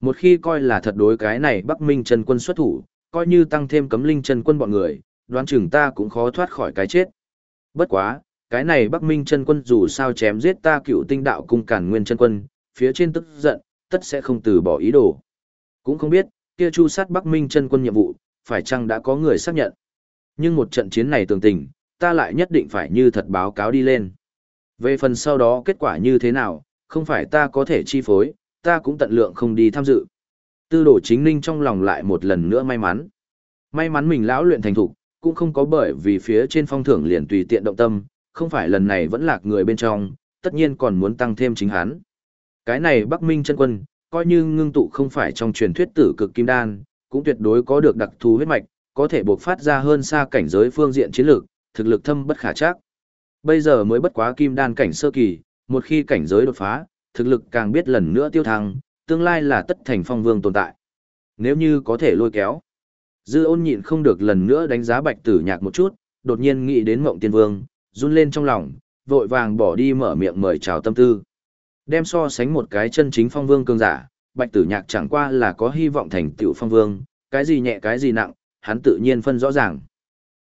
Một khi coi là thật đối cái này Bắc Minh chân quân xuất thủ, coi như tăng thêm cấm linh chân quân bọn người, đoán chừng ta cũng khó thoát khỏi cái chết. Bất quá, cái này Bắc Minh chân quân dù sao chém giết ta cựu tinh đạo cung cản nguyên chân quân, phía trên tức giận, tất sẽ không từ bỏ ý đồ. Cũng không biết, kia chu sát Bắc Minh chân quân nhiệm vụ, phải chăng đã có người xác nhận. Nhưng một trận chiến này tường tình, ta lại nhất định phải như thật báo cáo đi lên. Về phần sau đó kết quả như thế nào, không phải ta có thể chi phối, ta cũng tận lượng không đi tham dự. Tư đồ chính ninh trong lòng lại một lần nữa may mắn. May mắn mình lão luyện thành thục, cũng không có bởi vì phía trên phong thưởng liền tùy tiện động tâm, không phải lần này vẫn lạc người bên trong, tất nhiên còn muốn tăng thêm chính hắn. Cái này Bắc Minh chân quân, coi như ngưng tụ không phải trong truyền thuyết tử cực kim đan, cũng tuyệt đối có được đặc thù huyết mạch, có thể bộc phát ra hơn xa cảnh giới phương diện chiến lược, thực lực thâm bất khả chắc. Bây giờ mới bất quá kim đan cảnh sơ kỳ, một khi cảnh giới đột phá, thực lực càng biết lần nữa tiêu thăng, tương lai là tất thành phong vương tồn tại. Nếu như có thể lôi kéo. Dư ôn nhịn không được lần nữa đánh giá bạch tử nhạc một chút, đột nhiên nghĩ đến mộng tiên vương, run lên trong lòng, vội vàng bỏ đi mở miệng mời chào tâm tư. Đem so sánh một cái chân chính phong vương cường giả, bạch tử nhạc chẳng qua là có hy vọng thành tựu phong vương, cái gì nhẹ cái gì nặng, hắn tự nhiên phân rõ ràng.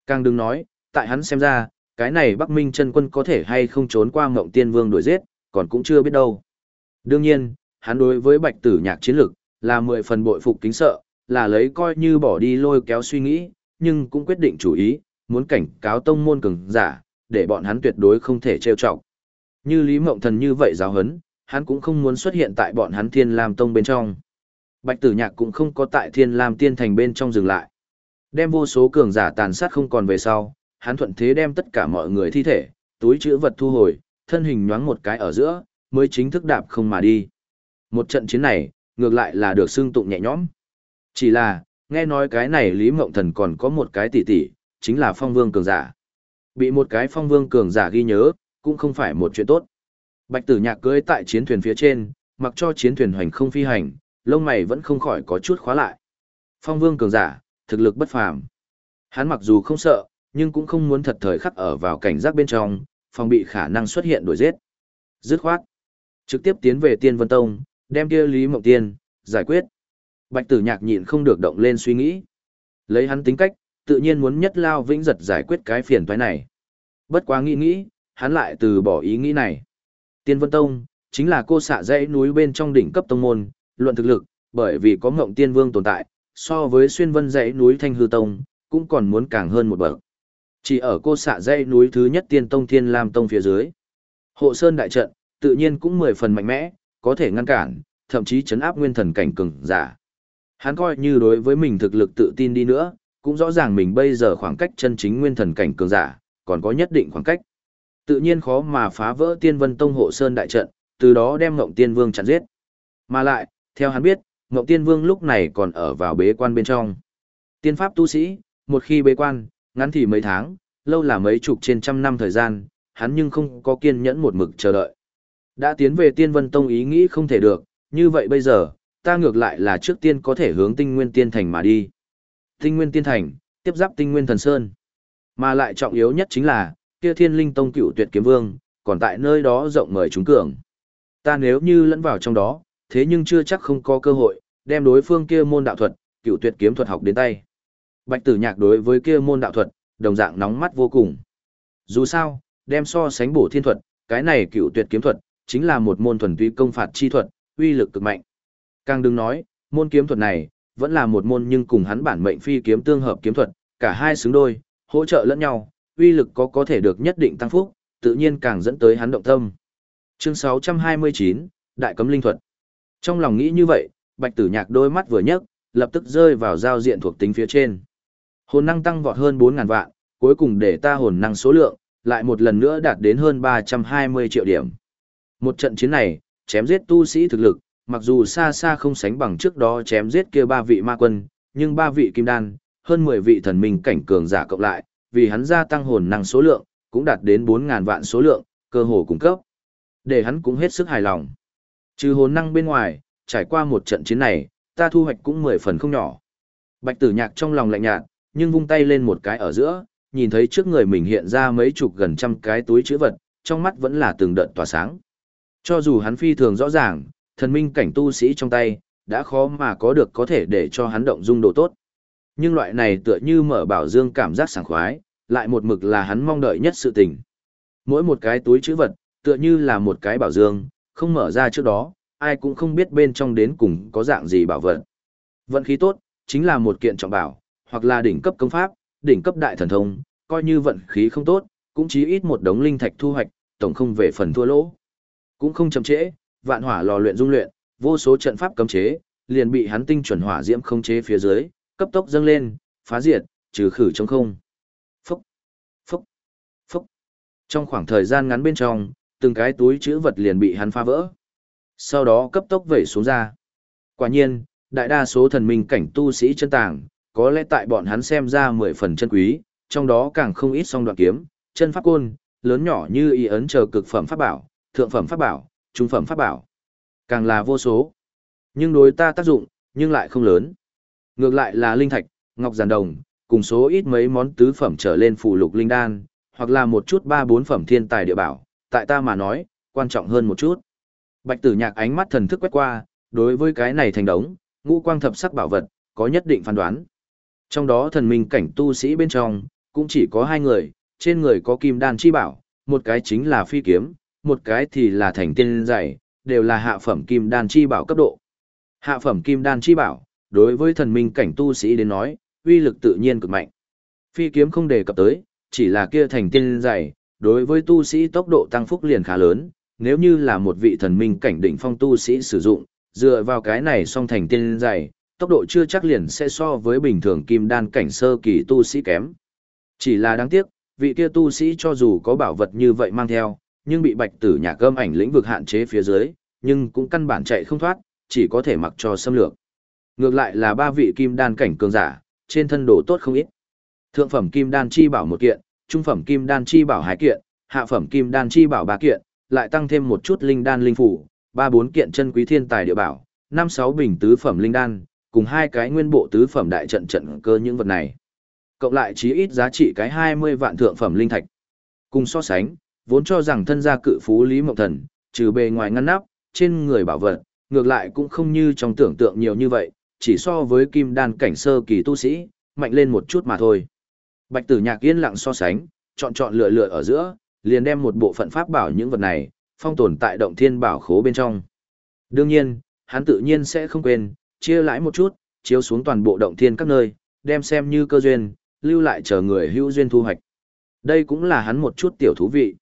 Càng đừng nói, tại hắn xem ra, cái này Bắc Minh chân quân có thể hay không trốn qua Ngộng Tiên Vương đuổi giết, còn cũng chưa biết đâu. Đương nhiên, hắn đối với Bạch Tử Nhạc chiến lực là mười phần bội phục kính sợ, là lấy coi như bỏ đi lôi kéo suy nghĩ, nhưng cũng quyết định chủ ý, muốn cảnh cáo tông môn cường giả, để bọn hắn tuyệt đối không thể trêu chọc. Như Lý Mộng Thần như vậy giáo hấn, hắn cũng không muốn xuất hiện tại bọn hắn Thiên Lam Tông bên trong. Bạch Tử Nhạc cũng không có tại Thiên Lam Tiên Thành bên trong dừng lại. Đem vô số cường giả tàn sát không còn về sau, hắn thuận thế đem tất cả mọi người thi thể, túi chữ vật thu hồi, thân hình nhoáng một cái ở giữa, mới chính thức đạp không mà đi. Một trận chiến này, ngược lại là được xưng tụng nhẹ nhõm. Chỉ là, nghe nói cái này Lý Mộng Thần còn có một cái tỷ tỷ, chính là phong vương cường giả. Bị một cái phong vương cường giả ghi nhớ, cũng không phải một chuyện tốt. Bạch tử nhạc cưới tại chiến thuyền phía trên, mặc cho chiến thuyền hoành không phi hành, lông mày vẫn không khỏi có chút khóa lại. Phong vương cường giả, thực lực bất phàm. Hắn mặc dù không sợ, nhưng cũng không muốn thật thời khắc ở vào cảnh giác bên trong, phòng bị khả năng xuất hiện đuổi giết. Dứt khoát, trực tiếp tiến về Tiên Vân Tông, đem kia Lý Mộng Tiên giải quyết. Bạch Tử Nhạc nhịn không được động lên suy nghĩ. Lấy hắn tính cách, tự nhiên muốn nhất lao vĩnh giật giải quyết cái phiền toái này. Bất quá nghĩ nghĩ, hắn lại từ bỏ ý nghĩ này. Tiên Vân Tông chính là cô xạ dãy núi bên trong đỉnh cấp tông môn, luận thực lực, bởi vì có Ngộng Tiên Vương tồn tại, so với xuyên vân dãy núi Thanh Hư Tông, cũng còn muốn càng hơn một bậc. Chỉ ở cô xạ dãy núi thứ nhất tiên tông thiên lam tông phía dưới. Hộ sơn đại trận, tự nhiên cũng mười phần mạnh mẽ, có thể ngăn cản, thậm chí chấn áp nguyên thần cảnh cường giả. Hắn coi như đối với mình thực lực tự tin đi nữa, cũng rõ ràng mình bây giờ khoảng cách chân chính nguyên thần cảnh cường giả, còn có nhất định khoảng cách. Tự nhiên khó mà phá vỡ tiên vân tông hộ sơn đại trận, từ đó đem Ngộng Tiên Vương chặn giết. Mà lại, theo hắn biết, Ngộng Tiên Vương lúc này còn ở vào bế quan bên trong. Tiên pháp tu sĩ, một khi bế quan, ngắn thì mấy tháng, lâu là mấy chục trên trăm năm thời gian, hắn nhưng không có kiên nhẫn một mực chờ đợi. Đã tiến về tiên vân tông ý nghĩ không thể được, như vậy bây giờ, ta ngược lại là trước tiên có thể hướng tinh nguyên tiên thành mà đi. Tinh nguyên tiên thành, tiếp giáp tinh nguyên thần sơn. Mà lại trọng yếu nhất chính là, kia thiên linh tông cựu tuyệt kiếm vương, còn tại nơi đó rộng mời chúng cường. Ta nếu như lẫn vào trong đó, thế nhưng chưa chắc không có cơ hội, đem đối phương kia môn đạo thuật, cựu tuyệt kiếm thuật học đến tay. Bạch tử nhạc đối với kia môn đạo thuật, đồng dạng nóng mắt vô cùng. Dù sao, đem so sánh bổ thiên thuật, cái này cựu tuyệt kiếm thuật, chính là một môn thuần túy công phạt chi thuật, uy lực cực mạnh. Càng đừng nói, môn kiếm thuật này, vẫn là một môn nhưng cùng hắn bản mệnh phi kiếm tương hợp kiếm thuật, cả hai xứng đôi, hỗ trợ lẫn nhau, uy lực có có thể được nhất định tăng phúc, tự nhiên càng dẫn tới hắn động tâm. Chương 629, Đại cấm linh thuật. Trong lòng nghĩ như vậy, Bạch Tử Nhạc đôi mắt vừa nhấc, lập tức rơi vào giao diện thuộc tính phía trên. Hồn năng tăng vọt hơn 4000 vạn, cuối cùng để ta hồn năng số lượng, lại một lần nữa đạt đến hơn 320 triệu điểm. Một trận chiến này, chém giết tu sĩ thực lực, mặc dù xa xa không sánh bằng trước đó chém giết kia ba vị ma quân, nhưng ba vị kim đan, hơn 10 vị thần minh cảnh cường giả cộng lại, vì hắn gia tăng hồn năng số lượng, cũng đạt đến 4000 vạn số lượng, cơ hồ cung cấp. Để hắn cũng hết sức hài lòng. Trừ hồn năng bên ngoài, trải qua một trận chiến này, ta thu hoạch cũng 10 phần không nhỏ. Bạch tử nhạc trong lòng lạnh nhạt, nhưng vung tay lên một cái ở giữa, nhìn thấy trước người mình hiện ra mấy chục gần trăm cái túi chữ vật, trong mắt vẫn là từng đợt tỏa sáng. Cho dù hắn phi thường rõ ràng, thần minh cảnh tu sĩ trong tay, đã khó mà có được có thể để cho hắn động dung độ tốt. Nhưng loại này tựa như mở bảo dương cảm giác sảng khoái, lại một mực là hắn mong đợi nhất sự tình. Mỗi một cái túi chữ vật, tựa như là một cái bảo dương, không mở ra trước đó, ai cũng không biết bên trong đến cùng có dạng gì bảo vật. Vận khí tốt, chính là một kiện trọng bảo, hoặc là đỉnh cấp công pháp, đỉnh cấp đại thần thông, coi như vận khí không tốt, cũng chí ít một đống linh thạch thu hoạch, tổng không về phần thua lỗ. Cũng không chậm trễ, vạn hỏa lò luyện dung luyện, vô số trận pháp cấm chế, liền bị hắn tinh chuẩn hỏa diễm không chế phía dưới, cấp tốc dâng lên, phá diệt, trừ khử trong không. Phốc, phốc, phốc. Trong khoảng thời gian ngắn bên trong, từng cái túi chữ vật liền bị hắn phá vỡ. Sau đó cấp tốc vẩy xuống ra. Quả nhiên, đại đa số thần minh cảnh tu sĩ chân tàng, có lẽ tại bọn hắn xem ra mười phần chân quý, trong đó càng không ít song đoạn kiếm, chân pháp côn, lớn nhỏ như y ấn chờ cực phẩm pháp bảo, thượng phẩm pháp bảo, trung phẩm pháp bảo. Càng là vô số. Nhưng đối ta tác dụng, nhưng lại không lớn. Ngược lại là linh thạch, ngọc giản đồng, cùng số ít mấy món tứ phẩm trở lên phụ lục linh đan, hoặc là một chút ba bốn phẩm thiên tài địa bảo, tại ta mà nói, quan trọng hơn một chút. Bạch tử nhạc ánh mắt thần thức quét qua, đối với cái này thành đống, ngũ quang thập sắc bảo vật, có nhất định phán đoán. Trong đó thần minh cảnh tu sĩ bên trong, cũng chỉ có hai người, trên người có kim đan chi bảo, một cái chính là phi kiếm, một cái thì là thành tiên dày, đều là hạ phẩm kim đan chi bảo cấp độ. Hạ phẩm kim đan chi bảo, đối với thần minh cảnh tu sĩ đến nói, uy lực tự nhiên cực mạnh. Phi kiếm không đề cập tới, chỉ là kia thành tiên dày, đối với tu sĩ tốc độ tăng phúc liền khá lớn, nếu như là một vị thần minh cảnh đỉnh phong tu sĩ sử dụng, dựa vào cái này song thành tiên dày, tốc độ chưa chắc liền sẽ so với bình thường kim đan cảnh sơ kỳ tu sĩ kém. Chỉ là đáng tiếc, vị kia tu sĩ cho dù có bảo vật như vậy mang theo, nhưng bị bạch tử nhà cơm ảnh lĩnh vực hạn chế phía dưới, nhưng cũng căn bản chạy không thoát, chỉ có thể mặc cho xâm lược. Ngược lại là ba vị kim đan cảnh cường giả, trên thân đồ tốt không ít. Thượng phẩm kim đan chi bảo một kiện, trung phẩm kim đan chi bảo hai kiện, hạ phẩm kim đan chi bảo ba kiện, lại tăng thêm một chút linh đan linh phủ, ba bốn kiện chân quý thiên tài địa bảo, năm sáu bình tứ phẩm linh đan, cùng hai cái nguyên bộ tứ phẩm đại trận trận cơ những vật này. Cộng lại chí ít giá trị cái 20 vạn thượng phẩm linh thạch. Cùng so sánh, vốn cho rằng thân gia cự phú Lý Mộng Thần, trừ bề ngoài ngăn nắp, trên người bảo vật, ngược lại cũng không như trong tưởng tượng nhiều như vậy, chỉ so với kim đan cảnh sơ kỳ tu sĩ, mạnh lên một chút mà thôi. Bạch tử nhạc yên lặng so sánh, chọn chọn lựa lựa ở giữa, liền đem một bộ phận pháp bảo những vật này, phong tồn tại động thiên bảo khố bên trong. Đương nhiên, hắn tự nhiên sẽ không quên, chia lãi một chút, chiếu xuống toàn bộ động thiên các nơi, đem xem như cơ duyên, lưu lại chờ người hữu duyên thu hoạch. Đây cũng là hắn một chút tiểu thú vị.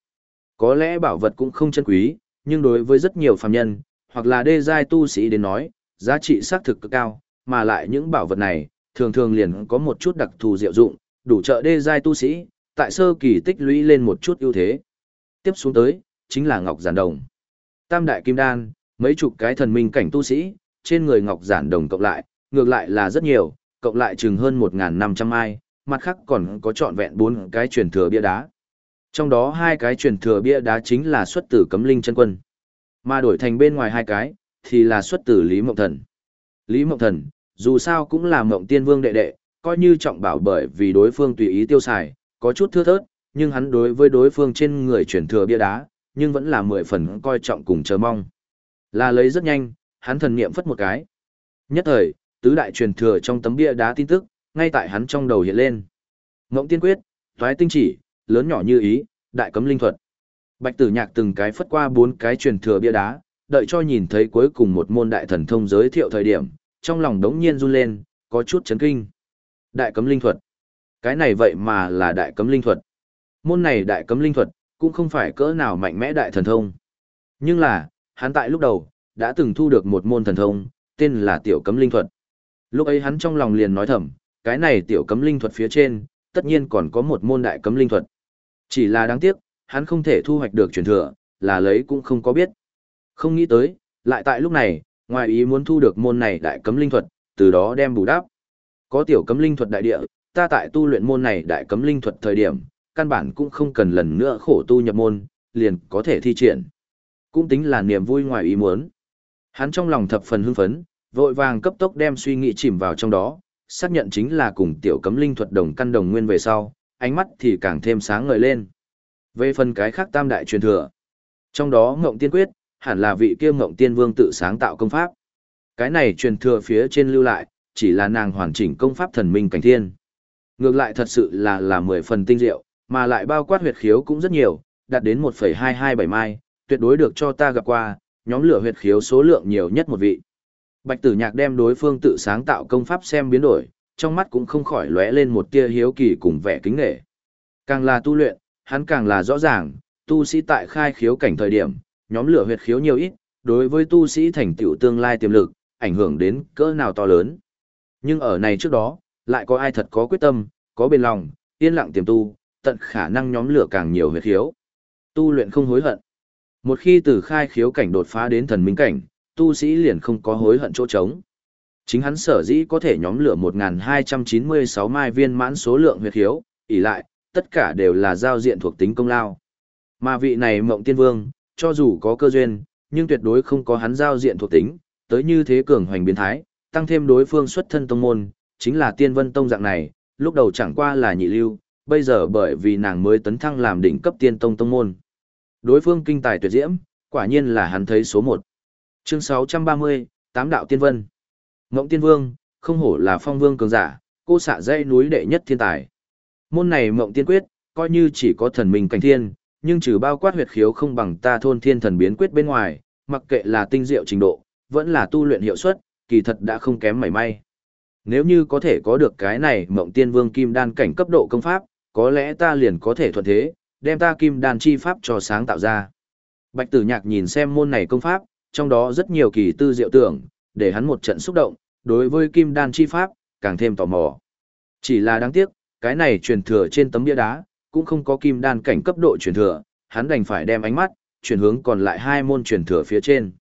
Có lẽ bảo vật cũng không chân quý, nhưng đối với rất nhiều phàm nhân, hoặc là đê giai tu sĩ đến nói, giá trị xác thực cực cao, mà lại những bảo vật này, thường thường liền có một chút đặc thù diệu dụng, đủ trợ đê giai tu sĩ, tại sơ kỳ tích lũy lên một chút ưu thế. Tiếp xuống tới, chính là Ngọc Giản Đồng. Tam đại kim đan, mấy chục cái thần minh cảnh tu sĩ, trên người Ngọc Giản Đồng cộng lại, ngược lại là rất nhiều, cộng lại chừng hơn 1.500 ai, mặt khác còn có trọn vẹn bốn cái truyền thừa bia đá. Trong đó hai cái truyền thừa bia đá chính là xuất tử cấm linh chân quân. Mà đổi thành bên ngoài hai cái, thì là xuất tử Lý Mộng Thần. Lý Mộng Thần, dù sao cũng là Mộng Tiên Vương đệ đệ, coi như trọng bảo bởi vì đối phương tùy ý tiêu xài, có chút thưa thớt, nhưng hắn đối với đối phương trên người truyền thừa bia đá, nhưng vẫn là mười phần coi trọng cùng chờ mong. Là lấy rất nhanh, hắn thần niệm phất một cái. Nhất thời, tứ đại truyền thừa trong tấm bia đá tin tức, ngay tại hắn trong đầu hiện lên. Ngộng tiên quyết, toái tinh chỉ, lớn nhỏ như ý, đại cấm linh thuật. Bạch tử nhạc từng cái phất qua bốn cái truyền thừa bia đá, đợi cho nhìn thấy cuối cùng một môn đại thần thông giới thiệu thời điểm, trong lòng đống nhiên run lên, có chút chấn kinh. Đại cấm linh thuật. Cái này vậy mà là đại cấm linh thuật. Môn này đại cấm linh thuật, cũng không phải cỡ nào mạnh mẽ đại thần thông. Nhưng là, hắn tại lúc đầu, đã từng thu được một môn thần thông, tên là tiểu cấm linh thuật. Lúc ấy hắn trong lòng liền nói thầm, cái này tiểu cấm linh thuật phía trên, tất nhiên còn có một môn đại cấm linh thuật. Chỉ là đáng tiếc, hắn không thể thu hoạch được truyền thừa, là lấy cũng không có biết. Không nghĩ tới, lại tại lúc này, ngoài ý muốn thu được môn này đại cấm linh thuật, từ đó đem bù đắp. Có tiểu cấm linh thuật đại địa, ta tại tu luyện môn này đại cấm linh thuật thời điểm, căn bản cũng không cần lần nữa khổ tu nhập môn, liền có thể thi triển. Cũng tính là niềm vui ngoài ý muốn. Hắn trong lòng thập phần hưng phấn, vội vàng cấp tốc đem suy nghĩ chìm vào trong đó, xác nhận chính là cùng tiểu cấm linh thuật đồng căn đồng nguyên về sau, ánh mắt thì càng thêm sáng ngời lên. Về phần cái khác tam đại truyền thừa, trong đó Ngộng Tiên Quyết, hẳn là vị kia Ngộng Tiên Vương tự sáng tạo công pháp. Cái này truyền thừa phía trên lưu lại, chỉ là nàng hoàn chỉnh công pháp thần minh cảnh thiên. Ngược lại thật sự là là 10 phần tinh diệu, mà lại bao quát huyệt khiếu cũng rất nhiều, đạt đến 1.227 mai, tuyệt đối được cho ta gặp qua, nhóm lửa huyệt khiếu số lượng nhiều nhất một vị. Bạch tử nhạc đem đối phương tự sáng tạo công pháp xem biến đổi, trong mắt cũng không khỏi lóe lên một tia hiếu kỳ cùng vẻ kính nghệ. Càng là tu luyện, hắn càng là rõ ràng, tu sĩ tại khai khiếu cảnh thời điểm, nhóm lửa huyệt khiếu nhiều ít, đối với tu sĩ thành tựu tương lai tiềm lực, ảnh hưởng đến cỡ nào to lớn. Nhưng ở này trước đó, lại có ai thật có quyết tâm, có bền lòng, yên lặng tiềm tu, tận khả năng nhóm lửa càng nhiều huyệt khiếu. Tu luyện không hối hận. Một khi từ khai khiếu cảnh đột phá đến thần minh cảnh, tu sĩ liền không có hối hận chỗ trống. Chính hắn sở dĩ có thể nhóm lửa 1296 mai viên mãn số lượng huyệt hiếu, ỷ lại, tất cả đều là giao diện thuộc tính công lao. Mà vị này mộng tiên vương, cho dù có cơ duyên, nhưng tuyệt đối không có hắn giao diện thuộc tính, tới như thế cường hoành biến thái, tăng thêm đối phương xuất thân tông môn, chính là tiên vân tông dạng này, lúc đầu chẳng qua là nhị lưu, bây giờ bởi vì nàng mới tấn thăng làm đỉnh cấp tiên tông tông môn. Đối phương kinh tài tuyệt diễm, quả nhiên là hắn thấy số 1. Chương 630, Tám đạo tiên vân. Mộng tiên vương, không hổ là phong vương cường giả, cô xạ dây núi đệ nhất thiên tài. Môn này mộng tiên quyết, coi như chỉ có thần minh cảnh thiên, nhưng trừ bao quát huyệt khiếu không bằng ta thôn thiên thần biến quyết bên ngoài, mặc kệ là tinh diệu trình độ, vẫn là tu luyện hiệu suất, kỳ thật đã không kém mảy may. Nếu như có thể có được cái này mộng tiên vương kim đan cảnh cấp độ công pháp, có lẽ ta liền có thể thuận thế, đem ta kim đan chi pháp cho sáng tạo ra. Bạch tử nhạc nhìn xem môn này công pháp, trong đó rất nhiều kỳ tư diệu tưởng, để hắn một trận xúc động, đối với kim đan chi pháp, càng thêm tò mò. Chỉ là đáng tiếc, cái này truyền thừa trên tấm bia đá, cũng không có kim đan cảnh cấp độ truyền thừa, hắn đành phải đem ánh mắt, chuyển hướng còn lại hai môn truyền thừa phía trên.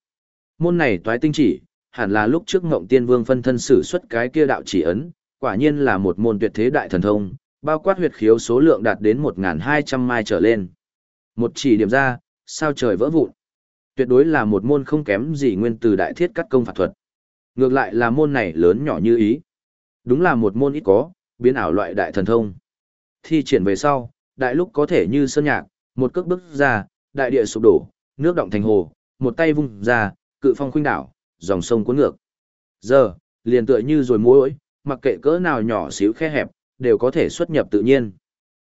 Môn này toái tinh chỉ, hẳn là lúc trước Ngộng Tiên Vương phân thân sử xuất cái kia đạo chỉ ấn, quả nhiên là một môn tuyệt thế đại thần thông, bao quát huyệt khiếu số lượng đạt đến 1200 mai trở lên. Một chỉ điểm ra, sao trời vỡ vụn. Tuyệt đối là một môn không kém gì nguyên từ đại thiết cắt công phạt thuật. Ngược lại là môn này lớn nhỏ như ý. Đúng là một môn ít có, biến ảo loại đại thần thông. Thi triển về sau, đại lúc có thể như sơn nhạc, một cước bước ra, đại địa sụp đổ, nước động thành hồ, một tay vung ra, cự phong khuynh đảo, dòng sông cuốn ngược. Giờ, liền tựa như rồi mũi, mặc kệ cỡ nào nhỏ xíu khe hẹp, đều có thể xuất nhập tự nhiên.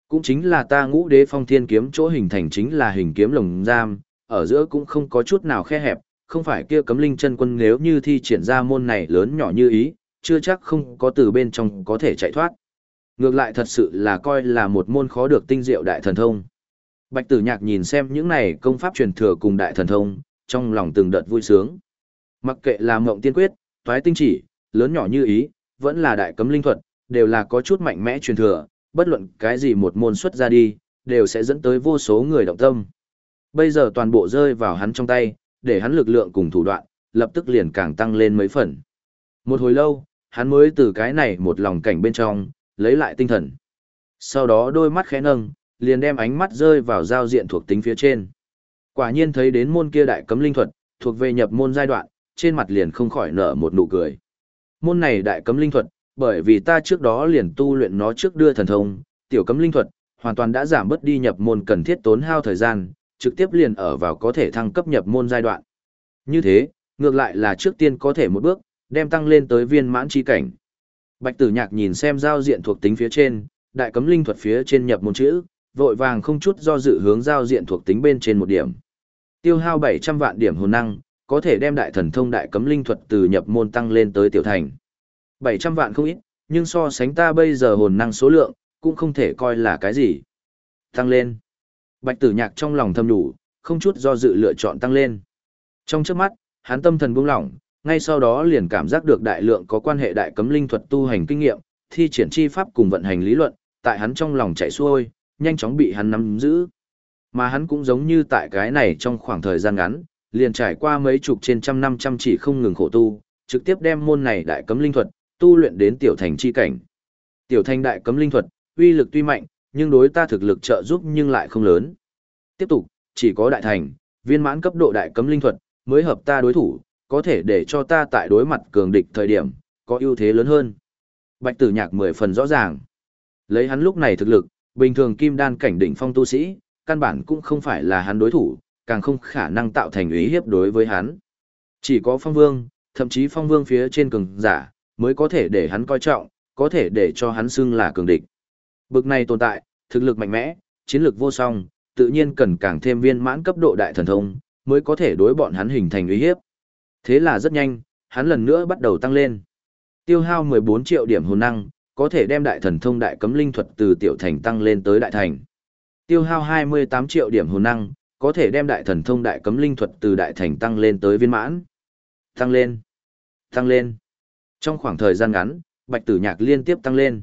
Cũng chính là ta ngũ đế phong thiên kiếm chỗ hình thành chính là hình kiếm lồng giam, ở giữa cũng không có chút nào khe hẹp, không phải kia cấm linh chân quân nếu như thi triển ra môn này lớn nhỏ như ý, chưa chắc không có từ bên trong có thể chạy thoát. Ngược lại thật sự là coi là một môn khó được tinh diệu đại thần thông. Bạch tử nhạc nhìn xem những này công pháp truyền thừa cùng đại thần thông, trong lòng từng đợt vui sướng. Mặc kệ là mộng tiên quyết, toái tinh chỉ, lớn nhỏ như ý, vẫn là đại cấm linh thuật, đều là có chút mạnh mẽ truyền thừa, bất luận cái gì một môn xuất ra đi, đều sẽ dẫn tới vô số người động tâm. Bây giờ toàn bộ rơi vào hắn trong tay, để hắn lực lượng cùng thủ đoạn, lập tức liền càng tăng lên mấy phần. Một hồi lâu, hắn mới từ cái này một lòng cảnh bên trong, lấy lại tinh thần. Sau đó đôi mắt khẽ nâng, liền đem ánh mắt rơi vào giao diện thuộc tính phía trên. Quả nhiên thấy đến môn kia đại cấm linh thuật, thuộc về nhập môn giai đoạn, trên mặt liền không khỏi nở một nụ cười. Môn này đại cấm linh thuật, bởi vì ta trước đó liền tu luyện nó trước đưa thần thông, tiểu cấm linh thuật, hoàn toàn đã giảm bớt đi nhập môn cần thiết tốn hao thời gian, trực tiếp liền ở vào có thể thăng cấp nhập môn giai đoạn. Như thế, ngược lại là trước tiên có thể một bước, đem tăng lên tới viên mãn chi cảnh. Bạch tử nhạc nhìn xem giao diện thuộc tính phía trên, đại cấm linh thuật phía trên nhập môn chữ, vội vàng không chút do dự hướng giao diện thuộc tính bên trên một điểm. Tiêu hao 700 vạn điểm hồn năng, có thể đem đại thần thông đại cấm linh thuật từ nhập môn tăng lên tới tiểu thành. 700 vạn không ít, nhưng so sánh ta bây giờ hồn năng số lượng, cũng không thể coi là cái gì. Tăng lên. Bạch tử nhạc trong lòng thầm đủ, không chút do dự lựa chọn tăng lên. Trong trước mắt, hắn tâm thần buông lỏng, ngay sau đó liền cảm giác được đại lượng có quan hệ đại cấm linh thuật tu hành kinh nghiệm, thi triển chi pháp cùng vận hành lý luận, tại hắn trong lòng chạy xuôi, nhanh chóng bị hắn nắm giữ. Mà hắn cũng giống như tại cái này trong khoảng thời gian ngắn, liền trải qua mấy chục trên trăm năm trăm chỉ không ngừng khổ tu, trực tiếp đem môn này đại cấm linh thuật, tu luyện đến tiểu thành chi cảnh. Tiểu thành đại cấm linh thuật, uy lực tuy mạnh, nhưng đối ta thực lực trợ giúp nhưng lại không lớn. Tiếp tục, chỉ có đại thành, viên mãn cấp độ đại cấm linh thuật, mới hợp ta đối thủ, có thể để cho ta tại đối mặt cường địch thời điểm, có ưu thế lớn hơn. Bạch tử nhạc mười phần rõ ràng. Lấy hắn lúc này thực lực, bình thường kim đan cảnh đỉnh phong tu sĩ, căn bản cũng không phải là hắn đối thủ, càng không khả năng tạo thành ý hiếp đối với hắn. Chỉ có phong vương, thậm chí phong vương phía trên cường giả, mới có thể để hắn coi trọng, có thể để cho hắn xưng là cường địch. Bực này tồn tại, thực lực mạnh mẽ, chiến lược vô song, tự nhiên cần càng thêm viên mãn cấp độ đại thần thông, mới có thể đối bọn hắn hình thành uy hiếp. Thế là rất nhanh, hắn lần nữa bắt đầu tăng lên. Tiêu hao 14 triệu điểm hồn năng, có thể đem đại thần thông đại cấm linh thuật từ tiểu thành tăng lên tới đại thành. Tiêu hao 28 triệu điểm hồn năng, có thể đem đại thần thông đại cấm linh thuật từ đại thành tăng lên tới viên mãn. Tăng lên, tăng lên. Trong khoảng thời gian ngắn, Bạch Tử Nhạc liên tiếp tăng lên.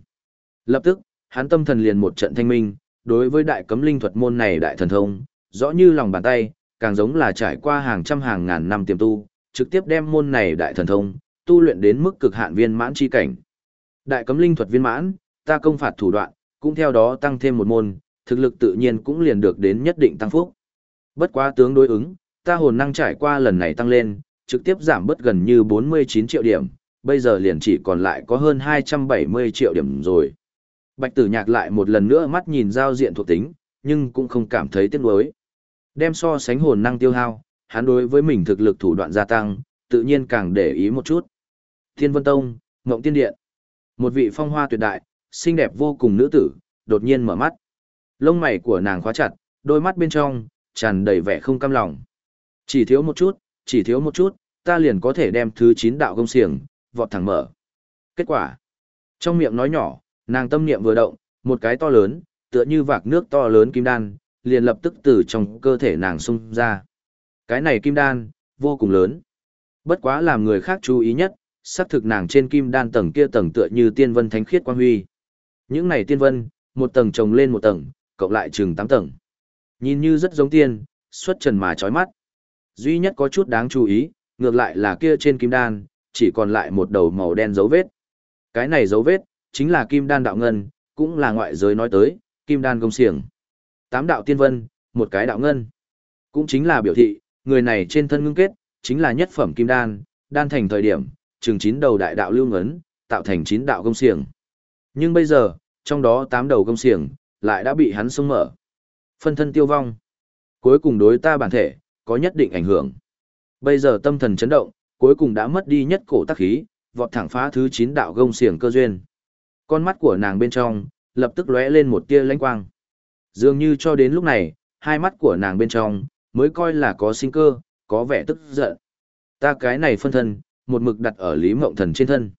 Lập tức, hắn tâm thần liền một trận thanh minh, đối với đại cấm linh thuật môn này đại thần thông, rõ như lòng bàn tay, càng giống là trải qua hàng trăm hàng ngàn năm tiềm tu, trực tiếp đem môn này đại thần thông, tu luyện đến mức cực hạn viên mãn chi cảnh. Đại cấm linh thuật viên mãn, ta công phạt thủ đoạn, cũng theo đó tăng thêm một môn, thực lực tự nhiên cũng liền được đến nhất định tăng phúc. Bất quá tướng đối ứng, ta hồn năng trải qua lần này tăng lên, trực tiếp giảm bớt gần như 49 triệu điểm, bây giờ liền chỉ còn lại có hơn 270 triệu điểm rồi. Bạch tử nhạc lại một lần nữa mắt nhìn giao diện thuộc tính, nhưng cũng không cảm thấy tiếc nuối. Đem so sánh hồn năng tiêu hao, hắn đối với mình thực lực thủ đoạn gia tăng, tự nhiên càng để ý một chút. Thiên Vân Tông, Ngộng Tiên Điện. Một vị phong hoa tuyệt đại, xinh đẹp vô cùng nữ tử, đột nhiên mở mắt. Lông mày của nàng khóa chặt, đôi mắt bên trong, tràn đầy vẻ không cam lòng. Chỉ thiếu một chút, chỉ thiếu một chút, ta liền có thể đem thứ 9 đạo công siềng vọt thẳng mở. Kết quả. Trong miệng nói nhỏ, nàng tâm niệm vừa động, một cái to lớn, tựa như vạc nước to lớn kim đan, liền lập tức từ trong cơ thể nàng xung ra. Cái này kim đan, vô cùng lớn. Bất quá làm người khác chú ý nhất, sắc thực nàng trên kim đan tầng kia tầng tựa như tiên vân thánh khiết quang huy. Những này tiên vân, một tầng chồng lên một tầng, cộng lại chừng 8 tầng. Nhìn như rất giống tiên, xuất trần mà chói mắt. Duy nhất có chút đáng chú ý, ngược lại là kia trên kim đan, chỉ còn lại một đầu màu đen dấu vết. Cái này dấu vết, chính là kim đan đạo ngân, cũng là ngoại giới nói tới, kim đan công xiềng. Tám đạo tiên vân, một cái đạo ngân. Cũng chính là biểu thị, người này trên thân ngưng kết, chính là nhất phẩm kim đan, đan thành thời điểm, chừng chín đầu đại đạo lưu ngấn, tạo thành chín đạo công xiềng. Nhưng bây giờ, trong đó tám đầu công xiềng, lại đã bị hắn xông mở. Phân thân tiêu vong. Cuối cùng đối ta bản thể, có nhất định ảnh hưởng. Bây giờ tâm thần chấn động, cuối cùng đã mất đi nhất cổ tác khí, vọt thẳng phá thứ chín đạo gông xiềng cơ duyên. Con mắt của nàng bên trong, lập tức lóe lên một tia lãnh quang. Dường như cho đến lúc này, hai mắt của nàng bên trong, mới coi là có sinh cơ, có vẻ tức giận. Ta cái này phân thân, một mực đặt ở Lý Mộng Thần trên thân.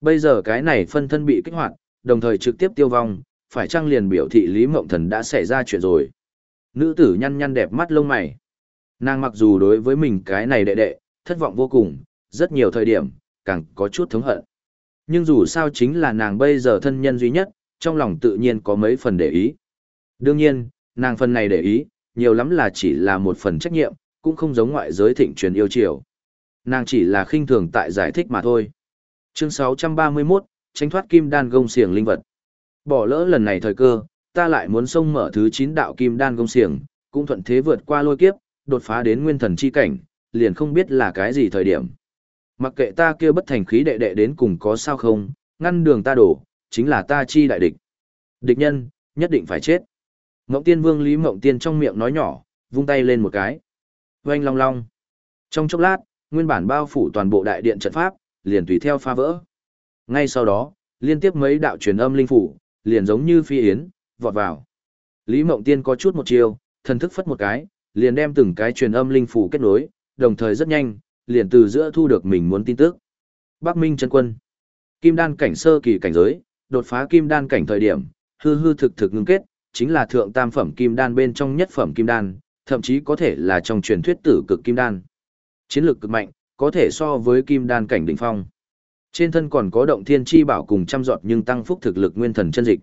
Bây giờ cái này phân thân bị kích hoạt, đồng thời trực tiếp tiêu vong, phải chăng liền biểu thị Lý Mộng Thần đã xảy ra chuyện rồi. Nữ tử nhăn nhăn đẹp mắt lông mày. Nàng mặc dù đối với mình cái này đệ đệ, thất vọng vô cùng, rất nhiều thời điểm, càng có chút thống hận. Nhưng dù sao chính là nàng bây giờ thân nhân duy nhất, trong lòng tự nhiên có mấy phần để ý. Đương nhiên, nàng phần này để ý, nhiều lắm là chỉ là một phần trách nhiệm, cũng không giống ngoại giới thịnh truyền yêu chiều. Nàng chỉ là khinh thường tại giải thích mà thôi. Chương 631, tránh thoát kim đan gông xiềng linh vật. Bỏ lỡ lần này thời cơ, ta lại muốn xông mở thứ 9 đạo kim đan gông xiềng, cũng thuận thế vượt qua lôi kiếp, đột phá đến nguyên thần chi cảnh, liền không biết là cái gì thời điểm. Mặc kệ ta kia bất thành khí đệ đệ đến cùng có sao không, ngăn đường ta đổ, chính là ta chi đại địch. Địch nhân, nhất định phải chết. Ngộng tiên vương Lý Ngộng tiên trong miệng nói nhỏ, vung tay lên một cái. Oanh long long. Trong chốc lát, nguyên bản bao phủ toàn bộ đại điện trận pháp, liền tùy theo phá vỡ. Ngay sau đó, liên tiếp mấy đạo truyền âm linh phủ, liền giống như phi yến, vọt vào. Lý Mộng Tiên có chút một chiều, thần thức phất một cái, liền đem từng cái truyền âm linh phủ kết nối, đồng thời rất nhanh, liền từ giữa thu được mình muốn tin tức. Bắc Minh chân quân. Kim đan cảnh sơ kỳ cảnh giới, đột phá kim đan cảnh thời điểm, hư hư thực thực ngưng kết, chính là thượng tam phẩm kim đan bên trong nhất phẩm kim đan, thậm chí có thể là trong truyền thuyết tử cực kim đan. Chiến lược cực mạnh, có thể so với kim đan cảnh đỉnh phong. Trên thân còn có động thiên chi bảo cùng trăm giọt nhưng tăng phúc thực lực nguyên thần chân dịch.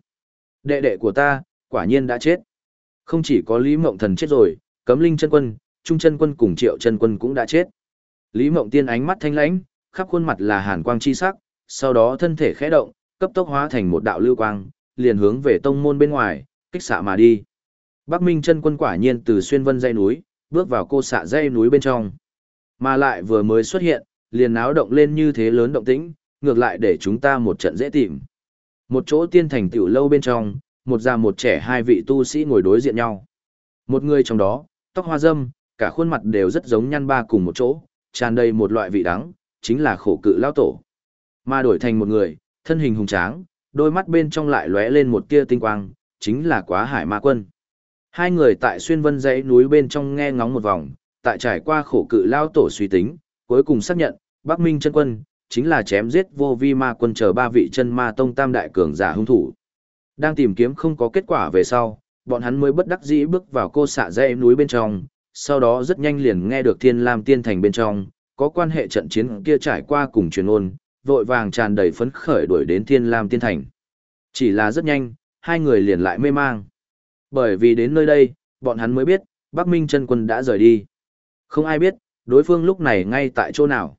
Đệ đệ của ta, quả nhiên đã chết. Không chỉ có Lý Mộng Thần chết rồi, Cấm Linh chân quân, Trung chân quân cùng Triệu chân quân cũng đã chết. Lý Mộng Tiên ánh mắt thanh lãnh, khắp khuôn mặt là hàn quang chi sắc, sau đó thân thể khẽ động, cấp tốc hóa thành một đạo lưu quang, liền hướng về tông môn bên ngoài, kích xạ mà đi. Bắc Minh chân quân quả nhiên từ xuyên vân dây núi, bước vào cô xạ dây núi bên trong. Mà lại vừa mới xuất hiện, liền náo động lên như thế lớn động tĩnh, ngược lại để chúng ta một trận dễ tìm. Một chỗ tiên thành tiểu lâu bên trong, một già một trẻ hai vị tu sĩ ngồi đối diện nhau. Một người trong đó, tóc hoa dâm, cả khuôn mặt đều rất giống nhăn ba cùng một chỗ, tràn đầy một loại vị đắng, chính là khổ cự lao tổ. Mà đổi thành một người, thân hình hùng tráng, đôi mắt bên trong lại lóe lên một tia tinh quang, chính là quá hải ma quân. Hai người tại xuyên vân dãy núi bên trong nghe ngóng một vòng, tại trải qua khổ cự lao tổ suy tính, cuối cùng xác nhận, Bắc Minh chân quân, chính là chém giết vô vi ma quân chờ ba vị chân ma tông tam đại cường giả hung thủ. Đang tìm kiếm không có kết quả về sau, bọn hắn mới bất đắc dĩ bước vào cô xạ dãy núi bên trong, sau đó rất nhanh liền nghe được thiên lam tiên thành bên trong, có quan hệ trận chiến kia trải qua cùng truyền ôn, vội vàng tràn đầy phấn khởi đuổi đến thiên lam tiên thành. Chỉ là rất nhanh, hai người liền lại mê mang. Bởi vì đến nơi đây, bọn hắn mới biết, Bắc Minh chân quân đã rời đi. Không ai biết, đối phương lúc này ngay tại chỗ nào.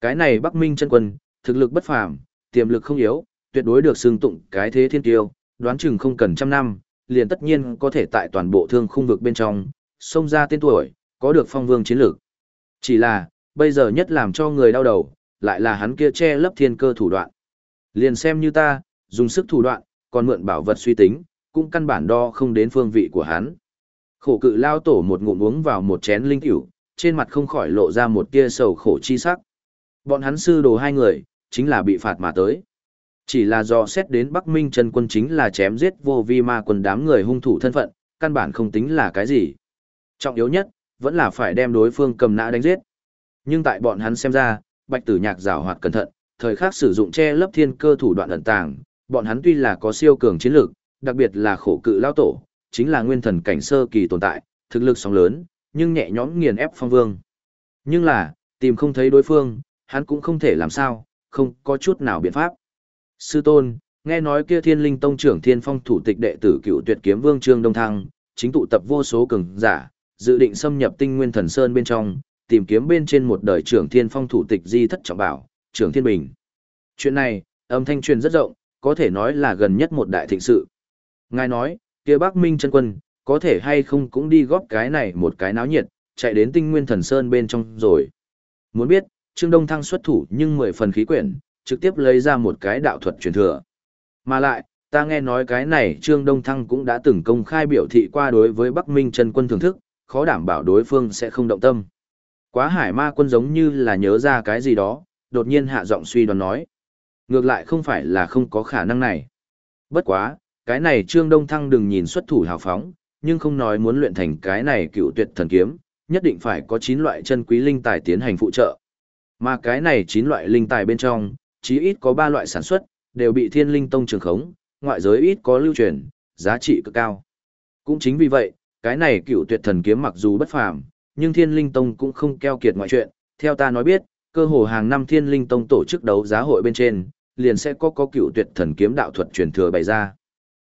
Cái này Bắc Minh chân quân, thực lực bất phàm, tiềm lực không yếu, tuyệt đối được xưng tụng cái thế thiên tiêu, đoán chừng không cần trăm năm, liền tất nhiên có thể tại toàn bộ thương khung vực bên trong, xông ra tên tuổi, có được phong vương chiến lược. Chỉ là, bây giờ nhất làm cho người đau đầu, lại là hắn kia che lấp thiên cơ thủ đoạn. Liền xem như ta, dùng sức thủ đoạn, còn mượn bảo vật suy tính, cũng căn bản đo không đến phương vị của hắn. Khổ cự lao tổ một ngụm uống vào một chén linh tiểu, trên mặt không khỏi lộ ra một tia sầu khổ chi sắc. Bọn hắn sư đồ hai người, chính là bị phạt mà tới. Chỉ là do xét đến Bắc Minh Trần quân chính là chém giết vô vi ma quân đám người hung thủ thân phận, căn bản không tính là cái gì. Trọng yếu nhất, vẫn là phải đem đối phương cầm nã đánh giết. Nhưng tại bọn hắn xem ra, Bạch Tử Nhạc giảo hoạt cẩn thận, thời khắc sử dụng che lấp thiên cơ thủ đoạn ẩn tàng, bọn hắn tuy là có siêu cường chiến lược, đặc biệt là khổ cự lao tổ, chính là nguyên thần cảnh sơ kỳ tồn tại, thực lực sóng lớn, nhưng nhẹ nhõm nghiền ép phong vương. Nhưng là, tìm không thấy đối phương, hắn cũng không thể làm sao, không có chút nào biện pháp. Sư tôn, nghe nói kia thiên linh tông trưởng thiên phong thủ tịch đệ tử cựu tuyệt kiếm vương trương đông thăng, chính tụ tập vô số cường giả, dự định xâm nhập tinh nguyên thần sơn bên trong, tìm kiếm bên trên một đời trưởng thiên phong thủ tịch di thất trọng bảo, trưởng thiên bình. Chuyện này, âm thanh truyền rất rộng, có thể nói là gần nhất một đại thịnh sự. Ngài nói, kia Bắc Minh chân quân, có thể hay không cũng đi góp cái này một cái náo nhiệt, chạy đến tinh nguyên thần sơn bên trong rồi. Muốn biết, Trương Đông Thăng xuất thủ nhưng mười phần khí quyển, trực tiếp lấy ra một cái đạo thuật truyền thừa. Mà lại, ta nghe nói cái này Trương Đông Thăng cũng đã từng công khai biểu thị qua đối với Bắc Minh chân quân thưởng thức, khó đảm bảo đối phương sẽ không động tâm. Quá hải ma quân giống như là nhớ ra cái gì đó, đột nhiên hạ giọng suy đoán nói. Ngược lại không phải là không có khả năng này. Bất quá, cái này Trương Đông Thăng đừng nhìn xuất thủ hào phóng, nhưng không nói muốn luyện thành cái này cựu tuyệt thần kiếm, nhất định phải có 9 loại chân quý linh tài tiến hành phụ trợ. Mà cái này 9 loại linh tài bên trong, chí ít có 3 loại sản xuất, đều bị thiên linh tông trường khống, ngoại giới ít có lưu truyền, giá trị cực cao. Cũng chính vì vậy, cái này cựu tuyệt thần kiếm mặc dù bất phàm, nhưng thiên linh tông cũng không keo kiệt ngoại chuyện. Theo ta nói biết, cơ hồ hàng năm thiên linh tông tổ chức đấu giá hội bên trên, liền sẽ có có cựu tuyệt thần kiếm đạo thuật truyền thừa bày ra.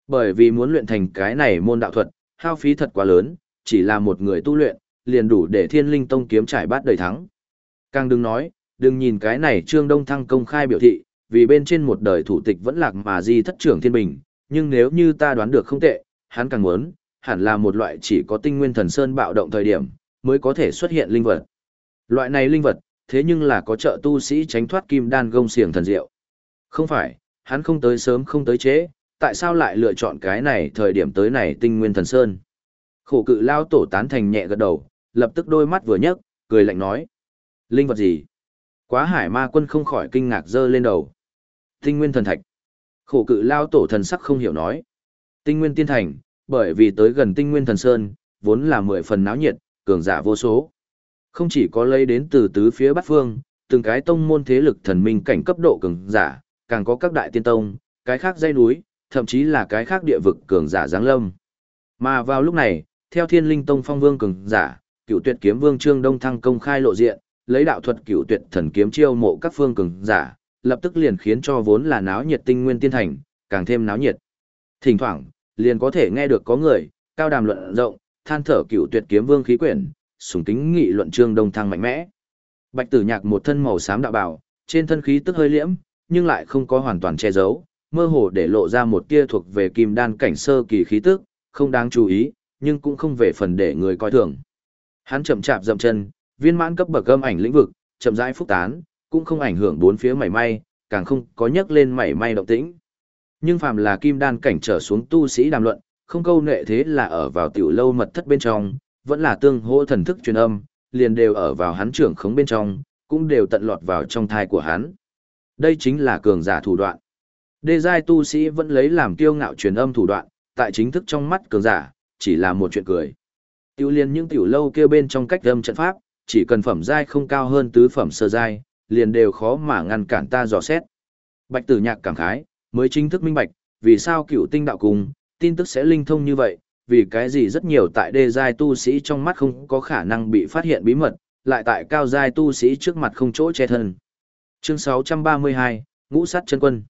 Bởi vì muốn luyện thành cái này môn đạo thuật, hao phí thật quá lớn, chỉ là một người tu luyện, liền đủ để thiên linh tông kiếm trải bát đầy thắng. Càng đừng nói, đừng nhìn cái này Trương Đông Thăng công khai biểu thị, vì bên trên một đời thủ tịch vẫn lạc mà di thất trưởng thiên bình, nhưng nếu như ta đoán được không tệ, hắn càng muốn, hẳn là một loại chỉ có tinh nguyên thần sơn bạo động thời điểm, mới có thể xuất hiện linh vật. Loại này linh vật, thế nhưng là có trợ tu sĩ tránh thoát kim đan gông xiềng thần diệu. Không phải, hắn không tới sớm không tới trễ, tại sao lại lựa chọn cái này thời điểm tới này tinh nguyên thần sơn. Khổ cự lao tổ tán thành nhẹ gật đầu, lập tức đôi mắt vừa nhấc, cười lạnh nói. Linh vật gì? Quá hải ma quân không khỏi kinh ngạc dơ lên đầu. Tinh nguyên thần thạch. Khổ cự lao tổ thần sắc không hiểu nói. Tinh nguyên tiên thành, bởi vì tới gần tinh nguyên thần sơn, vốn là mười phần náo nhiệt, cường giả vô số. Không chỉ có lấy đến từ tứ phía bát phương, từng cái tông môn thế lực thần minh cảnh cấp độ cường giả, càng có các đại tiên tông, cái khác dây núi, thậm chí là cái khác địa vực cường giả giáng lâm. Mà vào lúc này, theo Thiên Linh Tông Phong Vương cường giả, Cựu Tuyệt Kiếm Vương Trương Đông Thăng công khai lộ diện, lấy đạo thuật Cựu Tuyệt Thần kiếm chiêu mộ các phương cường giả, lập tức liền khiến cho vốn là náo nhiệt tinh nguyên tiên thành, càng thêm náo nhiệt. Thỉnh thoảng, liền có thể nghe được có người cao đàm luận rộng, than thở Cựu Tuyệt Kiếm Vương khí quyển, sùng kính nghị luận Trương Đông Thăng mạnh mẽ. Bạch Tử Nhạc một thân màu xám đạo bảo, trên thân khí tức hơi liễm, nhưng lại không có hoàn toàn che giấu, mơ hồ để lộ ra một tia thuộc về kim đan cảnh sơ kỳ khí tức, không đáng chú ý, nhưng cũng không về phần để người coi thường. Hắn chậm chạp dậm chân, viên mãn cấp bậc âm ảnh lĩnh vực, chậm rãi phúc tán, cũng không ảnh hưởng bốn phía mảy may, càng không có nhấc lên mảy may động tĩnh. Nhưng phàm là kim đan cảnh trở xuống tu sĩ đàm luận, không câu nệ thế là ở vào tiểu lâu mật thất bên trong, vẫn là tương hỗ thần thức truyền âm, liền đều ở vào hắn trưởng khống bên trong, cũng đều tận lọt vào trong thai của hắn. Đây chính là cường giả thủ đoạn. Đê giai tu sĩ vẫn lấy làm kiêu ngạo truyền âm thủ đoạn, tại chính thức trong mắt cường giả, chỉ là một chuyện cười. Tiêu liên những tiểu lâu kêu bên trong cách âm trận pháp, chỉ cần phẩm giai không cao hơn tứ phẩm sơ giai, liền đều khó mà ngăn cản ta dò xét. Bạch tử nhạc cảm khái, mới chính thức minh bạch, vì sao cựu tinh đạo cùng, tin tức sẽ linh thông như vậy, vì cái gì rất nhiều tại đê giai tu sĩ trong mắt không có khả năng bị phát hiện bí mật, lại tại cao giai tu sĩ trước mặt không chỗ che thân. Chương 632, Ngũ sát chân quân.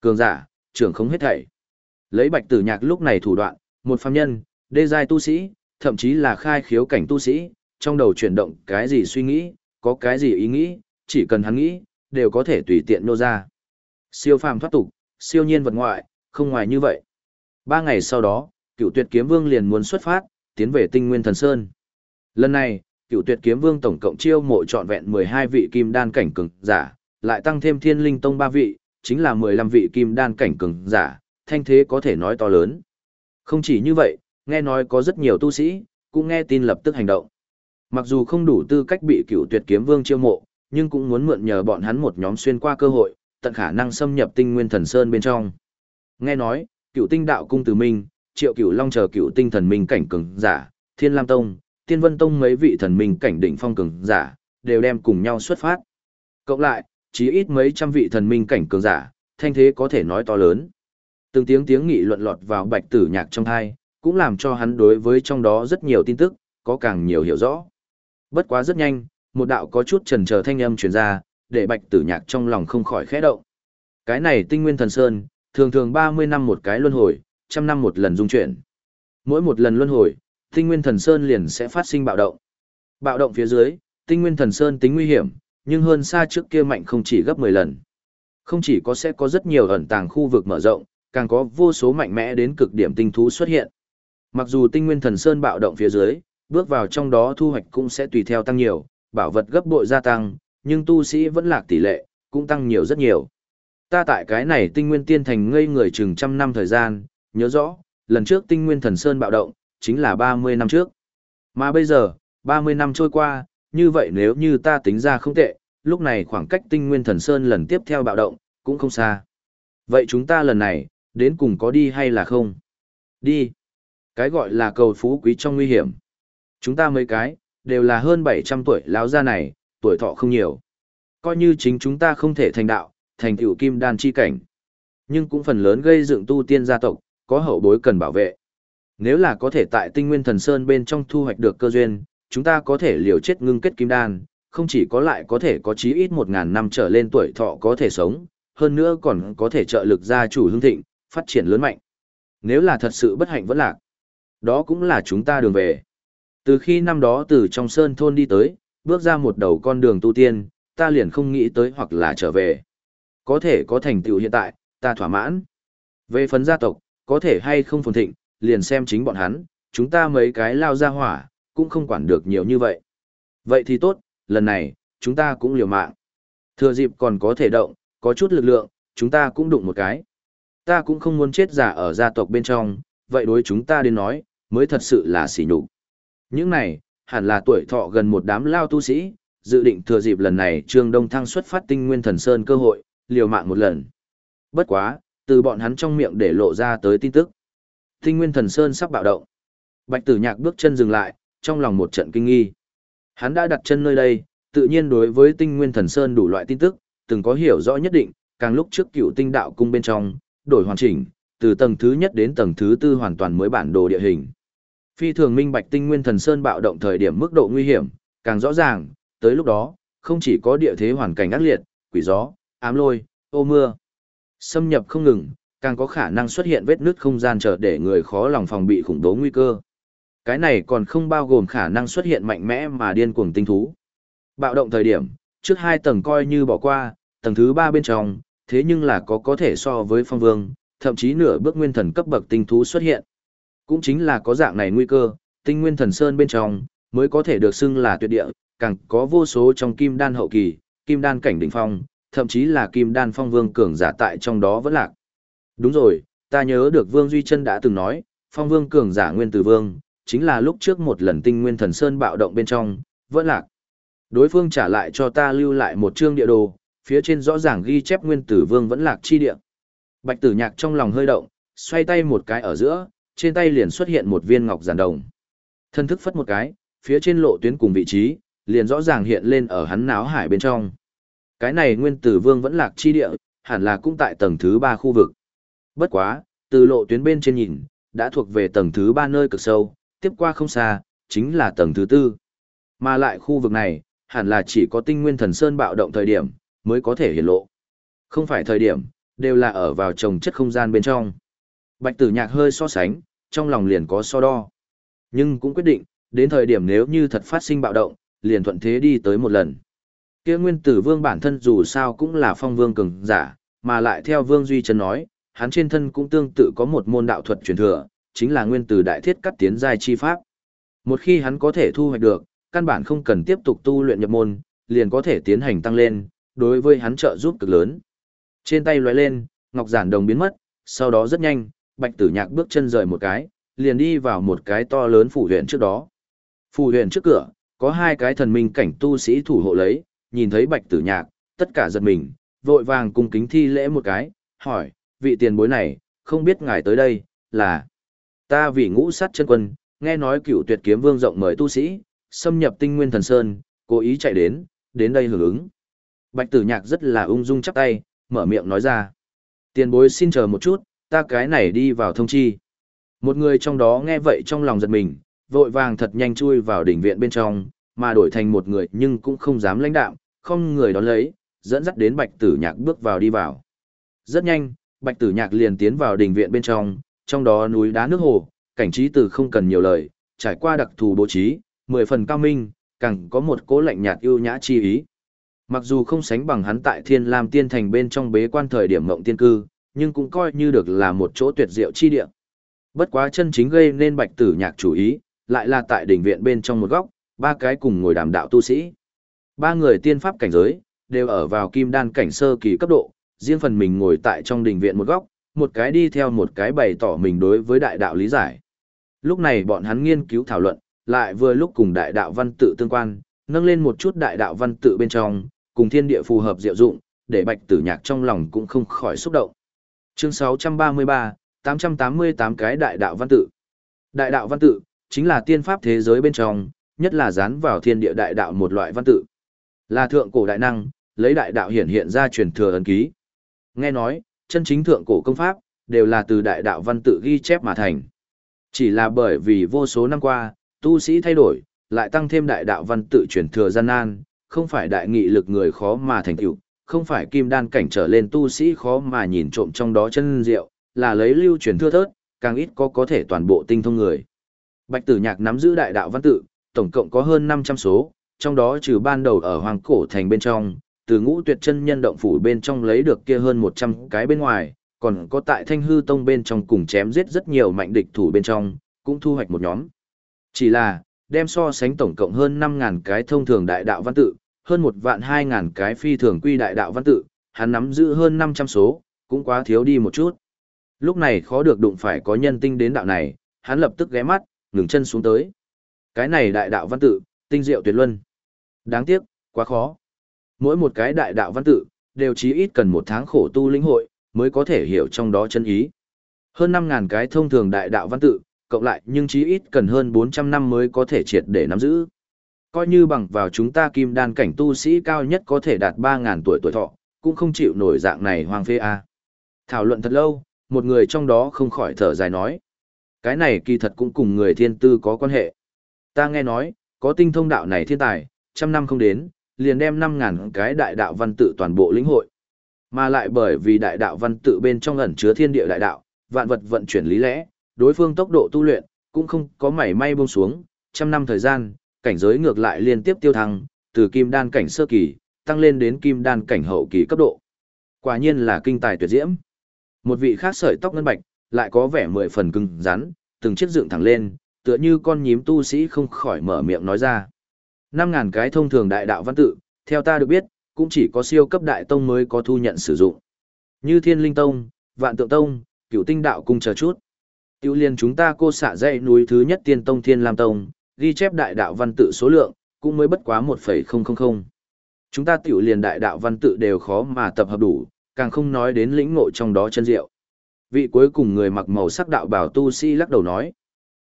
Cường giả, trưởng không hết thảy. Lấy Bạch Tử Nhạc lúc này thủ đoạn, một phàm nhân, đê giai tu sĩ, thậm chí là khai khiếu cảnh tu sĩ, trong đầu chuyển động cái gì suy nghĩ, có cái gì ý nghĩ, chỉ cần hắn nghĩ, đều có thể tùy tiện nô ra. Siêu phàm thoát tục, siêu nhiên vật ngoại, không ngoài như vậy. Ba ngày sau đó, cựu tuyệt kiếm vương liền muốn xuất phát, tiến về tinh nguyên thần sơn. Lần này, cựu tuyệt kiếm vương tổng cộng chiêu mộ trọn vẹn 12 vị kim đan cảnh cường giả, lại tăng thêm thiên linh tông 3 vị, chính là 15 vị kim đan cảnh cường giả, thanh thế có thể nói to lớn. Không chỉ như vậy, nghe nói có rất nhiều tu sĩ, cũng nghe tin lập tức hành động. Mặc dù không đủ tư cách bị cựu tuyệt kiếm vương chiêu mộ, nhưng cũng muốn mượn nhờ bọn hắn một nhóm xuyên qua cơ hội, tận khả năng xâm nhập tinh nguyên thần sơn bên trong. Nghe nói, cựu tinh đạo cung từ minh, triệu cựu long chờ cựu tinh thần minh cảnh cường giả, thiên lam tông, tiên vân tông mấy vị thần minh cảnh đỉnh phong cường giả, đều đem cùng nhau xuất phát. Cộng lại, chỉ ít mấy trăm vị thần minh cảnh cường giả, thanh thế có thể nói to lớn. Từng tiếng tiếng nghị luận lọt vào bạch tử nhạc trong thai, cũng làm cho hắn đối với trong đó rất nhiều tin tức, có càng nhiều hiểu rõ. Bất quá rất nhanh, một đạo có chút trần chờ thanh âm truyền ra, để bạch tử nhạc trong lòng không khỏi khẽ động. Cái này tinh nguyên thần sơn, thường thường 30 năm một cái luân hồi, trăm năm một lần dung chuyển. Mỗi một lần luân hồi, tinh nguyên thần sơn liền sẽ phát sinh bạo động. Bạo động phía dưới, tinh nguyên thần sơn tính nguy hiểm, nhưng hơn xa trước kia mạnh không chỉ gấp 10 lần. Không chỉ có sẽ có rất nhiều ẩn tàng khu vực mở rộng, càng có vô số mạnh mẽ đến cực điểm tinh thú xuất hiện. Mặc dù tinh nguyên thần sơn bạo động phía dưới, bước vào trong đó thu hoạch cũng sẽ tùy theo tăng nhiều, bảo vật gấp bội gia tăng, nhưng tu sĩ vẫn lạc tỷ lệ, cũng tăng nhiều rất nhiều. Ta tại cái này tinh nguyên tiên thành ngây người chừng trăm năm thời gian, nhớ rõ, lần trước tinh nguyên thần sơn bạo động, chính là 30 năm trước. Mà bây giờ, 30 năm trôi qua, như vậy nếu như ta tính ra không tệ, lúc này khoảng cách tinh nguyên thần sơn lần tiếp theo bạo động, cũng không xa. Vậy chúng ta lần này, đến cùng có đi hay là không? Đi. Cái gọi là cầu phú quý trong nguy hiểm. Chúng ta mấy cái, đều là hơn 700 tuổi lão gia này, tuổi thọ không nhiều. Coi như chính chúng ta không thể thành đạo, thành tựu kim đan chi cảnh. Nhưng cũng phần lớn gây dựng tu tiên gia tộc, có hậu bối cần bảo vệ. Nếu là có thể tại tinh nguyên thần sơn bên trong thu hoạch được cơ duyên, chúng ta có thể liều chết ngưng kết kim đan, không chỉ có lại có thể có chí ít 1.000 năm trở lên tuổi thọ có thể sống, hơn nữa còn có thể trợ lực gia chủ hương thịnh, phát triển lớn mạnh. Nếu là thật sự bất hạnh vẫn lạc, đó cũng là chúng ta đường về. Từ khi năm đó từ trong sơn thôn đi tới, bước ra một đầu con đường tu tiên, ta liền không nghĩ tới hoặc là trở về. Có thể có thành tựu hiện tại, ta thỏa mãn. Về phần gia tộc, có thể hay không phồn thịnh, liền xem chính bọn hắn, chúng ta mấy cái lao ra hỏa, cũng không quản được nhiều như vậy. Vậy thì tốt, lần này, chúng ta cũng liều mạng. Thừa dịp còn có thể động, có chút lực lượng, chúng ta cũng đụng một cái. Ta cũng không muốn chết giả ở gia tộc bên trong, vậy đối chúng ta đến nói, mới thật sự là xỉ nhục. Những này, hẳn là tuổi thọ gần một đám lao tu sĩ, dự định thừa dịp lần này Trương Đông Thăng xuất phát tinh nguyên thần sơn cơ hội, liều mạng một lần. Bất quá, từ bọn hắn trong miệng để lộ ra tới tin tức. Tinh nguyên thần sơn sắp bạo động. Bạch tử nhạc bước chân dừng lại, trong lòng một trận kinh nghi. Hắn đã đặt chân nơi đây, tự nhiên đối với tinh nguyên thần sơn đủ loại tin tức, từng có hiểu rõ nhất định, càng lúc trước cựu tinh đạo cung bên trong, đổi hoàn chỉnh, từ tầng thứ nhất đến tầng thứ tư hoàn toàn mới bản đồ địa hình. Phi thường minh bạch tinh nguyên thần sơn bạo động thời điểm mức độ nguy hiểm, càng rõ ràng, tới lúc đó, không chỉ có địa thế hoàn cảnh ác liệt, quỷ gió, ám lôi, ô mưa, xâm nhập không ngừng, càng có khả năng xuất hiện vết nứt không gian trở để người khó lòng phòng bị khủng bố nguy cơ. Cái này còn không bao gồm khả năng xuất hiện mạnh mẽ mà điên cuồng tinh thú. Bạo động thời điểm, trước hai tầng coi như bỏ qua, tầng thứ ba bên trong, thế nhưng là có có thể so với phong vương, thậm chí nửa bước nguyên thần cấp bậc tinh thú xuất hiện. Cũng chính là có dạng này nguy cơ, tinh nguyên thần sơn bên trong, mới có thể được xưng là tuyệt địa, càng có vô số trong kim đan hậu kỳ, kim đan cảnh đỉnh phong, thậm chí là kim đan phong vương cường giả tại trong đó vẫn lạc. Đúng rồi, ta nhớ được Vương Duy Chân đã từng nói, phong vương cường giả nguyên tử vương, chính là lúc trước một lần tinh nguyên thần sơn bạo động bên trong, vẫn lạc. Đối phương trả lại cho ta lưu lại một chương địa đồ, phía trên rõ ràng ghi chép nguyên tử vương vẫn lạc chi địa. Bạch tử nhạc trong lòng hơi động, xoay tay một cái ở giữa, trên tay liền xuất hiện một viên ngọc giản đồng. Thân thức phất một cái, phía trên lộ tuyến cùng vị trí, liền rõ ràng hiện lên ở hắn náo hải bên trong. Cái này nguyên tử vương vẫn lạc chi địa, hẳn là cũng tại tầng thứ ba khu vực. Bất quá, từ lộ tuyến bên trên nhìn, đã thuộc về tầng thứ 3 nơi cực sâu, tiếp qua không xa, chính là tầng thứ tư. Mà lại khu vực này, hẳn là chỉ có tinh nguyên thần sơn bạo động thời điểm, mới có thể hiện lộ. Không phải thời điểm, đều là ở vào trồng chất không gian bên trong. Bạch tử nhạc hơi so sánh, trong lòng liền có so đo. Nhưng cũng quyết định, đến thời điểm nếu như thật phát sinh bạo động, liền thuận thế đi tới một lần. Kia nguyên tử vương bản thân dù sao cũng là phong vương cường giả, mà lại theo vương duy chân nói, hắn trên thân cũng tương tự có một môn đạo thuật truyền thừa, chính là nguyên tử đại thiết cắt tiến giai chi pháp. Một khi hắn có thể thu hoạch được, căn bản không cần tiếp tục tu luyện nhập môn, liền có thể tiến hành tăng lên, đối với hắn trợ giúp cực lớn. Trên tay lóe lên, ngọc giản đồng biến mất, sau đó rất nhanh, Bạch Tử Nhạc bước chân rời một cái, liền đi vào một cái to lớn phủ huyện trước đó. Phủ huyện trước cửa, có hai cái thần minh cảnh tu sĩ thủ hộ lấy, nhìn thấy Bạch Tử Nhạc, tất cả giật mình, vội vàng cung kính thi lễ một cái, hỏi, vị tiền bối này, không biết ngài tới đây, là ta vì ngũ sát chân quân, nghe nói cựu tuyệt kiếm vương rộng mời tu sĩ, xâm nhập tinh nguyên thần sơn, cố ý chạy đến, đến đây hưởng ứng. Bạch tử nhạc rất là ung dung chắp tay, mở miệng nói ra. Tiền bối xin chờ một chút, ta cái này đi vào thông chi. Một người trong đó nghe vậy trong lòng giật mình, vội vàng thật nhanh chui vào đỉnh viện bên trong, mà đổi thành một người nhưng cũng không dám lãnh đạm, không người đón lấy, dẫn dắt đến bạch tử nhạc bước vào đi vào. Rất nhanh, bạch tử nhạc liền tiến vào đỉnh viện bên trong, trong đó núi đá nước hồ, cảnh trí từ không cần nhiều lời, trải qua đặc thù bố trí, mười phần cao minh, càng có một cố lạnh nhạt yêu nhã chi ý. Mặc dù không sánh bằng hắn tại Thiên Lam Tiên Thành bên trong bế quan thời điểm mộng tiên cư, nhưng cũng coi như được là một chỗ tuyệt diệu chi địa. Bất quá chân chính gây nên bạch tử nhạc chủ ý, lại là tại đỉnh viện bên trong một góc, ba cái cùng ngồi đàm đạo tu sĩ. Ba người tiên pháp cảnh giới, đều ở vào kim đan cảnh sơ kỳ cấp độ, riêng phần mình ngồi tại trong đỉnh viện một góc, một cái đi theo một cái bày tỏ mình đối với đại đạo lý giải. Lúc này bọn hắn nghiên cứu thảo luận, lại vừa lúc cùng đại đạo văn tự tương quan, nâng lên một chút đại đạo văn tự bên trong, cùng thiên địa phù hợp diệu dụng, để bạch tử nhạc trong lòng cũng không khỏi xúc động. Chương 633, 888 cái đại đạo văn tự. Đại đạo văn tự, chính là tiên pháp thế giới bên trong, nhất là dán vào thiên địa đại đạo một loại văn tự. Là thượng cổ đại năng, lấy đại đạo hiển hiện ra truyền thừa ấn ký. Nghe nói, chân chính thượng cổ công pháp, đều là từ đại đạo văn tự ghi chép mà thành. Chỉ là bởi vì vô số năm qua, tu sĩ thay đổi, lại tăng thêm đại đạo văn tự truyền thừa gian nan, không phải đại nghị lực người khó mà thành tựu, không phải kim đan cảnh trở lên tu sĩ khó mà nhìn trộm trong đó chân rượu là lấy lưu truyền thưa thớt, càng ít có có thể toàn bộ tinh thông người. Bạch Tử Nhạc nắm giữ đại đạo văn tự, tổng cộng có hơn 500 số, trong đó trừ ban đầu ở Hoàng Cổ Thành bên trong, từ ngũ tuyệt chân nhân động phủ bên trong lấy được kia hơn 100 cái bên ngoài, còn có tại Thanh Hư Tông bên trong cùng chém giết rất nhiều mạnh địch thủ bên trong, cũng thu hoạch một nhóm. Chỉ là, đem so sánh tổng cộng hơn 5.000 cái thông thường đại đạo văn tự, hơn một vạn hai ngàn cái phi thường quy đại đạo văn tự, hắn nắm giữ hơn 500 số, cũng quá thiếu đi một chút. Lúc này khó được đụng phải có nhân tinh đến đạo này, hắn lập tức ghé mắt, ngừng chân xuống tới. Cái này đại đạo văn tự, tinh diệu tuyệt luân. Đáng tiếc, quá khó. Mỗi một cái đại đạo văn tự, đều chí ít cần một tháng khổ tu linh hội, mới có thể hiểu trong đó chân ý. Hơn 5.000 cái thông thường đại đạo văn tự, cộng lại nhưng chí ít cần hơn 400 năm mới có thể triệt để nắm giữ. Coi như bằng vào chúng ta kim đan cảnh tu sĩ cao nhất có thể đạt 3.000 tuổi tuổi thọ, cũng không chịu nổi dạng này hoang phê a. Thảo luận thật lâu, một người trong đó không khỏi thở dài nói. Cái này kỳ thật cũng cùng người thiên tư có quan hệ. Ta nghe nói, có tinh thông đạo này thiên tài, trăm năm không đến, liền đem 5.000 cái đại đạo văn tự toàn bộ lĩnh hội. Mà lại bởi vì đại đạo văn tự bên trong ẩn chứa thiên địa đại đạo, vạn vật vận chuyển lý lẽ, đối phương tốc độ tu luyện, cũng không có mảy may buông xuống, trăm năm thời gian, cảnh giới ngược lại liên tiếp tiêu thăng, từ kim đan cảnh sơ kỳ, tăng lên đến kim đan cảnh hậu kỳ cấp độ. Quả nhiên là kinh tài tuyệt diễm. Một vị khác sợi tóc ngân bạch, lại có vẻ mười phần cứng rắn, từng chiếc dựng thẳng lên, tựa như con nhím tu sĩ không khỏi mở miệng nói ra. Năm ngàn cái thông thường đại đạo văn tự, theo ta được biết, cũng chỉ có siêu cấp đại tông mới có thu nhận sử dụng. Như Thiên Linh Tông, Vạn Tượng Tông, Cửu Tinh Đạo cùng chờ chút. Tiêu liên chúng ta cô xạ dãy núi thứ nhất tiên tông Thiên Lam Tông, ghi chép đại đạo văn tự số lượng, cũng mới bất quá 1,000. Chúng ta tiểu liền đại đạo văn tự đều khó mà tập hợp đủ, càng không nói đến lĩnh ngộ trong đó chân diệu. Vị cuối cùng người mặc màu sắc đạo bảo tu sĩ lắc đầu nói.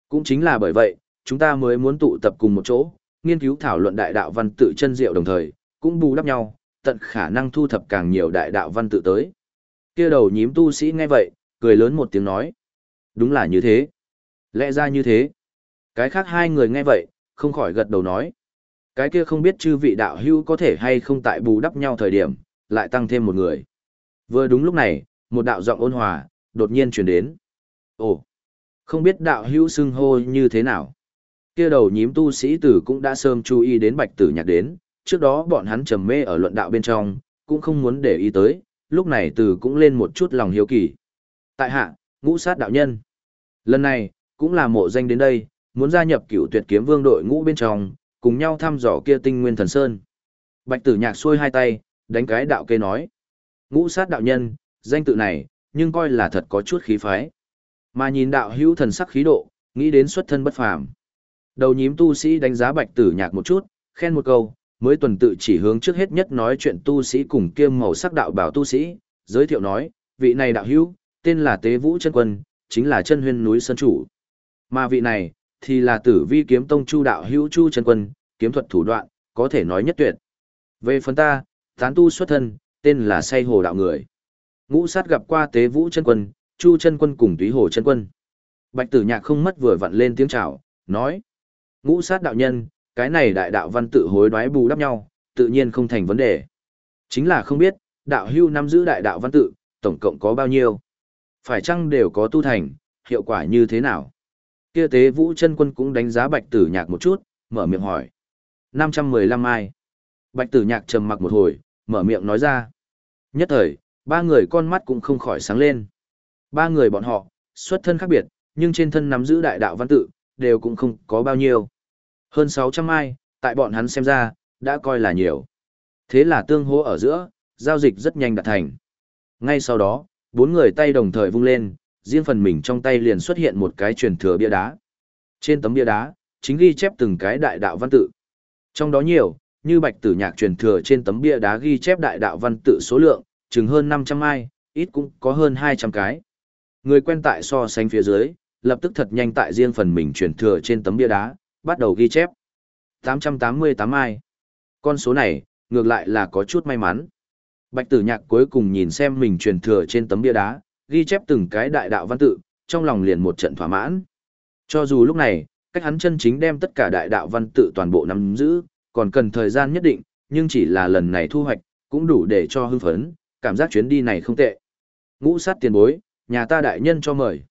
Cũng chính là bởi vậy, chúng ta mới muốn tụ tập cùng một chỗ, nghiên cứu thảo luận đại đạo văn tự chân diệu đồng thời, cũng bù đắp nhau, tận khả năng thu thập càng nhiều đại đạo văn tự tới. Kia đầu nhím tu sĩ nghe vậy, cười lớn một tiếng nói. Đúng là như thế. Lẽ ra như thế. Cái khác hai người nghe vậy, không khỏi gật đầu nói. Cái kia không biết chư vị đạo hữu có thể hay không tại bù đắp nhau thời điểm, lại tăng thêm một người. Vừa đúng lúc này, một đạo giọng ôn hòa, đột nhiên truyền đến. Ồ, không biết đạo hữu xưng hô như thế nào. Kia đầu nhím tu sĩ tử cũng đã sớm chú ý đến bạch tử nhạc đến, trước đó bọn hắn trầm mê ở luận đạo bên trong, cũng không muốn để ý tới, lúc này tử cũng lên một chút lòng hiếu kỳ. Tại hạ, ngũ sát đạo nhân. Lần này, cũng là mộ danh đến đây, muốn gia nhập cựu tuyệt kiếm vương đội ngũ bên trong, cùng nhau thăm dò kia tinh nguyên thần sơn. Bạch tử nhạc xuôi hai tay, đánh cái đạo kê nói. Ngũ sát đạo nhân, danh tự này, nhưng coi là thật có chút khí phái. Mà nhìn đạo hữu thần sắc khí độ, nghĩ đến xuất thân bất phàm. Đầu nhím tu sĩ đánh giá bạch tử nhạc một chút, khen một câu, mới tuần tự chỉ hướng trước hết nhất nói chuyện tu sĩ cùng kiêm màu sắc đạo bảo tu sĩ, giới thiệu nói, vị này đạo hữu, tên là Tế Vũ chân Quân, chính là chân huyên núi Sơn Chủ. Mà vị này, thì là tử vi kiếm tông chu đạo hữu chu chân quân, kiếm thuật thủ đoạn, có thể nói nhất tuyệt. Về phần ta, tán tu xuất thân, tên là say hồ đạo người. Ngũ sát gặp qua tế vũ chân quân, chu chân quân cùng túy hồ chân quân. Bạch tử nhạc không mất vừa vặn lên tiếng chào, nói. Ngũ sát đạo nhân, cái này đại đạo văn tự hối đoái bù đắp nhau, tự nhiên không thành vấn đề. Chính là không biết, đạo hưu nắm giữ đại đạo văn tự, tổng cộng có bao nhiêu. Phải chăng đều có tu thành, hiệu quả như thế nào? Kia tế vũ chân quân cũng đánh giá bạch tử nhạc một chút, mở miệng hỏi. 515 ai? Bạch tử nhạc trầm mặc một hồi, mở miệng nói ra. Nhất thời, ba người con mắt cũng không khỏi sáng lên. Ba người bọn họ, xuất thân khác biệt, nhưng trên thân nắm giữ đại đạo văn tự, đều cũng không có bao nhiêu. Hơn 600 ai, tại bọn hắn xem ra, đã coi là nhiều. Thế là tương hỗ ở giữa, giao dịch rất nhanh đạt thành. Ngay sau đó, bốn người tay đồng thời vung lên, riêng phần mình trong tay liền xuất hiện một cái truyền thừa bia đá. Trên tấm bia đá, chính ghi chép từng cái đại đạo văn tự. Trong đó nhiều, như bạch tử nhạc truyền thừa trên tấm bia đá ghi chép đại đạo văn tự số lượng, chừng hơn 500 ai, ít cũng có hơn 200 cái. Người quen tại so sánh phía dưới, lập tức thật nhanh tại riêng phần mình truyền thừa trên tấm bia đá, bắt đầu ghi chép. 888 ai. Con số này, ngược lại là có chút may mắn. Bạch tử nhạc cuối cùng nhìn xem mình truyền thừa trên tấm bia đá, ghi chép từng cái đại đạo văn tự, trong lòng liền một trận thỏa mãn. Cho dù lúc này, cách hắn chân chính đem tất cả đại đạo văn tự toàn bộ nắm giữ, còn cần thời gian nhất định, nhưng chỉ là lần này thu hoạch, cũng đủ để cho hưng phấn, cảm giác chuyến đi này không tệ. Ngũ sát tiền bối, nhà ta đại nhân cho mời.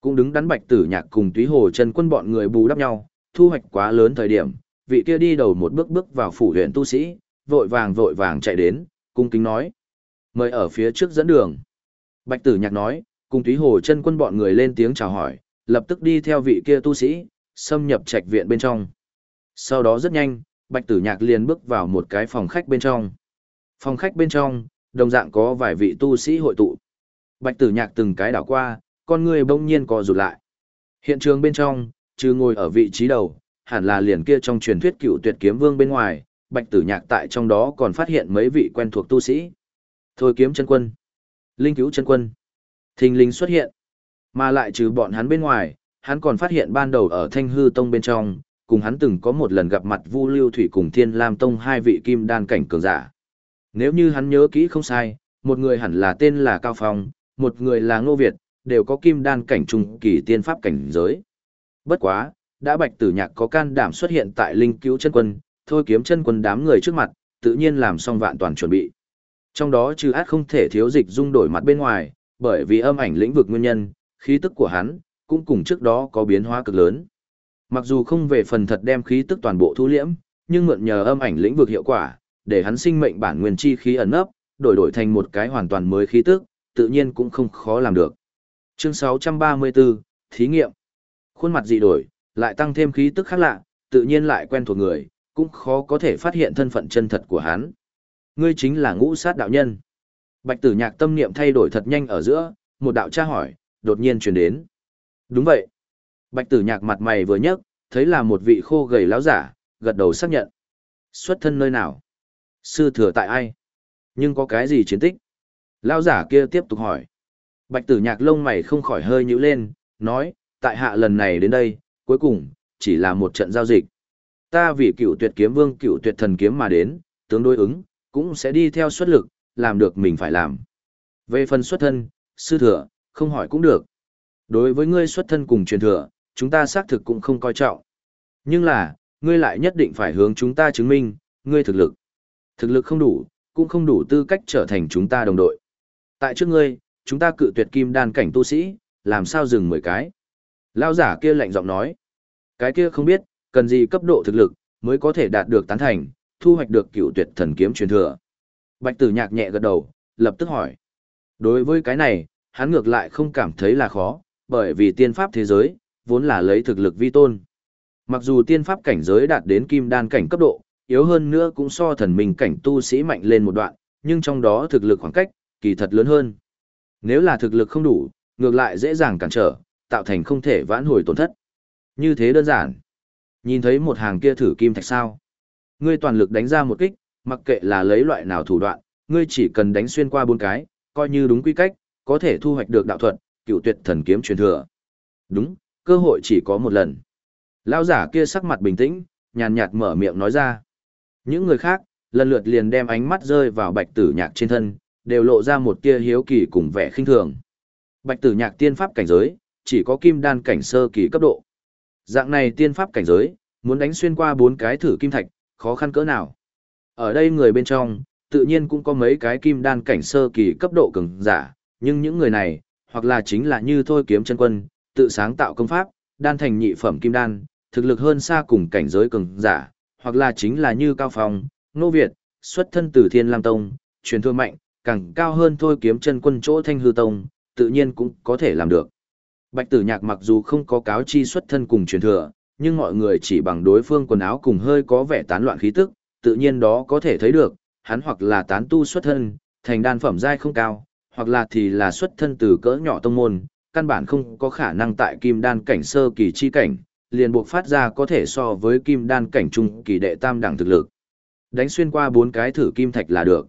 Cũng đứng đắn bạch tử nhạc cùng túy hồ chân quân bọn người bù đắp nhau, thu hoạch quá lớn thời điểm, vị kia đi đầu một bước bước vào phủ huyện tu sĩ, vội vàng vội vàng chạy đến, cung kính nói. Mời ở phía trước dẫn đường. Bạch tử nhạc nói, cùng túy hồ chân quân bọn người lên tiếng chào hỏi, lập tức đi theo vị kia tu sĩ, xâm nhập trạch viện bên trong. Sau đó rất nhanh, bạch tử nhạc liền bước vào một cái phòng khách bên trong. Phòng khách bên trong, đồng dạng có vài vị tu sĩ hội tụ. Bạch tử nhạc từng cái đảo qua, con người bỗng nhiên co rụt lại. Hiện trường bên trong, trừ ngồi ở vị trí đầu, hẳn là liền kia trong truyền thuyết cựu tuyệt kiếm vương bên ngoài, bạch tử nhạc tại trong đó còn phát hiện mấy vị quen thuộc tu sĩ. Thôi kiếm chân quân, linh cứu chân quân, thình linh xuất hiện. Mà lại trừ bọn hắn bên ngoài, hắn còn phát hiện ban đầu ở thanh hư tông bên trong, cùng hắn từng có một lần gặp mặt Vu Lưu Thủy cùng Thiên Lam Tông hai vị kim đan cảnh cường giả. Nếu như hắn nhớ kỹ không sai, một người hẳn là tên là Cao Phong, một người là Ngô Việt, đều có kim đan cảnh trung kỳ tiên pháp cảnh giới. Bất quá, đã Bạch Tử Nhạc có can đảm xuất hiện tại Linh Cứu chân quân, thôi kiếm chân quân đám người trước mặt, tự nhiên làm xong vạn toàn chuẩn bị. Trong đó trừ át không thể thiếu dịch dung đổi mặt bên ngoài, bởi vì âm ảnh lĩnh vực nguyên nhân, khí tức của hắn cũng cùng trước đó có biến hóa cực lớn. Mặc dù không về phần thật đem khí tức toàn bộ thu liễm, nhưng mượn nhờ âm ảnh lĩnh vực hiệu quả, để hắn sinh mệnh bản nguyên chi khí ẩn nấp, đổi đổi thành một cái hoàn toàn mới khí tức, tự nhiên cũng không khó làm được. Chương 634, thí nghiệm. Khuôn mặt dị đổi, lại tăng thêm khí tức khác lạ, tự nhiên lại quen thuộc người, cũng khó có thể phát hiện thân phận chân thật của hắn. Ngươi chính là ngũ sát đạo nhân. Bạch tử nhạc tâm niệm thay đổi thật nhanh ở giữa, một đạo tra hỏi, đột nhiên chuyển đến. Đúng vậy. Bạch tử nhạc mặt mày vừa nhấc, thấy là một vị khô gầy láo giả, gật đầu xác nhận, Xuất thân nơi nào? Sư thừa tại ai? Nhưng có cái gì chiến tích? Lao giả kia tiếp tục hỏi. Bạch tử nhạc lông mày không khỏi hơi nhữ lên, nói, tại hạ lần này đến đây, cuối cùng, chỉ là một trận giao dịch. Ta vì cựu tuyệt kiếm vương cựu tuyệt thần kiếm mà đến, tướng đối ứng, cũng sẽ đi theo xuất lực, làm được mình phải làm. Về phần xuất thân, sư thừa, không hỏi cũng được. Đối với ngươi xuất thân cùng truyền thừa, chúng ta xác thực cũng không coi trọng. Nhưng là, ngươi lại nhất định phải hướng chúng ta chứng minh, ngươi thực lực. Thực lực không đủ, cũng không đủ tư cách trở thành chúng ta đồng đội. Tại trước ngươi, chúng ta cự tuyệt kim đan cảnh tu sĩ, làm sao dừng mười cái. Lao giả kia lạnh giọng nói. Cái kia không biết, cần gì cấp độ thực lực, mới có thể đạt được tán thành, thu hoạch được cựu tuyệt thần kiếm truyền thừa. Bạch tử nhạc nhẹ gật đầu, lập tức hỏi. Đối với cái này, hắn ngược lại không cảm thấy là khó, bởi vì tiên pháp thế giới, vốn là lấy thực lực vi tôn. Mặc dù tiên pháp cảnh giới đạt đến kim đan cảnh cấp độ, yếu hơn nữa cũng so thần minh cảnh tu sĩ mạnh lên một đoạn, nhưng trong đó thực lực khoảng cách, kỳ thật lớn hơn. Nếu là thực lực không đủ, ngược lại dễ dàng cản trở, tạo thành không thể vãn hồi tổn thất. Như thế đơn giản. Nhìn thấy một hàng kia thử kim thạch sao. Ngươi toàn lực đánh ra một kích, mặc kệ là lấy loại nào thủ đoạn, ngươi chỉ cần đánh xuyên qua bốn cái, coi như đúng quy cách, có thể thu hoạch được đạo thuật, cựu tuyệt thần kiếm truyền thừa. Đúng, cơ hội chỉ có một lần. Lão giả kia sắc mặt bình tĩnh, nhàn nhạt mở miệng nói ra. Những người khác, lần lượt liền đem ánh mắt rơi vào bạch tử nhạc trên thân, đều lộ ra một tia hiếu kỳ cùng vẻ khinh thường. Bạch tử nhạc tiên pháp cảnh giới, chỉ có kim đan cảnh sơ kỳ cấp độ. Dạng này tiên pháp cảnh giới, muốn đánh xuyên qua bốn cái thử kim thạch, khó khăn cỡ nào. Ở đây người bên trong, tự nhiên cũng có mấy cái kim đan cảnh sơ kỳ cấp độ cường giả, nhưng những người này, hoặc là chính là như thôi kiếm chân quân, tự sáng tạo công pháp, đan thành nhị phẩm kim đan, thực lực hơn xa cùng cảnh giới cường giả, hoặc là chính là như Cao Phong, Nô Việt, xuất thân từ Thiên Lam Tông, truyền thừa mạnh, càng cao hơn thôi kiếm chân quân chỗ Thanh Hư Tông, tự nhiên cũng có thể làm được. Bạch Tử Nhạc mặc dù không có cáo chi xuất thân cùng truyền thừa, nhưng mọi người chỉ bằng đối phương quần áo cùng hơi có vẻ tán loạn khí tức, tự nhiên đó có thể thấy được, hắn hoặc là tán tu xuất thân, thành đan phẩm giai không cao, hoặc là thì là xuất thân từ cỡ nhỏ tông môn, căn bản không có khả năng tại kim đan cảnh sơ kỳ chi cảnh, liền buộc phát ra có thể so với kim đan cảnh trung kỳ đệ tam đẳng thực lực. Đánh xuyên qua bốn cái thử kim thạch là được.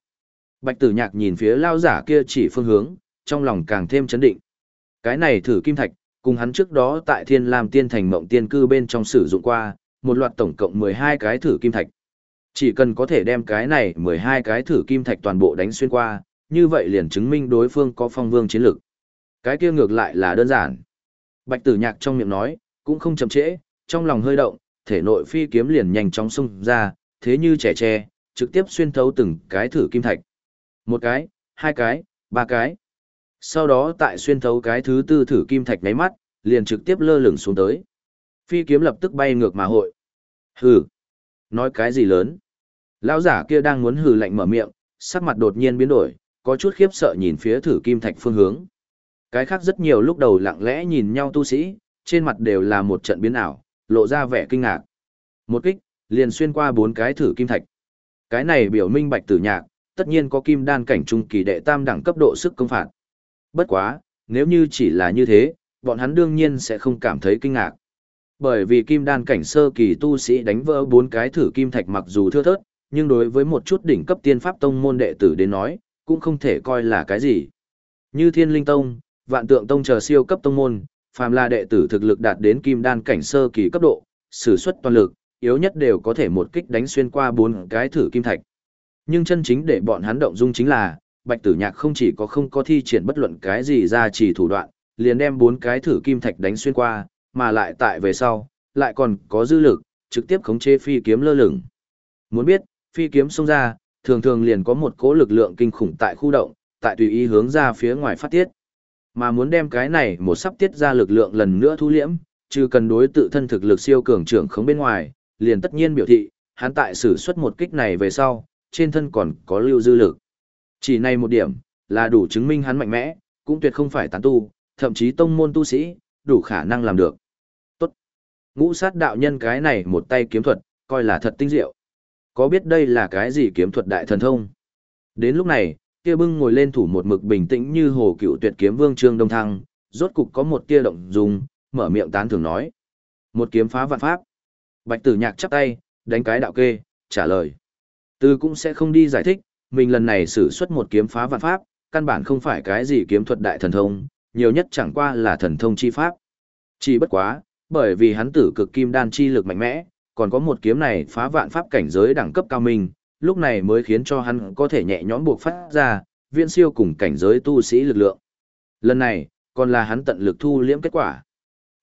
Bạch tử nhạc nhìn phía lao giả kia chỉ phương hướng, trong lòng càng thêm chấn định. Cái này thử kim thạch, cùng hắn trước đó tại thiên lam tiên thành mộng tiên cư bên trong sử dụng qua, một loạt tổng cộng 12 cái thử kim thạch. Chỉ cần có thể đem cái này 12 cái thử kim thạch toàn bộ đánh xuyên qua, như vậy liền chứng minh đối phương có phong vương chiến lực. Cái kia ngược lại là đơn giản. Bạch tử nhạc trong miệng nói, cũng không chậm trễ, trong lòng hơi động, thể nội phi kiếm liền nhanh chóng xung ra, thế như trẻ tre, trực tiếp xuyên thấu từng cái thử kim thạch. Một cái, hai cái, ba cái. Sau đó tại xuyên thấu cái thứ tư thử kim thạch ngáy mắt, liền trực tiếp lơ lửng xuống tới. Phi kiếm lập tức bay ngược mà hội. Hừ. Nói cái gì lớn? Lão giả kia đang muốn hừ lạnh mở miệng, sắc mặt đột nhiên biến đổi, có chút khiếp sợ nhìn phía thử kim thạch phương hướng. Cái khác rất nhiều lúc đầu lặng lẽ nhìn nhau tu sĩ, trên mặt đều là một trận biến ảo, lộ ra vẻ kinh ngạc. Một kích, liền xuyên qua bốn cái thử kim thạch. Cái này biểu minh bạch tử nhạc, tất nhiên có kim đan cảnh trung kỳ đệ tam đẳng cấp độ sức công phạt. Bất quá, nếu như chỉ là như thế, bọn hắn đương nhiên sẽ không cảm thấy kinh ngạc. Bởi vì kim đan cảnh sơ kỳ tu sĩ đánh vỡ bốn cái thử kim thạch mặc dù thưa thớt, nhưng đối với một chút đỉnh cấp tiên pháp tông môn đệ tử đến nói, cũng không thể coi là cái gì. Như Thiên Linh Tông, Vạn Tượng Tông chờ siêu cấp tông môn, phàm là đệ tử thực lực đạt đến kim đan cảnh sơ kỳ cấp độ, sử xuất toàn lực, yếu nhất đều có thể một kích đánh xuyên qua bốn cái thử kim thạch. Nhưng chân chính để bọn hắn động dung chính là, Bạch Tử Nhạc không chỉ có không có thi triển bất luận cái gì ra chỉ thủ đoạn, liền đem bốn cái thử kim thạch đánh xuyên qua, mà lại tại về sau, lại còn có dư lực, trực tiếp khống chế phi kiếm lơ lửng. Muốn biết, phi kiếm xông ra, thường thường liền có một cỗ lực lượng kinh khủng tại khu động, tại tùy ý hướng ra phía ngoài phát tiết. Mà muốn đem cái này một sắp tiết ra lực lượng lần nữa thu liễm, trừ cần đối tự thân thực lực siêu cường trưởng không bên ngoài, liền tất nhiên biểu thị, hắn tại sử xuất một kích này về sau, trên thân còn có lưu dư lực. Chỉ này một điểm, là đủ chứng minh hắn mạnh mẽ, cũng tuyệt không phải tán tu, thậm chí tông môn tu sĩ, đủ khả năng làm được. Tốt. Ngũ sát đạo nhân cái này một tay kiếm thuật, coi là thật tinh diệu. Có biết đây là cái gì kiếm thuật đại thần thông? Đến lúc này, kia bưng ngồi lên thủ một mực bình tĩnh như hồ cựu tuyệt kiếm vương trương đông thăng, rốt cục có một tia động dung, mở miệng tán thưởng nói. Một kiếm phá vạn pháp. Bạch tử nhạc chắp tay, đánh cái đạo kê, trả lời. Từ cũng sẽ không đi giải thích, mình lần này sử xuất một kiếm phá vạn pháp, căn bản không phải cái gì kiếm thuật đại thần thông, nhiều nhất chẳng qua là thần thông chi pháp. Chỉ bất quá, bởi vì hắn tử cực kim đan chi lực mạnh mẽ, còn có một kiếm này phá vạn pháp cảnh giới đẳng cấp cao minh, lúc này mới khiến cho hắn có thể nhẹ nhõm buộc phát ra, viễn siêu cùng cảnh giới tu sĩ lực lượng. Lần này, còn là hắn tận lực thu liễm kết quả.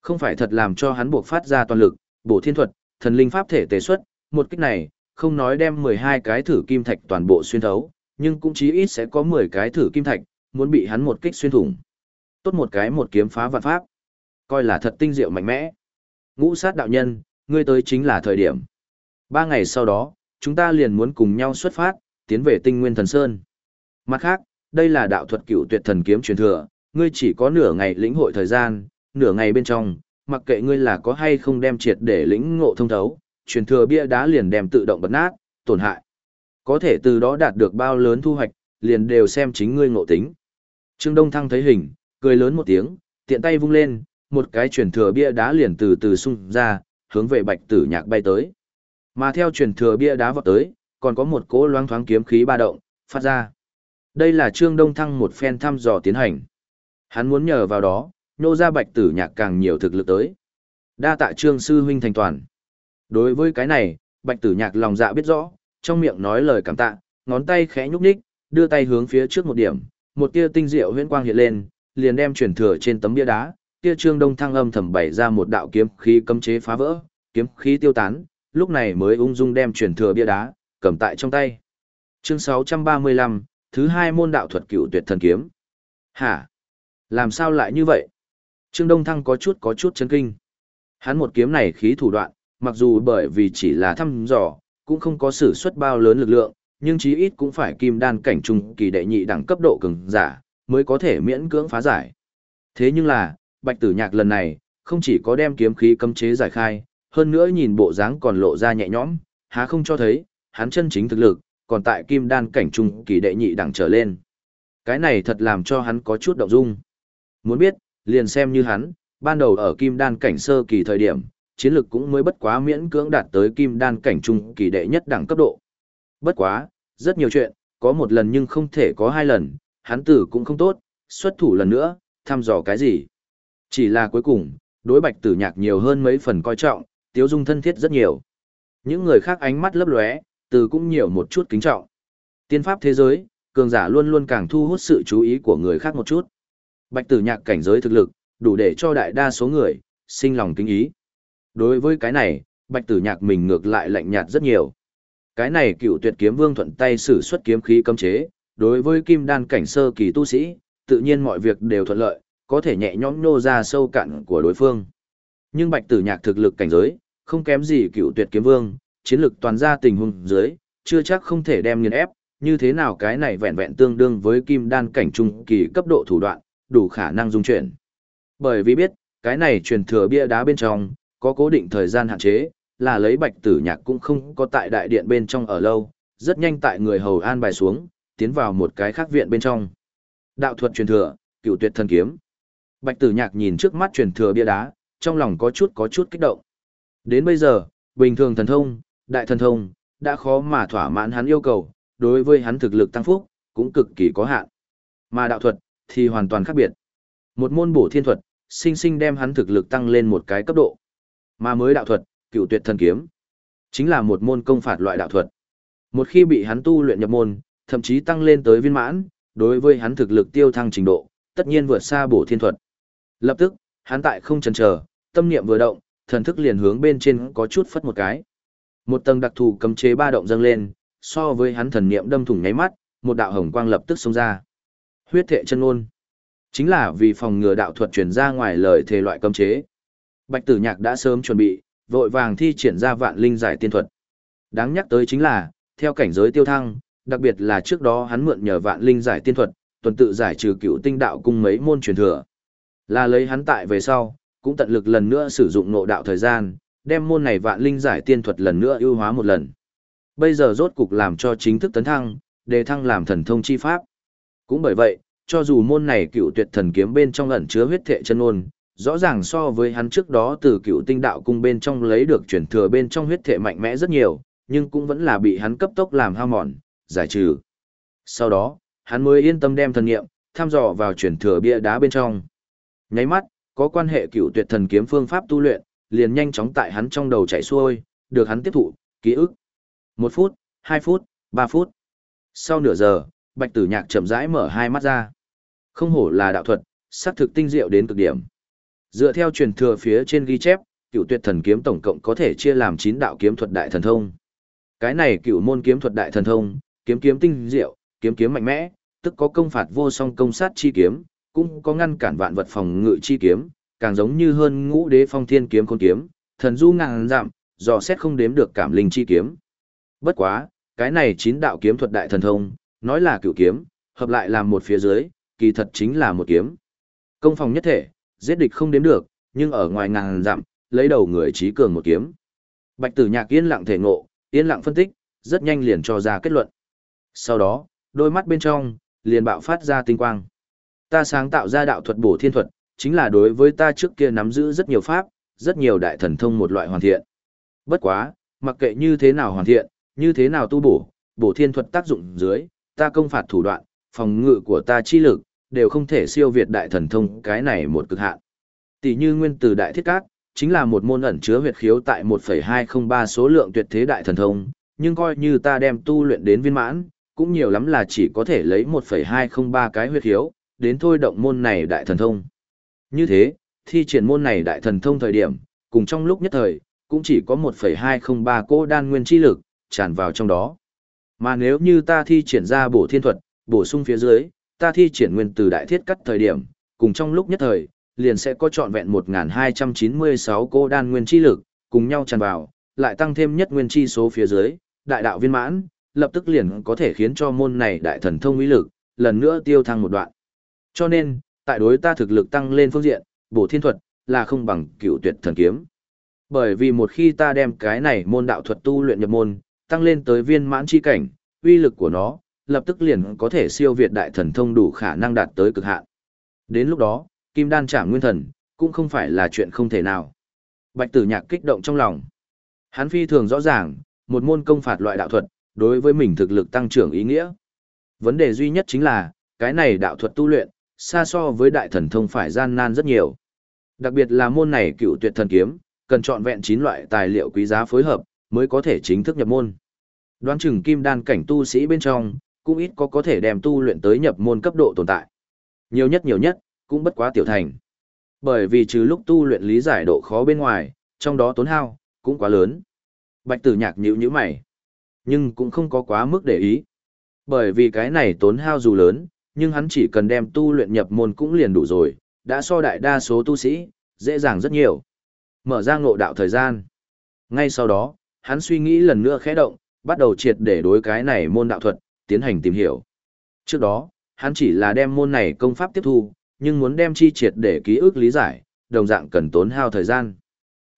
Không phải thật làm cho hắn buộc phát ra toàn lực, bổ thiên thuật, thần linh pháp thể tế xuất, một kích này, không nói đem 12 cái thử kim thạch toàn bộ xuyên thấu, nhưng cũng chí ít sẽ có 10 cái thử kim thạch, muốn bị hắn một kích xuyên thủng. Tốt một cái một kiếm phá vạn pháp. Coi là thật tinh diệu mạnh mẽ. Ngũ sát đạo nhân, ngươi tới chính là thời điểm. Ba ngày sau đó, chúng ta liền muốn cùng nhau xuất phát, tiến về tinh nguyên thần sơn. Mặt khác, đây là đạo thuật cựu tuyệt thần kiếm truyền thừa, ngươi chỉ có nửa ngày lĩnh hội thời gian, nửa ngày bên trong, mặc kệ ngươi là có hay không đem triệt để lĩnh ngộ thông thấu, truyền thừa bia đá liền đem tự động bật nát, tổn hại. Có thể từ đó đạt được bao lớn thu hoạch, liền đều xem chính ngươi ngộ tính. Trương Đông Thăng thấy hình, cười lớn một tiếng, tiện tay vung lên, một cái truyền thừa bia đá liền từ từ xung ra, hướng về bạch tử nhạc bay tới. Mà theo truyền thừa bia đá vọt tới, còn có một cỗ loáng thoáng kiếm khí ba động, phát ra. Đây là Trương Đông Thăng một phen thăm dò tiến hành. Hắn muốn nhờ vào đó, nô ra bạch tử nhạc càng nhiều thực lực tới. Đa tạ Trương Sư Huynh thành toàn. Đối với cái này, bạch tử nhạc lòng dạ biết rõ, trong miệng nói lời cảm tạ, ngón tay khẽ nhúc nhích, đưa tay hướng phía trước một điểm, một tia tinh diệu huyễn quang hiện lên, liền đem chuyển thừa trên tấm bia đá, tia trương đông thăng âm thầm bày ra một đạo kiếm khí cấm chế phá vỡ, kiếm khí tiêu tán, lúc này mới ung dung đem chuyển thừa bia đá, cầm tại trong tay. Chương 635, thứ hai môn đạo thuật cựu tuyệt thần kiếm. Hả? Làm sao lại như vậy? Trương Đông Thăng có chút có chút chấn kinh. Hắn một kiếm này khí thủ đoạn, mặc dù bởi vì chỉ là thăm dò, cũng không có sử xuất bao lớn lực lượng, nhưng chí ít cũng phải kim đan cảnh trung kỳ đệ nhị đẳng cấp độ cường giả, mới có thể miễn cưỡng phá giải. Thế nhưng là, Bạch Tử Nhạc lần này, không chỉ có đem kiếm khí cấm chế giải khai, hơn nữa nhìn bộ dáng còn lộ ra nhẹ nhõm, há không cho thấy, hắn chân chính thực lực, còn tại kim đan cảnh trung kỳ đệ nhị đẳng trở lên. Cái này thật làm cho hắn có chút động dung. Muốn biết, liền xem như hắn, ban đầu ở kim đan cảnh sơ kỳ thời điểm, chiến lực cũng mới bất quá miễn cưỡng đạt tới kim đan cảnh trung kỳ đệ nhất đẳng cấp độ. Bất quá, rất nhiều chuyện, có một lần nhưng không thể có hai lần, hắn tử cũng không tốt, xuất thủ lần nữa, thăm dò cái gì. Chỉ là cuối cùng, đối bạch tử nhạc nhiều hơn mấy phần coi trọng, tiếu dung thân thiết rất nhiều. Những người khác ánh mắt lấp lóe, từ cũng nhiều một chút kính trọng. Tiên pháp thế giới, cường giả luôn luôn càng thu hút sự chú ý của người khác một chút. Bạch tử nhạc cảnh giới thực lực, đủ để cho đại đa số người, sinh lòng kính ý. Đối với cái này, bạch tử nhạc mình ngược lại lạnh nhạt rất nhiều. Cái này cựu tuyệt kiếm vương thuận tay sử xuất kiếm khí cấm chế, đối với kim đan cảnh sơ kỳ tu sĩ, tự nhiên mọi việc đều thuận lợi, có thể nhẹ nhõm nô ra sâu cạn của đối phương. Nhưng bạch tử nhạc thực lực cảnh giới, không kém gì cựu tuyệt kiếm vương, chiến lực toàn ra tình huống dưới, chưa chắc không thể đem nghiền ép, như thế nào cái này vẹn vẹn tương đương với kim đan cảnh trung kỳ cấp độ thủ đoạn, đủ khả năng dung chuyển. Bởi vì biết, cái này truyền thừa bia đá bên trong, có cố định thời gian hạn chế, là lấy bạch tử nhạc cũng không có tại đại điện bên trong ở lâu, rất nhanh tại người hầu an bài xuống, tiến vào một cái khác viện bên trong. Đạo thuật truyền thừa, cựu tuyệt thần kiếm. Bạch tử nhạc nhìn trước mắt truyền thừa bia đá, trong lòng có chút có chút kích động. Đến bây giờ, bình thường thần thông, đại thần thông, đã khó mà thỏa mãn hắn yêu cầu, đối với hắn thực lực tăng phúc, cũng cực kỳ có hạn. Mà đạo thuật, thì hoàn toàn khác biệt. Một môn bổ thiên thuật, sinh sinh đem hắn thực lực tăng lên một cái cấp độ. Mà mới đạo thuật, cựu tuyệt thần kiếm, chính là một môn công phạt loại đạo thuật. Một khi bị hắn tu luyện nhập môn, thậm chí tăng lên tới viên mãn, đối với hắn thực lực tiêu thăng trình độ, tất nhiên vượt xa bổ thiên thuật. Lập tức, hắn tại không chần chờ, tâm niệm vừa động, thần thức liền hướng bên trên có chút phất một cái. Một tầng đặc thù cấm chế ba động dâng lên, so với hắn thần niệm đâm thủng nháy mắt, một đạo hồng quang lập tức xông ra. Huyết thệ chân ôn. Chính là vì phòng ngừa đạo thuật truyền ra ngoài lời thề loại cấm chế. Bạch Tử Nhạc đã sớm chuẩn bị, vội vàng thi triển ra vạn linh giải tiên thuật. Đáng nhắc tới chính là, theo cảnh giới tiêu thăng, đặc biệt là trước đó hắn mượn nhờ vạn linh giải tiên thuật, tuần tự giải trừ cựu tinh đạo cung mấy môn truyền thừa. Là lấy hắn tại về sau, cũng tận lực lần nữa sử dụng nộ đạo thời gian, đem môn này vạn linh giải tiên thuật lần nữa ưu hóa một lần. Bây giờ rốt cục làm cho chính thức tấn thăng, đề thăng làm thần thông chi pháp. Cũng bởi vậy, cho dù môn này cựu tuyệt thần kiếm bên trong ẩn chứa huyết thệ chân ôn, rõ ràng so với hắn trước đó từ cựu tinh đạo cung bên trong lấy được chuyển thừa bên trong huyết thể mạnh mẽ rất nhiều, nhưng cũng vẫn là bị hắn cấp tốc làm hao mòn, giải trừ. Sau đó, hắn mới yên tâm đem thần nghiệm, tham dò vào chuyển thừa bia đá bên trong. Nháy mắt, có quan hệ cựu tuyệt thần kiếm phương pháp tu luyện, liền nhanh chóng tại hắn trong đầu chạy xuôi, được hắn tiếp thụ, ký ức. Một phút, hai phút, ba phút. Sau nửa giờ, bạch tử nhạc chậm rãi mở hai mắt ra. Không hổ là đạo thuật, xác thực tinh diệu đến cực điểm. Dựa theo truyền thừa phía trên ghi chép, cựu tuyệt thần kiếm tổng cộng có thể chia làm 9 đạo kiếm thuật đại thần thông. Cái này cựu môn kiếm thuật đại thần thông, kiếm kiếm tinh diệu, kiếm kiếm mạnh mẽ, tức có công phạt vô song công sát chi kiếm, cũng có ngăn cản vạn vật phòng ngự chi kiếm, càng giống như hơn ngũ đế phong thiên kiếm khôn kiếm, thần du ngàn dặm, dò xét không đếm được cảm linh chi kiếm. Bất quá, cái này chín đạo kiếm thuật đại thần thông, nói là cựu kiếm, hợp lại làm một phía dưới, kỳ thật chính là một kiếm. Công phòng nhất thể, giết địch không đếm được, nhưng ở ngoài ngàn dặm, lấy đầu người trí cường một kiếm. Bạch Tử Nhạc yên lặng thể ngộ, yên lặng phân tích, rất nhanh liền cho ra kết luận. Sau đó, đôi mắt bên trong liền bạo phát ra tinh quang. Ta sáng tạo ra đạo thuật bổ thiên thuật, chính là đối với ta trước kia nắm giữ rất nhiều pháp, rất nhiều đại thần thông một loại hoàn thiện. Bất quá, mặc kệ như thế nào hoàn thiện, như thế nào tu bổ, bổ thiên thuật tác dụng dưới, ta công phạt thủ đoạn, phòng ngự của ta chi lực, đều không thể siêu việt đại thần thông cái này một cực hạn. Tỷ như nguyên từ đại thiết cát, chính là một môn ẩn chứa huyệt khiếu tại 1.203 số lượng tuyệt thế đại thần thông, nhưng coi như ta đem tu luyện đến viên mãn, cũng nhiều lắm là chỉ có thể lấy 1.203 cái huyệt khiếu, đến thôi động môn này đại thần thông. Như thế, thi triển môn này đại thần thông thời điểm, cùng trong lúc nhất thời, cũng chỉ có 1.203 cỗ đan nguyên chi lực, tràn vào trong đó. Mà nếu như ta thi triển ra bổ thiên thuật, bổ sung phía dưới, ta thi triển nguyên từ đại thiết cắt thời điểm, cùng trong lúc nhất thời, liền sẽ có trọn vẹn 1296 cô đan nguyên chi lực, cùng nhau tràn vào, lại tăng thêm nhất nguyên chi số phía dưới, đại đạo viên mãn, lập tức liền có thể khiến cho môn này đại thần thông uy lực, lần nữa tiêu thăng một đoạn. Cho nên, tại đối ta thực lực tăng lên phương diện, bổ thiên thuật, là không bằng cựu tuyệt thần kiếm. Bởi vì một khi ta đem cái này môn đạo thuật tu luyện nhập môn, tăng lên tới viên mãn chi cảnh, uy lực của nó, lập tức liền có thể siêu việt đại thần thông đủ khả năng đạt tới cực hạn. Đến lúc đó, kim đan trả nguyên thần, cũng không phải là chuyện không thể nào. Bạch tử nhạc kích động trong lòng. Hắn phi thường rõ ràng, một môn công phạt loại đạo thuật, đối với mình thực lực tăng trưởng ý nghĩa. Vấn đề duy nhất chính là, cái này đạo thuật tu luyện, xa so với đại thần thông phải gian nan rất nhiều. Đặc biệt là môn này cựu tuyệt thần kiếm, cần chọn vẹn 9 loại tài liệu quý giá phối hợp, mới có thể chính thức nhập môn. Đoán chừng kim đan cảnh tu sĩ bên trong, cũng ít có có thể đem tu luyện tới nhập môn cấp độ tồn tại. Nhiều nhất nhiều nhất, cũng bất quá tiểu thành. Bởi vì trừ lúc tu luyện lý giải độ khó bên ngoài, trong đó tốn hao, cũng quá lớn. Bạch tử nhạc nhữ như mày. Nhưng cũng không có quá mức để ý. Bởi vì cái này tốn hao dù lớn, nhưng hắn chỉ cần đem tu luyện nhập môn cũng liền đủ rồi, đã so đại đa số tu sĩ, dễ dàng rất nhiều. Mở ra ngộ đạo thời gian. Ngay sau đó, hắn suy nghĩ lần nữa khẽ động, bắt đầu triệt để đối cái này môn đạo thuật, tiến hành tìm hiểu. Trước đó, hắn chỉ là đem môn này công pháp tiếp thu, nhưng muốn đem chi triệt để ký ức lý giải, đồng dạng cần tốn hao thời gian.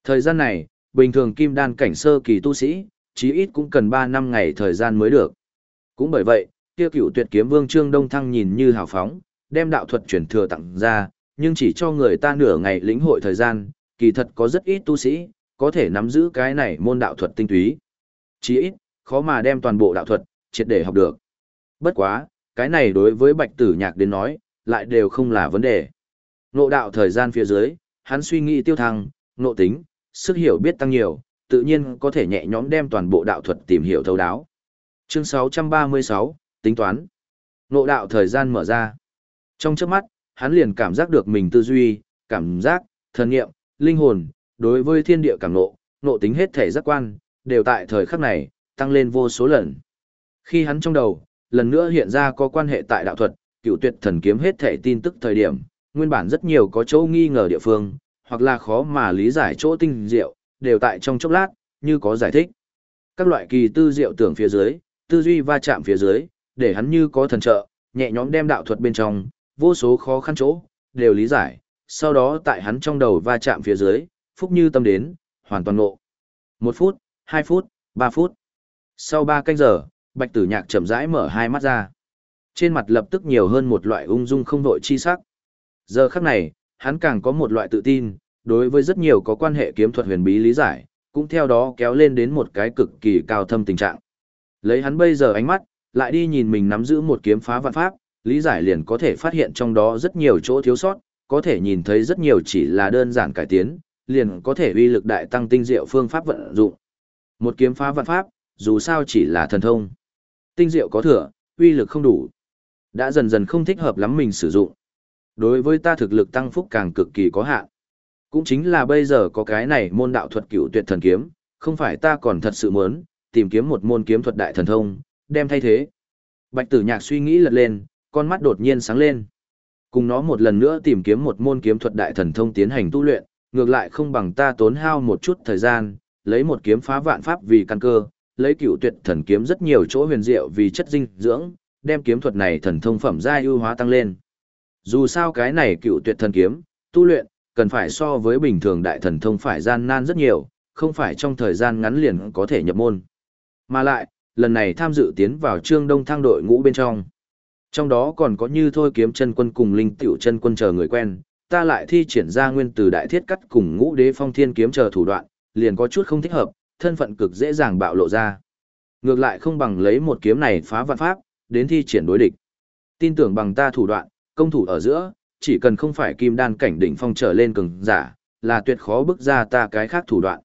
Thời gian này, bình thường kim đan cảnh sơ kỳ tu sĩ, chí ít cũng cần 3 năm ngày thời gian mới được. Cũng bởi vậy, kia cựu tuyệt kiếm vương Trương Đông Thăng nhìn như hào phóng, đem đạo thuật chuyển thừa tặng ra, nhưng chỉ cho người ta nửa ngày lĩnh hội thời gian, kỳ thật có rất ít tu sĩ, có thể nắm giữ cái này môn đạo thuật tinh túy. Chí ít, khó mà đem toàn bộ đạo thuật, triệt để học được. Bất quá, cái này đối với bạch tử nhạc đến nói, lại đều không là vấn đề. Nộ đạo thời gian phía dưới, hắn suy nghĩ tiêu thăng, nộ tính, sức hiểu biết tăng nhiều, tự nhiên có thể nhẹ nhõm đem toàn bộ đạo thuật tìm hiểu thấu đáo. Chương 636, tính toán. Nộ đạo thời gian mở ra. Trong chớp mắt, hắn liền cảm giác được mình tư duy, cảm giác, thần nghiệm, linh hồn, đối với thiên địa cảm nộ, nộ tính hết thể giác quan, đều tại thời khắc này, tăng lên vô số lần. Khi hắn trong đầu, lần nữa hiện ra có quan hệ tại đạo thuật, cựu tuyệt thần kiếm hết thể tin tức thời điểm, nguyên bản rất nhiều có chỗ nghi ngờ địa phương, hoặc là khó mà lý giải chỗ tinh diệu, đều tại trong chốc lát, như có giải thích. Các loại kỳ tư diệu tưởng phía dưới, tư duy va chạm phía dưới, để hắn như có thần trợ, nhẹ nhõm đem đạo thuật bên trong, vô số khó khăn chỗ, đều lý giải, sau đó tại hắn trong đầu va chạm phía dưới, phúc như tâm đến, hoàn toàn ngộ. Một phút, hai phút, ba phút. Sau ba canh giờ, bạch tử nhạc chậm rãi mở hai mắt ra. Trên mặt lập tức nhiều hơn một loại ung dung không vội chi sắc. Giờ khắc này, hắn càng có một loại tự tin, đối với rất nhiều có quan hệ kiếm thuật huyền bí lý giải, cũng theo đó kéo lên đến một cái cực kỳ cao thâm tình trạng. Lấy hắn bây giờ ánh mắt, lại đi nhìn mình nắm giữ một kiếm phá vạn pháp, lý giải liền có thể phát hiện trong đó rất nhiều chỗ thiếu sót, có thể nhìn thấy rất nhiều chỉ là đơn giản cải tiến, liền có thể uy lực đại tăng tinh diệu phương pháp vận dụng. Một kiếm phá vạn pháp, dù sao chỉ là thần thông. Tinh diệu có thừa, uy lực không đủ. Đã dần dần không thích hợp lắm mình sử dụng. Đối với ta thực lực tăng phúc càng cực kỳ có hạn. Cũng chính là bây giờ có cái này môn đạo thuật cửu tuyệt thần kiếm, không phải ta còn thật sự muốn tìm kiếm một môn kiếm thuật đại thần thông, đem thay thế. Bạch tử nhạc suy nghĩ lật lên, con mắt đột nhiên sáng lên. Cùng nó một lần nữa tìm kiếm một môn kiếm thuật đại thần thông tiến hành tu luyện, ngược lại không bằng ta tốn hao một chút thời gian, lấy một kiếm phá vạn pháp vì căn cơ, lấy cựu tuyệt thần kiếm rất nhiều chỗ huyền diệu vì chất dinh dưỡng, đem kiếm thuật này thần thông phẩm gia ưu hóa tăng lên. Dù sao cái này cựu tuyệt thần kiếm, tu luyện, cần phải so với bình thường đại thần thông phải gian nan rất nhiều, không phải trong thời gian ngắn liền có thể nhập môn. Mà lại, lần này tham dự tiến vào trương đông thang đội ngũ bên trong. Trong đó còn có như thôi kiếm chân quân cùng linh tiểu chân quân chờ người quen, ta lại thi triển ra nguyên từ đại thiết cắt cùng ngũ đế phong thiên kiếm chờ thủ đoạn, liền có chút không thích hợp, thân phận cực dễ dàng bạo lộ ra. Ngược lại không bằng lấy một kiếm này phá vạn pháp, đến thi triển đối địch. Tin tưởng bằng ta thủ đoạn, công thủ ở giữa, chỉ cần không phải kim đan cảnh đỉnh phong trở lên cường giả, là tuyệt khó bức ra ta cái khác thủ đoạn.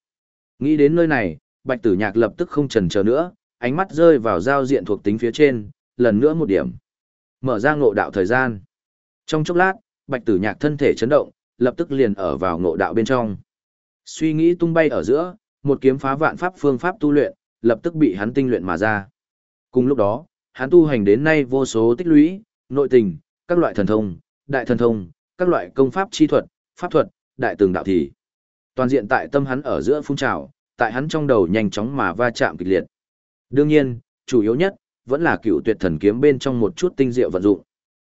Nghĩ đến nơi này, Bạch Tử Nhạc lập tức không chần chờ nữa, ánh mắt rơi vào giao diện thuộc tính phía trên, lần nữa một điểm. Mở ra ngộ đạo thời gian. Trong chốc lát, Bạch Tử Nhạc thân thể chấn động, lập tức liền ở vào ngộ đạo bên trong. Suy nghĩ tung bay ở giữa, một kiếm phá vạn pháp phương pháp tu luyện, lập tức bị hắn tinh luyện mà ra. Cùng lúc đó, hắn tu hành đến nay vô số tích lũy, nội tình, các loại thần thông, đại thần thông, các loại công pháp chi thuật, pháp thuật, đại tường đạo thì. Toàn diện tại tâm hắn ở giữa phun trào, tại hắn trong đầu nhanh chóng mà va chạm kịch liệt. Đương nhiên, chủ yếu nhất, vẫn là cựu tuyệt thần kiếm bên trong một chút tinh diệu vận dụng.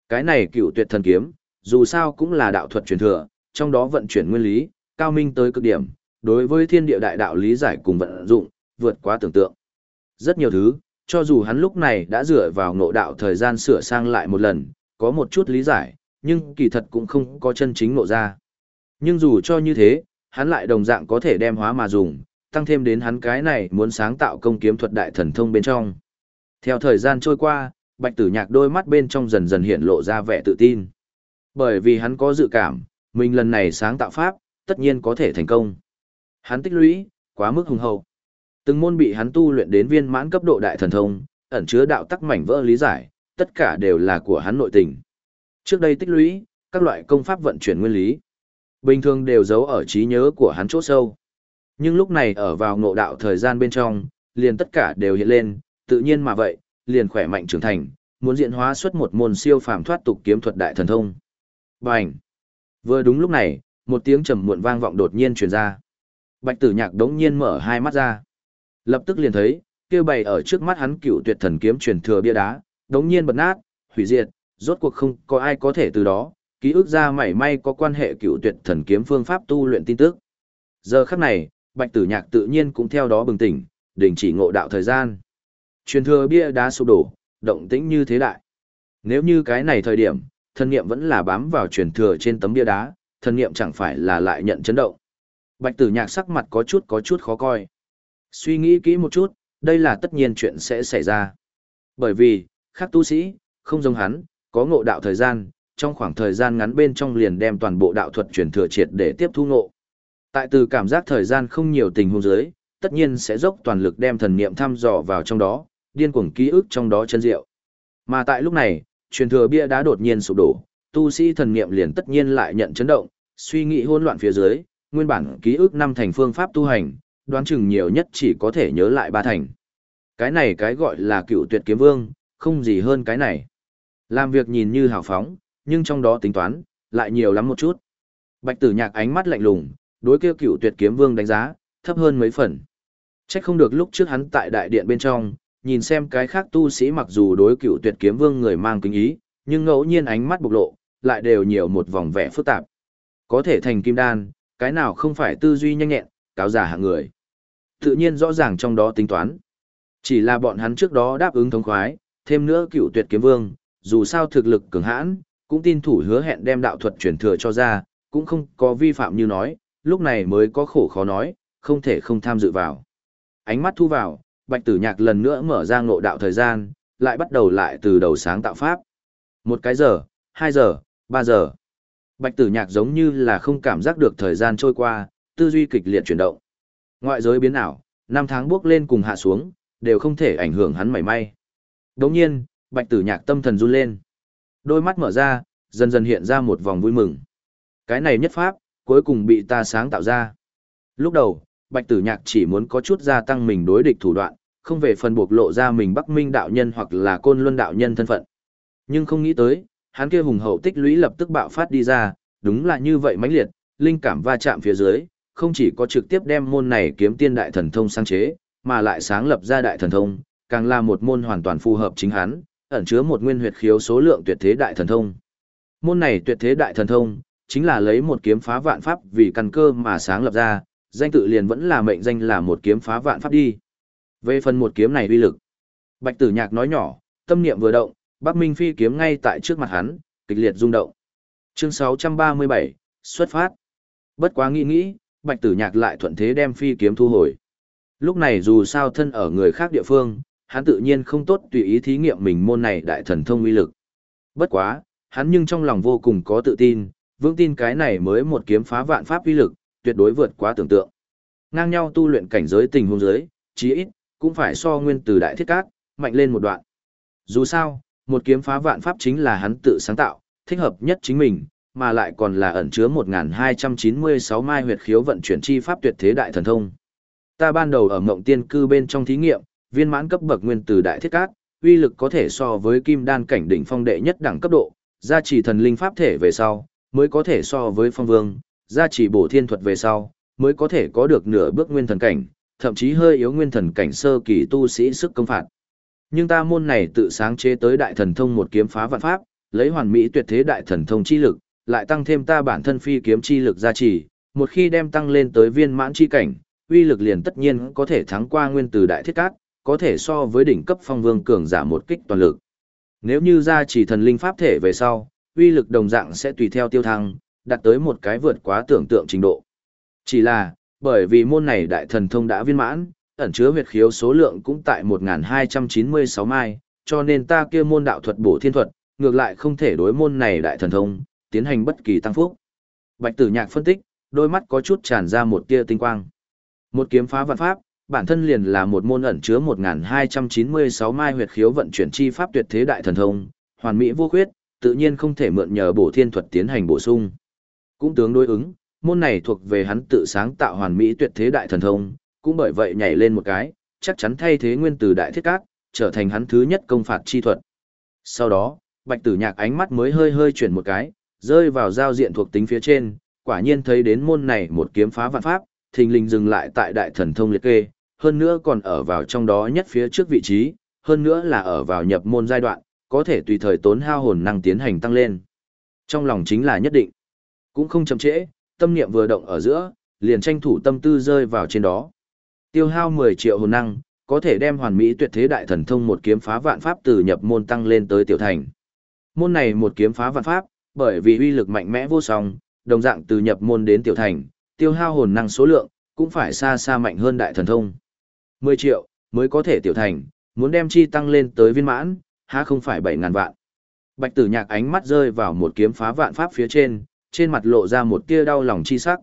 Cái này cựu tuyệt thần kiếm, dù sao cũng là đạo thuật truyền thừa, trong đó vận chuyển nguyên lý, cao minh tới cực điểm, đối với thiên địa đại đạo lý giải cùng vận dụng, vượt quá tưởng tượng. Rất nhiều thứ, cho dù hắn lúc này đã dựa vào ngộ đạo thời gian sửa sang lại một lần, có một chút lý giải, nhưng kỳ thật cũng không có chân chính ngộ ra. Nhưng dù cho như thế, hắn lại đồng dạng có thể đem hóa mà dùng, tăng thêm đến hắn cái này muốn sáng tạo công kiếm thuật đại thần thông bên trong. Theo thời gian trôi qua, bạch tử nhạc đôi mắt bên trong dần dần hiện lộ ra vẻ tự tin. Bởi vì hắn có dự cảm, mình lần này sáng tạo pháp, tất nhiên có thể thành công. Hắn tích lũy, quá mức hùng hậu. Từng môn bị hắn tu luyện đến viên mãn cấp độ đại thần thông, ẩn chứa đạo tắc mảnh vỡ lý giải, tất cả đều là của hắn nội tình. Trước đây tích lũy, các loại công pháp vận chuyển nguyên lý, bình thường đều giấu ở trí nhớ của hắn chỗ sâu. Nhưng lúc này ở vào ngộ đạo thời gian bên trong, liền tất cả đều hiện lên, tự nhiên mà vậy, liền khỏe mạnh trưởng thành, muốn diễn hóa xuất một môn siêu phàm thoát tục kiếm thuật đại thần thông. Bành! Vừa đúng lúc này, một tiếng trầm muộn vang vọng đột nhiên truyền ra. Bạch Tử Nhạc đống nhiên mở hai mắt ra. Lập tức liền thấy, kia bày ở trước mắt hắn cựu tuyệt thần kiếm truyền thừa bia đá, đống nhiên bật nát, hủy diệt, rốt cuộc không có ai có thể từ đó, ký ức ra mảy may có quan hệ cựu tuyệt thần kiếm phương pháp tu luyện tin tức. Giờ khắc này, Bạch Tử Nhạc tự nhiên cũng theo đó bừng tỉnh, đình chỉ ngộ đạo thời gian. Truyền thừa bia đá sụp đổ, động tĩnh như thế đại. Nếu như cái này thời điểm, thân niệm vẫn là bám vào truyền thừa trên tấm bia đá, thân niệm chẳng phải là lại nhận chấn động. Bạch Tử Nhạc sắc mặt có chút có chút khó coi. Suy nghĩ kỹ một chút, đây là tất nhiên chuyện sẽ xảy ra. Bởi vì, khác tu sĩ, không giống hắn, có ngộ đạo thời gian, trong khoảng thời gian ngắn bên trong liền đem toàn bộ đạo thuật truyền thừa triệt để tiếp thu ngộ. Tại từ cảm giác thời gian không nhiều tình huống dưới, tất nhiên sẽ dốc toàn lực đem thần niệm thăm dò vào trong đó, điên cuồng ký ức trong đó chân diệu. Mà tại lúc này, truyền thừa bia đá đột nhiên sụp đổ, tu sĩ thần niệm liền tất nhiên lại nhận chấn động, suy nghĩ hỗn loạn phía dưới, nguyên bản ký ức năm thành phương pháp tu hành, đoán chừng nhiều nhất chỉ có thể nhớ lại ba thành. Cái này cái gọi là cựu tuyệt kiếm vương, không gì hơn cái này. Làm việc nhìn như hào phóng, nhưng trong đó tính toán, lại nhiều lắm một chút. Bạch tử nhạc ánh mắt lạnh lùng, đối kia cựu tuyệt kiếm vương đánh giá, thấp hơn mấy phần. Chắc không được lúc trước hắn tại đại điện bên trong, nhìn xem cái khác tu sĩ mặc dù đối cựu tuyệt kiếm vương người mang kính ý, nhưng ngẫu nhiên ánh mắt bộc lộ, lại đều nhiều một vòng vẻ phức tạp. Có thể thành kim đan, cái nào không phải tư duy nhanh nhẹn, cáo giả hạng người. Tự nhiên rõ ràng trong đó tính toán. Chỉ là bọn hắn trước đó đáp ứng thống khoái, thêm nữa cựu tuyệt kiếm vương, dù sao thực lực cường hãn, cũng tin thủ hứa hẹn đem đạo thuật truyền thừa cho ra, cũng không có vi phạm như nói, lúc này mới có khổ khó nói, không thể không tham dự vào. Ánh mắt thu vào, Bạch Tử Nhạc lần nữa mở ra ngộ đạo thời gian, lại bắt đầu lại từ đầu sáng tạo pháp. Một cái giờ, hai giờ, ba giờ. Bạch Tử Nhạc giống như là không cảm giác được thời gian trôi qua, tư duy kịch liệt chuyển động. Ngoại giới biến ảo, năm tháng bước lên cùng hạ xuống, đều không thể ảnh hưởng hắn mảy may. Đồng nhiên, Bạch Tử Nhạc tâm thần run lên. Đôi mắt mở ra, dần dần hiện ra một vòng vui mừng. Cái này nhất pháp, cuối cùng bị ta sáng tạo ra. Lúc đầu, Bạch Tử Nhạc chỉ muốn có chút gia tăng mình đối địch thủ đoạn, không về phần buộc lộ ra mình Bắc Minh đạo nhân hoặc là Côn Luân đạo nhân thân phận. Nhưng không nghĩ tới, hắn kia hùng hậu tích lũy lập tức bạo phát đi ra, đúng là như vậy mãnh liệt, linh cảm va chạm phía dưới, không chỉ có trực tiếp đem môn này kiếm tiên đại thần thông sáng chế, mà lại sáng lập ra đại thần thông, càng là một môn hoàn toàn phù hợp chính hắn, ẩn chứa một nguyên huyệt khiếu số lượng tuyệt thế đại thần thông. Môn này tuyệt thế đại thần thông, chính là lấy một kiếm phá vạn pháp vì căn cơ mà sáng lập ra, danh tự liền vẫn là mệnh danh là một kiếm phá vạn pháp đi. Về phần một kiếm này uy lực, Bạch Tử Nhạc nói nhỏ, tâm niệm vừa động, Bắc Minh phi kiếm ngay tại trước mặt hắn, kịch liệt rung động. Chương 637, xuất phát. Bất quá nghĩ nghĩ, Bạch Tử Nhạc lại thuận thế đem phi kiếm thu hồi. Lúc này dù sao thân ở người khác địa phương, hắn tự nhiên không tốt tùy ý thí nghiệm mình môn này đại thần thông uy lực. Bất quá, hắn nhưng trong lòng vô cùng có tự tin, vững tin cái này mới một kiếm phá vạn pháp uy lực, tuyệt đối vượt quá tưởng tượng. Ngang nhau tu luyện cảnh giới tình huống giới, chí ít cũng phải so nguyên từ đại thiết cát, mạnh lên một đoạn. Dù sao, một kiếm phá vạn pháp chính là hắn tự sáng tạo, thích hợp nhất chính mình, mà lại còn là ẩn chứa 1296 mai huyệt khiếu vận chuyển chi pháp tuyệt thế đại thần thông. Ta ban đầu ở Mộng Tiên cư bên trong thí nghiệm, viên mãn cấp bậc nguyên từ đại thiết cát, uy lực có thể so với kim đan cảnh đỉnh phong đệ nhất đẳng cấp độ, gia trì thần linh pháp thể về sau, mới có thể so với phong vương, gia trì bổ thiên thuật về sau, mới có thể có được nửa bước nguyên thần cảnh, thậm chí hơi yếu nguyên thần cảnh sơ kỳ tu sĩ sức công phạt. Nhưng ta môn này tự sáng chế tới đại thần thông một kiếm phá vạn pháp, lấy hoàn mỹ tuyệt thế đại thần thông chi lực, lại tăng thêm ta bản thân phi kiếm chi lực gia trì, một khi đem tăng lên tới viên mãn chi cảnh, uy lực liền tất nhiên có thể thắng qua nguyên từ đại thiết cát, có thể so với đỉnh cấp phong vương cường giả một kích toàn lực. Nếu như gia trì thần linh pháp thể về sau, uy lực đồng dạng sẽ tùy theo tiêu thăng, đạt tới một cái vượt quá tưởng tượng trình độ. Chỉ là, bởi vì môn này đại thần thông đã viên mãn, ẩn chứa huyệt khiếu số lượng cũng tại 1296 mai, cho nên ta kia môn đạo thuật bổ thiên thuật, ngược lại không thể đối môn này đại thần thông, tiến hành bất kỳ tăng phúc. Bạch Tử Nhạc phân tích, đôi mắt có chút tràn ra một tia tinh quang. Một kiếm phá vạn pháp, bản thân liền là một môn ẩn chứa 1296 mai huyệt khiếu vận chuyển chi pháp tuyệt thế đại thần thông, hoàn mỹ vô khuyết, tự nhiên không thể mượn nhờ bổ thiên thuật tiến hành bổ sung. Cũng tướng đối ứng, môn này thuộc về hắn tự sáng tạo hoàn mỹ tuyệt thế đại thần thông, cũng bởi vậy nhảy lên một cái, chắc chắn thay thế nguyên từ đại thiết cát, trở thành hắn thứ nhất công phạt chi thuật. Sau đó, Bạch Tử Nhạc ánh mắt mới hơi hơi chuyển một cái, rơi vào giao diện thuộc tính phía trên, quả nhiên thấy đến môn này một kiếm phá vạn pháp, thình lình dừng lại tại đại thần thông liệt kê, hơn nữa còn ở vào trong đó nhất phía trước vị trí, hơn nữa là ở vào nhập môn giai đoạn, có thể tùy thời tốn hao hồn năng tiến hành tăng lên. Trong lòng chính là nhất định, cũng không chậm trễ, tâm niệm vừa động ở giữa, liền tranh thủ tâm tư rơi vào trên đó. Tiêu hao 10 triệu hồn năng, có thể đem hoàn mỹ tuyệt thế đại thần thông một kiếm phá vạn pháp từ nhập môn tăng lên tới tiểu thành. Môn này một kiếm phá vạn pháp, bởi vì uy lực mạnh mẽ vô song, đồng dạng từ nhập môn đến tiểu thành, tiêu hao hồn năng số lượng cũng phải xa xa mạnh hơn đại thần thông. 10 triệu mới có thể tiểu thành, muốn đem chi tăng lên tới viên mãn, há không phải 7000 vạn. Bạch Tử Nhạc ánh mắt rơi vào một kiếm phá vạn pháp phía trên, trên mặt lộ ra một tia đau lòng chi sắc.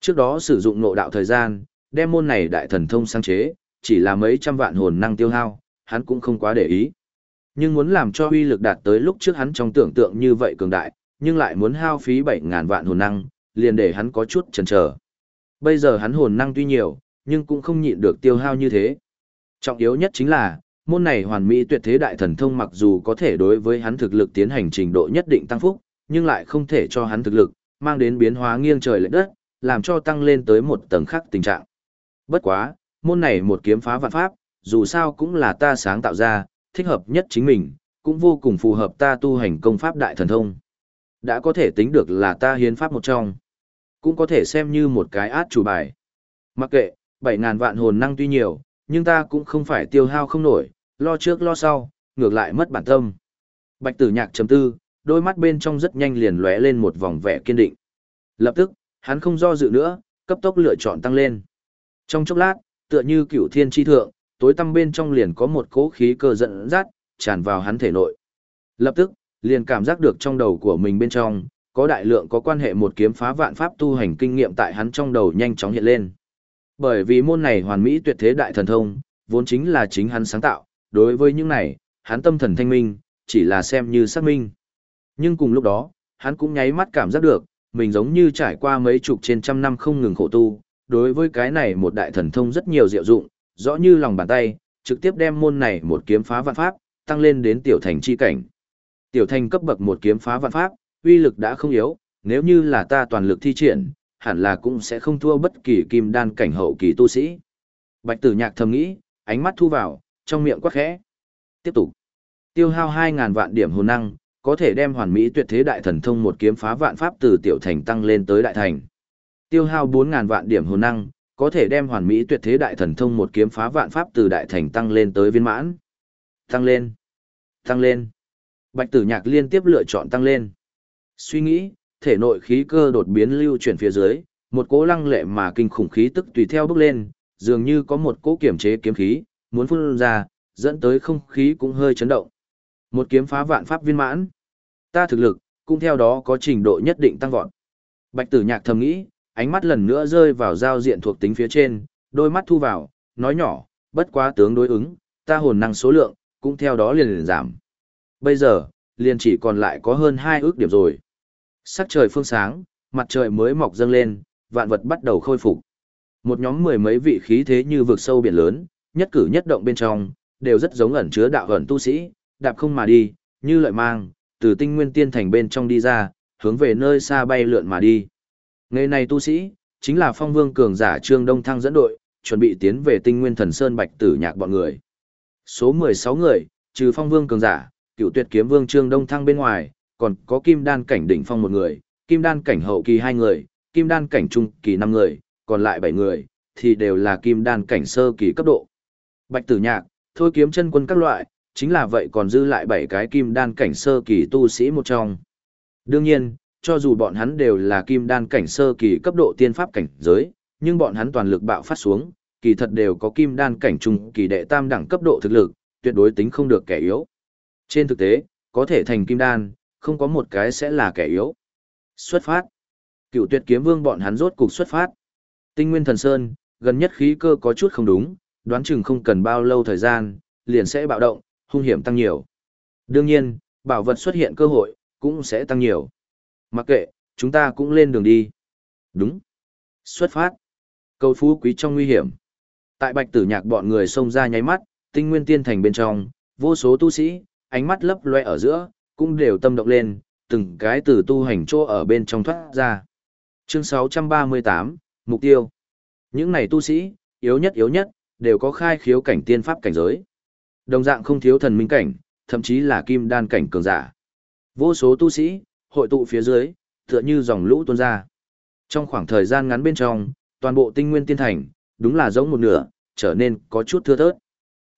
Trước đó sử dụng nộ đạo thời gian, đem môn này đại thần thông sáng chế, chỉ là mấy trăm vạn hồn năng tiêu hao, hắn cũng không quá để ý. Nhưng muốn làm cho uy lực đạt tới lúc trước hắn trong tưởng tượng như vậy cường đại, nhưng lại muốn hao phí 7000 vạn hồn năng, liền để hắn có chút chần chờ. Bây giờ hắn hồn năng tuy nhiều, nhưng cũng không nhịn được tiêu hao như thế. Trọng yếu nhất chính là, môn này hoàn mỹ tuyệt thế đại thần thông mặc dù có thể đối với hắn thực lực tiến hành trình độ nhất định tăng phúc, nhưng lại không thể cho hắn thực lực, mang đến biến hóa nghiêng trời lệch đất, làm cho tăng lên tới một tầng khác tình trạng. Bất quá, môn này một kiếm phá vạn pháp, dù sao cũng là ta sáng tạo ra, thích hợp nhất chính mình, cũng vô cùng phù hợp ta tu hành công pháp đại thần thông. Đã có thể tính được là ta hiến pháp một trong. Cũng có thể xem như một cái át chủ bài. Mặc kệ, 7.000 vạn hồn năng tuy nhiều, nhưng ta cũng không phải tiêu hao không nổi, lo trước lo sau, ngược lại mất bản tâm. Bạch tử nhạc chấm tư, đôi mắt bên trong rất nhanh liền lóe lên một vòng vẻ kiên định. Lập tức, hắn không do dự nữa, cấp tốc lựa chọn tăng lên. Trong chốc lát, tựa như cựu thiên tri thượng, tối tăm bên trong liền có một cỗ khí cơ dẫn dắt, tràn vào hắn thể nội. Lập tức, liền cảm giác được trong đầu của mình bên trong, có đại lượng có quan hệ một kiếm phá vạn pháp tu hành kinh nghiệm tại hắn trong đầu nhanh chóng hiện lên. Bởi vì môn này hoàn mỹ tuyệt thế đại thần thông, vốn chính là chính hắn sáng tạo, đối với những này, hắn tâm thần thanh minh, chỉ là xem như xác minh. Nhưng cùng lúc đó, hắn cũng nháy mắt cảm giác được, mình giống như trải qua mấy chục trên trăm năm không ngừng khổ tu, đối với cái này một đại thần thông rất nhiều diệu dụng, rõ như lòng bàn tay, trực tiếp đem môn này một kiếm phá vạn pháp, tăng lên đến tiểu thành chi cảnh. Tiểu thành cấp bậc một kiếm phá vạn pháp, uy lực đã không yếu, nếu như là ta toàn lực thi triển, hẳn là cũng sẽ không thua bất kỳ kim đan cảnh hậu kỳ tu sĩ. Bạch tử nhạc thầm nghĩ, ánh mắt thu vào, trong miệng quát khẽ. Tiếp tục. Tiêu hao 2000 vạn điểm hồn năng, có thể đem hoàn mỹ tuyệt thế đại thần thông một kiếm phá vạn pháp từ tiểu thành tăng lên tới đại thành. Tiêu hao 4.000 vạn điểm hồn năng, có thể đem hoàn mỹ tuyệt thế đại thần thông một kiếm phá vạn pháp từ đại thành tăng lên tới viên mãn. Tăng lên. Tăng lên. Bạch tử nhạc liên tiếp lựa chọn tăng lên. Suy nghĩ, thể nội khí cơ đột biến lưu chuyển phía dưới, một cỗ lăng lệ mà kinh khủng khí tức tùy theo bước lên, dường như có một cỗ kiểm chế kiếm khí, muốn phun ra, dẫn tới không khí cũng hơi chấn động. Một kiếm phá vạn pháp viên mãn. Ta thực lực, cũng theo đó có trình độ nhất định tăng vọt. Bạch tử nhạc thầm nghĩ, ánh mắt lần nữa rơi vào giao diện thuộc tính phía trên, đôi mắt thu vào, nói nhỏ, bất quá tướng đối ứng, ta hồn năng số lượng, cũng theo đó liền liền giảm. Bây giờ, liền chỉ còn lại có hơn hai ước điểm rồi. Sắc trời phương sáng, mặt trời mới mọc dâng lên, vạn vật bắt đầu khôi phục. Một nhóm mười mấy vị khí thế như vực sâu biển lớn, nhất cử nhất động bên trong, đều rất giống ẩn chứa đạo ẩn tu sĩ, đạp không mà đi, như lợi mang, từ tinh nguyên tiên thành bên trong đi ra, hướng về nơi xa bay lượn mà đi. Ngày này tu sĩ, chính là phong vương cường giả Trương Đông Thăng dẫn đội, chuẩn bị tiến về tinh nguyên thần sơn bạch tử nhạc bọn người. Số 16 người, trừ phong vương cường giả, cựu tuyệt kiếm vương Trương Đông Thăng bên ngoài, còn có kim đan cảnh đỉnh phong một người, kim đan cảnh hậu kỳ hai người, kim đan cảnh trung kỳ năm người, còn lại bảy người, thì đều là kim đan cảnh sơ kỳ cấp độ. Bạch tử nhạc, thôi kiếm chân quân các loại, chính là vậy còn dư lại bảy cái kim đan cảnh sơ kỳ tu sĩ một trong. Đương nhiên, cho dù bọn hắn đều là kim đan cảnh sơ kỳ cấp độ tiên pháp cảnh giới, nhưng bọn hắn toàn lực bạo phát xuống, kỳ thật đều có kim đan cảnh trung kỳ đệ tam đẳng cấp độ thực lực, tuyệt đối tính không được kẻ yếu. Trên thực tế, có thể thành kim đan, không có một cái sẽ là kẻ yếu. Xuất phát. Cựu tuyệt kiếm vương bọn hắn rốt cục xuất phát. Tinh nguyên thần sơn, gần nhất khí cơ có chút không đúng, đoán chừng không cần bao lâu thời gian, liền sẽ bạo động, hung hiểm tăng nhiều. Đương nhiên, bảo vật xuất hiện cơ hội, cũng sẽ tăng nhiều. Mặc kệ, chúng ta cũng lên đường đi. Đúng. Xuất phát. Cầu phú quý trong nguy hiểm. Tại bạch tử nhạc bọn người xông ra nháy mắt, tinh nguyên tiên thành bên trong, vô số tu sĩ, ánh mắt lấp loe ở giữa, cũng đều tâm động lên, từng cái từ tu hành chỗ ở bên trong thoát ra. Chương 638, Mục tiêu. Những này tu sĩ, yếu nhất yếu nhất, đều có khai khiếu cảnh tiên pháp cảnh giới. Đồng dạng không thiếu thần minh cảnh, thậm chí là kim đan cảnh cường giả. Vô số tu sĩ, hội tụ phía dưới, tựa như dòng lũ tuôn ra. Trong khoảng thời gian ngắn bên trong, toàn bộ tinh nguyên tiên thành, đúng là giống một nửa, trở nên có chút thưa thớt.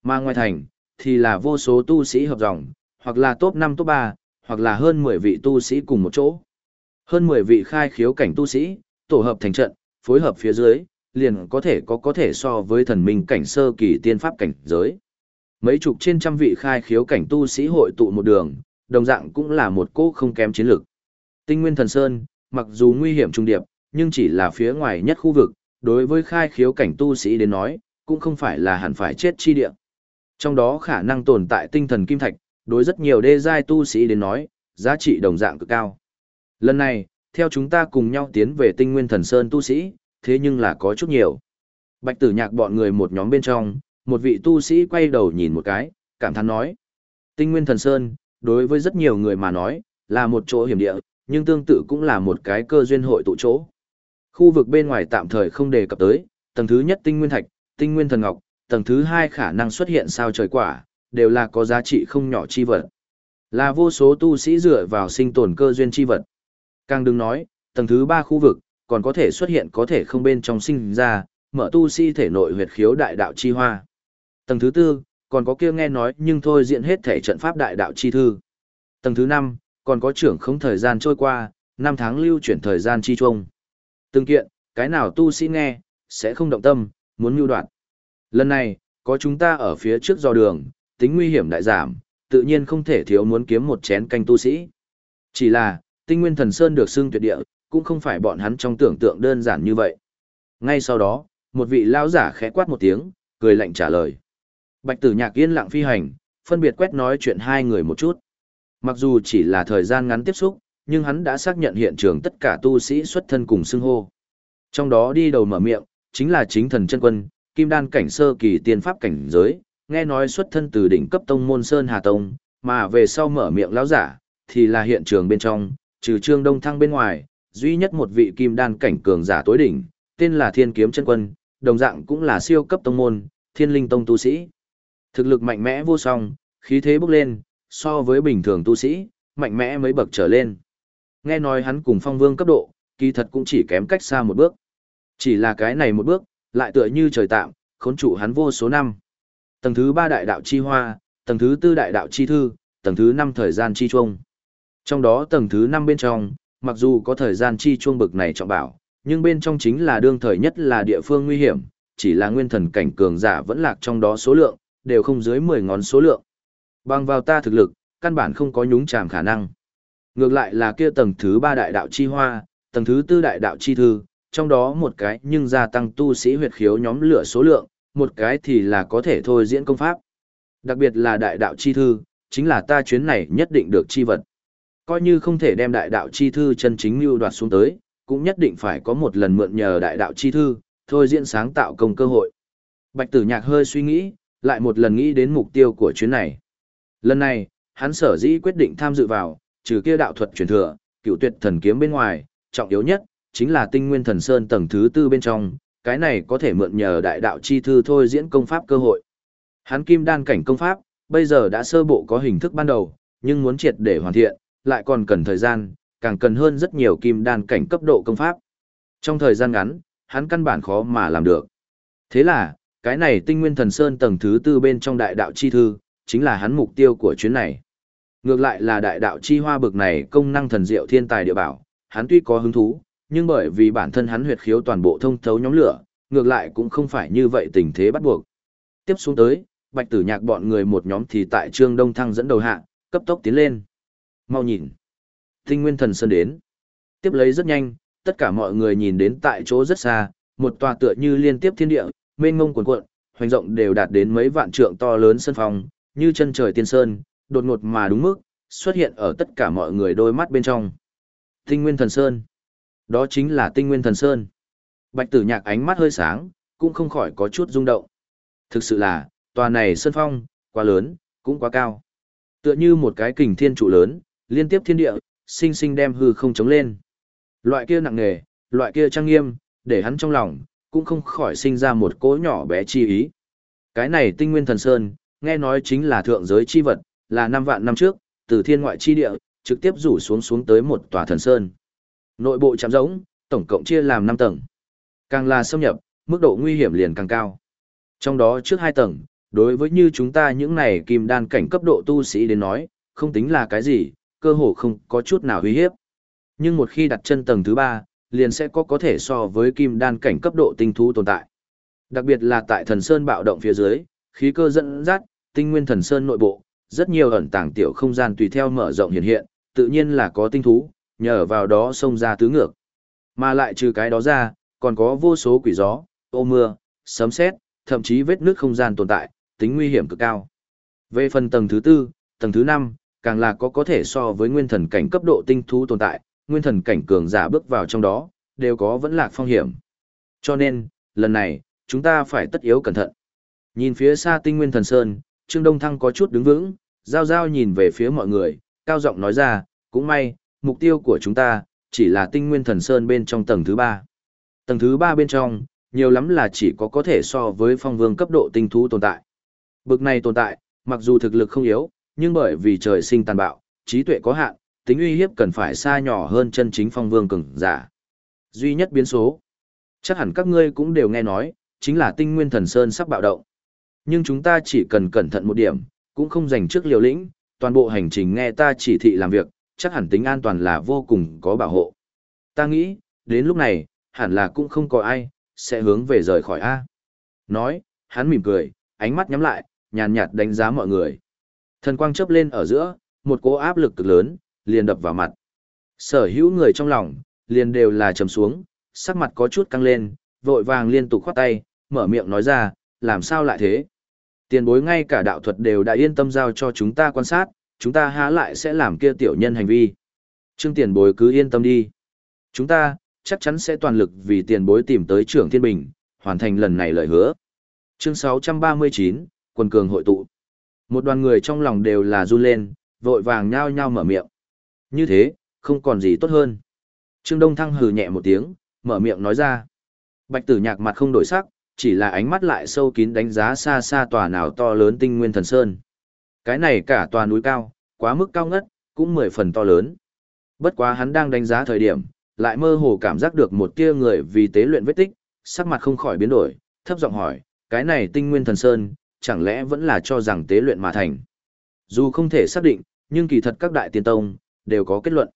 Mà ngoài thành, thì là vô số tu sĩ hợp dòng, hoặc là top 5 top 3, hoặc là hơn 10 vị tu sĩ cùng một chỗ. Hơn 10 vị khai khiếu cảnh tu sĩ, tổ hợp thành trận, phối hợp phía dưới, liền có thể có có thể so với thần minh cảnh sơ kỳ tiên pháp cảnh giới. Mấy chục trên trăm vị khai khiếu cảnh tu sĩ hội tụ một đường, đồng dạng cũng là một cô không kém chiến lược. Tinh Nguyên Thần Sơn, mặc dù nguy hiểm trung điệp, nhưng chỉ là phía ngoài nhất khu vực, đối với khai khiếu cảnh tu sĩ đến nói, cũng không phải là hẳn phải chết chi địa. Trong đó khả năng tồn tại tinh thần kim thạch, đối rất nhiều đê giai tu sĩ đến nói, giá trị đồng dạng cực cao. Lần này, theo chúng ta cùng nhau tiến về tinh nguyên thần sơn tu sĩ, thế nhưng là có chút nhiều. Bạch tử nhạc bọn người một nhóm bên trong, một vị tu sĩ quay đầu nhìn một cái, cảm thán nói. Tinh nguyên thần sơn, đối với rất nhiều người mà nói, là một chỗ hiểm địa, nhưng tương tự cũng là một cái cơ duyên hội tụ chỗ. Khu vực bên ngoài tạm thời không đề cập tới, tầng thứ nhất tinh nguyên thạch, tinh nguyên thần ngọc, tầng thứ hai khả năng xuất hiện sao trời quả, đều là có giá trị không nhỏ chi vật. Là vô số tu sĩ dựa vào sinh tồn cơ duyên chi vật. Càng đừng nói, tầng thứ ba khu vực, còn có thể xuất hiện có thể không bên trong sinh ra, mở tu sĩ thể nội huyệt khiếu đại đạo chi hoa. Tầng thứ tư, còn có kia nghe nói nhưng thôi diện hết thể trận pháp đại đạo chi thư. Tầng thứ năm, còn có trưởng không thời gian trôi qua, năm tháng lưu chuyển thời gian chi trung. Từng kiện, cái nào tu sĩ nghe, sẽ không động tâm, muốn mưu đoạn. Lần này, có chúng ta ở phía trước do đường, tính nguy hiểm đại giảm, tự nhiên không thể thiếu muốn kiếm một chén canh tu sĩ. Chỉ là, tinh nguyên thần sơn được xưng tuyệt địa, cũng không phải bọn hắn trong tưởng tượng đơn giản như vậy. Ngay sau đó, một vị lão giả khẽ quát một tiếng, cười lạnh trả lời. Bạch tử nhạc yên lặng phi hành, phân biệt quét nói chuyện hai người một chút. Mặc dù chỉ là thời gian ngắn tiếp xúc, nhưng hắn đã xác nhận hiện trường tất cả tu sĩ xuất thân cùng xưng hô. Trong đó đi đầu mở miệng, chính là chính thần chân quân, kim đan cảnh sơ kỳ tiên pháp cảnh giới, nghe nói xuất thân từ đỉnh cấp tông môn Sơn Hà Tông, mà về sau mở miệng lão giả, thì là hiện trường bên trong, trừ trương đông thăng bên ngoài, duy nhất một vị kim đan cảnh cường giả tối đỉnh, tên là Thiên Kiếm Chân Quân, đồng dạng cũng là siêu cấp tông môn, Thiên Linh Tông tu sĩ. Thực lực mạnh mẽ vô song, khí thế bốc lên, so với bình thường tu sĩ, mạnh mẽ mấy bậc trở lên. Nghe nói hắn cùng phong vương cấp độ, kỳ thật cũng chỉ kém cách xa một bước. Chỉ là cái này một bước, lại tựa như trời tạm, khốn trụ hắn vô số năm. Tầng thứ ba đại đạo chi hoa, tầng thứ tư đại đạo chi thư, tầng thứ năm thời gian chi chuông. Trong đó tầng thứ năm bên trong, mặc dù có thời gian chi chuông bực này trọng bảo, nhưng bên trong chính là đương thời nhất là địa phương nguy hiểm, chỉ là nguyên thần cảnh cường giả vẫn lạc trong đó số lượng, đều không dưới 10 ngón số lượng. Bằng vào ta thực lực, căn bản không có nhúng chàm khả năng. Ngược lại là kia tầng thứ ba đại đạo chi hoa, tầng thứ tư đại đạo chi thư, trong đó một cái nhưng gia tăng tu sĩ huyệt khiếu nhóm lửa số lượng, một cái thì là có thể thôi diễn công pháp. Đặc biệt là đại đạo chi thư, chính là ta chuyến này nhất định được chi vật. Coi như không thể đem đại đạo chi thư chân chính lưu đoạt xuống tới, cũng nhất định phải có một lần mượn nhờ đại đạo chi thư, thôi diễn sáng tạo công cơ hội. Bạch tử nhạc hơi suy nghĩ, lại một lần nghĩ đến mục tiêu của chuyến này. Lần này, hắn sở dĩ quyết định tham dự vào, trừ kia đạo thuật truyền thừa, cựu tuyệt thần kiếm bên ngoài, trọng yếu nhất, chính là tinh nguyên thần sơn tầng thứ tư bên trong, cái này có thể mượn nhờ đại đạo chi thư thôi diễn công pháp cơ hội. Hắn kim đan cảnh công pháp, bây giờ đã sơ bộ có hình thức ban đầu, nhưng muốn triệt để hoàn thiện, lại còn cần thời gian, càng cần hơn rất nhiều kim đan cảnh cấp độ công pháp. Trong thời gian ngắn, hắn căn bản khó mà làm được. Thế là, cái này tinh nguyên thần sơn tầng thứ tư bên trong đại đạo chi thư, chính là hắn mục tiêu của chuyến này. Ngược lại là đại đạo chi hoa bực này công năng thần diệu thiên tài địa bảo, hắn tuy có hứng thú, nhưng bởi vì bản thân hắn huyệt khiếu toàn bộ thông thấu nhóm lửa, ngược lại cũng không phải như vậy tình thế bắt buộc. Tiếp xuống tới, bạch tử nhạc bọn người một nhóm thì tại trương đông thăng dẫn đầu hạ, cấp tốc tiến lên. Mau nhìn. Tinh nguyên thần sơn đến. Tiếp lấy rất nhanh, tất cả mọi người nhìn đến tại chỗ rất xa, một tòa tựa như liên tiếp thiên địa, mênh mông cuồn cuộn, hoành rộng đều đạt đến mấy vạn trượng to lớn sân phòng, như chân trời tiên sơn, đột ngột mà đúng mức, xuất hiện ở tất cả mọi người đôi mắt bên trong. Tinh Nguyên Thần Sơn. Đó chính là Tinh Nguyên Thần Sơn. Bạch Tử Nhạc ánh mắt hơi sáng, cũng không khỏi có chút rung động. Thực sự là, tòa này sơn phong, quá lớn, cũng quá cao. Tựa như một cái kình thiên trụ lớn, liên tiếp thiên địa, sinh sinh đem hư không chống lên. Loại kia nặng nề, loại kia trang nghiêm, để hắn trong lòng, cũng không khỏi sinh ra một cỗ nhỏ bé chi ý. Cái này tinh nguyên thần sơn, nghe nói chính là thượng giới chi vật, là năm vạn năm trước, từ thiên ngoại chi địa, trực tiếp rủ xuống xuống tới một tòa thần sơn. Nội bộ chạm rỗng, tổng cộng chia làm 5 tầng. Càng là xâm nhập, mức độ nguy hiểm liền càng cao. Trong đó trước hai tầng, đối với như chúng ta những này kim đan cảnh cấp độ tu sĩ đến nói, không tính là cái gì, cơ hồ không có chút nào uy hiếp. Nhưng một khi đặt chân tầng thứ ba, liền sẽ có có thể so với kim đan cảnh cấp độ tinh thú tồn tại. Đặc biệt là tại thần sơn bạo động phía dưới, khí cơ dẫn dắt, tinh nguyên thần sơn nội bộ, rất nhiều ẩn tàng tiểu không gian tùy theo mở rộng hiện hiện, tự nhiên là có tinh thú, nhờ vào đó xông ra tứ ngược. Mà lại trừ cái đó ra, còn có vô số quỷ gió, ô mưa, sấm sét, thậm chí vết nước không gian tồn tại, tính nguy hiểm cực cao. Về phần tầng thứ tư, tầng thứ năm, càng là có có thể so với nguyên thần cảnh cấp độ tinh thú tồn tại, nguyên thần cảnh cường giả bước vào trong đó, đều có vẫn lạc phong hiểm. Cho nên, lần này, chúng ta phải tất yếu cẩn thận. Nhìn phía xa tinh nguyên thần sơn, Trương Đông Thăng có chút đứng vững, giao giao nhìn về phía mọi người, cao giọng nói ra, cũng may, mục tiêu của chúng ta, chỉ là tinh nguyên thần sơn bên trong tầng thứ ba. Tầng thứ ba bên trong, nhiều lắm là chỉ có có thể so với phong vương cấp độ tinh thú tồn tại. Bực này tồn tại, mặc dù thực lực không yếu, nhưng bởi vì trời sinh tàn bạo, trí tuệ có hạn, tính uy hiếp cần phải xa nhỏ hơn chân chính phong vương cường giả. Duy nhất biến số. Chắc hẳn các ngươi cũng đều nghe nói, chính là tinh nguyên thần sơn sắp bạo động. Nhưng chúng ta chỉ cần cẩn thận một điểm, cũng không dành trước liều lĩnh, toàn bộ hành trình nghe ta chỉ thị làm việc, chắc hẳn tính an toàn là vô cùng có bảo hộ. Ta nghĩ, đến lúc này, hẳn là cũng không có ai, sẽ hướng về rời khỏi A. Nói, hắn mỉm cười, ánh mắt nhắm lại, nhàn nhạt đánh giá mọi người. Thần quang chớp lên ở giữa, một cỗ áp lực cực lớn, liền đập vào mặt. Sở hữu người trong lòng, liền đều là trầm xuống, sắc mặt có chút căng lên, vội vàng liên tục khoát tay, mở miệng nói ra, làm sao lại thế? Tiền bối ngay cả đạo thuật đều đã yên tâm giao cho chúng ta quan sát, chúng ta há lại sẽ làm kia tiểu nhân hành vi. Trương tiền bối cứ yên tâm đi. Chúng ta, chắc chắn sẽ toàn lực vì tiền bối tìm tới trưởng thiên bình, hoàn thành lần này lời hứa. Chương 639, quần cường hội tụ. Một đoàn người trong lòng đều là run lên, vội vàng nhao nhao mở miệng. Như thế, không còn gì tốt hơn. Trương Đông Thăng hừ nhẹ một tiếng, mở miệng nói ra. Bạch tử nhạc mặt không đổi sắc, chỉ là ánh mắt lại sâu kín đánh giá xa xa tòa nào to lớn tinh nguyên thần sơn. Cái này cả tòa núi cao, quá mức cao ngất, cũng mười phần to lớn. Bất quá hắn đang đánh giá thời điểm, lại mơ hồ cảm giác được một tia người vì tế luyện vết tích, sắc mặt không khỏi biến đổi, thấp giọng hỏi, cái này tinh nguyên thần sơn, chẳng lẽ vẫn là cho rằng tế luyện mà thành. Dù không thể xác định, nhưng kỳ thật các đại tiên tông, đều có kết luận.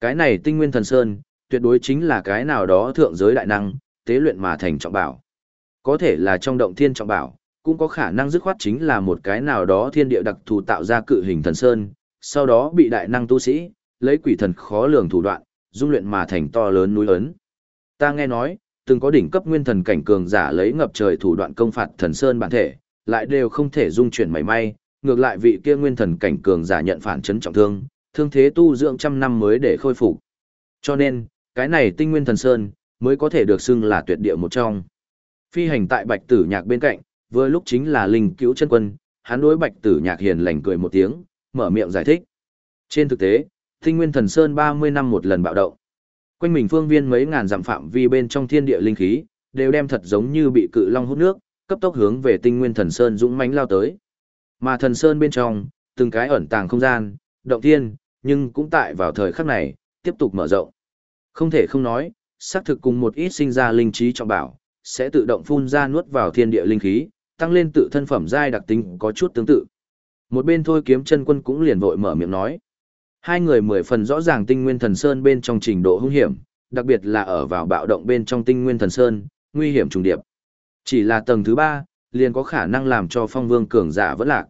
Cái này tinh nguyên thần sơn, tuyệt đối chính là cái nào đó thượng giới đại năng, tế luyện mà thành trọng bảo. Có thể là trong động thiên trọng bảo, cũng có khả năng dứt khoát chính là một cái nào đó thiên địa đặc thù tạo ra cự hình thần sơn, sau đó bị đại năng tu sĩ, lấy quỷ thần khó lường thủ đoạn, dung luyện mà thành to lớn núi ấn. Ta nghe nói, từng có đỉnh cấp nguyên thần cảnh cường giả lấy ngập trời thủ đoạn công phạt thần sơn bản thể, lại đều không thể dung chuyển mảy may, ngược lại vị kia nguyên thần cảnh cường giả nhận phản chấn trọng thương, thương thế tu dưỡng trăm năm mới để khôi phục. Cho nên, cái này tinh nguyên thần sơn, mới có thể được xưng là tuyệt địa một trong. Phi hành tại bạch tử nhạc bên cạnh, vừa lúc chính là linh cứu chân quân, hắn đối bạch tử nhạc hiền lành cười một tiếng, mở miệng giải thích. Trên thực tế, tinh nguyên thần sơn 30 năm một lần bạo động. Quanh mình phương viên mấy ngàn dặm phạm vi bên trong thiên địa linh khí, đều đem thật giống như bị cự long hút nước, cấp tốc hướng về tinh nguyên thần sơn dũng mãnh lao tới. Mà thần sơn bên trong, từng cái ẩn tàng không gian, động thiên, nhưng cũng tại vào thời khắc này, tiếp tục mở rộng. Không thể không nói, xác thực cùng một ít sinh ra linh trí trọng bảo, sẽ tự động phun ra nuốt vào thiên địa linh khí, tăng lên tự thân phẩm giai đặc tính có chút tương tự. Một bên thôi kiếm chân quân cũng liền vội mở miệng nói. Hai người mười phần rõ ràng tinh nguyên thần sơn bên trong trình độ hung hiểm, đặc biệt là ở vào bạo động bên trong tinh nguyên thần sơn, nguy hiểm trùng điệp. Chỉ là tầng thứ ba, liền có khả năng làm cho phong vương cường giả vẫn lạc.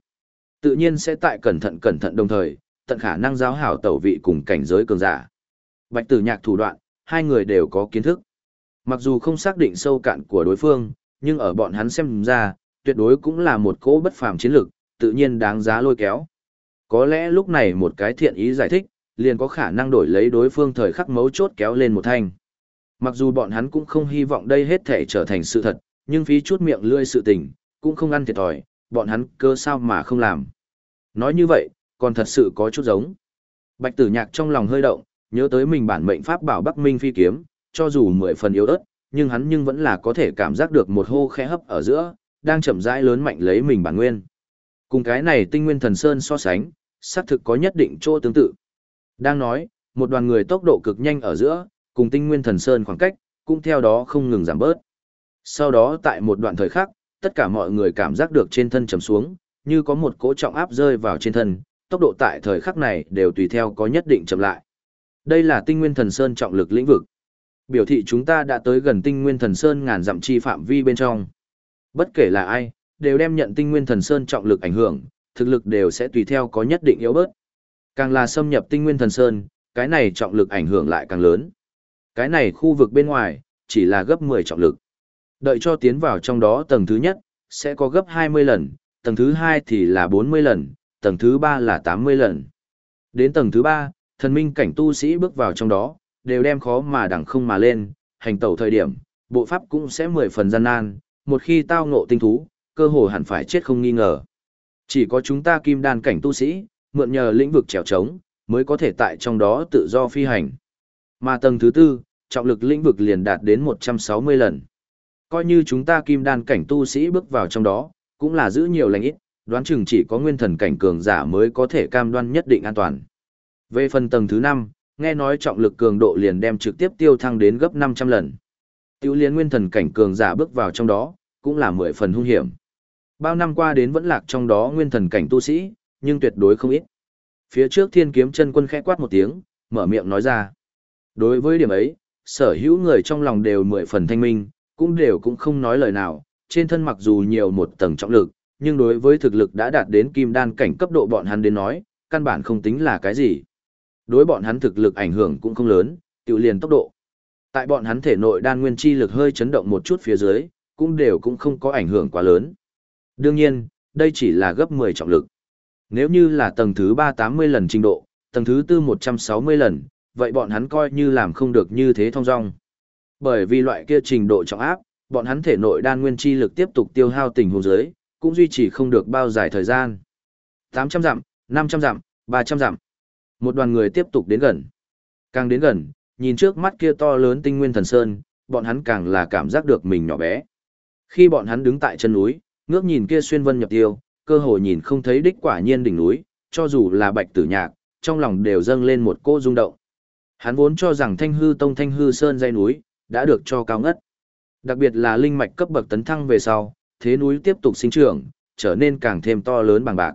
Tự nhiên sẽ tại cẩn thận cẩn thận đồng thời, tận khả năng giáo hảo tẩu vị cùng cảnh giới cường giả. Bạch tử nhạc thủ đoạn, hai người đều có kiến thức. Mặc dù không xác định sâu cạn của đối phương, nhưng ở bọn hắn xem ra, tuyệt đối cũng là một cỗ bất phàm chiến lược, tự nhiên đáng giá lôi kéo. Có lẽ lúc này một cái thiện ý giải thích, liền có khả năng đổi lấy đối phương thời khắc mấu chốt kéo lên một thanh. Mặc dù bọn hắn cũng không hy vọng đây hết thể trở thành sự thật, nhưng phí chút miệng lươi sự tình, cũng không ăn thiệt thòi, bọn hắn cơ sao mà không làm. Nói như vậy, còn thật sự có chút giống. Bạch tử nhạc trong lòng hơi động, nhớ tới mình bản mệnh pháp bảo Bắc Minh phi kiếm, cho dù mười phần yếu ớt, nhưng hắn nhưng vẫn là có thể cảm giác được một hô khẽ hấp ở giữa, đang chậm rãi lớn mạnh lấy mình bản nguyên. Cùng cái này tinh nguyên thần sơn so sánh, xác thực có nhất định chỗ tương tự. Đang nói, một đoàn người tốc độ cực nhanh ở giữa, cùng tinh nguyên thần sơn khoảng cách, cũng theo đó không ngừng giảm bớt. Sau đó tại một đoạn thời khắc, tất cả mọi người cảm giác được trên thân trầm xuống, như có một cỗ trọng áp rơi vào trên thân, tốc độ tại thời khắc này đều tùy theo có nhất định chậm lại. Đây là tinh nguyên thần sơn trọng lực lĩnh vực. Biểu thị chúng ta đã tới gần tinh nguyên thần sơn ngàn dặm chi phạm vi bên trong. Bất kể là ai, đều đem nhận tinh nguyên thần sơn trọng lực ảnh hưởng, thực lực đều sẽ tùy theo có nhất định yếu bớt. Càng là xâm nhập tinh nguyên thần sơn, cái này trọng lực ảnh hưởng lại càng lớn. Cái này khu vực bên ngoài, chỉ là gấp 10 trọng lực. Đợi cho tiến vào trong đó tầng thứ nhất, sẽ có gấp 20 lần, tầng thứ hai thì là 40 lần, tầng thứ ba là 80 lần. Đến tầng thứ ba, thần minh cảnh tu sĩ bước vào trong đó, đều đem khó mà đẳng không mà lên, hành tẩu thời điểm, bộ pháp cũng sẽ mười phần gian nan, một khi tao ngộ tinh thú, cơ hồ hẳn phải chết không nghi ngờ. Chỉ có chúng ta kim đan cảnh tu sĩ, mượn nhờ lĩnh vực trèo trống, mới có thể tại trong đó tự do phi hành. Mà tầng thứ tư, trọng lực lĩnh vực liền đạt đến 160 lần. Coi như chúng ta kim đan cảnh tu sĩ bước vào trong đó, cũng là giữ nhiều lành ít, đoán chừng chỉ có nguyên thần cảnh cường giả mới có thể cam đoan nhất định an toàn. Về phần tầng thứ 5, nghe nói trọng lực cường độ liền đem trực tiếp tiêu thăng đến gấp 500 lần. Tiêu liên nguyên thần cảnh cường giả bước vào trong đó, cũng là 10 phần hung hiểm. Bao năm qua đến vẫn lạc trong đó nguyên thần cảnh tu sĩ, nhưng tuyệt đối không ít. Phía trước thiên kiếm chân quân khẽ quát một tiếng, mở miệng nói ra. Đối với điểm ấy, sở hữu người trong lòng đều mười phần thanh minh, cũng đều cũng không nói lời nào, trên thân mặc dù nhiều một tầng trọng lực, nhưng đối với thực lực đã đạt đến kim đan cảnh cấp độ bọn hắn đến nói, căn bản không tính là cái gì. Đối bọn hắn thực lực ảnh hưởng cũng không lớn, tiểu liền tốc độ. Tại bọn hắn thể nội đan nguyên chi lực hơi chấn động một chút phía dưới, cũng đều cũng không có ảnh hưởng quá lớn. Đương nhiên, đây chỉ là gấp 10 trọng lực. Nếu như là tầng thứ 380 lần trình độ, tầng thứ 4 160 lần, vậy bọn hắn coi như làm không được như thế thông dong. Bởi vì loại kia trình độ trọng áp, bọn hắn thể nội đan nguyên chi lực tiếp tục tiêu hao tình huống dưới, cũng duy trì không được bao dài thời gian. 800 dặm, 500 dặm, 300 dặm. Một đoàn người tiếp tục đến gần. Càng đến gần, nhìn trước mắt kia to lớn tinh nguyên thần sơn, bọn hắn càng là cảm giác được mình nhỏ bé. Khi bọn hắn đứng tại chân núi, ngước nhìn kia xuyên vân nhập tiêu, cơ hồ nhìn không thấy đích quả nhiên đỉnh núi, cho dù là bạch tử nhạc, trong lòng đều dâng lên một cô rung động. Hắn vốn cho rằng thanh hư tông thanh hư sơn dây núi, đã được cho cao ngất. Đặc biệt là linh mạch cấp bậc tấn thăng về sau, thế núi tiếp tục sinh trưởng, trở nên càng thêm to lớn bằng bạc.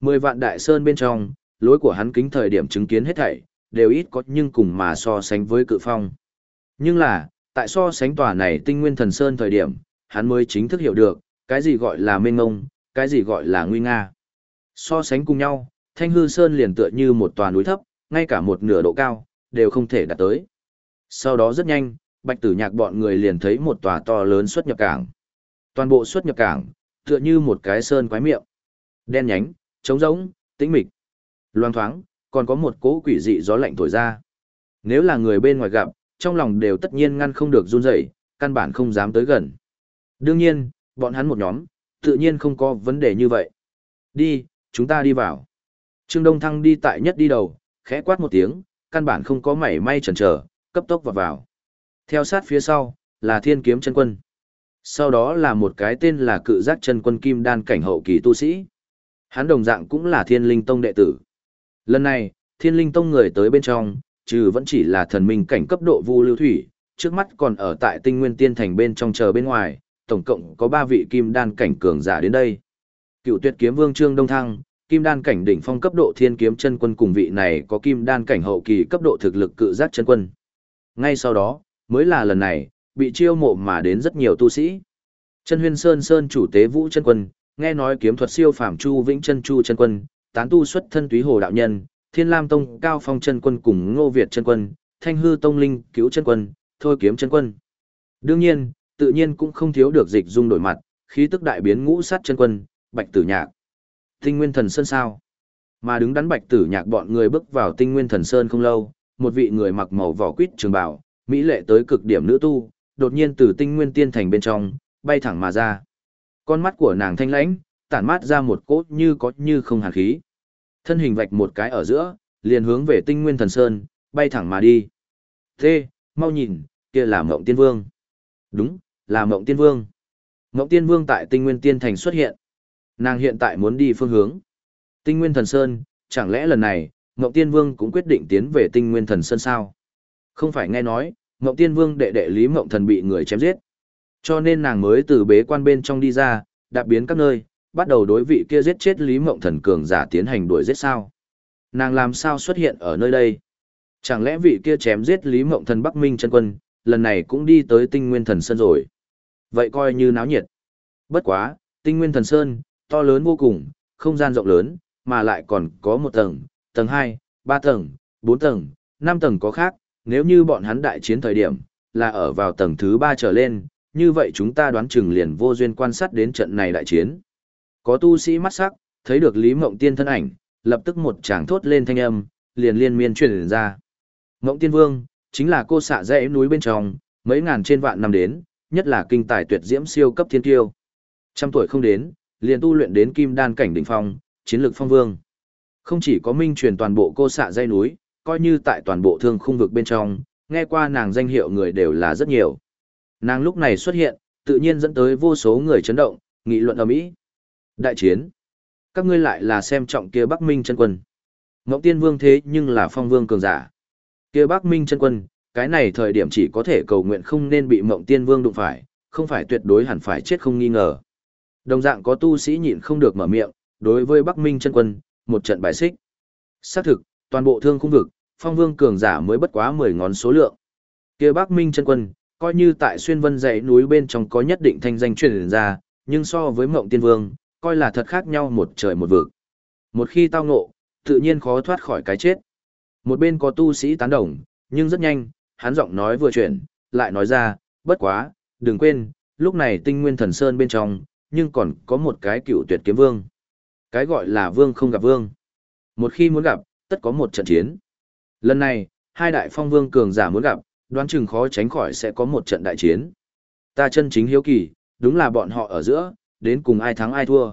Mười vạn đại sơn bên trong, lối của hắn kính thời điểm chứng kiến hết thảy, đều ít có nhưng cùng mà so sánh với cự phong. Nhưng là, tại so sánh tòa này tinh nguyên thần sơn thời điểm, hắn mới chính thức hiểu được, cái gì gọi là mênh ngông, cái gì gọi là nguy nga. So sánh cùng nhau, thanh hư sơn liền tựa như một tòa núi thấp, ngay cả một nửa độ cao, đều không thể đạt tới. Sau đó rất nhanh, bạch tử nhạc bọn người liền thấy một tòa to lớn xuất nhập cảng. Toàn bộ xuất nhập cảng, tựa như một cái sơn quái miệng. Đen nhánh, trống rỗng, tĩnh mịch. Loang thoáng, còn có một cỗ quỷ dị gió lạnh thổi ra. Nếu là người bên ngoài gặp, trong lòng đều tất nhiên ngăn không được run rẩy, căn bản không dám tới gần. Đương nhiên, bọn hắn một nhóm, tự nhiên không có vấn đề như vậy. Đi, chúng ta đi vào. Trương Đông Thăng đi tại nhất đi đầu, khẽ quát một tiếng, căn bản không có mảy may chần chờ, cấp tốc vào vào. Theo sát phía sau, là thiên kiếm chân quân. Sau đó là một cái tên là cự giác chân quân kim đan cảnh hậu kỳ tu sĩ. Hắn đồng dạng cũng là thiên linh tông đệ tử. Lần này, thiên linh tông người tới bên trong, trừ vẫn chỉ là thần minh cảnh cấp độ vu lưu thủy, trước mắt còn ở tại tinh nguyên tiên thành bên trong chờ bên ngoài, tổng cộng có ba vị kim đan cảnh cường giả đến đây. Cựu tuyệt kiếm vương trương đông thăng, kim đan cảnh đỉnh phong cấp độ thiên kiếm chân quân cùng vị này có kim đan cảnh hậu kỳ cấp độ thực lực cự giác chân quân. Ngay sau đó, mới là lần này, bị chiêu mộ mà đến rất nhiều tu sĩ. Chân huyên sơn sơn chủ tế vũ chân quân, nghe nói kiếm thuật siêu phàm chu vĩnh chân chu chân quân, tán tu xuất thân túy hồ đạo nhân, thiên lam tông cao phong chân quân cùng ngô việt chân quân, thanh hư tông linh cứu chân quân, thôi kiếm chân quân. Đương nhiên, tự nhiên cũng không thiếu được dịch dung đổi mặt, khí tức đại biến ngũ sát chân quân, bạch tử nhạc. Tinh nguyên thần sơn sao? Mà đứng đắn bạch tử nhạc bọn người bước vào tinh nguyên thần sơn không lâu, một vị người mặc màu vỏ quýt trường bào, mỹ lệ tới cực điểm nữ tu, đột nhiên từ tinh nguyên tiên thành bên trong, bay thẳng mà ra. Con mắt của nàng thanh lãnh, tản mát ra một cốt như có như không hàn khí. Thân hình vạch một cái ở giữa, liền hướng về tinh nguyên thần sơn, bay thẳng mà đi. Thế, mau nhìn, kia là mộng tiên vương. Đúng, là mộng tiên vương. Mộng tiên vương tại tinh nguyên tiên thành xuất hiện. Nàng hiện tại muốn đi phương hướng. Tinh nguyên thần sơn, chẳng lẽ lần này, mộng tiên vương cũng quyết định tiến về tinh nguyên thần sơn sao? Không phải nghe nói, Ngộng tiên vương đệ đệ lý Ngộng thần bị người chém giết. Cho nên nàng mới từ bế quan bên trong đi ra, đạp biến các nơi, bắt đầu đối vị kia giết chết Lý Ngộng Thần cường giả tiến hành đuổi giết sao. Nàng làm sao xuất hiện ở nơi đây? Chẳng lẽ vị kia chém giết Lý Ngộng Thần Bắc Minh chân quân, lần này cũng đi tới Tinh Nguyên Thần Sơn rồi. Vậy coi như náo nhiệt. Bất quá, Tinh Nguyên Thần Sơn, to lớn vô cùng, không gian rộng lớn, mà lại còn có một tầng, tầng 2, 3 tầng, 4 tầng, 5 tầng có khác, nếu như bọn hắn đại chiến thời điểm, là ở vào tầng thứ 3 trở lên, như vậy chúng ta đoán chừng liền vô duyên quan sát đến trận này đại chiến. Có tu sĩ mắt sắc, thấy được Lý Mộng Tiên thân ảnh, lập tức một tràng thốt lên thanh âm, liền liên miên truyền ra. Mộng Tiên Vương, chính là cô xạ dãy núi bên trong, mấy ngàn trên vạn năm đến, nhất là kinh tài tuyệt diễm siêu cấp thiên tiêu Trăm tuổi không đến, liền tu luyện đến kim đan cảnh đỉnh phong, chiến lược phong vương. Không chỉ có minh truyền toàn bộ cô xạ dãy núi, coi như tại toàn bộ thương khung vực bên trong, nghe qua nàng danh hiệu người đều là rất nhiều. Nàng lúc này xuất hiện, tự nhiên dẫn tới vô số người chấn động, nghị luận ầm ĩ. Đại chiến. Các ngươi lại là xem trọng kia Bắc Minh chân quân. Ngọc Tiên Vương thế nhưng là phong vương cường giả. Kia Bắc Minh chân quân, cái này thời điểm chỉ có thể cầu nguyện không nên bị Mộng Tiên Vương đụng phải, không phải tuyệt đối hẳn phải chết không nghi ngờ. Đồng dạng có tu sĩ nhịn không được mở miệng, đối với Bắc Minh chân quân, một trận bài xích. Xác thực, toàn bộ thương khung vực, phong vương cường giả mới bất quá 10 ngón số lượng. Kia Bắc Minh chân quân, coi như tại xuyên vân dãy núi bên trong có nhất định thanh danh truyền ra, nhưng so với mộng tiên vương, coi là thật khác nhau một trời một vực. Một khi tao ngộ, tự nhiên khó thoát khỏi cái chết. Một bên có tu sĩ tán đồng, nhưng rất nhanh, hắn giọng nói vừa chuyển, lại nói ra, bất quá, đừng quên, lúc này tinh nguyên thần sơn bên trong, nhưng còn có một cái cựu tuyệt kiếm vương. Cái gọi là vương không gặp vương. Một khi muốn gặp, tất có một trận chiến. Lần này, hai đại phong vương cường giả muốn gặp, đoán chừng khó tránh khỏi sẽ có một trận đại chiến. Ta chân chính hiếu kỳ, đúng là bọn họ ở giữa, đến cùng ai thắng ai thua.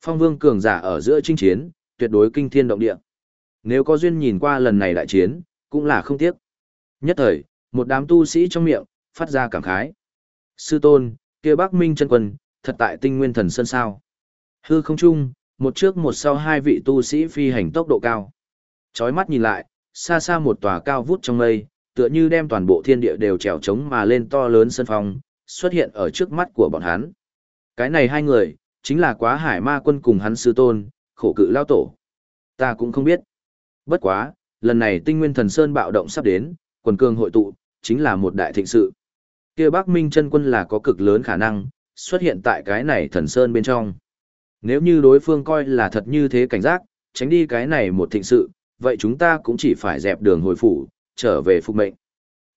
Phong vương cường giả ở giữa chinh chiến, tuyệt đối kinh thiên động địa. Nếu có duyên nhìn qua lần này đại chiến, cũng là không tiếc. Nhất thời, một đám tu sĩ trong miệng, phát ra cảm khái. Sư tôn, kia Bắc Minh chân quân, thật tại tinh nguyên thần sơn sao. Hư không chung, một trước một sau hai vị tu sĩ phi hành tốc độ cao. Chói mắt nhìn lại, xa xa một tòa cao vút trong mây, tựa như đem toàn bộ thiên địa đều trèo trống mà lên to lớn sân phong, xuất hiện ở trước mắt của bọn hắn. Cái này hai người, chính là quá hải ma quân cùng hắn sư tôn, khổ cự lao tổ. Ta cũng không biết. Bất quá, lần này tinh nguyên thần sơn bạo động sắp đến, quần cường hội tụ, chính là một đại thịnh sự. kia Bắc Minh chân quân là có cực lớn khả năng, xuất hiện tại cái này thần sơn bên trong. Nếu như đối phương coi là thật như thế cảnh giác, tránh đi cái này một thịnh sự, vậy chúng ta cũng chỉ phải dẹp đường hồi phủ, trở về phục mệnh.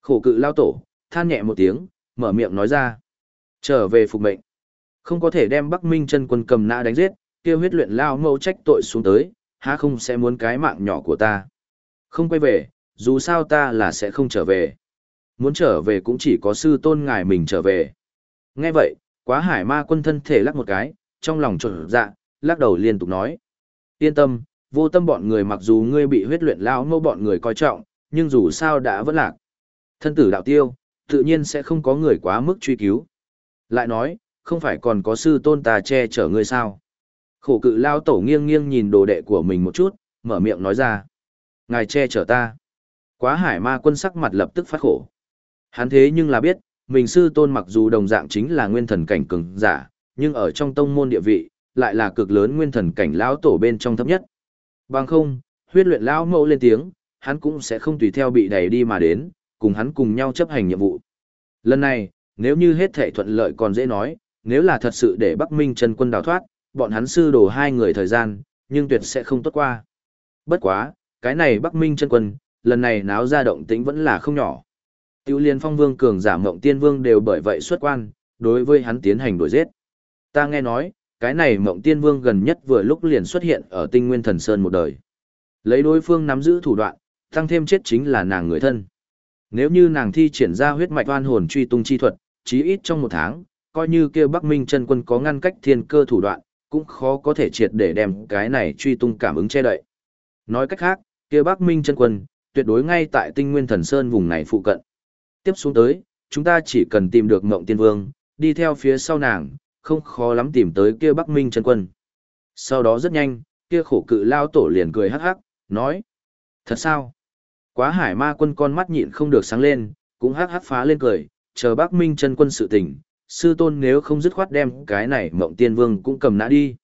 Khổ cự lao tổ, than nhẹ một tiếng, mở miệng nói ra. Trở về phục mệnh. Không có thể đem Bắc Minh chân quân cầm nã đánh giết, kia huyết luyện lao mâu trách tội xuống tới, há không sẽ muốn cái mạng nhỏ của ta. Không quay về, dù sao ta là sẽ không trở về. Muốn trở về cũng chỉ có sư tôn ngài mình trở về. Nghe vậy, quá hải ma quân thân thể lắc một cái, trong lòng trộn dạ, lắc đầu liên tục nói. Yên tâm, vô tâm bọn người mặc dù ngươi bị huyết luyện lao mâu bọn người coi trọng, nhưng dù sao đã vẫn lạc. Thân tử đạo tiêu, tự nhiên sẽ không có người quá mức truy cứu. Lại nói, không phải còn có sư tôn ta che chở ngươi sao? Khổ cự lao tổ nghiêng nghiêng nhìn đồ đệ của mình một chút, mở miệng nói ra. Ngài che chở ta. Quá hải ma quân sắc mặt lập tức phát khổ. Hắn thế nhưng là biết, mình sư tôn mặc dù đồng dạng chính là nguyên thần cảnh cường giả, nhưng ở trong tông môn địa vị, lại là cực lớn nguyên thần cảnh lão tổ bên trong thấp nhất. Bằng không, huyết luyện lão mẫu lên tiếng, hắn cũng sẽ không tùy theo bị đẩy đi mà đến, cùng hắn cùng nhau chấp hành nhiệm vụ. Lần này, nếu như hết thể thuận lợi còn dễ nói, nếu là thật sự để Bắc Minh Trần quân đào thoát, bọn hắn sư đổ hai người thời gian, nhưng tuyệt sẽ không tốt qua. Bất quá, cái này Bắc Minh Trần quân, lần này náo ra động tĩnh vẫn là không nhỏ. Tiểu liên phong vương cường giả mộng tiên vương đều bởi vậy xuất quan, đối với hắn tiến hành đuổi giết. Ta nghe nói, cái này mộng tiên vương gần nhất vừa lúc liền xuất hiện ở tinh nguyên thần sơn một đời. Lấy đối phương nắm giữ thủ đoạn, tăng thêm chết chính là nàng người thân. Nếu như nàng thi triển ra huyết mạch oan hồn truy tung chi thuật, chí ít trong một tháng, coi như kia Bắc Minh chân quân có ngăn cách thiên cơ thủ đoạn, cũng khó có thể triệt để đem cái này truy tung cảm ứng che đậy. Nói cách khác, kia Bắc Minh chân quân, tuyệt đối ngay tại Tinh Nguyên Thần Sơn vùng này phụ cận. Tiếp xuống tới, chúng ta chỉ cần tìm được mộng Tiên Vương, đi theo phía sau nàng, không khó lắm tìm tới kia Bắc Minh chân quân. Sau đó rất nhanh, kia khổ cự lao tổ liền cười hắc hắc, nói: "Thật sao?" Quá Hải Ma quân con mắt nhịn không được sáng lên, cũng hắc hắc phá lên cười, chờ Bắc Minh chân quân sự tình, sư tôn nếu không dứt khoát đem cái này mộng tiên vương cũng cầm nã đi.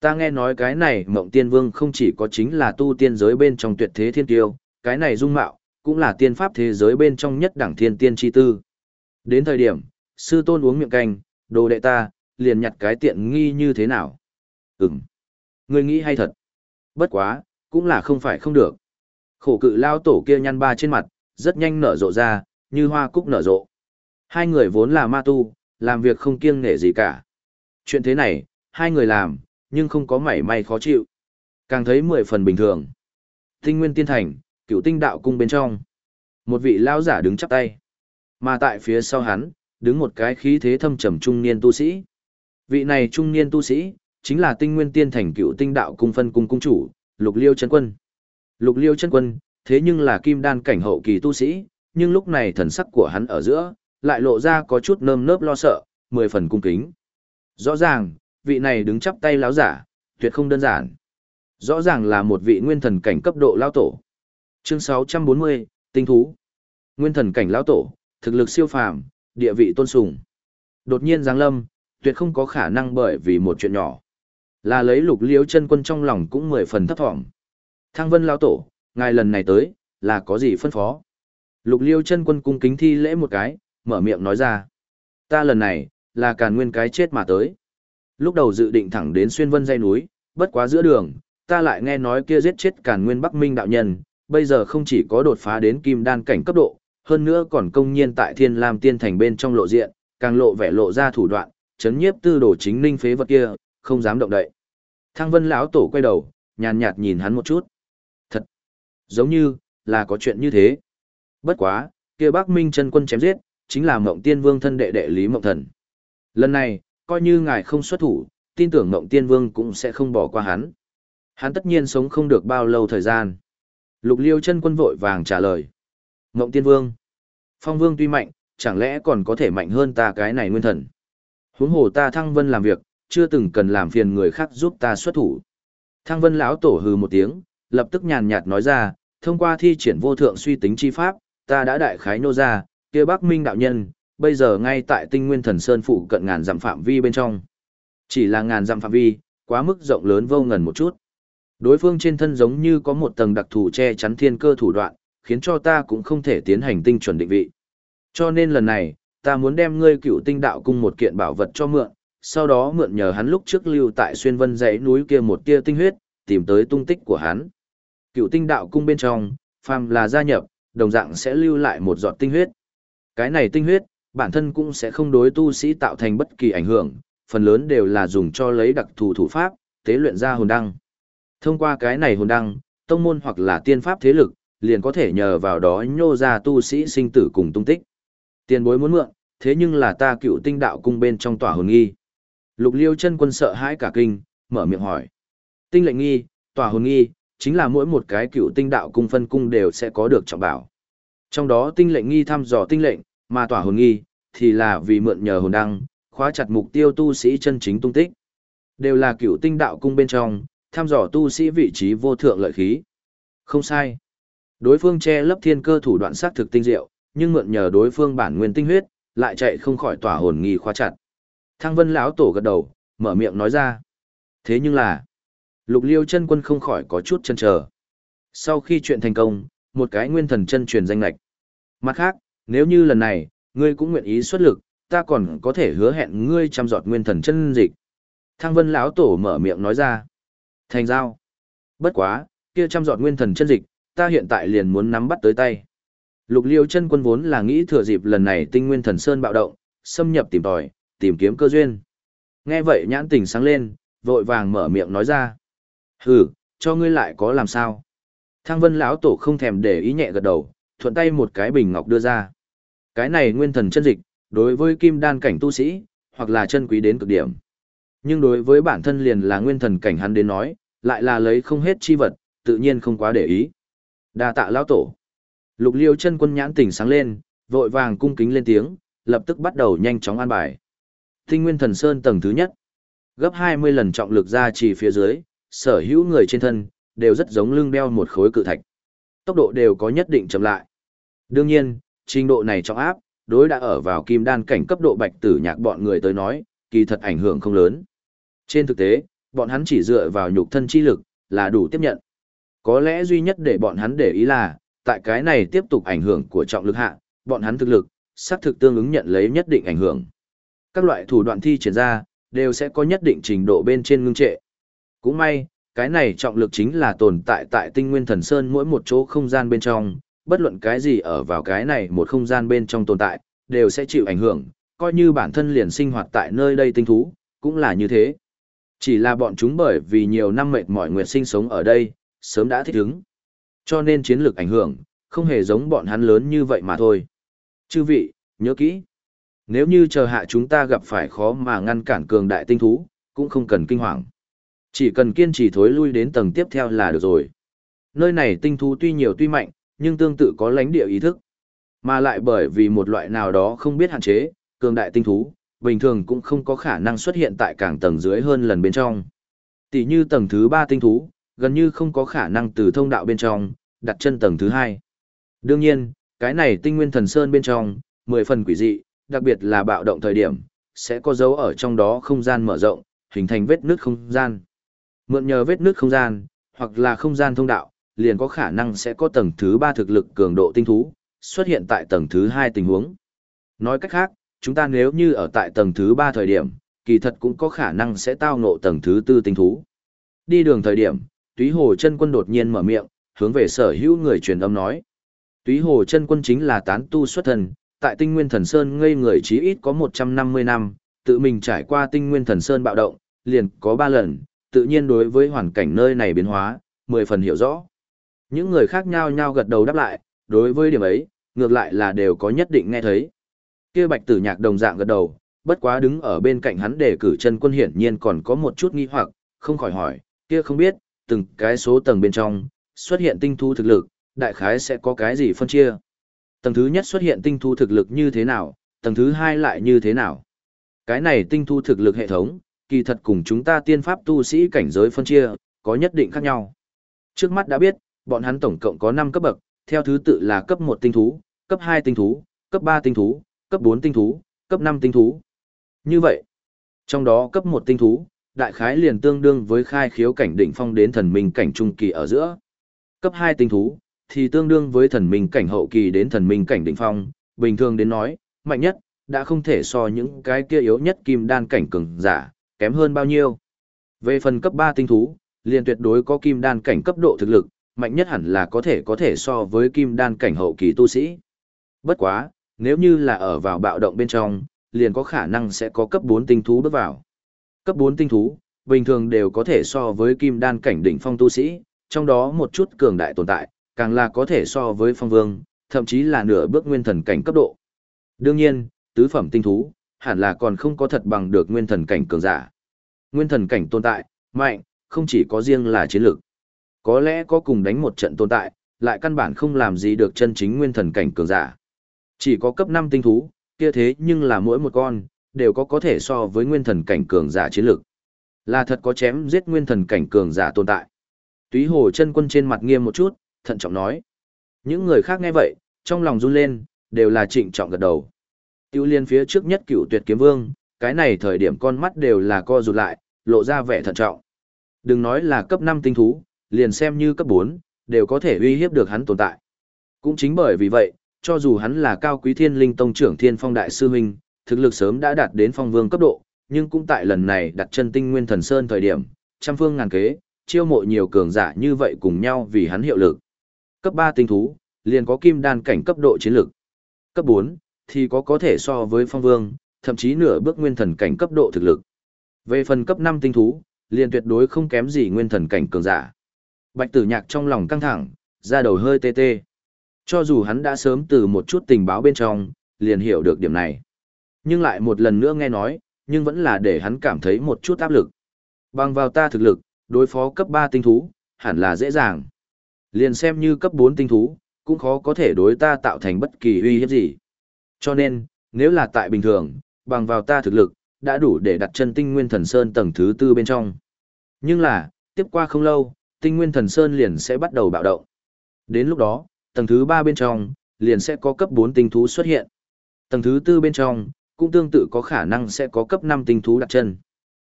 Ta nghe nói cái này mộng tiên vương không chỉ có chính là tu tiên giới bên trong tuyệt thế thiên tiêu, cái này dung mạo, cũng là tiên pháp thế giới bên trong nhất đẳng thiên tiên chi tư. Đến thời điểm, sư tôn uống miệng canh, đồ đệ ta, liền nhặt cái tiện nghi như thế nào. Ừm, người nghĩ hay thật. Bất quá, cũng là không phải không được. Khổ cự lao tổ kia nhăn ba trên mặt, rất nhanh nở rộ ra, như hoa cúc nở rộ. Hai người vốn là ma tu, làm việc không kiêng nể gì cả. Chuyện thế này, hai người làm, nhưng không có mảy may khó chịu. Càng thấy mười phần bình thường. Tinh nguyên tiên thành, cựu tinh đạo cung bên trong. Một vị lao giả đứng chắp tay. Mà tại phía sau hắn, đứng một cái khí thế thâm trầm trung niên tu sĩ. Vị này trung niên tu sĩ, chính là tinh nguyên tiên thành cựu tinh đạo cung phân cung cung chủ, lục liêu chân quân. Lục liêu chân quân, thế nhưng là kim đan cảnh hậu kỳ tu sĩ, nhưng lúc này thần sắc của hắn ở giữa, lại lộ ra có chút nơm nớp lo sợ, mười phần cung kính. Rõ ràng, vị này đứng chắp tay láo giả, tuyệt không đơn giản. Rõ ràng là một vị nguyên thần cảnh cấp độ lao tổ. Chương 640, Tinh thú. Nguyên thần cảnh lao tổ, thực lực siêu phàm, địa vị tôn sùng. Đột nhiên giáng lâm, tuyệt không có khả năng bởi vì một chuyện nhỏ. Là lấy lục liếu chân quân trong lòng cũng mười phần thấp thỏm. Thăng vân lao tổ, ngài lần này tới, là có gì phân phó? Lục liêu chân quân cung kính thi lễ một cái, mở miệng nói ra. Ta lần này, là càn nguyên cái chết mà tới. Lúc đầu dự định thẳng đến xuyên vân dây núi, bất quá giữa đường, ta lại nghe nói kia giết chết càn nguyên Bắc Minh đạo nhân, bây giờ không chỉ có đột phá đến kim đan cảnh cấp độ, hơn nữa còn công nhiên tại thiên lam tiên thành bên trong lộ diện, càng lộ vẻ lộ ra thủ đoạn, chấn nhiếp tư đồ chính ninh phế vật kia, không dám động đậy. Thăng vân lão tổ quay đầu, nhàn nhạt nhìn hắn một chút. Thật, giống như, là có chuyện như thế. Bất quá, kia Bắc Minh chân quân chém giết, chính là Mộng Tiên Vương thân đệ đệ Lý Mộng Thần. Lần này, coi như ngài không xuất thủ, tin tưởng Mộng Tiên Vương cũng sẽ không bỏ qua hắn. Hắn tất nhiên sống không được bao lâu thời gian. Lục Liêu chân quân vội vàng trả lời. Mộng Tiên Vương. Phong Vương tuy mạnh, chẳng lẽ còn có thể mạnh hơn ta cái này nguyên thần. Huống hồ ta Thăng Vân làm việc, chưa từng cần làm phiền người khác giúp ta xuất thủ. Thăng Vân lão tổ hừ một tiếng, lập tức nhàn nhạt nói ra, thông qua thi triển vô thượng suy tính chi pháp, ta đã đại khái nô ra, kia Bắc Minh đạo nhân, bây giờ ngay tại Tinh Nguyên Thần Sơn phụ cận ngàn dặm phạm vi bên trong. Chỉ là ngàn dặm phạm vi, quá mức rộng lớn vô ngần một chút. Đối phương trên thân giống như có một tầng đặc thù che chắn thiên cơ thủ đoạn, khiến cho ta cũng không thể tiến hành tinh chuẩn định vị. Cho nên lần này, ta muốn đem ngươi cựu tinh đạo cung một kiện bảo vật cho mượn, sau đó mượn nhờ hắn lúc trước lưu tại xuyên vân dãy núi kia một tia tinh huyết, tìm tới tung tích của hắn. Cựu tinh đạo cung bên trong, phàm là gia nhập, đồng dạng sẽ lưu lại một giọt tinh huyết. Cái này tinh huyết, bản thân cũng sẽ không đối tu sĩ tạo thành bất kỳ ảnh hưởng, phần lớn đều là dùng cho lấy đặc thù thủ pháp, tế luyện ra hồn đăng. Thông qua cái này hồn đăng, tông môn hoặc là tiên pháp thế lực, liền có thể nhờ vào đó nhô ra tu sĩ sinh tử cùng tung tích. Tiền bối muốn mượn, thế nhưng là ta cựu tinh đạo cung bên trong tòa hồn nghi. Lục liêu chân quân sợ hãi cả kinh, mở miệng hỏi. Tinh lệnh nghi, tòa hồn nghi, chính là mỗi một cái cựu tinh đạo cung phân cung đều sẽ có được trọng bảo. Trong đó tinh lệnh nghi thăm dò tinh lệnh, mà tòa hồn nghi, thì là vì mượn nhờ hồn đăng, khóa chặt mục tiêu tu sĩ chân chính tung tích. Đều là cựu tinh đạo cung bên trong, thăm dò tu sĩ vị trí vô thượng lợi khí. Không sai. Đối phương che lấp thiên cơ thủ đoạn sát thực tinh diệu, nhưng mượn nhờ đối phương bản nguyên tinh huyết, lại chạy không khỏi tỏa hồn nghi khóa chặt. Thăng Vân lão tổ gật đầu, mở miệng nói ra. Thế nhưng là, Lục Liêu chân quân không khỏi có chút chân chờ. Sau khi chuyện thành công, một cái nguyên thần chân truyền danh lệch. Mặt khác, nếu như lần này, ngươi cũng nguyện ý xuất lực, ta còn có thể hứa hẹn ngươi chăm giọt nguyên thần chân dịch. Thăng Vân lão tổ mở miệng nói ra. Thành giao. Bất quá, kia chăm giọt nguyên thần chân dịch, ta hiện tại liền muốn nắm bắt tới tay. Lục Liêu chân quân vốn là nghĩ thừa dịp lần này tinh nguyên thần sơn bạo động, xâm nhập tìm tòi, tìm kiếm cơ duyên. Nghe vậy nhãn tình sáng lên, vội vàng mở miệng nói ra. Hừ, cho ngươi lại có làm sao? Thang vân lão tổ không thèm để ý nhẹ gật đầu, thuận tay một cái bình ngọc đưa ra. Cái này nguyên thần chân dịch, đối với kim đan cảnh tu sĩ, hoặc là chân quý đến cực điểm. Nhưng đối với bản thân liền là nguyên thần cảnh hắn đến nói, lại là lấy không hết chi vật, tự nhiên không quá để ý. Đa tạ lão tổ. Lục liêu chân quân nhãn tỉnh sáng lên, vội vàng cung kính lên tiếng, lập tức bắt đầu nhanh chóng an bài. Tinh nguyên thần sơn tầng thứ nhất. Gấp 20 lần trọng lực ra chỉ phía dưới, sở hữu người trên thân, đều rất giống lưng đeo một khối cự thạch. Tốc độ đều có nhất định chậm lại. Đương nhiên, trình độ này trọng áp, đối đã ở vào kim đan cảnh cấp độ bạch tử nhạc bọn người tới nói, kỳ thật ảnh hưởng không lớn. Trên thực tế, bọn hắn chỉ dựa vào nhục thân chi lực, là đủ tiếp nhận. Có lẽ duy nhất để bọn hắn để ý là, tại cái này tiếp tục ảnh hưởng của trọng lực hạ, bọn hắn thực lực, xác thực tương ứng nhận lấy nhất định ảnh hưởng. Các loại thủ đoạn thi triển ra, đều sẽ có nhất định trình độ bên trên ngưng trệ. Cũng may, cái này trọng lực chính là tồn tại tại tinh nguyên thần sơn mỗi một chỗ không gian bên trong, bất luận cái gì ở vào cái này một không gian bên trong tồn tại, đều sẽ chịu ảnh hưởng, coi như bản thân liền sinh hoạt tại nơi đây tinh thú, cũng là như thế. Chỉ là bọn chúng bởi vì nhiều năm mệt mỏi nguyệt sinh sống ở đây, sớm đã thích ứng. Cho nên chiến lược ảnh hưởng, không hề giống bọn hắn lớn như vậy mà thôi. Chư vị, nhớ kỹ. Nếu như chờ hạ chúng ta gặp phải khó mà ngăn cản cường đại tinh thú, cũng không cần kinh hoàng. Chỉ cần kiên trì thối lui đến tầng tiếp theo là được rồi. Nơi này tinh thú tuy nhiều tuy mạnh, nhưng tương tự có lãnh địa ý thức. Mà lại bởi vì một loại nào đó không biết hạn chế, cường đại tinh thú, bình thường cũng không có khả năng xuất hiện tại càng tầng dưới hơn lần bên trong. Tỷ như tầng thứ ba tinh thú, gần như không có khả năng từ thông đạo bên trong, đặt chân tầng thứ hai. Đương nhiên, cái này tinh nguyên thần sơn bên trong, mười phần quỷ dị, đặc biệt là bạo động thời điểm, sẽ có dấu ở trong đó không gian mở rộng, hình thành vết nứt không gian. Mượn nhờ vết nứt không gian, hoặc là không gian thông đạo, liền có khả năng sẽ có tầng thứ ba thực lực cường độ tinh thú, xuất hiện tại tầng thứ hai tình huống. Nói cách khác, chúng ta nếu như ở tại tầng thứ ba thời điểm, kỳ thật cũng có khả năng sẽ tao ngộ tầng thứ tư tinh thú. Đi đường thời điểm, túy hồ chân quân đột nhiên mở miệng, hướng về sở hữu người truyền âm nói. Túy hồ chân quân chính là tán tu xuất thần, tại tinh nguyên thần sơn ngây người chí ít có 150 năm, mươi năm, tự mình trải qua tinh nguyên thần sơn bạo động, liền có ba lần, tự nhiên đối với hoàn cảnh nơi này biến hóa, 10 phần hiểu rõ. Những người khác nhau nhau gật đầu đáp lại, đối với điểm ấy, ngược lại là đều có nhất định nghe thấy. Kia bạch tử nhạc đồng dạng gật đầu, bất quá đứng ở bên cạnh hắn để cử chân quân hiển nhiên còn có một chút nghi hoặc, không khỏi hỏi, kia không biết, từng cái số tầng bên trong, xuất hiện tinh thu thực lực, đại khái sẽ có cái gì phân chia. Tầng thứ nhất xuất hiện tinh thu thực lực như thế nào, tầng thứ hai lại như thế nào. Cái này tinh thu thực lực hệ thống, kỳ thật cùng chúng ta tiên pháp tu sĩ cảnh giới phân chia, có nhất định khác nhau. Trước mắt đã biết, bọn hắn tổng cộng có 5 cấp bậc, theo thứ tự là cấp 1 tinh thú, cấp 2 tinh thú, cấp 3 tinh thú, cấp 4 tinh thú, cấp 5 tinh thú. Như vậy, trong đó cấp 1 tinh thú, đại khái liền tương đương với khai khiếu cảnh đỉnh phong đến thần minh cảnh trung kỳ ở giữa. Cấp 2 tinh thú, thì tương đương với thần minh cảnh hậu kỳ đến thần minh cảnh đỉnh phong, bình thường đến nói, mạnh nhất, đã không thể so những cái kia yếu nhất kim đan cảnh cường giả, kém hơn bao nhiêu. Về phần cấp 3 tinh thú, liền tuyệt đối có kim đan cảnh cấp độ thực lực, mạnh nhất hẳn là có thể có thể so với kim đan cảnh hậu kỳ tu sĩ. Bất quá, nếu như là ở vào bạo động bên trong, liền có khả năng sẽ có cấp 4 tinh thú bước vào. Cấp 4 tinh thú, bình thường đều có thể so với kim đan cảnh đỉnh phong tu sĩ, trong đó một chút cường đại tồn tại, càng là có thể so với phong vương, thậm chí là nửa bước nguyên thần cảnh cấp độ. Đương nhiên, tứ phẩm tinh thú, hẳn là còn không có thật bằng được nguyên thần cảnh cường giả. Nguyên thần cảnh tồn tại, mạnh, không chỉ có riêng là chiến lược. Có lẽ có cùng đánh một trận tồn tại, lại căn bản không làm gì được chân chính nguyên thần cảnh cường giả. Chỉ có cấp 5 tinh thú, kia thế nhưng là mỗi một con, đều có có thể so với nguyên thần cảnh cường giả chiến lược. Là thật có chém giết nguyên thần cảnh cường giả tồn tại. Túy hồ chân quân trên mặt nghiêm một chút, thận trọng nói. Những người khác nghe vậy, trong lòng run lên, đều là trịnh trọng gật đầu. Tiêu liên phía trước nhất cựu tuyệt kiếm vương, cái này thời điểm con mắt đều là co rụt lại, lộ ra vẻ thận trọng. Đừng nói là cấp 5 tinh thú, liền xem như cấp 4, đều có thể uy hiếp được hắn tồn tại. Cũng chính bởi vì vậy, cho dù hắn là cao quý thiên linh tông trưởng thiên phong đại sư huynh, thực lực sớm đã đạt đến phong vương cấp độ, nhưng cũng tại lần này đặt chân tinh nguyên thần sơn thời điểm, trăm phương ngàn kế, chiêu mộ nhiều cường giả như vậy cùng nhau vì hắn hiệu lực. Cấp 3 tinh thú, liền có kim đan cảnh cấp độ chiến lực. Cấp 4, thì có có thể so với phong vương, thậm chí nửa bước nguyên thần cảnh cấp độ thực lực. Về phần cấp 5 tinh thú, liền tuyệt đối không kém gì nguyên thần cảnh cường giả. Bạch tử nhạc trong lòng căng thẳng, ra đầu hơi tê tê. Cho dù hắn đã sớm từ một chút tình báo bên trong, liền hiểu được điểm này. Nhưng lại một lần nữa nghe nói, nhưng vẫn là để hắn cảm thấy một chút áp lực. Bằng vào ta thực lực, đối phó cấp 3 tinh thú, hẳn là dễ dàng. Liền xem như cấp 4 tinh thú, cũng khó có thể đối ta tạo thành bất kỳ uy hiếp gì. Cho nên, nếu là tại bình thường, bằng vào ta thực lực, đã đủ để đặt chân tinh nguyên thần sơn tầng thứ tư bên trong. Nhưng là, tiếp qua không lâu, tinh nguyên thần sơn liền sẽ bắt đầu bạo động. Đến lúc đó, tầng thứ ba bên trong, liền sẽ có cấp 4 tinh thú xuất hiện. Tầng thứ tư bên trong, cũng tương tự có khả năng sẽ có cấp 5 tinh thú đặt chân.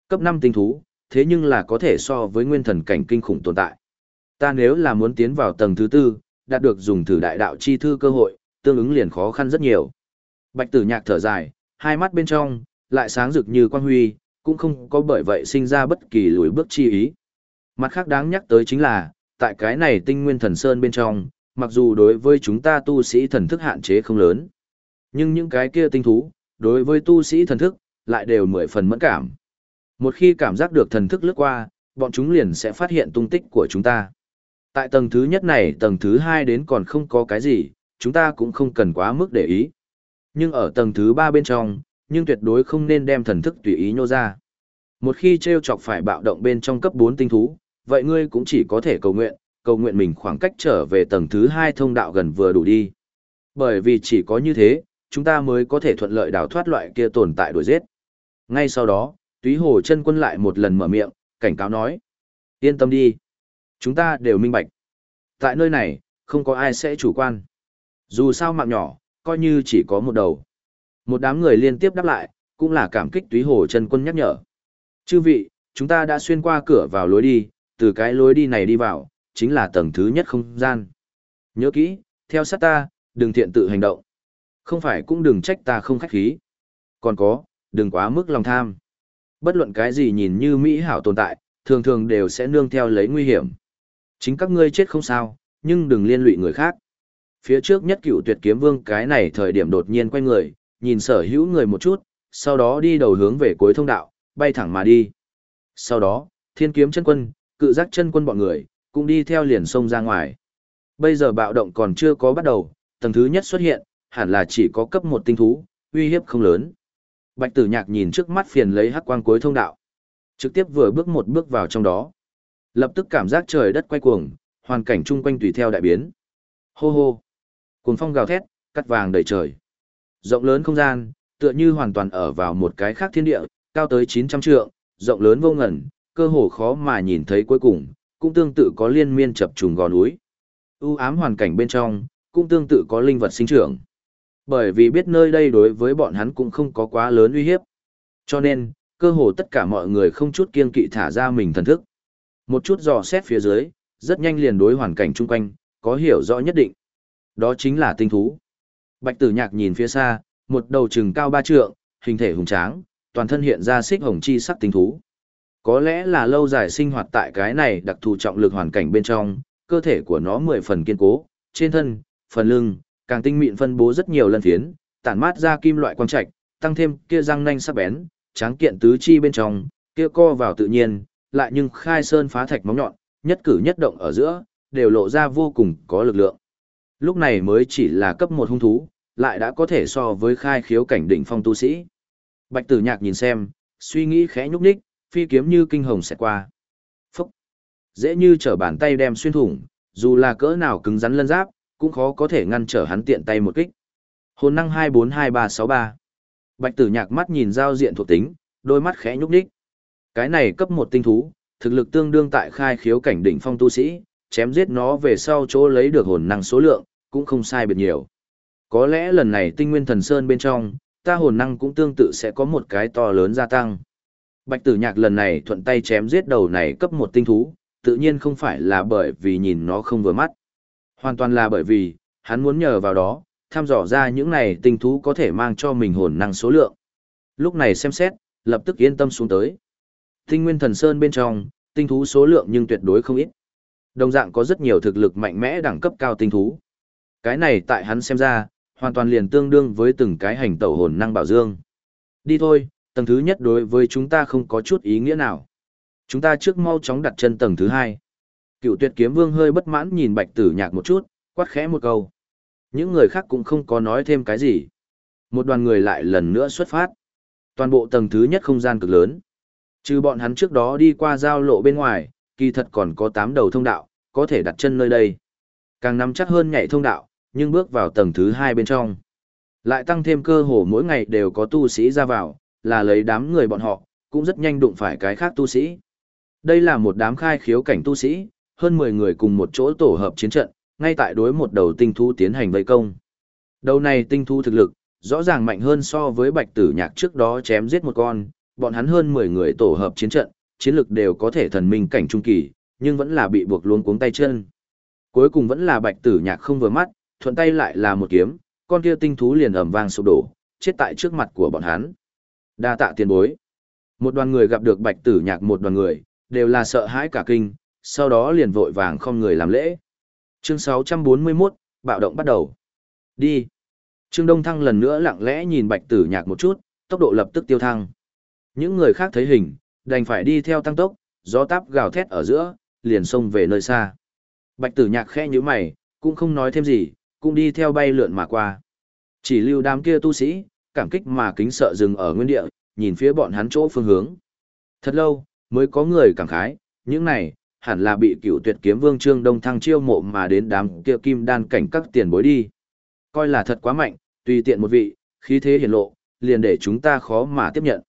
Cấp 5 tinh thú, thế nhưng là có thể so với nguyên thần cảnh kinh khủng tồn tại. Ta nếu là muốn tiến vào tầng thứ tư, đạt được dùng thử đại đạo chi thư cơ hội, tương ứng liền khó khăn rất nhiều. Bạch tử nhạc thở dài, hai mắt bên trong, lại sáng rực như quan huy, cũng không có bởi vậy sinh ra bất kỳ lùi bước chi ý. Mặt khác đáng nhắc tới chính là, tại cái này tinh nguyên thần sơn bên trong, mặc dù đối với chúng ta tu sĩ thần thức hạn chế không lớn, nhưng những cái kia tinh thú, đối với tu sĩ thần thức, lại đều mười phần mẫn cảm. Một khi cảm giác được thần thức lướt qua, bọn chúng liền sẽ phát hiện tung tích của chúng ta. Tại tầng thứ nhất này, tầng thứ hai đến còn không có cái gì, chúng ta cũng không cần quá mức để ý. Nhưng ở tầng thứ ba bên trong, nhưng tuyệt đối không nên đem thần thức tùy ý nhô ra. Một khi treo chọc phải bạo động bên trong cấp 4 tinh thú, vậy ngươi cũng chỉ có thể cầu nguyện, cầu nguyện mình khoảng cách trở về tầng thứ hai thông đạo gần vừa đủ đi. Bởi vì chỉ có như thế, chúng ta mới có thể thuận lợi đào thoát loại kia tồn tại đuổi giết. Ngay sau đó, túy hồ chân quân lại một lần mở miệng, cảnh cáo nói. Yên tâm đi. Chúng ta đều minh bạch. Tại nơi này, không có ai sẽ chủ quan. Dù sao mạng nhỏ, coi như chỉ có một đầu. Một đám người liên tiếp đáp lại, cũng là cảm kích túy hồ chân quân nhắc nhở. Chư vị, chúng ta đã xuyên qua cửa vào lối đi, từ cái lối đi này đi vào, chính là tầng thứ nhất không gian. Nhớ kỹ, theo sát ta, đừng thiện tự hành động. Không phải cũng đừng trách ta không khách khí. Còn có, đừng quá mức lòng tham. Bất luận cái gì nhìn như mỹ hảo tồn tại, thường thường đều sẽ nương theo lấy nguy hiểm. Chính các ngươi chết không sao, nhưng đừng liên lụy người khác. Phía trước nhất cựu tuyệt kiếm vương cái này thời điểm đột nhiên quay người, nhìn sở hữu người một chút, sau đó đi đầu hướng về cuối thông đạo, bay thẳng mà đi. Sau đó, thiên kiếm chân quân, cự giác chân quân bọn người, cũng đi theo liền sông ra ngoài. Bây giờ bạo động còn chưa có bắt đầu, tầng thứ nhất xuất hiện, hẳn là chỉ có cấp một tinh thú, uy hiếp không lớn. Bạch tử nhạc nhìn trước mắt phiền lấy hắc quang cuối thông đạo. Trực tiếp vừa bước một bước vào trong đó. Lập tức cảm giác trời đất quay cuồng, hoàn cảnh chung quanh tùy theo đại biến. Hô hô. Cuồng phong gào thét, cắt vàng đầy trời. Rộng lớn không gian, tựa như hoàn toàn ở vào một cái khác thiên địa, cao tới 900 trượng, rộng lớn vô ngần, cơ hồ khó mà nhìn thấy cuối cùng, cũng tương tự có liên miên chập trùng gò núi. U ám hoàn cảnh bên trong, cũng tương tự có linh vật sinh trưởng. Bởi vì biết nơi đây đối với bọn hắn cũng không có quá lớn uy hiếp. Cho nên, cơ hồ tất cả mọi người không chút kiên kỵ thả ra mình thần thức. Một chút dò xét phía dưới, rất nhanh liền đối hoàn cảnh chung quanh, có hiểu rõ nhất định. Đó chính là tinh thú. Bạch tử nhạc nhìn phía xa, một đầu trừng cao ba trượng, hình thể hùng tráng, toàn thân hiện ra xích hồng chi sắc tinh thú. Có lẽ là lâu dài sinh hoạt tại cái này đặc thù trọng lực hoàn cảnh bên trong, cơ thể của nó mười phần kiên cố, trên thân, phần lưng, càng tinh mịn phân bố rất nhiều lần phiến, tản mát ra kim loại quang trạch, tăng thêm kia răng nanh sắc bén, tráng kiện tứ chi bên trong, kia co vào tự nhiên, lại nhưng khai sơn phá thạch móng nhọn, nhất cử nhất động ở giữa, đều lộ ra vô cùng có lực lượng. Lúc này mới chỉ là cấp một hung thú, lại đã có thể so với khai khiếu cảnh đỉnh phong tu sĩ. Bạch tử nhạc nhìn xem, suy nghĩ khẽ nhúc nhích, phi kiếm như kinh hồng sẽ qua. Phúc! Dễ như trở bàn tay đem xuyên thủng, dù là cỡ nào cứng rắn lân giáp, cũng khó có thể ngăn trở hắn tiện tay một kích. Hồn năng 242363. Bạch tử nhạc mắt nhìn giao diện thuộc tính, đôi mắt khẽ nhúc nhích. Cái này cấp một tinh thú, thực lực tương đương tại khai khiếu cảnh đỉnh phong tu sĩ, chém giết nó về sau chỗ lấy được hồn năng số lượng, cũng không sai biệt nhiều. Có lẽ lần này tinh nguyên thần sơn bên trong, ta hồn năng cũng tương tự sẽ có một cái to lớn gia tăng. Bạch tử nhạc lần này thuận tay chém giết đầu này cấp một tinh thú, tự nhiên không phải là bởi vì nhìn nó không vừa mắt. Hoàn toàn là bởi vì, hắn muốn nhờ vào đó, tham dò ra những này tinh thú có thể mang cho mình hồn năng số lượng. Lúc này xem xét, lập tức yên tâm xuống tới. Tinh nguyên thần sơn bên trong, tinh thú số lượng nhưng tuyệt đối không ít. Đồng dạng có rất nhiều thực lực mạnh mẽ đẳng cấp cao tinh thú. Cái này tại hắn xem ra, hoàn toàn liền tương đương với từng cái hành tẩu hồn năng bảo dương. Đi thôi, tầng thứ nhất đối với chúng ta không có chút ý nghĩa nào. Chúng ta trước mau chóng đặt chân tầng thứ hai. Cựu tuyệt kiếm vương hơi bất mãn nhìn bạch tử nhạc một chút, quát khẽ một câu. Những người khác cũng không có nói thêm cái gì. Một đoàn người lại lần nữa xuất phát. Toàn bộ tầng thứ nhất không gian cực lớn. Trừ bọn hắn trước đó đi qua giao lộ bên ngoài, kỳ thật còn có tám đầu thông đạo, có thể đặt chân nơi đây. Càng nắm chắc hơn nhảy thông đạo, nhưng bước vào tầng thứ hai bên trong. Lại tăng thêm cơ hồ mỗi ngày đều có tu sĩ ra vào, là lấy đám người bọn họ, cũng rất nhanh đụng phải cái khác tu sĩ. Đây là một đám khai khiếu cảnh tu sĩ, hơn 10 người cùng một chỗ tổ hợp chiến trận, ngay tại đối một đầu tinh thú tiến hành vây công. Đầu này tinh thú thực lực, rõ ràng mạnh hơn so với bạch tử nhạc trước đó chém giết một con, bọn hắn hơn 10 người tổ hợp chiến trận, chiến lực đều có thể thần minh cảnh trung kỳ, nhưng vẫn là bị buộc luống cuống tay chân. Cuối cùng vẫn là bạch tử nhạc không vừa mắt, thuận tay lại là một kiếm, con kia tinh thú liền ầm vang sụp đổ, chết tại trước mặt của bọn hắn. Đa tạ tiền bối. Một đoàn người gặp được bạch tử nhạc một đoàn người, đều là sợ hãi cả kinh, sau đó liền vội vàng không người làm lễ. Chương 641, bạo động bắt đầu. Đi. Trương Đông Thăng lần nữa lặng lẽ nhìn bạch tử nhạc một chút, tốc độ lập tức tiêu thăng. Những người khác thấy hình, đành phải đi theo tăng tốc, gió táp gào thét ở giữa, liền xông về nơi xa. Bạch tử nhạc khẽ như mày, cũng không nói thêm gì, cũng đi theo bay lượn mà qua. Chỉ lưu đám kia tu sĩ, cảm kích mà kính sợ dừng ở nguyên địa, nhìn phía bọn hắn chỗ phương hướng. Thật lâu, mới có người cảm khái, những này, hẳn là bị cựu tuyệt kiếm vương trương đông thăng chiêu mộ mà đến đám kia kim đan cảnh các tiền bối đi. Coi là thật quá mạnh, tùy tiện một vị, khí thế hiển lộ, liền để chúng ta khó mà tiếp nhận.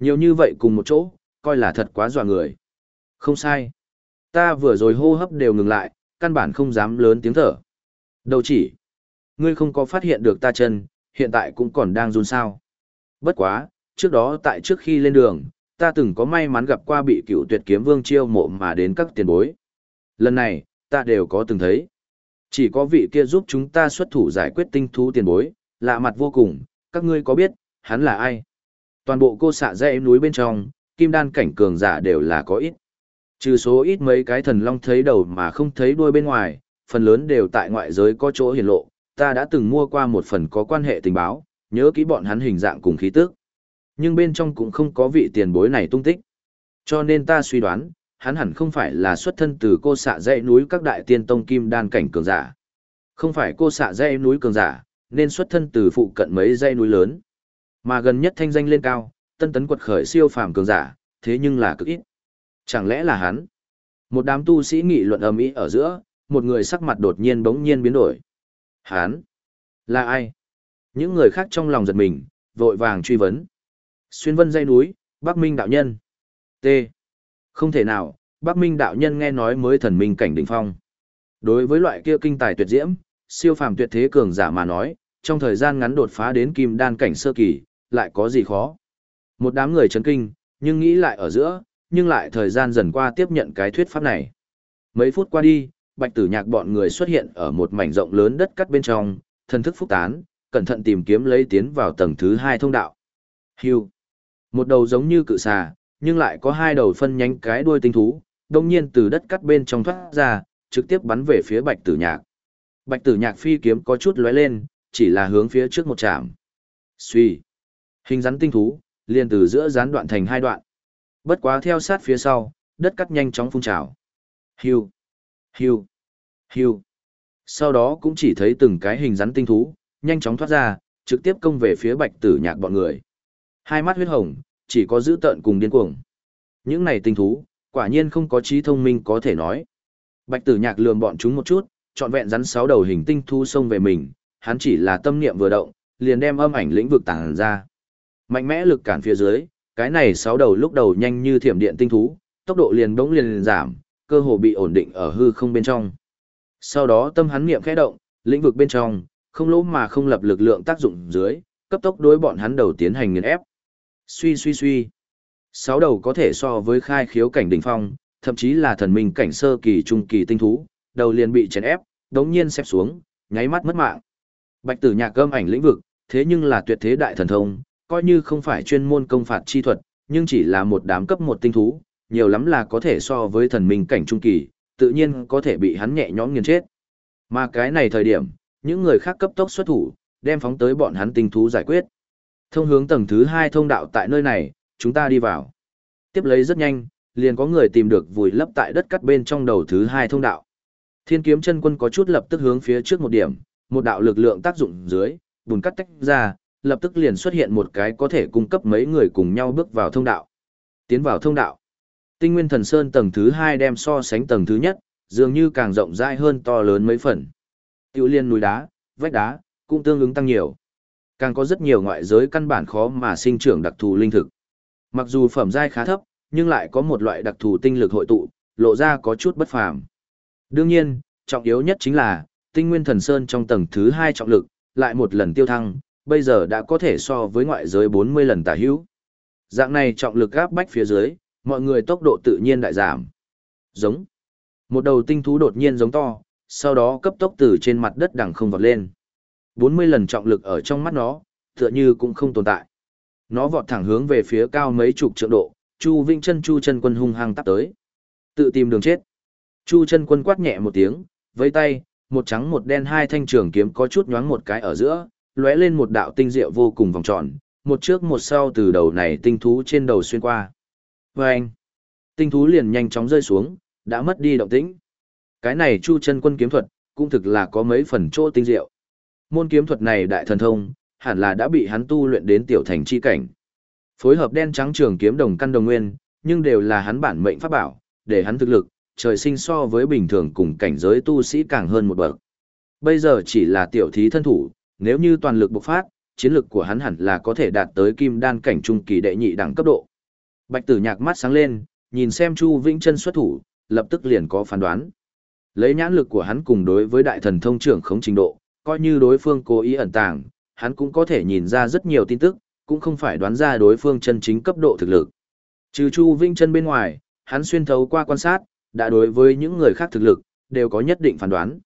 Nhiều như vậy cùng một chỗ, coi là thật quá dọa người. Không sai. Ta vừa rồi hô hấp đều ngừng lại, căn bản không dám lớn tiếng thở. Đầu chỉ. Ngươi không có phát hiện được ta chân, hiện tại cũng còn đang run sao. Bất quá, trước đó tại trước khi lên đường, ta từng có may mắn gặp qua bị cựu tuyệt kiếm vương chiêu mộ mà đến các tiền bối. Lần này, ta đều có từng thấy. Chỉ có vị kia giúp chúng ta xuất thủ giải quyết tinh thú tiền bối, lạ mặt vô cùng, các ngươi có biết, hắn là ai? Toàn bộ cô xạ dãy núi bên trong, kim đan cảnh cường giả đều là có ít. Trừ số ít mấy cái thần long thấy đầu mà không thấy đuôi bên ngoài, phần lớn đều tại ngoại giới có chỗ hiển lộ, ta đã từng mua qua một phần có quan hệ tình báo, nhớ kỹ bọn hắn hình dạng cùng khí tức. Nhưng bên trong cũng không có vị tiền bối này tung tích. Cho nên ta suy đoán, hắn hẳn không phải là xuất thân từ cô xạ dãy núi các đại tiên tông kim đan cảnh cường giả. Không phải cô xạ dãy núi cường giả, nên xuất thân từ phụ cận mấy dãy núi lớn. Mà gần nhất thanh danh lên cao, tân tấn quật khởi siêu phàm cường giả, thế nhưng là cực ít. Chẳng lẽ là hắn? Một đám tu sĩ nghị luận ầm ĩ ở giữa, một người sắc mặt đột nhiên bỗng nhiên biến đổi. Hắn? Là ai? Những người khác trong lòng giật mình, vội vàng truy vấn. Xuyên vân dây núi, Bắc Minh đạo nhân. T. Không thể nào, Bắc Minh đạo nhân nghe nói mới thần minh cảnh đỉnh phong. Đối với loại kia kinh tài tuyệt diễm, siêu phàm tuyệt thế cường giả mà nói, trong thời gian ngắn đột phá đến kim đan cảnh sơ kỳ, lại có gì khó. Một đám người chấn kinh, nhưng nghĩ lại ở giữa, nhưng lại thời gian dần qua tiếp nhận cái thuyết pháp này. Mấy phút qua đi, bạch tử nhạc bọn người xuất hiện ở một mảnh rộng lớn đất cắt bên trong, thần thức phúc tán, cẩn thận tìm kiếm lấy tiến vào tầng thứ hai thông đạo. Hưu. Một đầu giống như cự xà, nhưng lại có hai đầu phân nhánh cái đuôi tinh thú, đồng nhiên từ đất cắt bên trong thoát ra, trực tiếp bắn về phía bạch tử nhạc. Bạch tử nhạc phi kiếm có chút lóe lên, chỉ là hướng phía trước một chạm. Suy. Hình rắn tinh thú, liền từ giữa gián đoạn thành hai đoạn. Bất quá theo sát phía sau, đất cắt nhanh chóng phun trào. Hiu, hiu, hiu. Sau đó cũng chỉ thấy từng cái hình rắn tinh thú, nhanh chóng thoát ra, trực tiếp công về phía bạch tử nhạc bọn người. Hai mắt huyết hồng, chỉ có giữ tợn cùng điên cuồng. Những này tinh thú, quả nhiên không có trí thông minh có thể nói. Bạch tử nhạc lườm bọn chúng một chút, trọn vẹn rắn sáu đầu hình tinh thú xông về mình, hắn chỉ là tâm niệm vừa động, liền đem âm ảnh lĩnh vực tàng ra. Mạnh mẽ lực cản phía dưới, cái này sáu đầu lúc đầu nhanh như thiểm điện tinh thú, tốc độ liền bỗng liền giảm, cơ hồ bị ổn định ở hư không bên trong. Sau đó tâm hắn niệm khẽ động, lĩnh vực bên trong, không lỗ mà không lập lực lượng tác dụng dưới, cấp tốc đối bọn hắn đầu tiến hành nghiền ép. Suy suy suy. Sáu đầu có thể so với khai khiếu cảnh đỉnh phong, thậm chí là thần minh cảnh sơ kỳ trung kỳ tinh thú, đầu liền bị chèn ép, đống nhiên xẹp xuống, nháy mắt mất mạng. Bạch tử nhạc gâm ảnh lĩnh vực, thế nhưng là tuyệt thế đại thần thông, coi như không phải chuyên môn công phạt chi thuật, nhưng chỉ là một đám cấp một tinh thú, nhiều lắm là có thể so với thần minh cảnh trung kỳ, tự nhiên có thể bị hắn nhẹ nhõm nghiền chết. Mà cái này thời điểm, những người khác cấp tốc xuất thủ, đem phóng tới bọn hắn tinh thú giải quyết. Thông hướng tầng thứ hai thông đạo tại nơi này, chúng ta đi vào. Tiếp lấy rất nhanh, liền có người tìm được vùi lấp tại đất cắt bên trong đầu thứ hai thông đạo. Thiên kiếm chân quân có chút lập tức hướng phía trước một điểm, một đạo lực lượng tác dụng dưới, bùn cắt tách ra, lập tức liền xuất hiện một cái có thể cung cấp mấy người cùng nhau bước vào thông đạo. Tiến vào thông đạo. Tinh Nguyên Thần Sơn tầng thứ 2 đem so sánh tầng thứ nhất, dường như càng rộng rãi hơn to lớn mấy phần. Tiểu liên núi đá, vách đá, cũng tương ứng tăng nhiều. Càng có rất nhiều ngoại giới căn bản khó mà sinh trưởng đặc thù linh thực. Mặc dù phẩm giai khá thấp, nhưng lại có một loại đặc thù tinh lực hội tụ, lộ ra có chút bất phàm. Đương nhiên, trọng yếu nhất chính là, tinh nguyên thần sơn trong tầng thứ 2 trọng lực, lại một lần tiêu thăng, bây giờ đã có thể so với ngoại giới 40 lần tả hữu. Dạng này trọng lực gáp bách phía dưới, mọi người tốc độ tự nhiên đại giảm. Giống. Một đầu tinh thú đột nhiên giống to, sau đó cấp tốc từ trên mặt đất đằng không vọt lên. 40 lần trọng lực ở trong mắt nó, tựa như cũng không tồn tại. Nó vọt thẳng hướng về phía cao mấy chục trượng độ, Chu Vinh chân Chu chân quân hung hăng tắp tới. Tự tìm đường chết. Chu chân quân quát nhẹ một tiếng, với tay, một trắng một đen hai thanh trường kiếm có chút nhoáng một cái ở giữa, lóe lên một đạo tinh diệu vô cùng vòng tròn, một trước một sau từ đầu này tinh thú trên đầu xuyên qua. Và anh, tinh thú liền nhanh chóng rơi xuống, đã mất đi động tĩnh. Cái này chu chân quân kiếm thuật, cũng thực là có mấy phần chỗ tinh diệu. Môn kiếm thuật này đại thần thông, hẳn là đã bị hắn tu luyện đến tiểu thành chi cảnh. Phối hợp đen trắng trường kiếm đồng căn đồng nguyên, nhưng đều là hắn bản mệnh pháp bảo, để hắn thực lực, trời sinh so với bình thường cùng cảnh giới tu sĩ càng hơn một bậc. Bây giờ chỉ là tiểu thí thân thủ, nếu như toàn lực bộc phát, chiến lực của hắn hẳn là có thể đạt tới kim đan cảnh trung kỳ đệ nhị đẳng cấp độ. Bạch Tử Nhạc mắt sáng lên, nhìn xem Chu Vĩnh Chân xuất thủ, lập tức liền có phán đoán. Lấy nhãn lực của hắn cùng đối với đại thần thông trưởng khống trình độ, coi như đối phương cố ý ẩn tàng, hắn cũng có thể nhìn ra rất nhiều tin tức, cũng không phải đoán ra đối phương chân chính cấp độ thực lực. Trừ Chu Vinh Chân bên ngoài, hắn xuyên thấu qua quan sát, đã đối với những người khác thực lực, đều có nhất định phán đoán.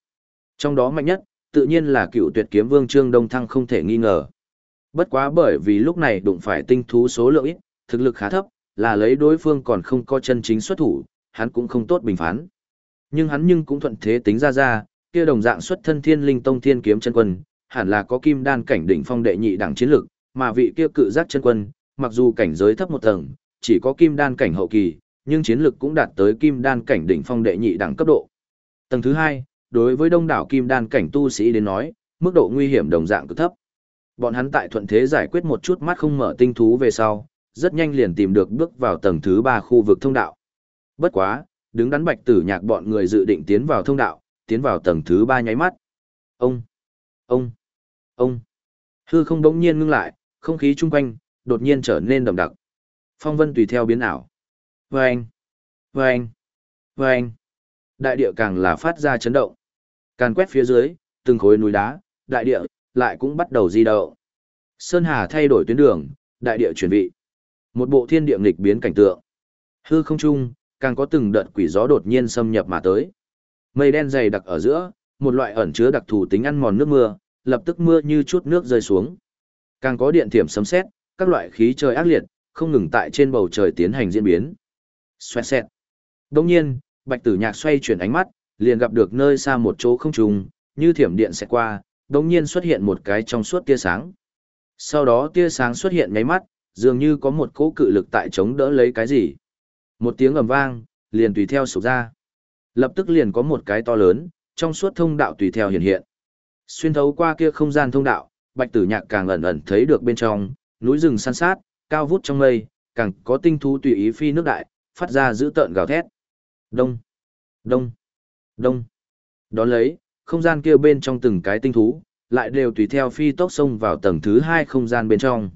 Trong đó mạnh nhất, tự nhiên là cựu tuyệt kiếm vương Trương Đông Thăng không thể nghi ngờ. Bất quá bởi vì lúc này đụng phải tinh thú số lượng ít, thực lực khá thấp, là lấy đối phương còn không có chân chính xuất thủ, hắn cũng không tốt bình phán. Nhưng hắn nhưng cũng thuận thế tính ra ra, kia đồng dạng xuất thân thiên linh tông thiên kiếm chân quân, hẳn là có kim đan cảnh đỉnh phong đệ nhị đẳng chiến lực, mà vị kia cự giác chân quân, mặc dù cảnh giới thấp một tầng, chỉ có kim đan cảnh hậu kỳ, nhưng chiến lực cũng đạt tới kim đan cảnh đỉnh phong đệ nhị đẳng cấp độ. Tầng thứ hai, đối với đông đảo kim đan cảnh tu sĩ đến nói, mức độ nguy hiểm đồng dạng cực thấp. Bọn hắn tại thuận thế giải quyết một chút mắt không mở tinh thú về sau, rất nhanh liền tìm được bước vào tầng thứ ba khu vực thông đạo. Bất quá, đứng đắn bạch tử nhạc bọn người dự định tiến vào thông đạo, tiến vào tầng thứ ba nháy mắt. Ông, ông, ông. Hư không đống nhiên ngưng lại, không khí chung quanh, đột nhiên trở nên đậm đặc. Phong vân tùy theo biến ảo. Vâng, vâng, vâng. Đại địa càng là phát ra chấn động. Càn quét phía dưới, từng khối núi đá, đại địa, lại cũng bắt đầu di động. Sơn Hà thay đổi tuyến đường, đại địa chuyển vị. Một bộ thiên địa nghịch biến cảnh tượng. Hư không trung, càng có từng đợt quỷ gió đột nhiên xâm nhập mà tới. Mây đen dày đặc ở giữa, một loại ẩn chứa đặc thù tính ăn mòn nước mưa, lập tức mưa như chút nước rơi xuống. Càng có điện thiểm sấm sét, các loại khí trời ác liệt, không ngừng tại trên bầu trời tiến hành diễn biến. Xoẹt xẹt. Đồng nhiên, Bạch Tử Nhạc xoay chuyển ánh mắt, liền gặp được nơi xa một chỗ không trùng, như thiểm điện sẽ qua, đồng nhiên xuất hiện một cái trong suốt tia sáng. Sau đó tia sáng xuất hiện nháy mắt, dường như có một cỗ cự lực tại chống đỡ lấy cái gì. Một tiếng ầm vang, liền tùy theo sụp ra. Lập tức liền có một cái to lớn, trong suốt thông đạo tùy theo hiện hiện. Xuyên thấu qua kia không gian thông đạo, Bạch Tử Nhạc càng ẩn ẩn thấy được bên trong, núi rừng san sát, cao vút trong mây, càng có tinh thú tùy ý phi nước đại, phát ra dữ tợn gào thét. Đông, đông, đông. Đón lấy, không gian kia bên trong từng cái tinh thú, lại đều tùy theo phi tốc xông vào tầng thứ hai không gian bên trong.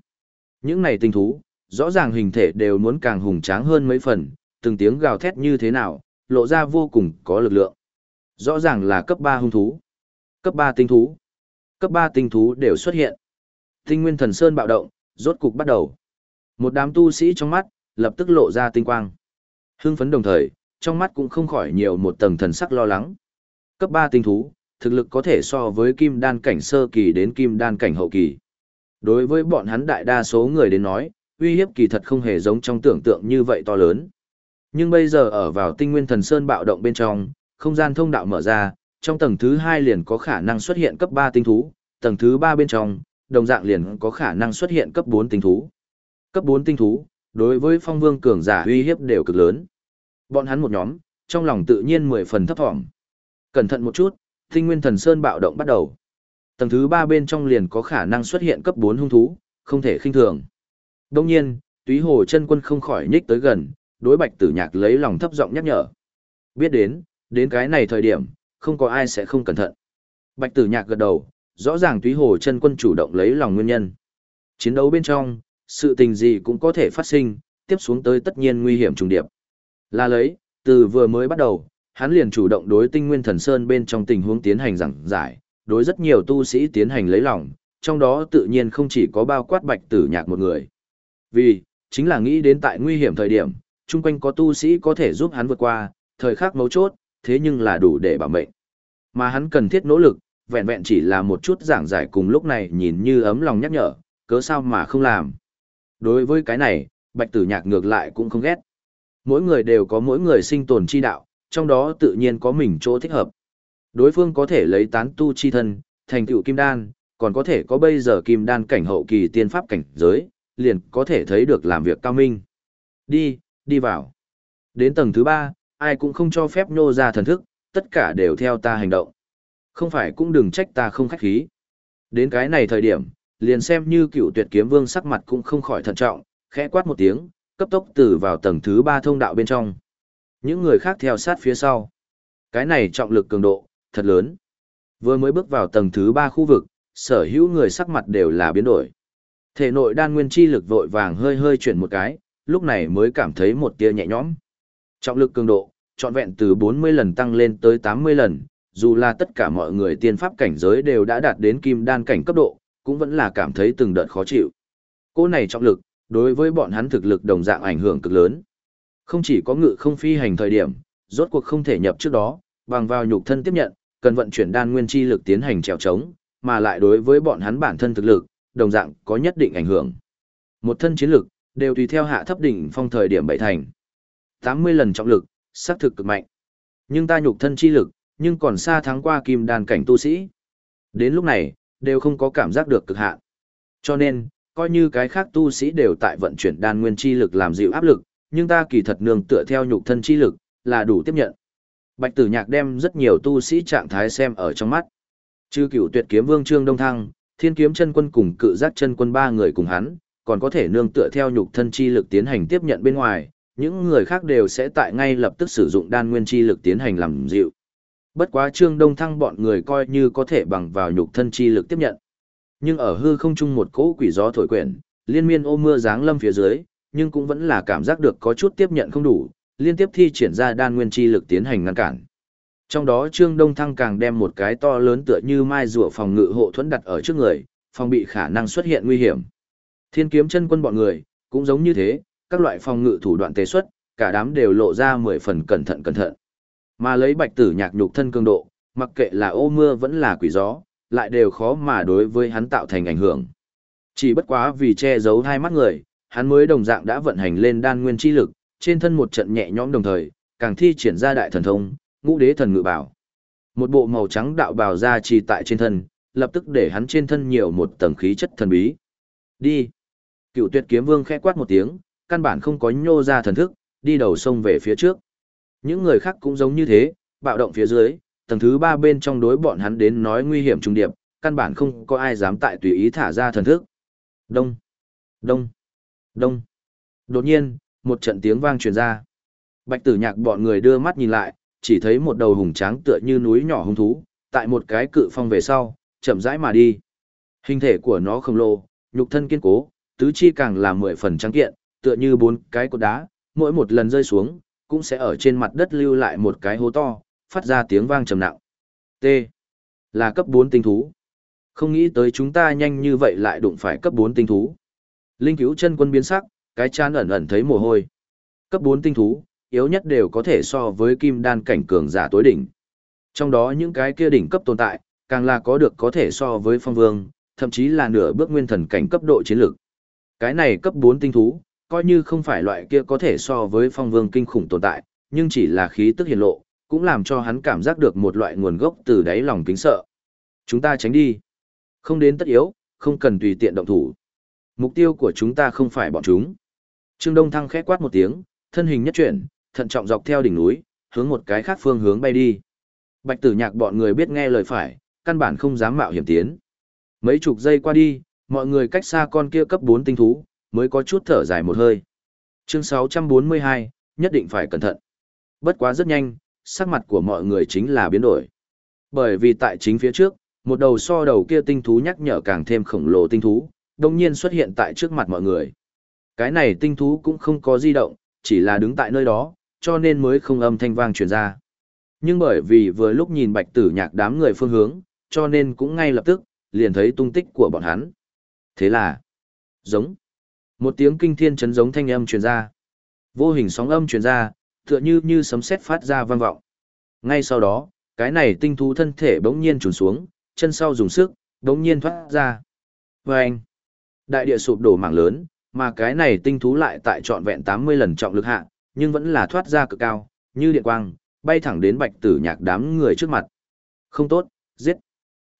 Những này tinh thú, rõ ràng hình thể đều muốn càng hùng tráng hơn mấy phần, từng tiếng gào thét như thế nào, lộ ra vô cùng có lực lượng. Rõ ràng là cấp 3 hung thú, cấp 3 tinh thú, cấp 3 tinh thú đều xuất hiện. Tinh nguyên thần sơn bạo động, rốt cục bắt đầu. Một đám tu sĩ trong mắt, lập tức lộ ra tinh quang. Hưng phấn đồng thời, trong mắt cũng không khỏi nhiều một tầng thần sắc lo lắng. Cấp 3 tinh thú, thực lực có thể so với kim đan cảnh sơ kỳ đến kim đan cảnh hậu kỳ. Đối với bọn hắn đại đa số người đến nói, uy hiếp kỳ thật không hề giống trong tưởng tượng như vậy to lớn. Nhưng bây giờ ở vào tinh nguyên thần sơn bạo động bên trong, không gian thông đạo mở ra, trong tầng thứ hai liền có khả năng xuất hiện cấp ba tinh thú, tầng thứ ba bên trong, đồng dạng liền có khả năng xuất hiện cấp bốn tinh thú. Cấp bốn tinh thú, đối với phong vương cường giả uy hiếp đều cực lớn. Bọn hắn một nhóm, trong lòng tự nhiên mười phần thấp thỏm. Cẩn thận một chút, tinh nguyên thần sơn bạo động bắt đầu. Tầng thứ ba bên trong liền có khả năng xuất hiện cấp bốn hung thú, không thể khinh thường. Đông nhiên, túy hồ chân quân không khỏi nhích tới gần, đối bạch tử nhạc lấy lòng thấp giọng nhắc nhở. Biết đến, đến cái này thời điểm, không có ai sẽ không cẩn thận. Bạch tử nhạc gật đầu, rõ ràng túy hồ chân quân chủ động lấy lòng nguyên nhân. Chiến đấu bên trong, sự tình gì cũng có thể phát sinh, tiếp xuống tới tất nhiên nguy hiểm trùng điệp. Là lấy, từ vừa mới bắt đầu, hắn liền chủ động đối tinh nguyên thần sơn bên trong tình huống tiến hành giảng giải, đối rất nhiều tu sĩ tiến hành lấy lòng, trong đó tự nhiên không chỉ có bao quát bạch tử nhạc một người. Vì, chính là nghĩ đến tại nguy hiểm thời điểm, chung quanh có tu sĩ có thể giúp hắn vượt qua, thời khắc mấu chốt, thế nhưng là đủ để bảo mệnh. Mà hắn cần thiết nỗ lực, vẹn vẹn chỉ là một chút giảng giải cùng lúc này nhìn như ấm lòng nhắc nhở, cớ sao mà không làm. Đối với cái này, bạch tử nhạc ngược lại cũng không ghét. Mỗi người đều có mỗi người sinh tồn chi đạo, trong đó tự nhiên có mình chỗ thích hợp. Đối phương có thể lấy tán tu chi thân, thành tựu kim đan, còn có thể có bây giờ kim đan cảnh hậu kỳ tiên pháp cảnh giới, liền có thể thấy được làm việc cao minh. Đi, đi vào. Đến tầng thứ ba, ai cũng không cho phép nô ra thần thức, tất cả đều theo ta hành động. Không phải cũng đừng trách ta không khách khí. Đến cái này thời điểm, liền xem như cựu tuyệt kiếm vương sắc mặt cũng không khỏi thận trọng, khẽ quát một tiếng, cấp tốc từ vào tầng thứ ba thông đạo bên trong. Những người khác theo sát phía sau. Cái này trọng lực cường độ, thật lớn. Vừa mới bước vào tầng thứ ba khu vực, sở hữu người sắc mặt đều là biến đổi. Thể nội đan nguyên chi lực vội vàng hơi hơi chuyển một cái, lúc này mới cảm thấy một tia nhẹ nhõm. Trọng lực cường độ, trọn vẹn từ 40 lần tăng lên tới 80 lần, dù là tất cả mọi người tiên pháp cảnh giới đều đã đạt đến kim đan cảnh cấp độ, cũng vẫn là cảm thấy từng đợt khó chịu. Cô này trọng lực, đối với bọn hắn thực lực đồng dạng ảnh hưởng cực lớn. Không chỉ có ngự không phi hành thời điểm, rốt cuộc không thể nhập trước đó, bằng vào nhục thân tiếp nhận, cần vận chuyển đan nguyên chi lực tiến hành trèo trống, mà lại đối với bọn hắn bản thân thực lực, đồng dạng có nhất định ảnh hưởng. Một thân chiến lực, đều tùy theo hạ thấp đỉnh phong thời điểm bảy thành. 80 lần trọng lực, xác thực cực mạnh. Nhưng ta nhục thân chi lực, nhưng còn xa thắng qua kim đan cảnh tu sĩ. Đến lúc này, đều không có cảm giác được cực hạn. Cho nên, coi như cái khác tu sĩ đều tại vận chuyển đan nguyên chi lực làm dịu áp lực, nhưng ta kỳ thật nương tựa theo nhục thân chi lực, là đủ tiếp nhận. Bạch Tử Nhạc đem rất nhiều tu sĩ trạng thái xem ở trong mắt. Chư cửu tuyệt kiếm vương Trương Đông Thăng, thiên kiếm chân quân cùng cự giác chân quân ba người cùng hắn, còn có thể nương tựa theo nhục thân chi lực tiến hành tiếp nhận bên ngoài, những người khác đều sẽ tại ngay lập tức sử dụng đan nguyên chi lực tiến hành làm dịu. Bất quá Trương Đông Thăng bọn người coi như có thể bằng vào nhục thân chi lực tiếp nhận. Nhưng ở hư không trung một cỗ quỷ gió thổi quyển, liên miên ô mưa giáng lâm phía dưới, nhưng cũng vẫn là cảm giác được có chút tiếp nhận không đủ, liên tiếp thi triển ra đan nguyên chi lực tiến hành ngăn cản. Trong đó Trương Đông Thăng càng đem một cái to lớn tựa như mai rùa phòng ngự hộ thuẫn đặt ở trước người, phòng bị khả năng xuất hiện nguy hiểm. Thiên kiếm chân quân bọn người, cũng giống như thế, các loại phòng ngự thủ đoạn tế xuất, cả đám đều lộ ra mười phần cẩn thận cẩn thận. Mà lấy bạch tử nhạc nhục thân cường độ, mặc kệ là ô mưa vẫn là quỷ gió, lại đều khó mà đối với hắn tạo thành ảnh hưởng. Chỉ bất quá vì che giấu hai mắt người, hắn mới đồng dạng đã vận hành lên đan nguyên chi lực, trên thân một trận nhẹ nhõm đồng thời, càng thi triển ra đại thần thông, ngũ đế thần ngự bảo. Một bộ màu trắng đạo bào ra trì tại trên thân, lập tức để hắn trên thân nhiều một tầng khí chất thần bí. Đi. Cựu tuyệt kiếm vương khẽ quát một tiếng, căn bản không có nhô ra thần thức, đi đầu sông về phía trước. Những người khác cũng giống như thế, bạo động phía dưới, tầng thứ ba bên trong đối bọn hắn đến nói nguy hiểm trung điệp, căn bản không có ai dám tại tùy ý thả ra thần thức. Đông, đông, đông. Đột nhiên, một trận tiếng vang truyền ra. Bạch tử nhạc bọn người đưa mắt nhìn lại, chỉ thấy một đầu hùng tráng tựa như núi nhỏ hung thú, tại một cái cự phong về sau, chậm rãi mà đi. Hình thể của nó khổng lồ, nhục thân kiên cố, tứ chi càng là mười phần trắng kiện, tựa như bốn cái cột đá, mỗi một lần rơi xuống, cũng sẽ ở trên mặt đất lưu lại một cái hố to, phát ra tiếng vang trầm nặng. T. Là cấp 4 tinh thú. Không nghĩ tới chúng ta nhanh như vậy lại đụng phải cấp 4 tinh thú. Linh cứu chân quân biến sắc, cái chán ẩn ẩn thấy mồ hôi. Cấp 4 tinh thú, yếu nhất đều có thể so với kim đan cảnh cường giả tối đỉnh. Trong đó những cái kia đỉnh cấp tồn tại, càng là có được có thể so với phong vương, thậm chí là nửa bước nguyên thần cảnh cấp độ chiến lược. Cái này cấp 4 tinh thú, coi như không phải loại kia có thể so với phong vương kinh khủng tồn tại, nhưng chỉ là khí tức hiển lộ, cũng làm cho hắn cảm giác được một loại nguồn gốc từ đáy lòng kính sợ. Chúng ta tránh đi. Không đến tất yếu, không cần tùy tiện động thủ. Mục tiêu của chúng ta không phải bọn chúng. Trương Đông Thăng khẽ quát một tiếng, thân hình nhất chuyển, thận trọng dọc theo đỉnh núi, hướng một cái khác phương hướng bay đi. Bạch Tử Nhạc bọn người biết nghe lời phải, căn bản không dám mạo hiểm tiến. Mấy chục giây qua đi, mọi người cách xa con kia cấp 4 tinh thú, mới có chút thở dài một hơi. Chương 642, nhất định phải cẩn thận. Bất quá rất nhanh, sắc mặt của mọi người chính là biến đổi. Bởi vì tại chính phía trước, một đầu so đầu kia tinh thú nhắc nhở càng thêm khổng lồ tinh thú, đồng nhiên xuất hiện tại trước mặt mọi người. Cái này tinh thú cũng không có di động, chỉ là đứng tại nơi đó, cho nên mới không âm thanh vang truyền ra. Nhưng bởi vì vừa lúc nhìn bạch tử nhạc đám người phương hướng, cho nên cũng ngay lập tức, liền thấy tung tích của bọn hắn. Thế là, giống, một tiếng kinh thiên chấn giống thanh âm truyền ra. Vô hình sóng âm truyền ra, tựa như như sấm sét phát ra vang vọng. Ngay sau đó, cái này tinh thú thân thể bỗng nhiên trùn xuống, chân sau dùng sức, bỗng nhiên thoát ra. Và anh, đại địa sụp đổ mảng lớn, mà cái này tinh thú lại tại trọn vẹn 80 lần trọng lực hạ, nhưng vẫn là thoát ra cực cao, như điện quang, bay thẳng đến bạch tử nhạc đám người trước mặt. Không tốt, giết.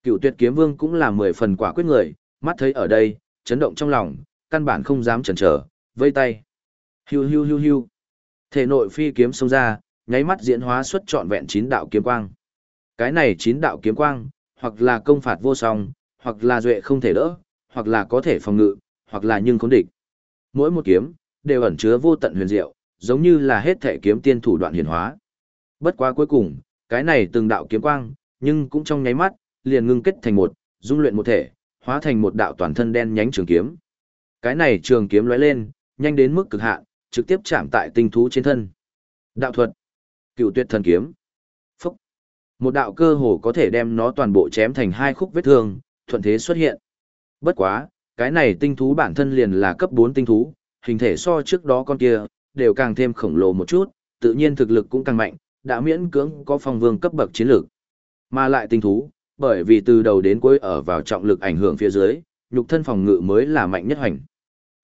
Cựu tuyệt kiếm vương cũng là 10 phần quả quyết người, mắt thấy ở đây, chấn động trong lòng, căn bản không dám chần chờ, vây tay. Hiu hiu hiu hiu. Thể nội phi kiếm xông ra, nháy mắt diễn hóa xuất trọn vẹn chín đạo kiếm quang. Cái này chín đạo kiếm quang, hoặc là công phạt vô song, hoặc là duệ không thể đỡ, hoặc là có thể phòng ngự, hoặc là nhưng khốn địch. Mỗi một kiếm đều ẩn chứa vô tận huyền diệu, giống như là hết thể kiếm tiên thủ đoạn hiển hóa. Bất quá cuối cùng, cái này từng đạo kiếm quang, nhưng cũng trong nháy mắt, liền ngưng kết thành một, dung luyện một thể, hóa thành một đạo toàn thân đen nhánh trường kiếm. Cái này trường kiếm lóe lên, nhanh đến mức cực hạn, trực tiếp chạm tại tinh thú trên thân. Đạo thuật, cựu tuyệt thần kiếm. Phốc. Một đạo cơ hồ có thể đem nó toàn bộ chém thành hai khúc vết thương, thuận thế xuất hiện. Bất quá, cái này tinh thú bản thân liền là cấp 4 tinh thú, hình thể so trước đó con kia, đều càng thêm khổng lồ một chút, tự nhiên thực lực cũng càng mạnh, đã miễn cưỡng có phong vương cấp bậc chiến lược. Mà lại tinh thú, bởi vì từ đầu đến cuối ở vào trọng lực ảnh hưởng phía dưới, nhục thân phòng ngự mới là mạnh nhất hành.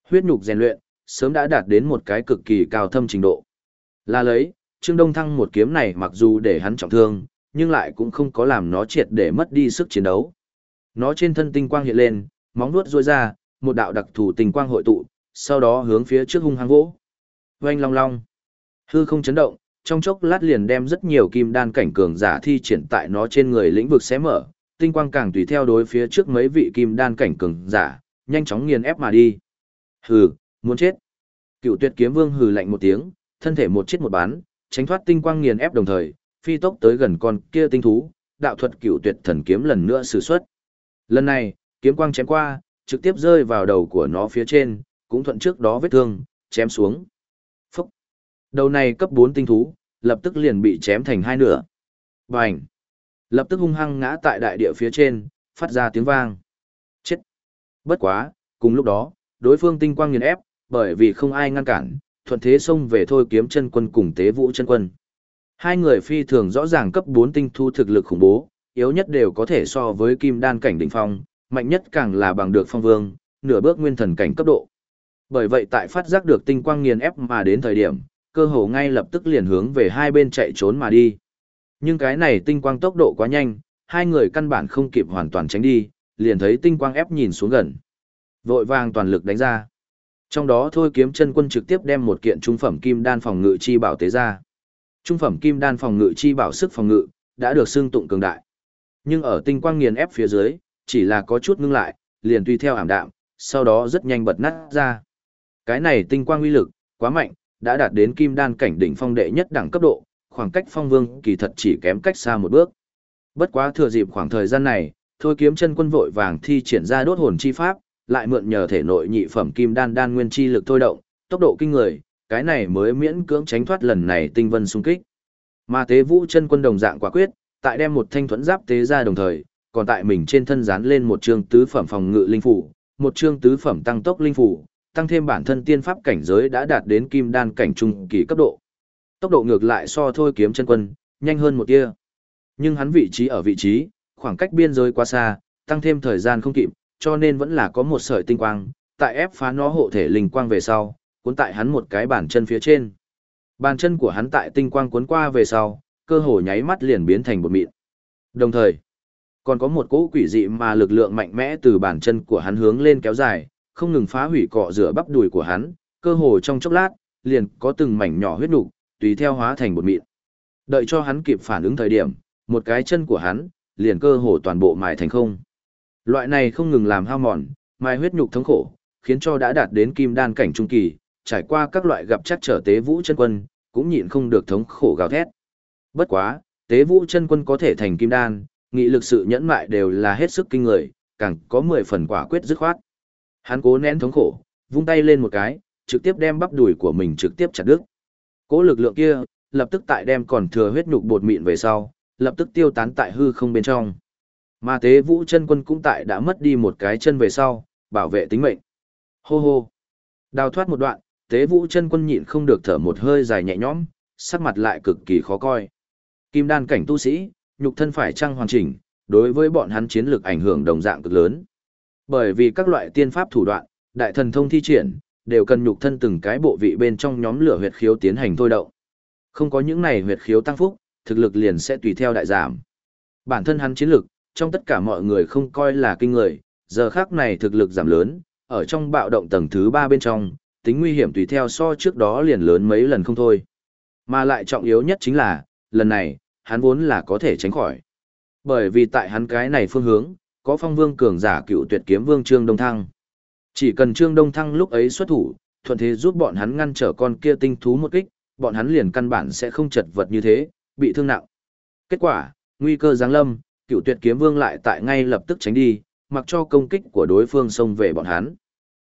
Huyết nhục rèn luyện, sớm đã đạt đến một cái cực kỳ cao thâm trình độ. Là lấy, Trương Đông Thăng một kiếm này mặc dù để hắn trọng thương, nhưng lại cũng không có làm nó triệt để mất đi sức chiến đấu. Nó trên thân tinh quang hiện lên, móng vuốt rôi ra, một đạo đặc thù tinh quang hội tụ, sau đó hướng phía trước hung hăng vỗ. Oanh long long. Hư không chấn động, trong chốc lát liền đem rất nhiều kim đan cảnh cường giả thi triển tại nó trên người lĩnh vực xé mở, tinh quang càng tùy theo đối phía trước mấy vị kim đan cảnh cường giả, nhanh chóng nghiền ép mà đi. Hừ, muốn chết. Cựu Tuyệt Kiếm Vương hừ lạnh một tiếng, thân thể một chết một bán, tránh thoát tinh quang nghiền ép đồng thời, phi tốc tới gần con kia tinh thú, đạo thuật Cựu Tuyệt Thần kiếm lần nữa sử xuất. Lần này, kiếm quang chém qua, trực tiếp rơi vào đầu của nó phía trên, cũng thuận trước đó vết thương, chém xuống. Đầu này cấp 4 tinh thú, lập tức liền bị chém thành hai nửa. Bành! Lập tức hung hăng ngã tại đại địa phía trên, phát ra tiếng vang. Chết! Bất quá, cùng lúc đó, đối phương tinh quang nghiền ép, bởi vì không ai ngăn cản, thuận thế xông về thôi kiếm chân quân cùng tế vũ chân quân. Hai người phi thường rõ ràng cấp 4 tinh thu thực lực khủng bố, yếu nhất đều có thể so với kim đan cảnh đỉnh phong, mạnh nhất càng là bằng được phong vương, nửa bước nguyên thần cảnh cấp độ. Bởi vậy tại phát giác được tinh quang nghiền ép mà đến thời điểm, cơ hồ ngay lập tức liền hướng về hai bên chạy trốn mà đi. Nhưng cái này tinh quang tốc độ quá nhanh, hai người căn bản không kịp hoàn toàn tránh đi, liền thấy tinh quang ép nhìn xuống gần. Vội vàng toàn lực đánh ra. Trong đó thôi kiếm chân quân trực tiếp đem một kiện trung phẩm kim đan phòng ngự chi bảo tế ra. Trung phẩm kim đan phòng ngự chi bảo sức phòng ngự, đã được xưng tụng cường đại. Nhưng ở tinh quang nghiền ép phía dưới, chỉ là có chút ngưng lại, liền tùy theo ảm đạm, sau đó rất nhanh bật nát ra. Cái này tinh quang uy lực, quá mạnh, đã đạt đến kim đan cảnh đỉnh phong đệ nhất đẳng cấp độ, khoảng cách phong vương kỳ thật chỉ kém cách xa một bước. Bất quá thừa dịp khoảng thời gian này, thôi kiếm chân quân vội vàng thi triển ra đốt hồn chi pháp, lại mượn nhờ thể nội nhị phẩm kim đan đan nguyên chi lực thôi động, tốc độ kinh người, cái này mới miễn cưỡng tránh thoát lần này tinh vân xung kích. Mà tế vũ chân quân đồng dạng quả quyết, tại đem một thanh thuẫn giáp tế ra đồng thời, còn tại mình trên thân dán lên một chương tứ phẩm phòng ngự linh phủ, một chương tứ phẩm tăng tốc linh phủ, tăng thêm bản thân tiên pháp cảnh giới đã đạt đến kim đan cảnh trung kỳ cấp độ. Tốc độ ngược lại so thôi kiếm chân quân, nhanh hơn một tia. Nhưng hắn vị trí ở vị trí, khoảng cách biên giới quá xa, tăng thêm thời gian không kịp, cho nên vẫn là có một sợi tinh quang, tại ép phá nó hộ thể linh quang về sau, cuốn tại hắn một cái bàn chân phía trên. Bàn chân của hắn tại tinh quang cuốn qua về sau, cơ hồ nháy mắt liền biến thành một mịn. Đồng thời, còn có một cỗ quỷ dị mà lực lượng mạnh mẽ từ bàn chân của hắn hướng lên kéo dài, không ngừng phá hủy cọ rửa bắp đùi của hắn, cơ hồ trong chốc lát, liền có từng mảnh nhỏ huyết nục, tùy theo hóa thành một mịn. Đợi cho hắn kịp phản ứng thời điểm, một cái chân của hắn, liền cơ hồ toàn bộ mài thành không. Loại này không ngừng làm hao mòn, mài huyết nhục thống khổ, khiến cho đã đạt đến kim đan cảnh trung kỳ, trải qua các loại gặp chắc trở tế vũ chân quân, cũng nhịn không được thống khổ gào thét. Bất quá, tế vũ chân quân có thể thành kim đan, nghị lực sự nhẫn mại đều là hết sức kinh người, càng có 10 phần quả quyết dứt khoát. Hắn cố nén thống khổ, vung tay lên một cái, trực tiếp đem bắp đùi của mình trực tiếp chặt đứt. Cố lực lượng kia, lập tức tại đem còn thừa huyết nhục bột mịn về sau, lập tức tiêu tán tại hư không bên trong. Mà tế vũ chân quân cũng tại đã mất đi một cái chân về sau, bảo vệ tính mệnh. Hô hô. Đào thoát một đoạn, tế vũ chân quân nhịn không được thở một hơi dài nhẹ nhõm, sắc mặt lại cực kỳ khó coi. Kim đan cảnh tu sĩ, nhục thân phải trăng hoàn chỉnh, đối với bọn hắn chiến lược ảnh hưởng đồng dạng cực lớn. Bởi vì các loại tiên pháp thủ đoạn, đại thần thông thi triển, đều cần nhục thân từng cái bộ vị bên trong nhóm lửa huyệt khiếu tiến hành thôi động. Không có những này huyệt khiếu tăng phúc, thực lực liền sẽ tùy theo đại giảm. Bản thân hắn chiến lực, trong tất cả mọi người không coi là kinh người, giờ khác này thực lực giảm lớn, ở trong bạo động tầng thứ 3 bên trong, tính nguy hiểm tùy theo so trước đó liền lớn mấy lần không thôi. Mà lại trọng yếu nhất chính là, lần này, hắn vốn là có thể tránh khỏi. Bởi vì tại hắn cái này phương hướng, có phong vương cường giả cựu tuyệt kiếm vương Trương Đông Thăng. Chỉ cần Trương Đông Thăng lúc ấy xuất thủ, thuận thế giúp bọn hắn ngăn trở con kia tinh thú một kích, bọn hắn liền căn bản sẽ không chật vật như thế, bị thương nặng. Kết quả, nguy cơ giáng lâm, cựu tuyệt kiếm vương lại tại ngay lập tức tránh đi, mặc cho công kích của đối phương xông về bọn hắn.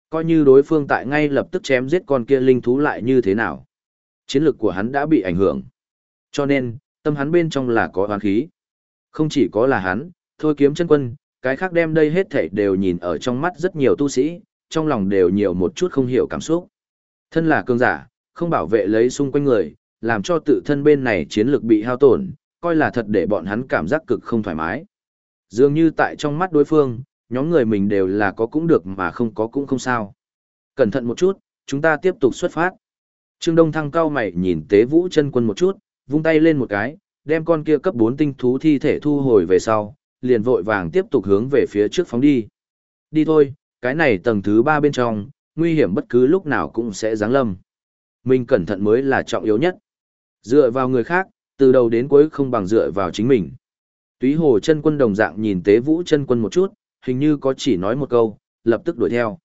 Coi như đối phương tại ngay lập tức chém giết con kia linh thú lại như thế nào. Chiến lược của hắn đã bị ảnh hưởng. Cho nên, tâm hắn bên trong là có oán khí. Không chỉ có là hắn, thôi kiếm chân quân, cái khác đem đây hết thảy đều nhìn ở trong mắt rất nhiều tu sĩ, trong lòng đều nhiều một chút không hiểu cảm xúc. Thân là cương giả, không bảo vệ lấy xung quanh người, làm cho tự thân bên này chiến lực bị hao tổn, coi là thật để bọn hắn cảm giác cực không thoải mái. Dường như tại trong mắt đối phương, nhóm người mình đều là có cũng được mà không có cũng không sao. Cẩn thận một chút, chúng ta tiếp tục xuất phát. Trương Đông Thăng cao mày nhìn tế vũ chân quân một chút, vung tay lên một cái, đem con kia cấp 4 tinh thú thi thể thu hồi về sau, liền vội vàng tiếp tục hướng về phía trước phóng đi. Đi thôi, cái này tầng thứ ba bên trong, nguy hiểm bất cứ lúc nào cũng sẽ giáng lâm. Mình cẩn thận mới là trọng yếu nhất. Dựa vào người khác, từ đầu đến cuối không bằng dựa vào chính mình. Túy hồ chân quân đồng dạng nhìn tế vũ chân quân một chút, hình như có chỉ nói một câu, lập tức đuổi theo.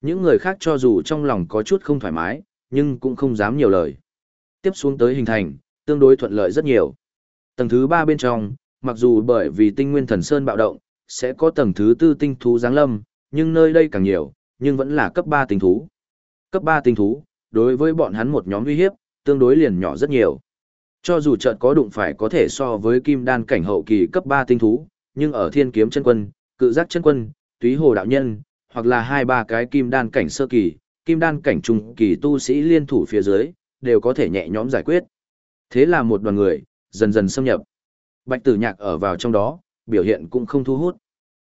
Những người khác cho dù trong lòng có chút không thoải mái, nhưng cũng không dám nhiều lời. Tiếp xuống tới hình thành, tương đối thuận lợi rất nhiều. Tầng thứ ba bên trong, mặc dù bởi vì tinh nguyên thần sơn bạo động, sẽ có tầng thứ tư tinh thú giáng lâm, nhưng nơi đây càng nhiều, nhưng vẫn là cấp ba tinh thú. Cấp ba tinh thú, đối với bọn hắn một nhóm uy hiếp, tương đối liền nhỏ rất nhiều. Cho dù chợt có đụng phải có thể so với kim đan cảnh hậu kỳ cấp 3 tinh thú, nhưng ở thiên kiếm chân quân, cự giác chân quân, túy hồ đạo nhân, hoặc là hai ba cái kim đan cảnh sơ kỳ, kim đan cảnh trung kỳ tu sĩ liên thủ phía dưới, đều có thể nhẹ nhõm giải quyết. Thế là một đoàn người, dần dần xâm nhập. Bạch tử nhạc ở vào trong đó, biểu hiện cũng không thu hút.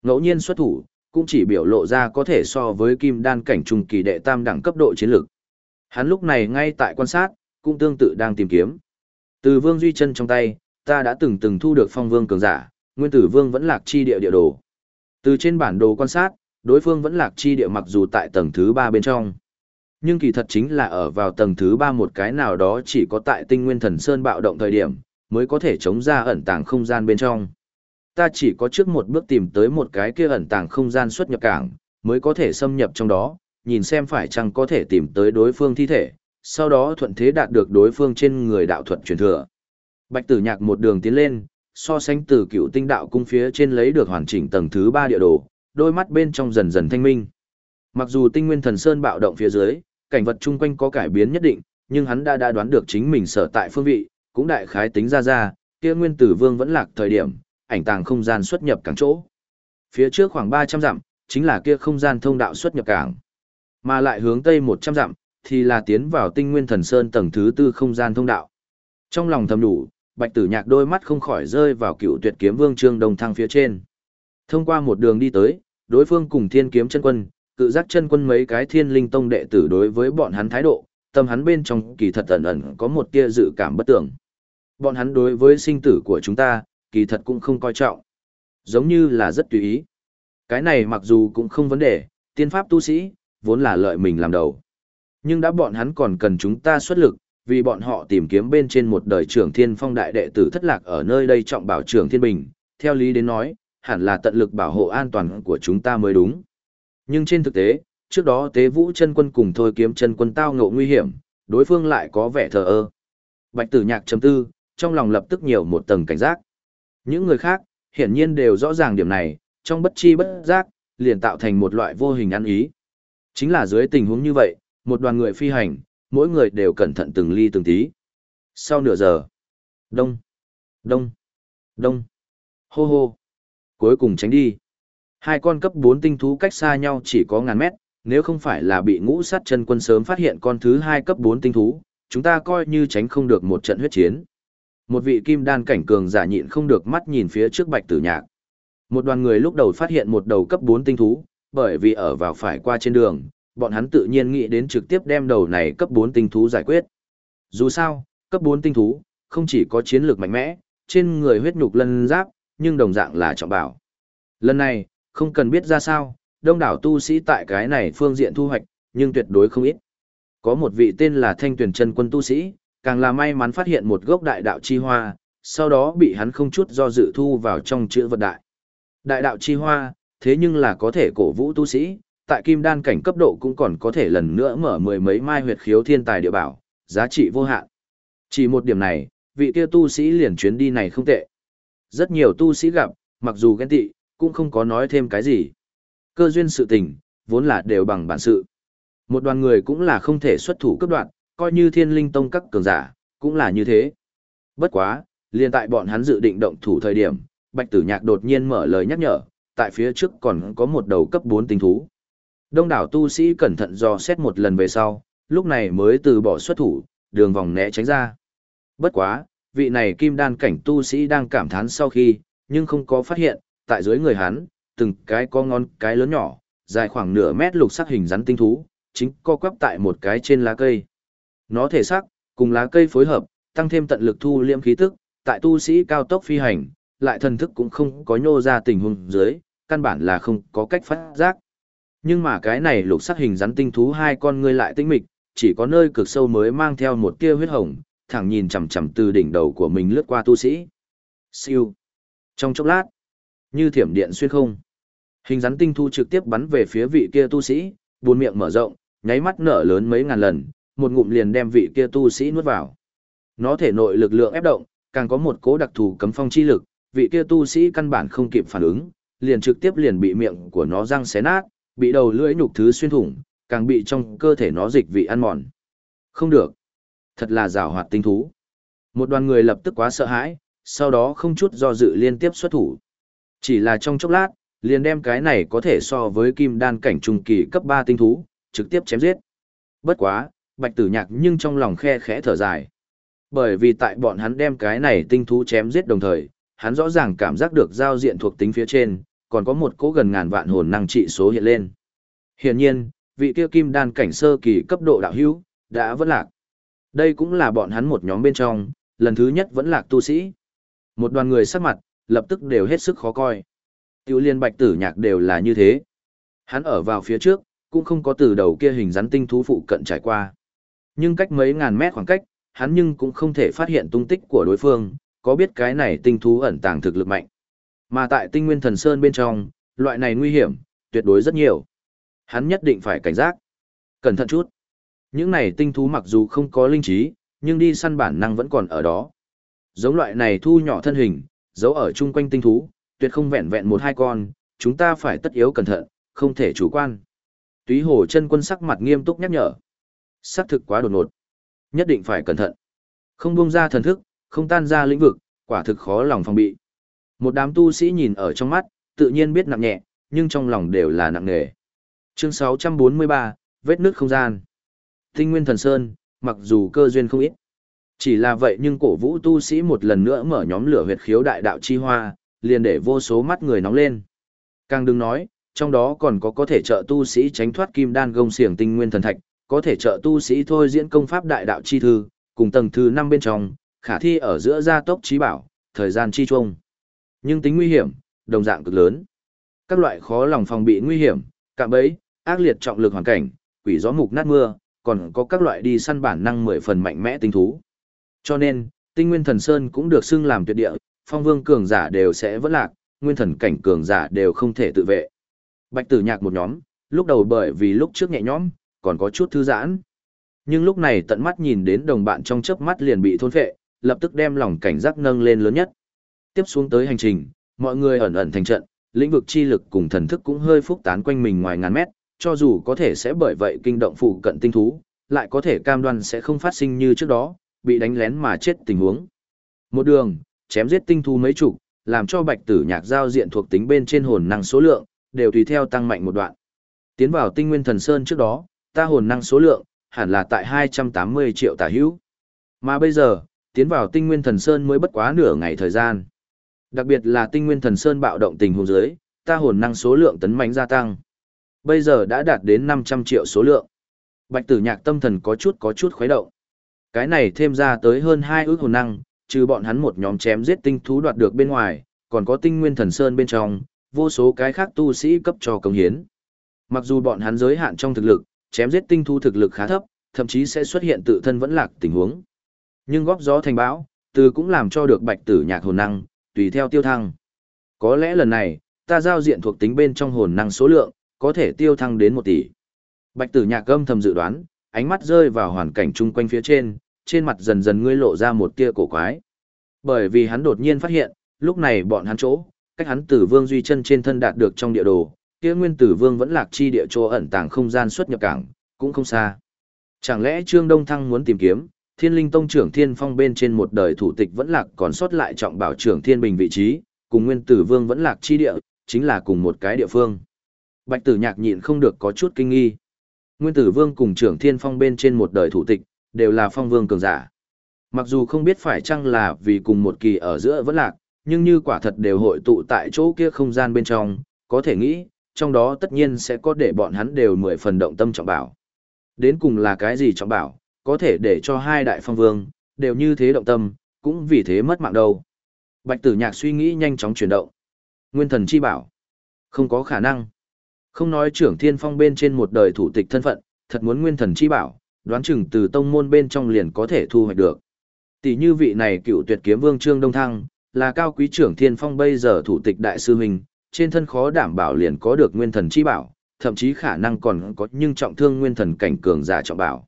Ngẫu nhiên xuất thủ, cũng chỉ biểu lộ ra có thể so với kim đan cảnh trung kỳ đệ tam đẳng cấp độ chiến lược. Hắn lúc này ngay tại quan sát, cũng tương tự đang tìm kiếm. Từ Vương Duy chân trong tay, ta đã từng từng thu được phong vương cường giả, nguyên tử vương vẫn lạc chi địa địa đồ. Từ trên bản đồ quan sát, đối phương vẫn lạc chi địa mặc dù tại tầng thứ 3 bên trong. Nhưng kỳ thật chính là ở vào tầng thứ 3 một cái nào đó chỉ có tại tinh nguyên thần sơn bạo động thời điểm, mới có thể chống ra ẩn tàng không gian bên trong. Ta chỉ có trước một bước tìm tới một cái kia ẩn tàng không gian xuất nhập cảng, mới có thể xâm nhập trong đó, nhìn xem phải chăng có thể tìm tới đối phương thi thể, sau đó thuận thế đạt được đối phương trên người đạo thuật truyền thừa. Bạch Tử Nhạc một đường tiến lên, so sánh từ cựu tinh đạo cung phía trên lấy được hoàn chỉnh tầng thứ 3 địa đồ, đôi mắt bên trong dần dần thanh minh. Mặc dù tinh nguyên thần sơn bạo động phía dưới, cảnh vật chung quanh có cải biến nhất định, nhưng hắn đã đã đoán được chính mình sở tại phương vị, cũng đại khái tính ra ra, kia nguyên tử vương vẫn lạc thời điểm, ảnh tàng không gian xuất nhập cảng chỗ. Phía trước khoảng 300 dặm, chính là kia không gian thông đạo xuất nhập cảng. Mà lại hướng tây 100 dặm, thì là tiến vào tinh nguyên thần sơn tầng thứ tư không gian thông đạo. Trong lòng thầm đủ, bạch tử nhạc đôi mắt không khỏi rơi vào cựu tuyệt kiếm vương trương đồng thăng phía trên. Thông qua một đường đi tới, đối phương cùng thiên kiếm chân quân, cự giác chân quân mấy cái thiên linh tông đệ tử đối với bọn hắn thái độ, tâm hắn bên trong kỳ thật ẩn ẩn có một tia dự cảm bất tưởng. Bọn hắn đối với sinh tử của chúng ta, kỳ thật cũng không coi trọng. Giống như là rất tùy ý. Cái này mặc dù cũng không vấn đề, tiên pháp tu sĩ, vốn là lợi mình làm đầu. Nhưng đã bọn hắn còn cần chúng ta xuất lực, vì bọn họ tìm kiếm bên trên một đời trưởng thiên phong đại đệ tử thất lạc ở nơi đây trọng bảo trưởng thiên bình, theo lý đến nói, hẳn là tận lực bảo hộ an toàn của chúng ta mới đúng. Nhưng trên thực tế, trước đó tế vũ chân quân cùng thôi kiếm chân quân tao ngộ nguy hiểm, đối phương lại có vẻ thờ ơ. Bạch tử nhạc chấm tư, trong lòng lập tức nhiều một tầng cảnh giác. Những người khác, hiển nhiên đều rõ ràng điểm này, trong bất chi bất giác, liền tạo thành một loại vô hình ăn ý. Chính là dưới tình huống như vậy, một đoàn người phi hành, mỗi người đều cẩn thận từng ly từng tí. Sau nửa giờ, đông, đông, đông, hô hô, cuối cùng tránh đi. Hai con cấp 4 tinh thú cách xa nhau chỉ có ngàn mét, nếu không phải là bị ngũ sát chân quân sớm phát hiện con thứ hai cấp 4 tinh thú, chúng ta coi như tránh không được một trận huyết chiến. Một vị kim đan cảnh cường giả nhịn không được mắt nhìn phía trước bạch tử nhạc. Một đoàn người lúc đầu phát hiện một đầu cấp 4 tinh thú, bởi vì ở vào phải qua trên đường, bọn hắn tự nhiên nghĩ đến trực tiếp đem đầu này cấp 4 tinh thú giải quyết. Dù sao, cấp 4 tinh thú, không chỉ có chiến lược mạnh mẽ, trên người huyết nhục lân giáp, nhưng đồng dạng là trọng bảo. Lần này, không cần biết ra sao, đông đảo tu sĩ tại cái này phương diện thu hoạch, nhưng tuyệt đối không ít. Có một vị tên là Thanh Tuyển Chân Quân tu sĩ, càng là may mắn phát hiện một gốc đại đạo chi hoa, sau đó bị hắn không chút do dự thu vào trong chữ vật đại. Đại đạo chi hoa, thế nhưng là có thể cổ vũ tu sĩ, tại kim đan cảnh cấp độ cũng còn có thể lần nữa mở mười mấy mai huyệt khiếu thiên tài địa bảo, giá trị vô hạn. Chỉ một điểm này, vị kia tu sĩ liền chuyến đi này không tệ. Rất nhiều tu sĩ gặp, mặc dù ghen tị, cũng không có nói thêm cái gì. Cơ duyên sự tình, vốn là đều bằng bản sự. Một đoàn người cũng là không thể xuất thủ cấp đoạn, coi như thiên linh tông các cường giả, cũng là như thế. Bất quá, liền tại bọn hắn dự định động thủ thời điểm, Bạch Tử Nhạc đột nhiên mở lời nhắc nhở, tại phía trước còn có một đầu cấp 4 tinh thú. Đông đảo tu sĩ cẩn thận dò xét một lần về sau, lúc này mới từ bỏ xuất thủ, đường vòng né tránh ra. Bất quá, vị này kim đan cảnh tu sĩ đang cảm thán sau khi, nhưng không có phát hiện, tại dưới người hắn, từng cái có ngón cái lớn nhỏ, dài khoảng nửa mét lục sắc hình rắn tinh thú, chính co quắp tại một cái trên lá cây. Nó thể sắc, cùng lá cây phối hợp, tăng thêm tận lực thu liễm khí tức, tại tu sĩ cao tốc phi hành, lại thần thức cũng không có nhô ra tình huống dưới, căn bản là không có cách phát giác. Nhưng mà cái này lục sắc hình rắn tinh thú hai con ngươi lại tinh mịch, chỉ có nơi cực sâu mới mang theo một tia huyết hồng, thẳng nhìn chằm chằm từ đỉnh đầu của mình lướt qua tu sĩ. Siêu. Trong chốc lát, như thiểm điện xuyên không, hình rắn tinh thú trực tiếp bắn về phía vị kia tu sĩ, buồn miệng mở rộng, nháy mắt nở lớn mấy ngàn lần, một ngụm liền đem vị kia tu sĩ nuốt vào. Nó thể nội lực lượng ép động, càng có một cố đặc thù cấm phong chi lực, vị kia tu sĩ căn bản không kịp phản ứng, liền trực tiếp liền bị miệng của nó răng xé nát, bị đầu lưỡi nhục thứ xuyên thủng, càng bị trong cơ thể nó dịch vị ăn mòn. Không được. Thật là rào hoạt tinh thú. Một đoàn người lập tức quá sợ hãi, sau đó không chút do dự liên tiếp xuất thủ. Chỉ là trong chốc lát, liền đem cái này có thể so với kim đan cảnh trung kỳ cấp 3 tinh thú, trực tiếp chém giết. Bất quá, bạch tử nhạc nhưng trong lòng khe khẽ thở dài. Bởi vì tại bọn hắn đem cái này tinh thú chém giết đồng thời, hắn rõ ràng cảm giác được giao diện thuộc tính phía trên, còn có một cỗ gần ngàn vạn hồn năng trị số hiện lên. Hiển nhiên, vị kia kim đan cảnh sơ kỳ cấp độ đạo hữu, đã vẫn lạc. Đây cũng là bọn hắn một nhóm bên trong, lần thứ nhất vẫn lạc tu sĩ. Một đoàn người sắc mặt, lập tức đều hết sức khó coi. Tiểu liên bạch tử nhạc đều là như thế. Hắn ở vào phía trước, cũng không có từ đầu kia hình rắn tinh thú phụ cận trải qua. Nhưng cách mấy ngàn mét khoảng cách, hắn nhưng cũng không thể phát hiện tung tích của đối phương, có biết cái này tinh thú ẩn tàng thực lực mạnh. Mà tại tinh nguyên thần sơn bên trong, loại này nguy hiểm, tuyệt đối rất nhiều. Hắn nhất định phải cảnh giác. Cẩn thận chút. Những này tinh thú mặc dù không có linh trí, nhưng đi săn bản năng vẫn còn ở đó. Giống loại này thu nhỏ thân hình, giấu ở chung quanh tinh thú, tuyệt không vẹn vẹn một hai con, chúng ta phải tất yếu cẩn thận, không thể chủ quan. Túy hồ chân quân sắc mặt nghiêm túc nhắc nhở xác thực quá đột ngột. Nhất định phải cẩn thận. Không buông ra thần thức, không tan ra lĩnh vực, quả thực khó lòng phòng bị. Một đám tu sĩ nhìn ở trong mắt, tự nhiên biết nặng nhẹ, nhưng trong lòng đều là nặng nề. Chương 643, vết nước không gian. Tinh Nguyên Thần Sơn, mặc dù cơ duyên không ít. Chỉ là vậy nhưng cổ vũ tu sĩ một lần nữa mở nhóm lửa huyệt khiếu đại đạo chi hoa, liền để vô số mắt người nóng lên. Càng đừng nói, trong đó còn có có thể trợ tu sĩ tránh thoát kim đan gông xiềng tinh nguyên thần thạch, có thể trợ tu sĩ thôi diễn công pháp đại đạo chi thư, cùng tầng thứ năm bên trong, khả thi ở giữa gia tốc trí bảo, thời gian chi chung Nhưng tính nguy hiểm, đồng dạng cực lớn. Các loại khó lòng phòng bị nguy hiểm, cạm bẫy, ác liệt trọng lực hoàn cảnh, quỷ gió mục nát mưa, còn có các loại đi săn bản năng mười phần mạnh mẽ tinh thú. Cho nên, tinh nguyên thần sơn cũng được xưng làm tuyệt địa, phong vương cường giả đều sẽ vỡ lạc, nguyên thần cảnh cường giả đều không thể tự vệ. Bạch tử nhạc một nhóm, lúc đầu bởi vì lúc trước nhẹ nhõm, còn có chút thư giãn. Nhưng lúc này tận mắt nhìn đến đồng bạn trong chớp mắt liền bị thôn phệ, lập tức đem lòng cảnh giác nâng lên lớn nhất. Tiếp xuống tới hành trình, mọi người ẩn ẩn thành trận, lĩnh vực chi lực cùng thần thức cũng hơi phúc tán quanh mình ngoài ngàn mét, cho dù có thể sẽ bởi vậy kinh động phụ cận tinh thú, lại có thể cam đoan sẽ không phát sinh như trước đó, bị đánh lén mà chết tình huống. Một đường, chém giết tinh thú mấy chục, làm cho bạch tử nhạc giao diện thuộc tính bên trên hồn năng số lượng, đều tùy theo tăng mạnh một đoạn. Tiến vào tinh nguyên thần sơn trước đó, ta hồn năng số lượng, hẳn là tại 280 triệu tả hữu. Mà bây giờ, tiến vào tinh nguyên thần sơn mới bất quá nửa ngày thời gian. Đặc biệt là tinh nguyên thần sơn bạo động tình huống dưới, ta hồn năng số lượng tấn mãnh gia tăng. Bây giờ đã đạt đến 500 triệu số lượng. Bạch tử nhạc tâm thần có chút có chút khuấy động. Cái này thêm ra tới hơn 2 ước hồn năng, trừ bọn hắn một nhóm chém giết tinh thú đoạt được bên ngoài, còn có tinh nguyên thần sơn bên trong, vô số cái khác tu sĩ cấp cho công hiến. Mặc dù bọn hắn giới hạn trong thực lực, chém giết tinh thú thực lực khá thấp, thậm chí sẽ xuất hiện tự thân vẫn lạc tình huống. Nhưng góp gió thành bão, từ cũng làm cho được bạch tử nhạc hồn năng, tùy theo tiêu thăng. Có lẽ lần này, ta giao diện thuộc tính bên trong hồn năng số lượng, có thể tiêu thăng đến 1 tỷ. Bạch tử nhạc âm thầm dự đoán, ánh mắt rơi vào hoàn cảnh chung quanh phía trên, trên mặt dần dần ngươi lộ ra một tia cổ quái. Bởi vì hắn đột nhiên phát hiện, lúc này bọn hắn chỗ, cách hắn tử vương duy chân trên thân đạt được trong địa đồ, kia nguyên tử vương vẫn lạc chi địa chỗ ẩn tàng không gian xuất nhập cảng, cũng không xa. Chẳng lẽ Trương Đông Thăng muốn tìm kiếm, thiên linh tông trưởng thiên phong bên trên một đời thủ tịch vẫn lạc còn sót lại trọng bảo trưởng thiên bình vị trí, cùng nguyên tử vương vẫn lạc chi địa, chính là cùng một cái địa phương. Bạch tử nhạc nhịn không được có chút kinh nghi. Nguyên tử vương cùng trưởng thiên phong bên trên một đời thủ tịch, đều là phong vương cường giả. Mặc dù không biết phải chăng là vì cùng một kỳ ở giữa vẫn lạc, nhưng như quả thật đều hội tụ tại chỗ kia không gian bên trong, có thể nghĩ, trong đó tất nhiên sẽ có để bọn hắn đều mười phần động tâm trọng bảo. Đến cùng là cái gì trọng bảo, có thể để cho hai đại phong vương, đều như thế động tâm, cũng vì thế mất mạng đâu. Bạch tử nhạc suy nghĩ nhanh chóng chuyển động. Nguyên thần chi bảo. Không có khả năng. Không nói trưởng thiên phong bên trên một đời thủ tịch thân phận, thật muốn nguyên thần chi bảo, đoán chừng từ tông môn bên trong liền có thể thu hoạch được. Tỷ như vị này cựu tuyệt kiếm vương Trương Đông Thăng, là cao quý trưởng thiên phong bây giờ thủ tịch đại sư huynh, trên thân khó đảm bảo liền có được nguyên thần chi bảo, thậm chí khả năng còn có nhưng trọng thương nguyên thần cảnh cường giả trọng bảo.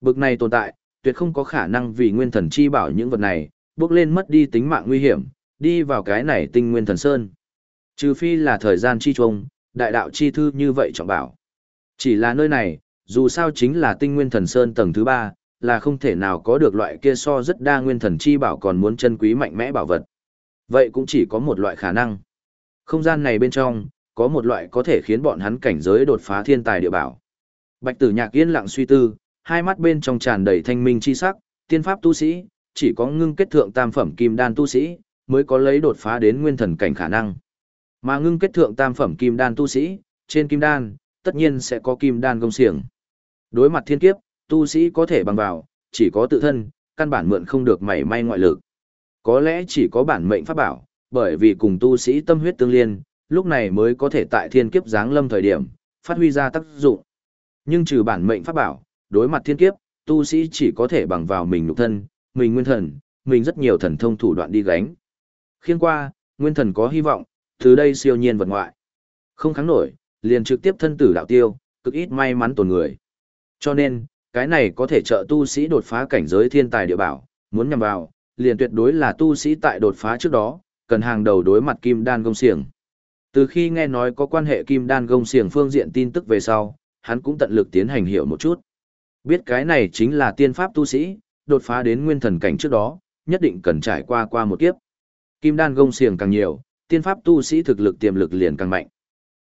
Bực này tồn tại, tuyệt không có khả năng vì nguyên thần chi bảo những vật này, bước lên mất đi tính mạng nguy hiểm, đi vào cái này tinh nguyên thần sơn. Trừ phi là thời gian chi trông, đại đạo chi thư như vậy trọng bảo. Chỉ là nơi này, dù sao chính là tinh nguyên thần sơn tầng thứ ba, là không thể nào có được loại kia so rất đa nguyên thần chi bảo còn muốn chân quý mạnh mẽ bảo vật. Vậy cũng chỉ có một loại khả năng. Không gian này bên trong, có một loại có thể khiến bọn hắn cảnh giới đột phá thiên tài địa bảo. Bạch tử nhạc yên lặng suy tư, hai mắt bên trong tràn đầy thanh minh chi sắc, tiên pháp tu sĩ, chỉ có ngưng kết thượng tam phẩm kim đan tu sĩ, mới có lấy đột phá đến nguyên thần cảnh khả năng. Mà ngưng kết thượng tam phẩm kim đan tu sĩ, trên kim đan, tất nhiên sẽ có kim đan công siềng. Đối mặt thiên kiếp, tu sĩ có thể bằng vào, chỉ có tự thân, căn bản mượn không được mảy may ngoại lực. Có lẽ chỉ có bản mệnh pháp bảo, bởi vì cùng tu sĩ tâm huyết tương liên, lúc này mới có thể tại thiên kiếp giáng lâm thời điểm, phát huy ra tác dụng. Nhưng trừ bản mệnh pháp bảo, đối mặt thiên kiếp, tu sĩ chỉ có thể bằng vào mình nhục thân, mình nguyên thần, mình rất nhiều thần thông thủ đoạn đi gánh. Khiên qua, nguyên thần có hy vọng, từ đây siêu nhiên vật ngoại. Không kháng nổi, liền trực tiếp thân tử đạo tiêu, cực ít may mắn tồn người. Cho nên, cái này có thể trợ tu sĩ đột phá cảnh giới thiên tài địa bảo, muốn nhằm vào, liền tuyệt đối là tu sĩ tại đột phá trước đó, cần hàng đầu đối mặt kim đan gông xiềng. Từ khi nghe nói có quan hệ kim đan gông xiềng phương diện tin tức về sau, hắn cũng tận lực tiến hành hiểu một chút. Biết cái này chính là tiên pháp tu sĩ, đột phá đến nguyên thần cảnh trước đó, nhất định cần trải qua qua một kiếp. Kim đan gông xiềng càng nhiều, tiên pháp tu sĩ thực lực tiềm lực liền càng mạnh.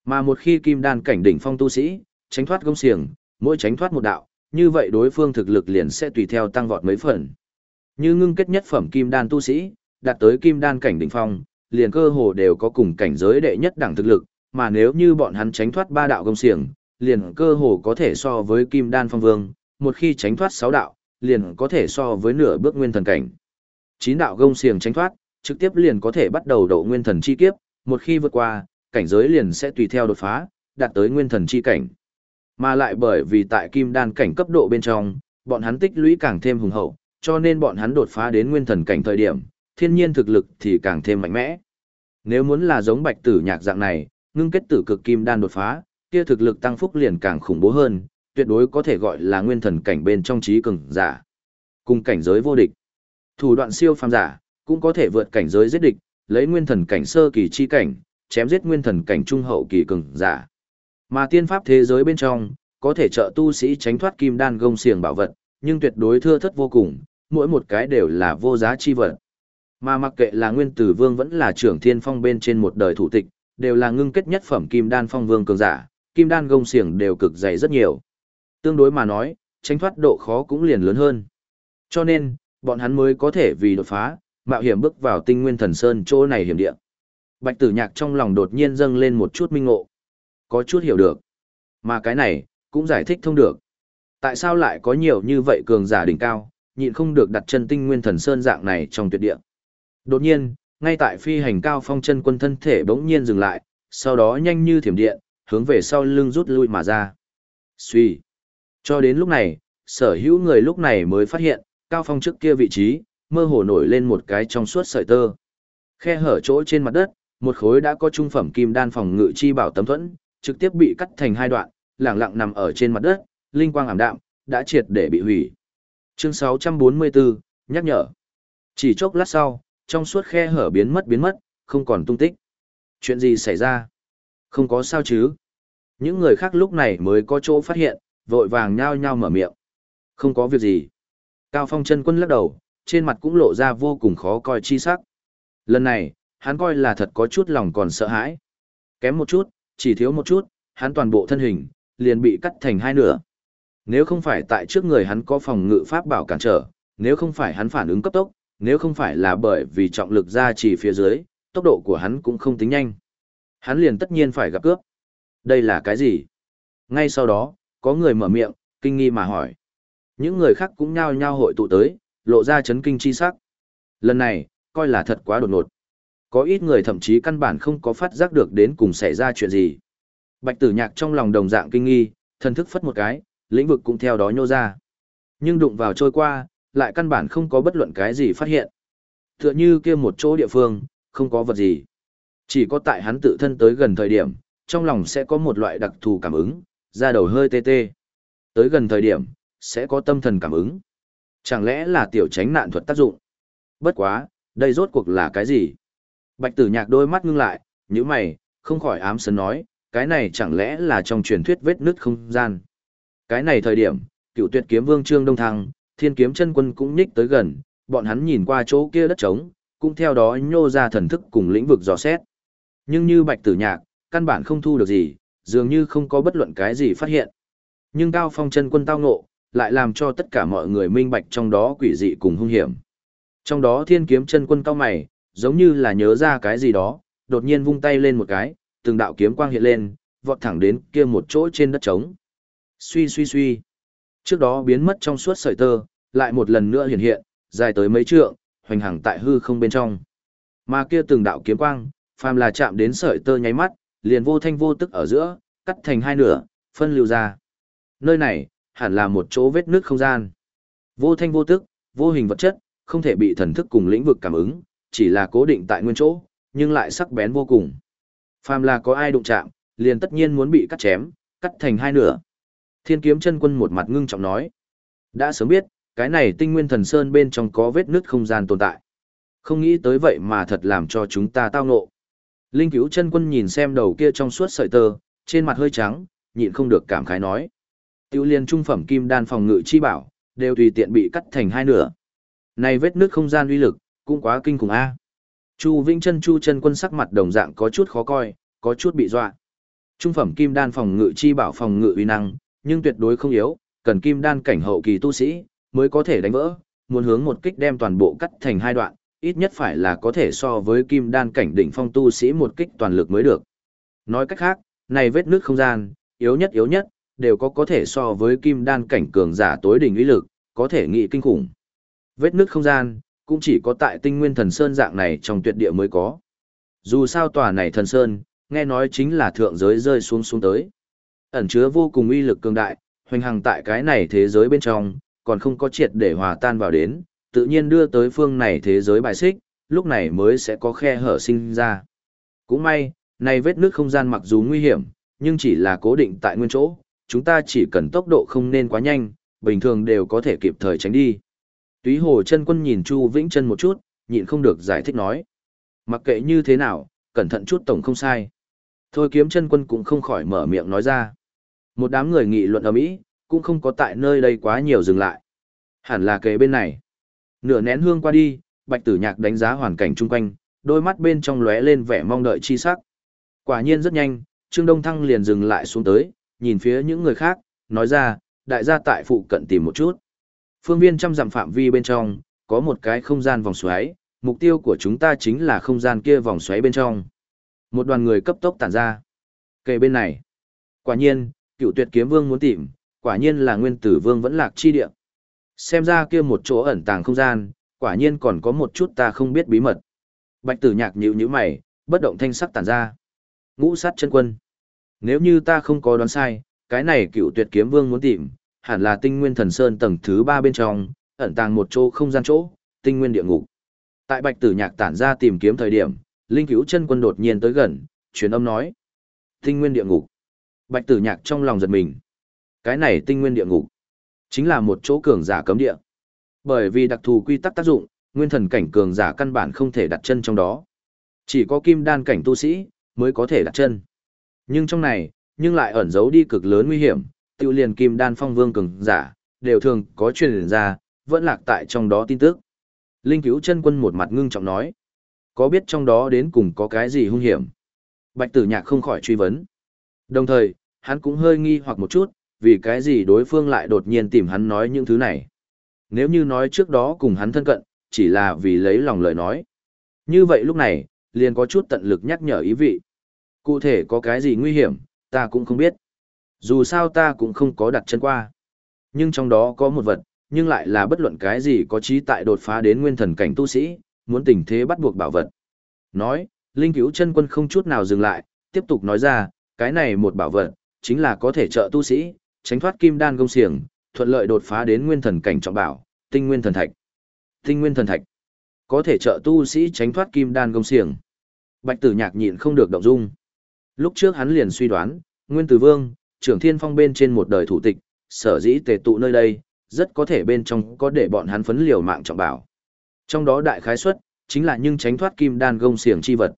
Mà một khi kim đan cảnh đỉnh phong tu sĩ, tránh thoát gông xiềng, mỗi tránh thoát một đạo, như vậy đối phương thực lực liền sẽ tùy theo tăng vọt mấy phần. Như ngưng kết nhất phẩm kim đan tu sĩ, đạt tới kim đan cảnh đỉnh phong, liền cơ hồ đều có cùng cảnh giới đệ nhất đẳng thực lực, mà nếu như bọn hắn tránh thoát ba đạo công xiềng, liền cơ hồ có thể so với kim đan phong vương, một khi tránh thoát sáu đạo, liền có thể so với nửa bước nguyên thần cảnh. Chín đạo công xiềng tránh thoát, trực tiếp liền có thể bắt đầu độ nguyên thần chi kiếp, một khi vượt qua, cảnh giới liền sẽ tùy theo đột phá, đạt tới nguyên thần chi cảnh. Mà lại bởi vì tại kim đan cảnh cấp độ bên trong, bọn hắn tích lũy càng thêm hùng hậu, cho nên bọn hắn đột phá đến nguyên thần cảnh thời điểm, thiên nhiên thực lực thì càng thêm mạnh mẽ. Nếu muốn là giống bạch tử nhạc dạng này, ngưng kết tử cực kim đan đột phá, kia thực lực tăng phúc liền càng khủng bố hơn, tuyệt đối có thể gọi là nguyên thần cảnh bên trong trí cường giả. Cùng cảnh giới vô địch. Thủ đoạn siêu phàm giả, cũng có thể vượt cảnh giới giết địch, lấy nguyên thần cảnh sơ kỳ chi cảnh, chém giết nguyên thần cảnh trung hậu kỳ cường giả. Mà tiên pháp thế giới bên trong, có thể trợ tu sĩ tránh thoát kim đan gông xiềng bảo vật, nhưng tuyệt đối thưa thất vô cùng, mỗi một cái đều là vô giá chi vật. Mà mặc kệ là nguyên tử vương vẫn là trưởng thiên phong bên trên một đời thủ tịch, đều là ngưng kết nhất phẩm kim đan phong vương cường giả, kim đan gông xiềng đều cực dày rất nhiều. Tương đối mà nói, tránh thoát độ khó cũng liền lớn hơn. Cho nên, bọn hắn mới có thể vì đột phá, mạo hiểm bước vào tinh nguyên thần sơn chỗ này hiểm địa. Bạch tử nhạc trong lòng đột nhiên dâng lên một chút minh ngộ. Có chút hiểu được. Mà cái này, cũng giải thích thông được. Tại sao lại có nhiều như vậy cường giả đỉnh cao, nhịn không được đặt chân tinh nguyên thần sơn dạng này trong tuyệt địa. Đột nhiên, ngay tại phi hành cao phong chân quân thân thể bỗng nhiên dừng lại, sau đó nhanh như thiểm điện, hướng về sau lưng rút lui mà ra. Suy. Cho đến lúc này, sở hữu người lúc này mới phát hiện, cao phong trước kia vị trí, mơ hồ nổi lên một cái trong suốt sợi tơ. Khe hở chỗ trên mặt đất, một khối đã có trung phẩm kim đan phòng ngự chi bảo tấm thuẫn, trực tiếp bị cắt thành hai đoạn, lẳng lặng nằm ở trên mặt đất, linh quang ảm đạm, đã triệt để bị hủy. Chương 644, nhắc nhở. Chỉ chốc lát sau, trong suốt khe hở biến mất biến mất, không còn tung tích. Chuyện gì xảy ra? Không có sao chứ? Những người khác lúc này mới có chỗ phát hiện, vội vàng nhao nhao mở miệng. Không có việc gì. Cao Phong chân quân lắc đầu, trên mặt cũng lộ ra vô cùng khó coi chi sắc. Lần này, hắn coi là thật có chút lòng còn sợ hãi. Kém một chút, chỉ thiếu một chút, hắn toàn bộ thân hình, liền bị cắt thành hai nửa. Nếu không phải tại trước người hắn có phòng ngự pháp bảo cản trở, Nếu không phải hắn phản ứng cấp tốc, nếu không phải là bởi vì trọng lực ra chỉ phía dưới, tốc độ của hắn cũng không tính nhanh. Hắn liền tất nhiên phải gặp cướp. Đây là cái gì? Ngay sau đó, có người mở miệng, kinh nghi mà hỏi. Những người khác cũng nhao nhao hội tụ tới, lộ ra chấn kinh chi sắc. Lần này, coi là thật quá đột ngột. Có ít người thậm chí căn bản không có phát giác được đến cùng xảy ra chuyện gì. Bạch tử nhạc trong lòng đồng dạng kinh nghi, thần thức phất một cái, lĩnh vực cũng theo đó nhô ra. Nhưng đụng vào trôi qua, lại căn bản không có bất luận cái gì phát hiện. Tựa như kia một chỗ địa phương, không có vật gì. Chỉ có tại hắn tự thân tới gần thời điểm, trong lòng sẽ có một loại đặc thù cảm ứng, da đầu hơi tê tê. Tới gần thời điểm, sẽ có tâm thần cảm ứng. Chẳng lẽ là tiểu tránh nạn thuật tác dụng? Bất quá, đây rốt cuộc là cái gì? Bạch tử nhạc đôi mắt ngưng lại, như mày, không khỏi ám sấn nói, cái này chẳng lẽ là trong truyền thuyết vết nứt không gian. Cái này thời điểm, cựu tuyệt kiếm vương trương đông thăng, thiên kiếm chân quân cũng nhích tới gần, bọn hắn nhìn qua chỗ kia đất trống, cũng theo đó nhô ra thần thức cùng lĩnh vực dò xét. Nhưng như bạch tử nhạc, căn bản không thu được gì, dường như không có bất luận cái gì phát hiện. Nhưng cao phong chân quân tao ngộ, lại làm cho tất cả mọi người minh bạch trong đó quỷ dị cùng hung hiểm. Trong đó thiên kiếm chân quân cao mày, giống như là nhớ ra cái gì đó, đột nhiên vung tay lên một cái, từng đạo kiếm quang hiện lên, vọt thẳng đến kia một chỗ trên đất trống. Suy suy suy. Trước đó biến mất trong suốt sợi tơ, lại một lần nữa hiện hiện, dài tới mấy trượng, hoành hàng tại hư không bên trong. Mà kia từng đạo kiếm quang, phàm là chạm đến sợi tơ nháy mắt, liền vô thanh vô tức ở giữa, cắt thành hai nửa, phân lưu ra. Nơi này, hẳn là một chỗ vết nước không gian. Vô thanh vô tức, vô hình vật chất, không thể bị thần thức cùng lĩnh vực cảm ứng, chỉ là cố định tại nguyên chỗ, nhưng lại sắc bén vô cùng. Phàm là có ai đụng chạm, liền tất nhiên muốn bị cắt chém, cắt thành hai nửa. Thiên kiếm chân quân một mặt ngưng trọng nói. Đã sớm biết, cái này tinh nguyên thần sơn bên trong có vết nứt không gian tồn tại. Không nghĩ tới vậy mà thật làm cho chúng ta tao ngộ. Linh cứu chân quân nhìn xem đầu kia trong suốt sợi tơ, trên mặt hơi trắng, nhịn không được cảm khái nói. Tiểu liên trung phẩm kim đan phòng ngự chi bảo, đều tùy tiện bị cắt thành hai nửa. Này vết nứt không gian uy lực, cũng quá kinh khủng a. Chu Vĩnh Chân Chu chân quân sắc mặt đồng dạng có chút khó coi, có chút bị dọa. Trung phẩm kim đan phòng ngự chi bảo phòng ngự uy năng, nhưng tuyệt đối không yếu, cần kim đan cảnh hậu kỳ tu sĩ mới có thể đánh vỡ, muốn hướng một kích đem toàn bộ cắt thành hai đoạn, ít nhất phải là có thể so với kim đan cảnh đỉnh phong tu sĩ một kích toàn lực mới được. Nói cách khác, này vết nước không gian, yếu nhất yếu nhất, đều có có thể so với kim đan cảnh cường giả tối đỉnh uy lực, có thể nghị kinh khủng. Vết nước không gian, cũng chỉ có tại tinh nguyên thần sơn dạng này trong tuyệt địa mới có. Dù sao tòa này thần sơn, nghe nói chính là thượng giới rơi xuống xuống tới. Ẩn chứa vô cùng uy lực cường đại, hoành hằng tại cái này thế giới bên trong, còn không có triệt để hòa tan vào đến, tự nhiên đưa tới phương này thế giới bài xích, lúc này mới sẽ có khe hở sinh ra. Cũng may, này vết nước không gian mặc dù nguy hiểm, nhưng chỉ là cố định tại nguyên chỗ, chúng ta chỉ cần tốc độ không nên quá nhanh, bình thường đều có thể kịp thời tránh đi. Túy hồ chân quân nhìn Chu Vĩnh chân một chút, nhịn không được giải thích nói. Mặc kệ như thế nào, cẩn thận chút tổng không sai. Thôi kiếm chân quân cũng không khỏi mở miệng nói ra. Một đám người nghị luận ở mỹ, cũng không có tại nơi đây quá nhiều dừng lại. Hẳn là kế bên này. Nửa nén hương qua đi, bạch tử nhạc đánh giá hoàn cảnh chung quanh, đôi mắt bên trong lóe lên vẻ mong đợi chi sắc. Quả nhiên rất nhanh, Trương Đông Thăng liền dừng lại xuống tới, nhìn phía những người khác, nói ra, đại gia tại phụ cận tìm một chút. Phương viên trăm dặm phạm vi bên trong, có một cái không gian vòng xoáy, mục tiêu của chúng ta chính là không gian kia vòng xoáy bên trong. Một đoàn người cấp tốc tản ra. Kề bên này. Quả nhiên, cựu tuyệt kiếm vương muốn tìm, quả nhiên là nguyên tử vương vẫn lạc chi địa. Xem ra kia một chỗ ẩn tàng không gian, quả nhiên còn có một chút ta không biết bí mật. Bạch tử nhạc nhữ nhíu mày, bất động thanh sắc tản ra. Ngũ sát chân quân. Nếu như ta không có đoán sai, cái này cựu tuyệt kiếm vương muốn tìm, hẳn là tinh nguyên thần sơn tầng thứ ba bên trong, ẩn tàng một chỗ không gian chỗ, tinh nguyên địa ngục. Tại bạch tử nhạc tản ra tìm kiếm thời điểm, linh cứu chân quân đột nhiên tới gần, truyền âm nói. Tinh nguyên địa ngục. Bạch tử nhạc trong lòng giật mình. Cái này tinh nguyên địa ngục, chính là một chỗ cường giả cấm địa. Bởi vì đặc thù quy tắc tác dụng, nguyên thần cảnh cường giả căn bản không thể đặt chân trong đó. Chỉ có kim đan cảnh tu sĩ, mới có thể đặt chân. Nhưng trong này, nhưng lại ẩn giấu đi cực lớn nguy hiểm, tiêu liền kim đan phong vương cường giả, đều thường có truyền ra, vẫn lạc tại trong đó tin tức. Linh cứu chân quân một mặt ngưng trọng nói. Có biết trong đó đến cùng có cái gì hung hiểm? Bạch tử nhạc không khỏi truy vấn. Đồng thời, hắn cũng hơi nghi hoặc một chút, vì cái gì đối phương lại đột nhiên tìm hắn nói những thứ này. Nếu như nói trước đó cùng hắn thân cận, chỉ là vì lấy lòng lời nói. Như vậy lúc này, liền có chút tận lực nhắc nhở ý vị. Cụ thể có cái gì nguy hiểm, ta cũng không biết. Dù sao ta cũng không có đặt chân qua. Nhưng trong đó có một vật, nhưng lại là bất luận cái gì có trí tại đột phá đến nguyên thần cảnh tu sĩ, muốn tình thế bắt buộc bảo vật. Nói, Linh cứu chân quân không chút nào dừng lại, tiếp tục nói ra, cái này một bảo vật, chính là có thể trợ tu sĩ, tránh thoát kim đan công xiềng, thuận lợi đột phá đến nguyên thần cảnh trọng bảo, tinh nguyên thần thạch. Tinh nguyên thần thạch, có thể trợ tu sĩ tránh thoát kim đan công xiềng. Bạch tử nhạc nhịn không được động dung. Lúc trước hắn liền suy đoán, Nguyên Tử Vương, trưởng thiên phong bên trên một đời thủ tịch, sở dĩ tề tụ nơi đây, rất có thể bên trong có để bọn hắn phấn liều mạng trọng bảo. Trong đó đại khái suất chính là nhưng tránh thoát kim đan gông xiềng chi vật.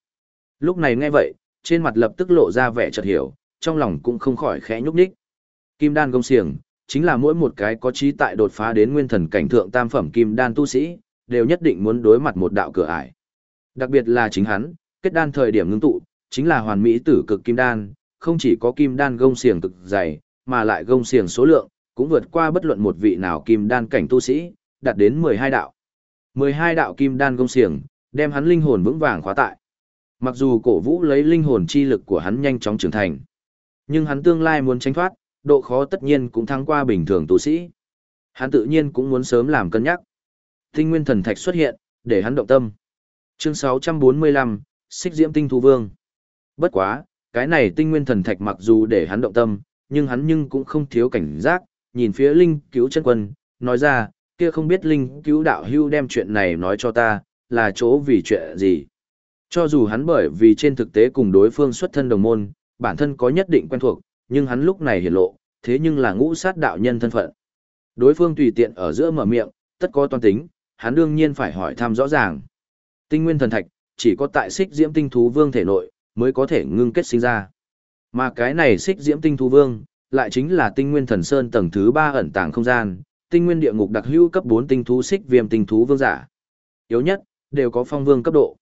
Lúc này nghe vậy, trên mặt lập tức lộ ra vẻ chợt hiểu, trong lòng cũng không khỏi khẽ nhúc nhích. Kim đan gông xiềng, chính là mỗi một cái có trí tại đột phá đến nguyên thần cảnh thượng tam phẩm kim đan tu sĩ, đều nhất định muốn đối mặt một đạo cửa ải. Đặc biệt là chính hắn, kết đan thời điểm ngưng tụ, chính là hoàn mỹ tử cực kim đan, không chỉ có kim đan gông xiềng cực dày, mà lại gông xiềng số lượng, cũng vượt qua bất luận một vị nào kim đan cảnh tu sĩ, đạt đến 12 đạo. 12 đạo kim đan gông xiềng, đem hắn linh hồn vững vàng khóa tại. Mặc dù cổ vũ lấy linh hồn chi lực của hắn nhanh chóng trưởng thành, nhưng hắn tương lai muốn tránh thoát, độ khó tất nhiên cũng thắng qua bình thường tu sĩ. Hắn tự nhiên cũng muốn sớm làm cân nhắc. Tinh nguyên thần thạch xuất hiện, để hắn động tâm. Chương 645, Xích Diễm Tinh Thú Vương. Bất quá, cái này tinh nguyên thần thạch mặc dù để hắn động tâm, nhưng hắn nhưng cũng không thiếu cảnh giác, nhìn phía Linh cứu chân quân, nói ra, kia không biết Linh cứu đạo hưu đem chuyện này nói cho ta, là chỗ vì chuyện gì. Cho dù hắn bởi vì trên thực tế cùng đối phương xuất thân đồng môn, bản thân có nhất định quen thuộc, nhưng hắn lúc này hiển lộ, thế nhưng là ngũ sát đạo nhân thân phận. Đối phương tùy tiện ở giữa mở miệng, tất có toan tính, hắn đương nhiên phải hỏi thăm rõ ràng. Tinh nguyên thần thạch, chỉ có tại xích diễm tinh thú vương thể nội, mới có thể ngưng kết sinh ra. Mà cái này xích diễm tinh thú vương, lại chính là tinh nguyên thần sơn tầng thứ 3 ẩn tàng không gian, tinh nguyên địa ngục đặc hữu cấp 4 tinh thú xích viêm tinh thú vương giả. Yếu nhất, đều có phong vương cấp độ.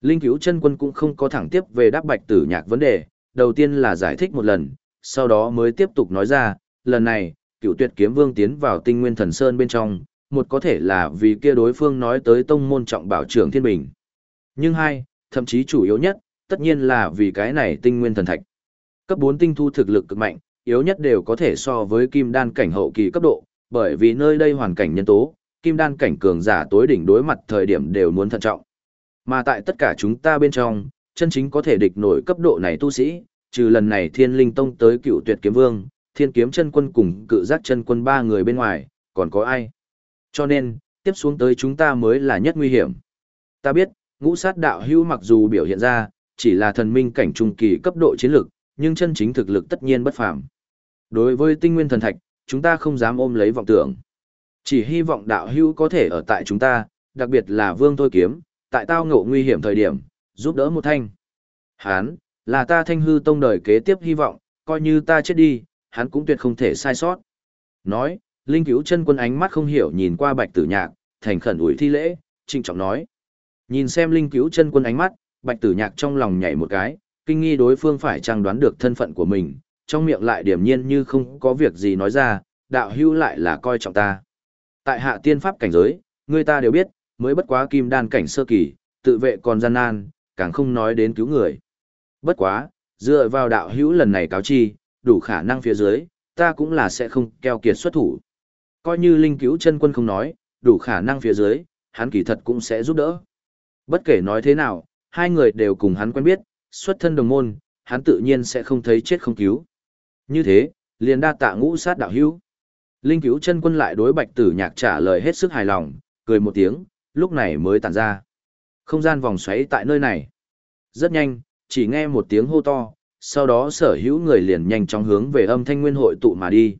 Linh cứu chân quân cũng không có thẳng tiếp về đáp bạch tử nhạc vấn đề, đầu tiên là giải thích một lần, sau đó mới tiếp tục nói ra, lần này, cựu tuyệt kiếm vương tiến vào tinh nguyên thần sơn bên trong, một có thể là vì kia đối phương nói tới tông môn trọng bảo trưởng thiên bình. Nhưng hai, thậm chí chủ yếu nhất, tất nhiên là vì cái này tinh nguyên thần thạch. Cấp 4 tinh thu thực lực cực mạnh, yếu nhất đều có thể so với kim đan cảnh hậu kỳ cấp độ, bởi vì nơi đây hoàn cảnh nhân tố, kim đan cảnh cường giả tối đỉnh đối mặt thời điểm đều muốn thận trọng. Mà tại tất cả chúng ta bên trong, chân chính có thể địch nổi cấp độ này tu sĩ, trừ lần này Thiên Linh Tông tới Cựu Tuyệt Kiếm Vương, Thiên Kiếm Chân Quân cùng Cự Giác Chân Quân ba người bên ngoài, còn có ai? Cho nên, tiếp xuống tới chúng ta mới là nhất nguy hiểm. Ta biết, ngũ sát đạo hữu mặc dù biểu hiện ra, chỉ là thần minh cảnh trung kỳ cấp độ chiến lực, nhưng chân chính thực lực tất nhiên bất phàm. Đối với tinh nguyên thần thạch, chúng ta không dám ôm lấy vọng tưởng. Chỉ hy vọng đạo hữu có thể ở tại chúng ta, đặc biệt là vương thôi kiếm, tại tao ngộ nguy hiểm thời điểm, giúp đỡ một thanh. Hán, là ta thanh hư tông đời kế tiếp hy vọng, coi như ta chết đi, hắn cũng tuyệt không thể sai sót. Nói, Linh cứu chân quân ánh mắt không hiểu nhìn qua bạch tử nhạc, thành khẩn ủi thi lễ, trịnh trọng nói. Nhìn xem Linh cứu chân quân ánh mắt, bạch tử nhạc trong lòng nhảy một cái, kinh nghi đối phương phải trang đoán được thân phận của mình, trong miệng lại điểm nhiên như không có việc gì nói ra, đạo hưu lại là coi trọng ta. Tại hạ tiên pháp cảnh giới, người ta đều biết, mới bất quá kim đan cảnh sơ kỳ, tự vệ còn gian nan, càng không nói đến cứu người. Bất quá, dựa vào đạo hữu lần này cáo chi, đủ khả năng phía dưới, ta cũng là sẽ không keo kiệt xuất thủ. Coi như linh cứu chân quân không nói, đủ khả năng phía dưới, hắn kỳ thật cũng sẽ giúp đỡ. Bất kể nói thế nào, hai người đều cùng hắn quen biết, xuất thân đồng môn, hắn tự nhiên sẽ không thấy chết không cứu. Như thế, liền đa tạ ngũ sát đạo hữu. Linh cứu chân quân lại đối bạch tử nhạc trả lời hết sức hài lòng, cười một tiếng, lúc này mới tản ra. Không gian vòng xoáy tại nơi này. Rất nhanh, chỉ nghe một tiếng hô to, sau đó sở hữu người liền nhanh chóng hướng về âm thanh nguyên hội tụ mà đi.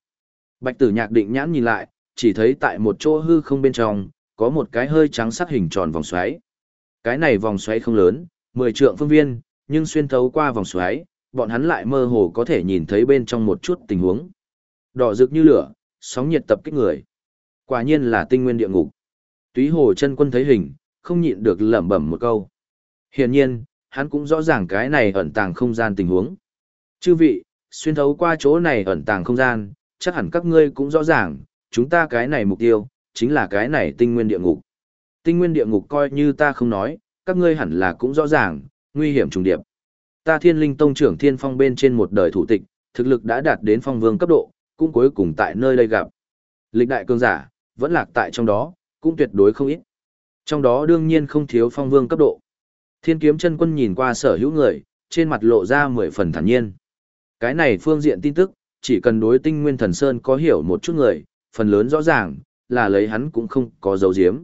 Bạch tử nhạc định nhãn nhìn lại, chỉ thấy tại một chỗ hư không bên trong, có một cái hơi trắng sắc hình tròn vòng xoáy. Cái này vòng xoáy không lớn, 10 trượng phương viên, nhưng xuyên thấu qua vòng xoáy, bọn hắn lại mơ hồ có thể nhìn thấy bên trong một chút tình huống. Đỏ rực như lửa, sóng nhiệt tập kích người. Quả nhiên là tinh nguyên địa ngục. Túy hồ chân quân thấy hình, không nhịn được lẩm bẩm một câu. Hiển nhiên, hắn cũng rõ ràng cái này ẩn tàng không gian tình huống. Chư vị, xuyên thấu qua chỗ này ẩn tàng không gian, chắc hẳn các ngươi cũng rõ ràng, chúng ta cái này mục tiêu, chính là cái này tinh nguyên địa ngục. Tinh nguyên địa ngục coi như ta không nói, các ngươi hẳn là cũng rõ ràng, nguy hiểm trùng điệp. Ta thiên linh tông trưởng thiên phong bên trên một đời thủ tịch, thực lực đã đạt đến phong vương cấp độ, cũng cuối cùng tại nơi đây gặp. Lịch đại cường giả, vẫn lạc tại trong đó, cũng tuyệt đối không ít. Trong đó đương nhiên không thiếu phong vương cấp độ. Thiên kiếm chân quân nhìn qua sở hữu người, trên mặt lộ ra mười phần thản nhiên. Cái này phương diện tin tức, chỉ cần đối tinh nguyên thần sơn có hiểu một chút người, phần lớn rõ ràng, là lấy hắn cũng không có dấu diếm.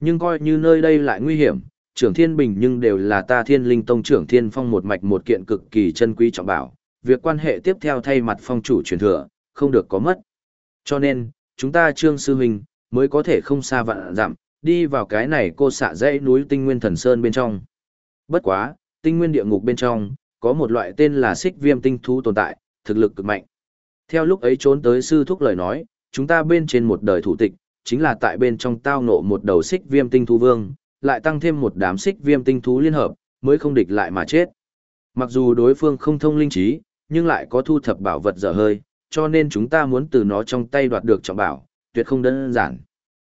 Nhưng coi như nơi đây lại nguy hiểm, trưởng thiên bình nhưng đều là ta thiên linh tông trưởng thiên phong một mạch một kiện cực kỳ chân quý trọng bảo, việc quan hệ tiếp theo thay mặt phong chủ truyền thừa, không được có mất. Cho nên, chúng ta trương sư huynh, mới có thể không xa vạn dặm, đi vào cái này cô xạ dãy núi tinh nguyên thần sơn bên trong. Bất quá, tinh nguyên địa ngục bên trong, có một loại tên là xích viêm tinh thú tồn tại, thực lực cực mạnh. Theo lúc ấy trốn tới sư thúc lời nói, chúng ta bên trên một đời thủ tịch, chính là tại bên trong tao nộ một đầu xích viêm tinh thú vương, lại tăng thêm một đám xích viêm tinh thú liên hợp, mới không địch lại mà chết. Mặc dù đối phương không thông linh trí, nhưng lại có thu thập bảo vật dở hơi, cho nên chúng ta muốn từ nó trong tay đoạt được trọng bảo, tuyệt không đơn giản.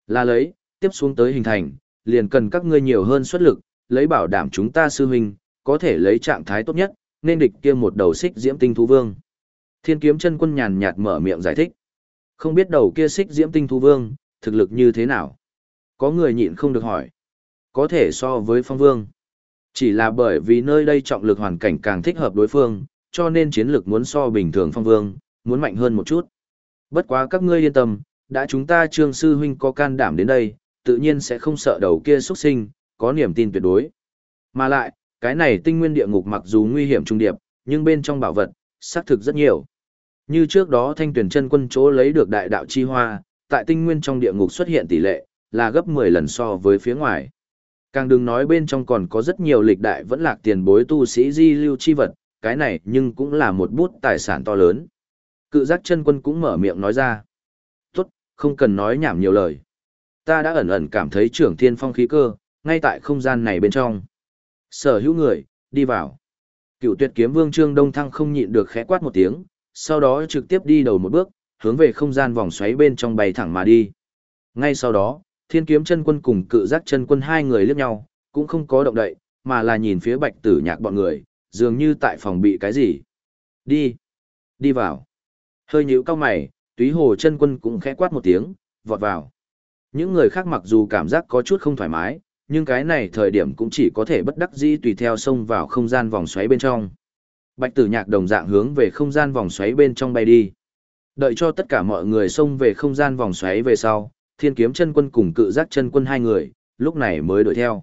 Là lấy, tiếp xuống tới hình thành, liền cần các ngươi nhiều hơn xuất lực, lấy bảo đảm chúng ta sư huynh, có thể lấy trạng thái tốt nhất, nên địch kia một đầu xích diễm tinh thú vương. Thiên kiếm chân quân nhàn nhạt mở miệng giải thích. Không biết đầu kia xích diễm tinh thú vương, thực lực như thế nào? Có người nhịn không được hỏi. Có thể so với phong vương. Chỉ là bởi vì nơi đây trọng lực hoàn cảnh càng thích hợp đối phương, cho nên chiến lược muốn so bình thường phong vương, muốn mạnh hơn một chút. Bất quá các ngươi yên tâm, đã chúng ta trương sư huynh có can đảm đến đây, tự nhiên sẽ không sợ đầu kia xuất sinh, có niềm tin tuyệt đối. Mà lại, cái này tinh nguyên địa ngục mặc dù nguy hiểm trung điệp, nhưng bên trong bảo vật, xác thực rất nhiều. Như trước đó thanh tuyển chân quân chỗ lấy được đại đạo chi hoa, tại tinh nguyên trong địa ngục xuất hiện tỷ lệ, là gấp 10 lần so với phía ngoài. Càng đừng nói bên trong còn có rất nhiều lịch đại vẫn lạc tiền bối tu sĩ di lưu chi vật, cái này nhưng cũng là một bút tài sản to lớn. Cự giác chân quân cũng mở miệng nói ra. Tốt, không cần nói nhảm nhiều lời. Ta đã ẩn ẩn cảm thấy trưởng thiên phong khí cơ, ngay tại không gian này bên trong. Sở hữu người, đi vào. Cựu tuyệt kiếm vương Trương Đông Thăng không nhịn được khẽ quát một tiếng, sau đó trực tiếp đi đầu một bước, hướng về không gian vòng xoáy bên trong bay thẳng mà đi. Ngay sau đó, thiên kiếm chân quân cùng cự giác chân quân hai người liếc nhau, cũng không có động đậy, mà là nhìn phía bạch tử nhạc bọn người, dường như tại phòng bị cái gì. Đi, đi vào. Hơi nhíu cao mày, túy hồ chân quân cũng khẽ quát một tiếng, vọt vào. Những người khác mặc dù cảm giác có chút không thoải mái, nhưng cái này thời điểm cũng chỉ có thể bất đắc dĩ tùy theo xông vào không gian vòng xoáy bên trong. Bạch tử nhạc đồng dạng hướng về không gian vòng xoáy bên trong bay đi. Đợi cho tất cả mọi người xông về không gian vòng xoáy về sau, thiên kiếm chân quân cùng cự giác chân quân hai người, lúc này mới đuổi theo.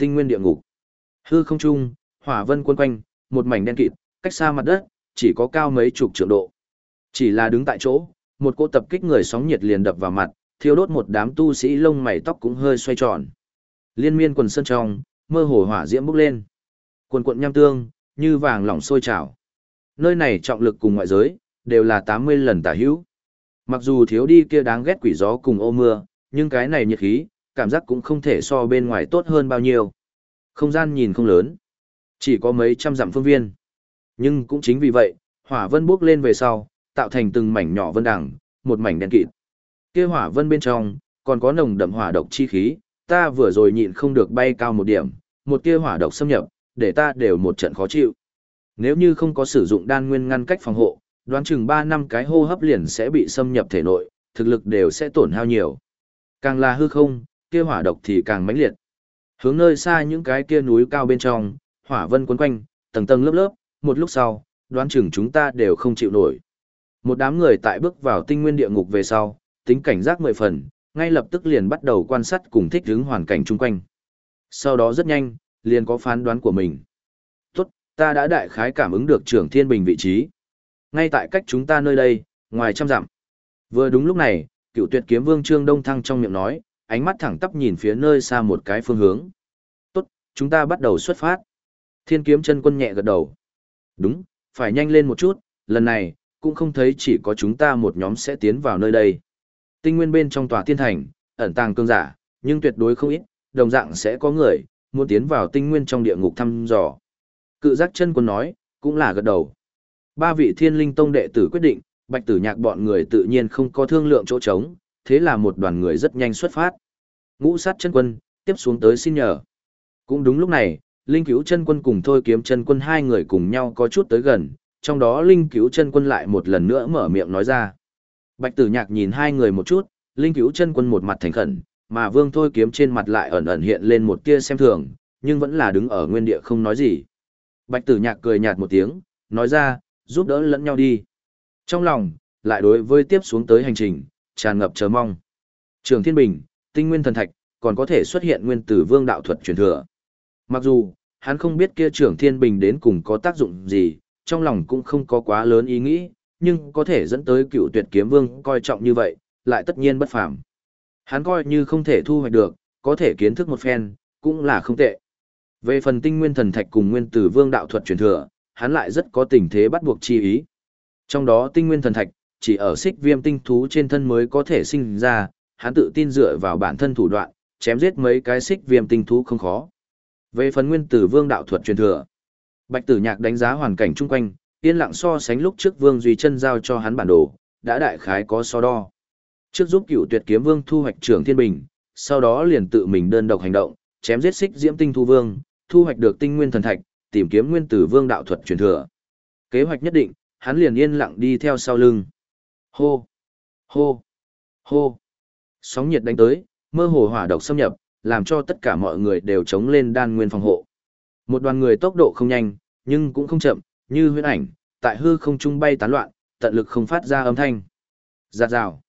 Tinh nguyên địa ngục. Hư không trung, hỏa vân quân quanh, một mảnh đen kịt, cách xa mặt đất, chỉ có cao mấy chục trượng độ. Chỉ là đứng tại chỗ, một cô tập kích người sóng nhiệt liền đập vào mặt, thiêu đốt một đám tu sĩ lông mày tóc cũng hơi xoay tròn. Liên miên quần sơn trong, mơ hồ hỏa diễm bốc lên. Quần quận nham tương, như vàng lỏng sôi trào. Nơi này trọng lực cùng ngoại giới, đều là 80 lần tả hữu. Mặc dù thiếu đi kia đáng ghét quỷ gió cùng ô mưa, nhưng cái này nhiệt khí, cảm giác cũng không thể so bên ngoài tốt hơn bao nhiêu. Không gian nhìn không lớn, chỉ có mấy trăm dặm phương viên. Nhưng cũng chính vì vậy, hỏa vân bước lên về sau, tạo thành từng mảnh nhỏ vân đằng, một mảnh đen kịt. Kia hỏa vân bên trong, còn có nồng đậm hỏa độc chi khí, ta vừa rồi nhịn không được bay cao một điểm, một tia hỏa độc xâm nhập, để ta đều một trận khó chịu. Nếu như không có sử dụng đan nguyên ngăn cách phòng hộ, đoán chừng 3 năm cái hô hấp liền sẽ bị xâm nhập thể nội, thực lực đều sẽ tổn hao nhiều. Càng là hư không, kia hỏa độc thì càng mãnh liệt. Hướng nơi xa những cái kia núi cao bên trong, hỏa vân quấn quanh, tầng tầng lớp lớp, một lúc sau, đoán chừng chúng ta đều không chịu nổi. Một đám người tại bước vào tinh nguyên địa ngục về sau, tính cảnh giác mười phần, ngay lập tức liền bắt đầu quan sát cùng thích ứng hoàn cảnh chung quanh. Sau đó rất nhanh, liền có phán đoán của mình. Tốt, ta đã đại khái cảm ứng được trưởng thiên bình vị trí. Ngay tại cách chúng ta nơi đây, ngoài trăm dặm. Vừa đúng lúc này, cựu tuyệt kiếm vương Trương Đông Thăng trong miệng nói, ánh mắt thẳng tắp nhìn phía nơi xa một cái phương hướng. Tốt, chúng ta bắt đầu xuất phát. Thiên kiếm chân quân nhẹ gật đầu. Đúng, phải nhanh lên một chút, lần này, cũng không thấy chỉ có chúng ta một nhóm sẽ tiến vào nơi đây. Tinh nguyên bên trong tòa tiên thành, ẩn tàng cương giả, nhưng tuyệt đối không ít, đồng dạng sẽ có người, muốn tiến vào tinh nguyên trong địa ngục thăm dò. Cự giác chân quân nói, cũng là gật đầu. Ba vị thiên linh tông đệ tử quyết định, bạch tử nhạc bọn người tự nhiên không có thương lượng chỗ trống, thế là một đoàn người rất nhanh xuất phát. Ngũ sát chân quân, tiếp xuống tới xin nhờ. Cũng đúng lúc này, Linh Cứu chân quân cùng Thôi Kiếm chân quân hai người cùng nhau có chút tới gần, trong đó Linh Cứu chân quân lại một lần nữa mở miệng nói ra. Bạch Tử Nhạc nhìn hai người một chút, Linh Cứu chân quân một mặt thành khẩn, mà Vương Thôi Kiếm trên mặt lại ẩn ẩn hiện lên một tia xem thường, nhưng vẫn là đứng ở nguyên địa không nói gì. Bạch Tử Nhạc cười nhạt một tiếng, nói ra, giúp đỡ lẫn nhau đi. Trong lòng, lại đối với tiếp xuống tới hành trình, tràn ngập chờ mong. Trường Thiên Bình, Tinh Nguyên Thần Thạch, còn có thể xuất hiện nguyên tử vương đạo thuật truyền thừa. Mặc dù, hắn không biết kia Trường Thiên Bình đến cùng có tác dụng gì, trong lòng cũng không có quá lớn ý nghĩ, nhưng có thể dẫn tới cựu tuyệt kiếm vương coi trọng như vậy, lại tất nhiên bất phàm. Hắn coi như không thể thu hoạch được, có thể kiến thức một phen, cũng là không tệ. Về phần tinh nguyên thần thạch cùng nguyên tử vương đạo thuật truyền thừa, hắn lại rất có tình thế bắt buộc chi ý. Trong đó tinh nguyên thần thạch, chỉ ở xích viêm tinh thú trên thân mới có thể sinh ra, hắn tự tin dựa vào bản thân thủ đoạn, chém giết mấy cái xích viêm tinh thú không khó. Về phần nguyên tử vương đạo thuật truyền thừa, Bạch Tử Nhạc đánh giá hoàn cảnh chung quanh, yên lặng so sánh lúc trước Vương Duy chân giao cho hắn bản đồ, đã đại khái có so đo. Trước giúp Cựu Tuyệt Kiếm Vương thu hoạch trưởng thiên bình, sau đó liền tự mình đơn độc hành động, chém giết xích diễm tinh thu vương, thu hoạch được tinh nguyên thần thạch, tìm kiếm nguyên tử vương đạo thuật truyền thừa. Kế hoạch nhất định, hắn liền yên lặng đi theo sau lưng. Hô! Hô! Hô! Sóng nhiệt đánh tới, mơ hồ hỏa độc xâm nhập, làm cho tất cả mọi người đều chống lên đan nguyên phòng hộ. Một đoàn người tốc độ không nhanh, nhưng cũng không chậm, như huyễn ảnh, tại hư không trung bay tán loạn, tận lực không phát ra âm thanh. Giạt rào.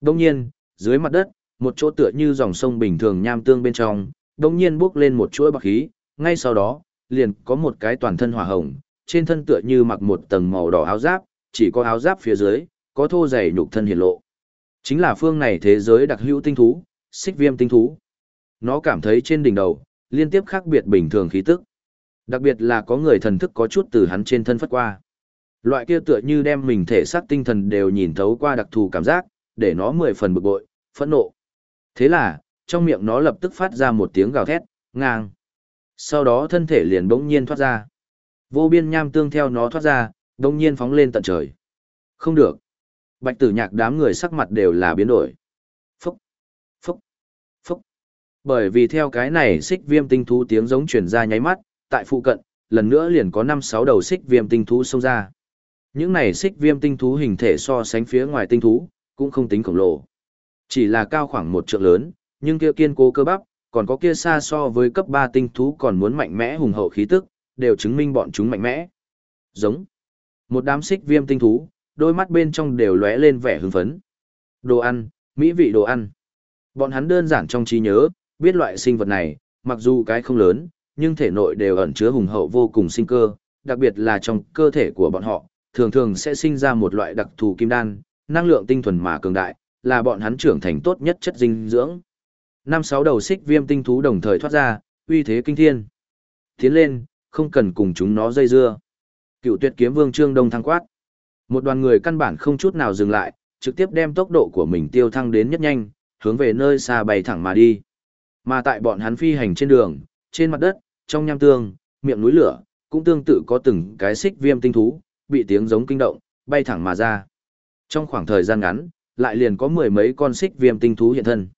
Đông nhiên, dưới mặt đất, một chỗ tựa như dòng sông bình thường nham tương bên trong, đông nhiên bước lên một chuỗi bạc khí, ngay sau đó, liền có một cái toàn thân hỏa hồng, trên thân tựa như mặc một tầng màu đỏ áo giáp, chỉ có áo giáp phía dưới, có thô dày nhục thân hiện lộ. Chính là phương này thế giới đặc hữu tinh thú, xích viêm tinh thú. Nó cảm thấy trên đỉnh đầu, liên tiếp khác biệt bình thường khí tức. Đặc biệt là có người thần thức có chút từ hắn trên thân phất qua. Loại kia tựa như đem mình thể xác tinh thần đều nhìn thấu qua đặc thù cảm giác, để nó mười phần bực bội, phẫn nộ. Thế là, trong miệng nó lập tức phát ra một tiếng gào thét, ngang. Sau đó thân thể liền bỗng nhiên thoát ra. Vô biên nham tương theo nó thoát ra, bỗng nhiên phóng lên tận trời. Không được. Bạch tử nhạc đám người sắc mặt đều là biến đổi. Phúc, phúc, phúc. Bởi vì theo cái này xích viêm tinh thú tiếng giống chuyển ra nháy mắt, tại phụ cận, lần nữa liền có 5-6 đầu xích viêm tinh thú xông ra. Những này xích viêm tinh thú hình thể so sánh phía ngoài tinh thú, cũng không tính khổng lồ. Chỉ là cao khoảng một trượng lớn, nhưng kia kiên cố cơ bắp, còn có kia xa so với cấp 3 tinh thú còn muốn mạnh mẽ hùng hậu khí tức, đều chứng minh bọn chúng mạnh mẽ. Giống. Một đám xích viêm tinh thú, đôi mắt bên trong đều lóe lên vẻ hưng phấn. Đồ ăn, mỹ vị đồ ăn. Bọn hắn đơn giản trong trí nhớ, biết loại sinh vật này, mặc dù cái không lớn, nhưng thể nội đều ẩn chứa hùng hậu vô cùng sinh cơ, đặc biệt là trong cơ thể của bọn họ, thường thường sẽ sinh ra một loại đặc thù kim đan, năng lượng tinh thuần mà cường đại, là bọn hắn trưởng thành tốt nhất chất dinh dưỡng. Năm sáu đầu xích viêm tinh thú đồng thời thoát ra, uy thế kinh thiên. Tiến lên, không cần cùng chúng nó dây dưa. Cựu tuyệt kiếm vương trương đông thăng quát. Một đoàn người căn bản không chút nào dừng lại, trực tiếp đem tốc độ của mình tiêu thăng đến nhất nhanh, hướng về nơi xa bay thẳng mà đi. Mà tại bọn hắn phi hành trên đường, trên mặt đất, trong nham tương, miệng núi lửa, cũng tương tự có từng cái xích viêm tinh thú, bị tiếng giống kinh động, bay thẳng mà ra. Trong khoảng thời gian ngắn, lại liền có mười mấy con xích viêm tinh thú hiện thân.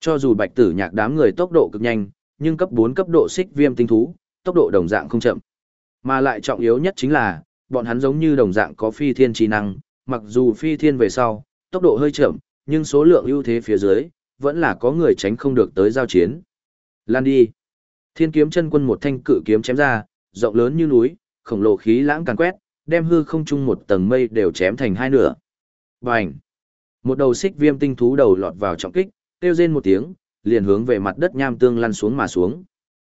Cho dù bạch tử nhạc đám người tốc độ cực nhanh, nhưng cấp 4 cấp độ xích viêm tinh thú, tốc độ đồng dạng không chậm. Mà lại trọng yếu nhất chính là, bọn hắn giống như đồng dạng có phi thiên trí năng, mặc dù phi thiên về sau, tốc độ hơi chậm, nhưng số lượng ưu thế phía dưới, vẫn là có người tránh không được tới giao chiến. Lan đi. Thiên kiếm chân quân một thanh cự kiếm chém ra, rộng lớn như núi, khổng lồ khí lãng càn quét, đem hư không trung một tầng mây đều chém thành hai nửa. Bành! Một đầu xích viêm tinh thú đầu lọt vào trọng kích, kêu rên một tiếng, liền hướng về mặt đất nham tương lăn xuống mà xuống.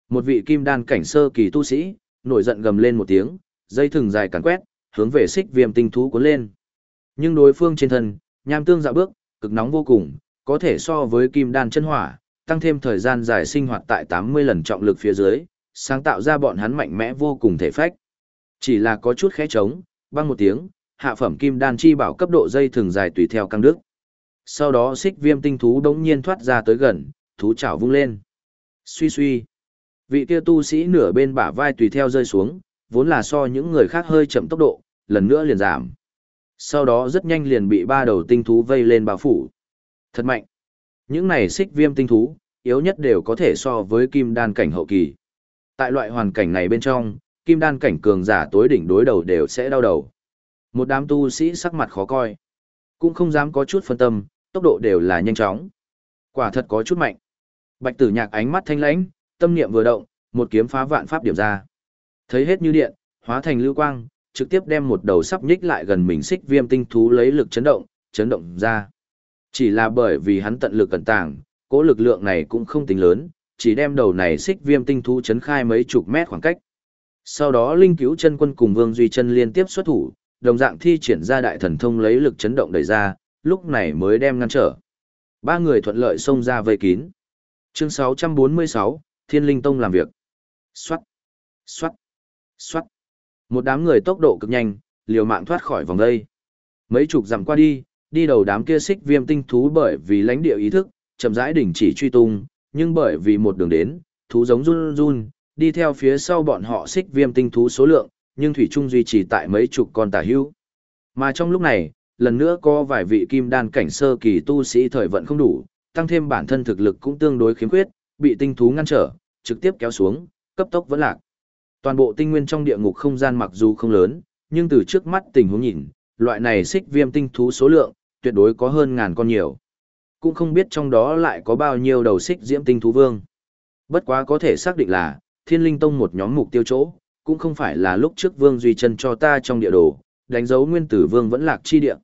Một vị kim đan cảnh sơ kỳ tu sĩ, nổi giận gầm lên một tiếng, dây thừng dài càn quét, hướng về xích viêm tinh thú cuốn lên. Nhưng đối phương trên thân, nham tương dạo bước, cực nóng vô cùng, có thể so với kim đan chân hỏa, tăng thêm thời gian dài sinh hoạt tại 80 lần trọng lực phía dưới, sáng tạo ra bọn hắn mạnh mẽ vô cùng thể phách. Chỉ là có chút khẽ trống, băng một tiếng, hạ phẩm kim đan chi bảo cấp độ dây thường dài tùy theo căng đức. Sau đó xích viêm tinh thú đống nhiên thoát ra tới gần, thú chảo vung lên. Suy suy. Vị kia tu sĩ nửa bên bả vai tùy theo rơi xuống, vốn là so những người khác hơi chậm tốc độ, lần nữa liền giảm. Sau đó rất nhanh liền bị ba đầu tinh thú vây lên bao phủ. Thật mạnh. Những này xích viêm tinh thú, yếu nhất đều có thể so với kim đan cảnh hậu kỳ. Tại loại hoàn cảnh này bên trong, kim đan cảnh cường giả tối đỉnh đối đầu đều sẽ đau đầu. Một đám tu sĩ sắc mặt khó coi. Cũng không dám có chút phân tâm, tốc độ đều là nhanh chóng. Quả thật có chút mạnh. Bạch tử nhạc ánh mắt thanh lãnh, tâm niệm vừa động, một kiếm phá vạn pháp điểm ra. Thấy hết như điện, hóa thành lưu quang, trực tiếp đem một đầu sắp nhích lại gần mình xích viêm tinh thú lấy lực chấn động, chấn động ra. Chỉ là bởi vì hắn tận lực cẩn tàng, cỗ lực lượng này cũng không tính lớn, chỉ đem đầu này xích viêm tinh thú chấn khai mấy chục mét khoảng cách. Sau đó Linh Cứu chân quân cùng Vương Duy chân liên tiếp xuất thủ, đồng dạng thi triển ra đại thần thông lấy lực chấn động đẩy ra, lúc này mới đem ngăn trở. Ba người thuận lợi xông ra vây kín. Chương 646, Thiên Linh Tông làm việc. Xoát, xoát, xoát. Một đám người tốc độ cực nhanh, liều mạng thoát khỏi vòng đây. Mấy chục dặm qua đi, đi đầu đám kia xích viêm tinh thú bởi vì lãnh địa ý thức, chậm rãi đình chỉ truy tung, nhưng bởi vì một đường đến, thú giống run run, đi theo phía sau bọn họ xích viêm tinh thú số lượng, nhưng thủy trung duy trì tại mấy chục con tà hữu. Mà trong lúc này, lần nữa có vài vị kim đan cảnh sơ kỳ tu sĩ thời vận không đủ, tăng thêm bản thân thực lực cũng tương đối khiếm khuyết, bị tinh thú ngăn trở, trực tiếp kéo xuống, cấp tốc vẫn lạc. Toàn bộ tinh nguyên trong địa ngục không gian mặc dù không lớn, nhưng từ trước mắt tình huống nhìn, loại này xích viêm tinh thú số lượng, tuyệt đối có hơn ngàn con nhiều. Cũng không biết trong đó lại có bao nhiêu đầu xích diễm tinh thú vương. Bất quá có thể xác định là, thiên linh tông một nhóm mục tiêu chỗ, cũng không phải là lúc trước vương duy chân cho ta trong địa đồ, đánh dấu nguyên tử vương vẫn lạc chi địa.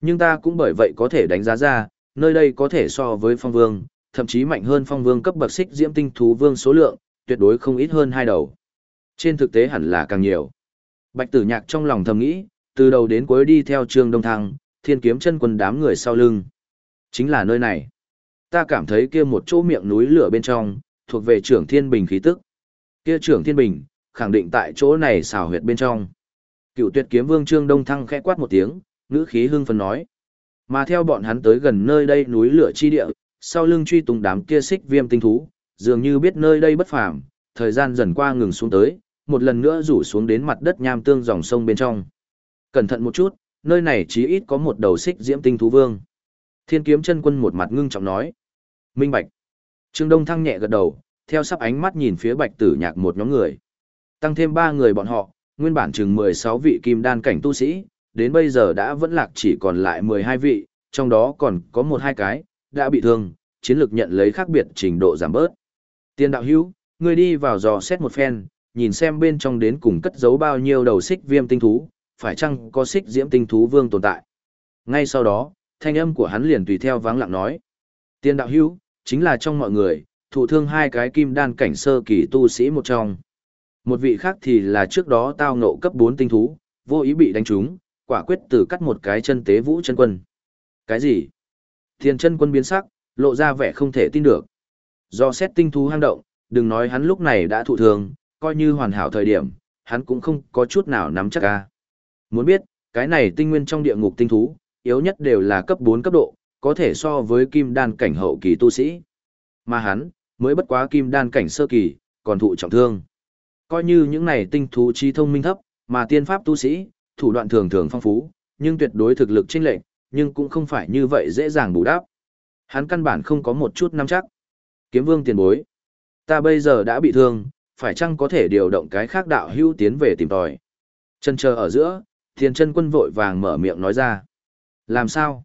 Nhưng ta cũng bởi vậy có thể đánh giá ra, nơi đây có thể so với phong vương, thậm chí mạnh hơn phong vương cấp bậc xích diễm tinh thú vương số lượng, tuyệt đối không ít hơn hai đầu. Trên thực tế hẳn là càng nhiều. Bạch tử nhạc trong lòng thầm nghĩ, từ đầu đến cuối đi theo trường đông thăng, thiên kiếm chân quân đám người sau lưng. Chính là nơi này. Ta cảm thấy kia một chỗ miệng núi lửa bên trong, thuộc về trưởng thiên bình khí tức. Kia trưởng thiên bình, khẳng định tại chỗ này xào huyệt bên trong. Cựu tuyệt kiếm vương trương đông thăng khẽ quát một tiếng, ngữ khí hưng phấn nói. Mà theo bọn hắn tới gần nơi đây núi lửa chi địa, sau lưng truy tùng đám kia xích viêm tinh thú, dường như biết nơi đây bất phàm, thời gian dần qua ngừng xuống tới, một lần nữa rủ xuống đến mặt đất nham tương dòng sông bên trong. Cẩn thận một chút, nơi này chí ít có một đầu xích diễm tinh thú vương. Thiên kiếm chân quân một mặt ngưng trọng nói. Minh bạch. Trương Đông thăng nhẹ gật đầu, theo sắp ánh mắt nhìn phía bạch tử nhạc một nhóm người. Tăng thêm ba người bọn họ, nguyên bản chừng 16 vị kim đan cảnh tu sĩ, đến bây giờ đã vẫn lạc chỉ còn lại 12 vị, trong đó còn có một hai cái, đã bị thương, chiến lược nhận lấy khác biệt trình độ giảm bớt. Tiên đạo hữu, người đi vào dò xét một phen, nhìn xem bên trong đến cùng cất giấu bao nhiêu đầu xích viêm tinh thú, phải chăng có xích diễm tinh thú vương tồn tại. Ngay sau đó, thanh âm của hắn liền tùy theo vắng lặng nói. Tiên đạo hữu, chính là trong mọi người, thụ thương hai cái kim đan cảnh sơ kỳ tu sĩ một trong. Một vị khác thì là trước đó tao ngộ cấp 4 tinh thú, vô ý bị đánh trúng, quả quyết từ cắt một cái chân tế vũ chân quân. Cái gì? Thiên chân quân biến sắc, lộ ra vẻ không thể tin được. Do xét tinh thú hang động, đừng nói hắn lúc này đã thụ thương, coi như hoàn hảo thời điểm, hắn cũng không có chút nào nắm chắc ca. Muốn biết, cái này tinh nguyên trong địa ngục tinh thú, yếu nhất đều là cấp 4 cấp độ, có thể so với kim đan cảnh hậu kỳ tu sĩ. Mà hắn, mới bất quá kim đan cảnh sơ kỳ, còn thụ trọng thương. Coi như những này tinh thú trí thông minh thấp, mà tiên pháp tu sĩ, thủ đoạn thường thường phong phú, nhưng tuyệt đối thực lực chênh lệch, nhưng cũng không phải như vậy dễ dàng bù đắp. Hắn căn bản không có một chút nắm chắc. Kiếm vương tiền bối. Ta bây giờ đã bị thương, phải chăng có thể điều động cái khác đạo hưu tiến về tìm tòi. Chân chờ ở giữa, Tiền chân quân vội vàng mở miệng nói ra. Làm sao?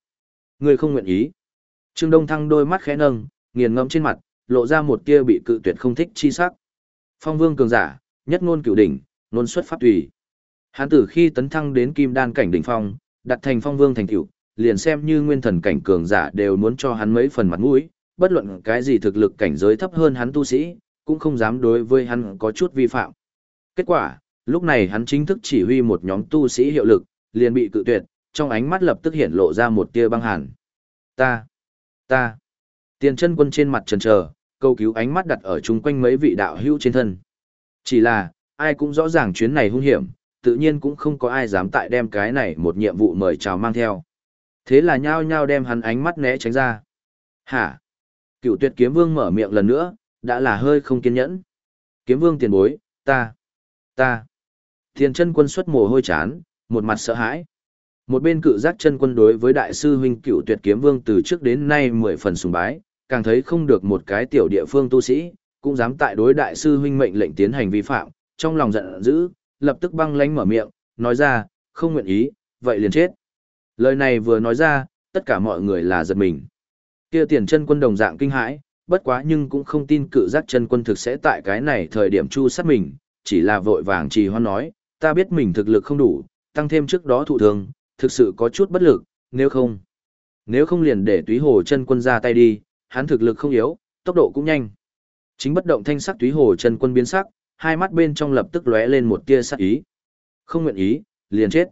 Người không nguyện ý. Trương Đông Thăng đôi mắt khẽ nâng, nghiền ngẫm trên mặt, lộ ra một tia bị cự tuyệt không thích chi sắc. Phong vương cường giả, nhất ngôn cửu đỉnh, ngôn xuất pháp tùy. Hắn tử khi tấn thăng đến kim đan cảnh đỉnh phong, đặt thành phong vương thành cửu, liền xem như nguyên thần cảnh cường giả đều muốn cho hắn mấy phần mặt mũi, bất luận cái gì thực lực cảnh giới thấp hơn hắn tu sĩ, cũng không dám đối với hắn có chút vi phạm. Kết quả, lúc này hắn chính thức chỉ huy một nhóm tu sĩ hiệu lực, liền bị cự tuyệt, trong ánh mắt lập tức hiện lộ ra một tia băng hàn. Ta, ta, tiền chân quân trên mặt trần trờ, câu cứu ánh mắt đặt ở chung quanh mấy vị đạo hữu trên thân. Chỉ là, ai cũng rõ ràng chuyến này hung hiểm, tự nhiên cũng không có ai dám tại đem cái này một nhiệm vụ mời chào mang theo. Thế là nhao nhao đem hắn ánh mắt né tránh ra. Hả? Cựu tuyệt kiếm vương mở miệng lần nữa, đã là hơi không kiên nhẫn. Kiếm vương tiền bối, ta, ta. Tiền chân quân xuất mồ hôi chán, một mặt sợ hãi. Một bên cự giác chân quân đối với đại sư huynh cựu tuyệt kiếm vương từ trước đến nay mười phần sùng bái, càng thấy không được một cái tiểu địa phương tu sĩ, cũng dám tại đối đại sư huynh mệnh lệnh tiến hành vi phạm, trong lòng giận dữ, lập tức băng lánh mở miệng, nói ra, không nguyện ý, vậy liền chết. Lời này vừa nói ra, tất cả mọi người là giật mình. Kia tiền chân quân đồng dạng kinh hãi, bất quá nhưng cũng không tin cự giác chân quân thực sẽ tại cái này thời điểm chu sát mình, chỉ là vội vàng trì hoan nói, ta biết mình thực lực không đủ, tăng thêm trước đó thụ thương, thực sự có chút bất lực, nếu không. Nếu không liền để túy hồ chân quân ra tay đi, hắn thực lực không yếu, tốc độ cũng nhanh. Chính bất động thanh sắc túy hồ chân quân biến sắc, hai mắt bên trong lập tức lóe lên một tia sắc ý. Không nguyện ý, liền chết.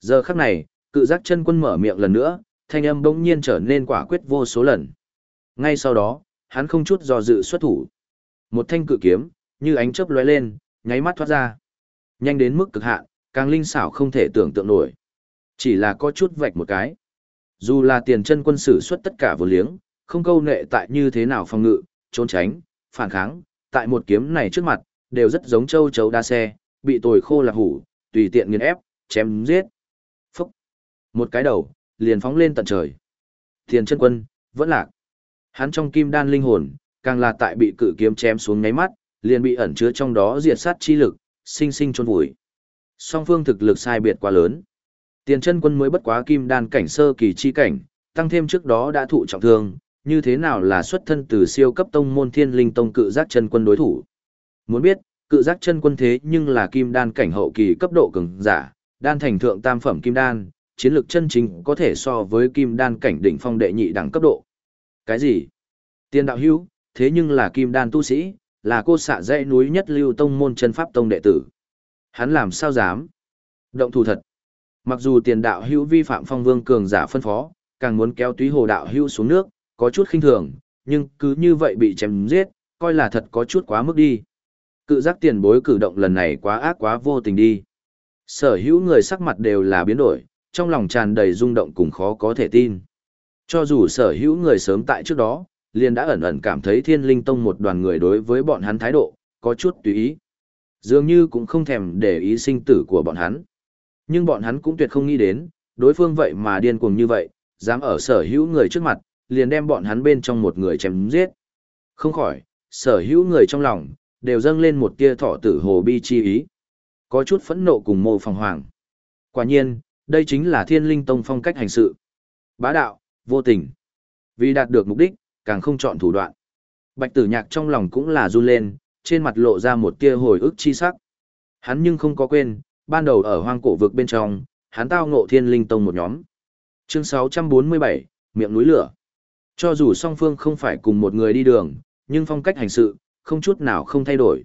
Giờ khắc này, cự giác chân quân mở miệng lần nữa, thanh âm bỗng nhiên trở nên quả quyết vô số lần. Ngay sau đó, hắn không chút do dự xuất thủ. Một thanh cự kiếm, như ánh chớp lóe lên, nháy mắt thoát ra. Nhanh đến mức cực hạn, càng linh xảo không thể tưởng tượng nổi. Chỉ là có chút vạch một cái. Dù là tiền chân quân sử xuất tất cả vô liếng, không câu nệ tại như thế nào phòng ngự, trốn tránh, phản kháng, tại một kiếm này trước mặt, đều rất giống châu chấu đa xe, bị tồi khô là hủ, tùy tiện nghiền ép, chém giết. Phúc! Một cái đầu, liền phóng lên tận trời. Tiền chân quân, vẫn lạc. Hắn trong kim đan linh hồn, càng là tại bị cự kiếm chém xuống ngáy mắt, liền bị ẩn chứa trong đó diệt sát chi lực, sinh sinh chôn vùi. Song phương thực lực sai biệt quá lớn. Tiền chân quân mới bất quá kim đan cảnh sơ kỳ chi cảnh, tăng thêm trước đó đã thụ trọng thương, như thế nào là xuất thân từ siêu cấp tông môn thiên linh tông cự giác chân quân đối thủ. Muốn biết, cự giác chân quân thế nhưng là kim đan cảnh hậu kỳ cấp độ cường giả, đan thành thượng tam phẩm kim đan, chiến lược chân chính có thể so với kim đan cảnh đỉnh phong đệ nhị đẳng cấp độ. Cái gì? Tiên đạo hữu, thế nhưng là kim đan tu sĩ, là cô xạ dãy núi nhất lưu tông môn chân pháp tông đệ tử. Hắn làm sao dám? Động thủ thật. Mặc dù tiền đạo hữu vi phạm phong vương cường giả phân phó, càng muốn kéo túy hồ đạo hữu xuống nước, có chút khinh thường, nhưng cứ như vậy bị chém giết, coi là thật có chút quá mức đi. Cự giác tiền bối cử động lần này quá ác quá vô tình đi. Sở hữu người sắc mặt đều là biến đổi, trong lòng tràn đầy rung động cùng khó có thể tin. Cho dù sở hữu người sớm tại trước đó, liền đã ẩn ẩn cảm thấy thiên linh tông một đoàn người đối với bọn hắn thái độ, có chút tùy ý. Dường như cũng không thèm để ý sinh tử của bọn hắn. Nhưng bọn hắn cũng tuyệt không nghĩ đến, đối phương vậy mà điên cuồng như vậy, dám ở sở hữu người trước mặt, liền đem bọn hắn bên trong một người chém giết. Không khỏi, sở hữu người trong lòng, đều dâng lên một tia thọ tử hồ bi chi ý. Có chút phẫn nộ cùng mô phòng hoàng. Quả nhiên, đây chính là thiên linh tông phong cách hành sự. Bá đạo, vô tình. Vì đạt được mục đích, càng không chọn thủ đoạn. Bạch tử nhạc trong lòng cũng là run lên, trên mặt lộ ra một tia hồi ức chi sắc. Hắn nhưng không có quên, ban đầu ở hoang cổ vực bên trong, hắn tao ngộ thiên linh tông một nhóm. Chương 647, miệng núi lửa. Cho dù song phương không phải cùng một người đi đường, nhưng phong cách hành sự, không chút nào không thay đổi.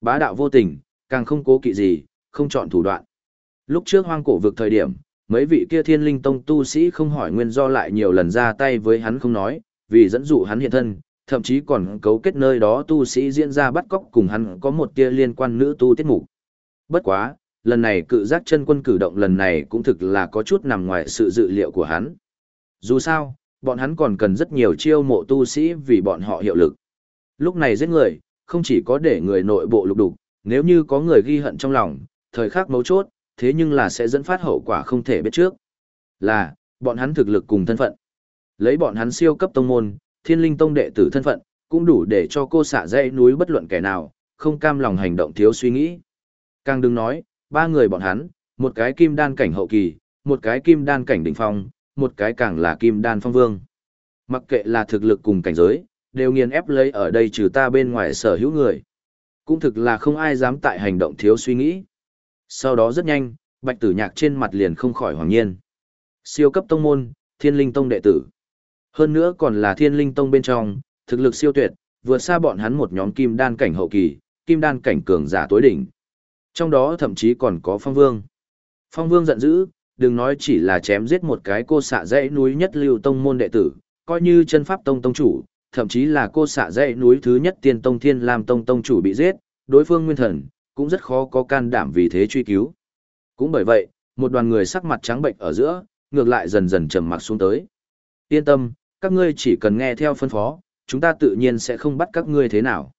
Bá đạo vô tình, càng không cố kỵ gì, không chọn thủ đoạn. Lúc trước hoang cổ vực thời điểm, mấy vị kia thiên linh tông tu sĩ không hỏi nguyên do lại nhiều lần ra tay với hắn không nói, vì dẫn dụ hắn hiện thân, thậm chí còn cấu kết nơi đó tu sĩ diễn ra bắt cóc cùng hắn có một tia liên quan nữ tu tiết mục. Bất quá, lần này cự giác chân quân cử động lần này cũng thực là có chút nằm ngoài sự dự liệu của hắn. Dù sao, bọn hắn còn cần rất nhiều chiêu mộ tu sĩ vì bọn họ hiệu lực. Lúc này giết người, không chỉ có để người nội bộ lục đục, nếu như có người ghi hận trong lòng, thời khắc mấu chốt, thế nhưng là sẽ dẫn phát hậu quả không thể biết trước. Là, bọn hắn thực lực cùng thân phận. Lấy bọn hắn siêu cấp tông môn, thiên linh tông đệ tử thân phận, cũng đủ để cho cô xạ dãy núi bất luận kẻ nào, không cam lòng hành động thiếu suy nghĩ. Càng đừng nói, ba người bọn hắn, một cái kim đan cảnh hậu kỳ, một cái kim đan cảnh đỉnh phong, một cái càng là kim đan phong vương. Mặc kệ là thực lực cùng cảnh giới, đều nghiền ép lấy ở đây trừ ta bên ngoài sở hữu người. Cũng thực là không ai dám tại hành động thiếu suy nghĩ. Sau đó rất nhanh, bạch tử nhạc trên mặt liền không khỏi hoàng nhiên. Siêu cấp tông môn, thiên linh tông đệ tử. Hơn nữa còn là thiên linh tông bên trong, thực lực siêu tuyệt, vượt xa bọn hắn một nhóm kim đan cảnh hậu kỳ, kim đan cảnh cường giả tối đỉnh. Trong đó thậm chí còn có phong vương. Phong vương giận dữ, đừng nói chỉ là chém giết một cái cô xạ dãy núi nhất lưu tông môn đệ tử, coi như chân pháp tông tông chủ, thậm chí là cô xạ dãy núi thứ nhất tiên tông thiên lam tông tông chủ bị giết, đối phương nguyên thần, cũng rất khó có can đảm vì thế truy cứu. Cũng bởi vậy, một đoàn người sắc mặt trắng bệnh ở giữa, ngược lại dần dần trầm mặc xuống tới. Yên tâm, các ngươi chỉ cần nghe theo phân phó, chúng ta tự nhiên sẽ không bắt các ngươi thế nào.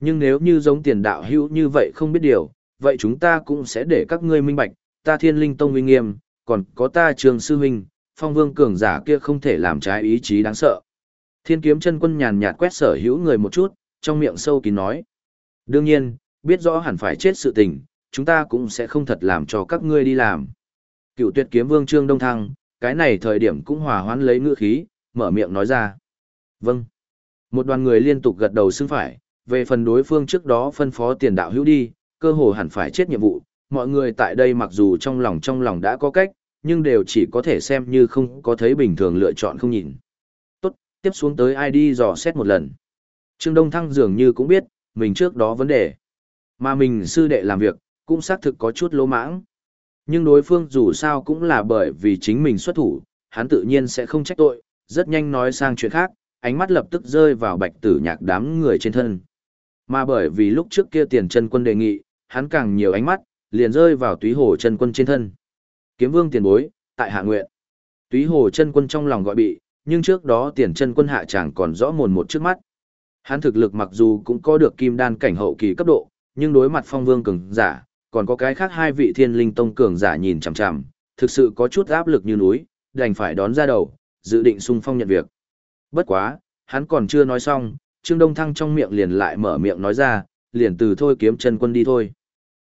Nhưng nếu như giống tiền đạo hữu như vậy không biết điều, vậy chúng ta cũng sẽ để các ngươi minh bạch, ta thiên linh tông uy nghiêm, còn có ta trường Sư Huynh, phong vương cường giả kia không thể làm trái ý chí đáng sợ. Thiên kiếm chân quân nhàn nhạt quét sở hữu người một chút, trong miệng sâu kín nói. Đương nhiên, biết rõ hẳn phải chết sự tình, chúng ta cũng sẽ không thật làm cho các ngươi đi làm. Cựu tuyệt kiếm vương Trương Đông Thăng, cái này thời điểm cũng hòa hoãn lấy ngựa khí, mở miệng nói ra. Vâng. Một đoàn người liên tục gật đầu xưng phải, về phần đối phương trước đó phân phó tiền đạo hữu đi, cơ hồ hẳn phải chết nhiệm vụ, mọi người tại đây mặc dù trong lòng trong lòng đã có cách, nhưng đều chỉ có thể xem như không có thấy bình thường lựa chọn không nhìn. Tốt, tiếp xuống tới ai đi dò xét một lần. Trương Đông Thăng dường như cũng biết, mình trước đó vấn đề. Mà mình sư đệ làm việc, cũng xác thực có chút lỗ mãng. Nhưng đối phương dù sao cũng là bởi vì chính mình xuất thủ, hắn tự nhiên sẽ không trách tội, rất nhanh nói sang chuyện khác, ánh mắt lập tức rơi vào bạch tử nhạc đám người trên thân. Mà bởi vì lúc trước kia tiền chân quân đề nghị, hắn càng nhiều ánh mắt, liền rơi vào túy hồ chân quân trên thân. Kiếm vương tiền bối, tại hạ nguyện. Túy hồ chân quân trong lòng gọi bị, nhưng trước đó tiền chân quân hạ chẳng còn rõ mồn một trước mắt. Hắn thực lực mặc dù cũng có được kim đan cảnh hậu kỳ cấp độ, nhưng đối mặt phong vương cường giả, còn có cái khác hai vị thiên linh tông cường giả nhìn chằm chằm, thực sự có chút áp lực như núi, đành phải đón ra đầu, dự định sung phong nhận việc. Bất quá, hắn còn chưa nói xong, Trương Đông Thăng trong miệng liền lại mở miệng nói ra, liền từ thôi kiếm chân quân đi thôi.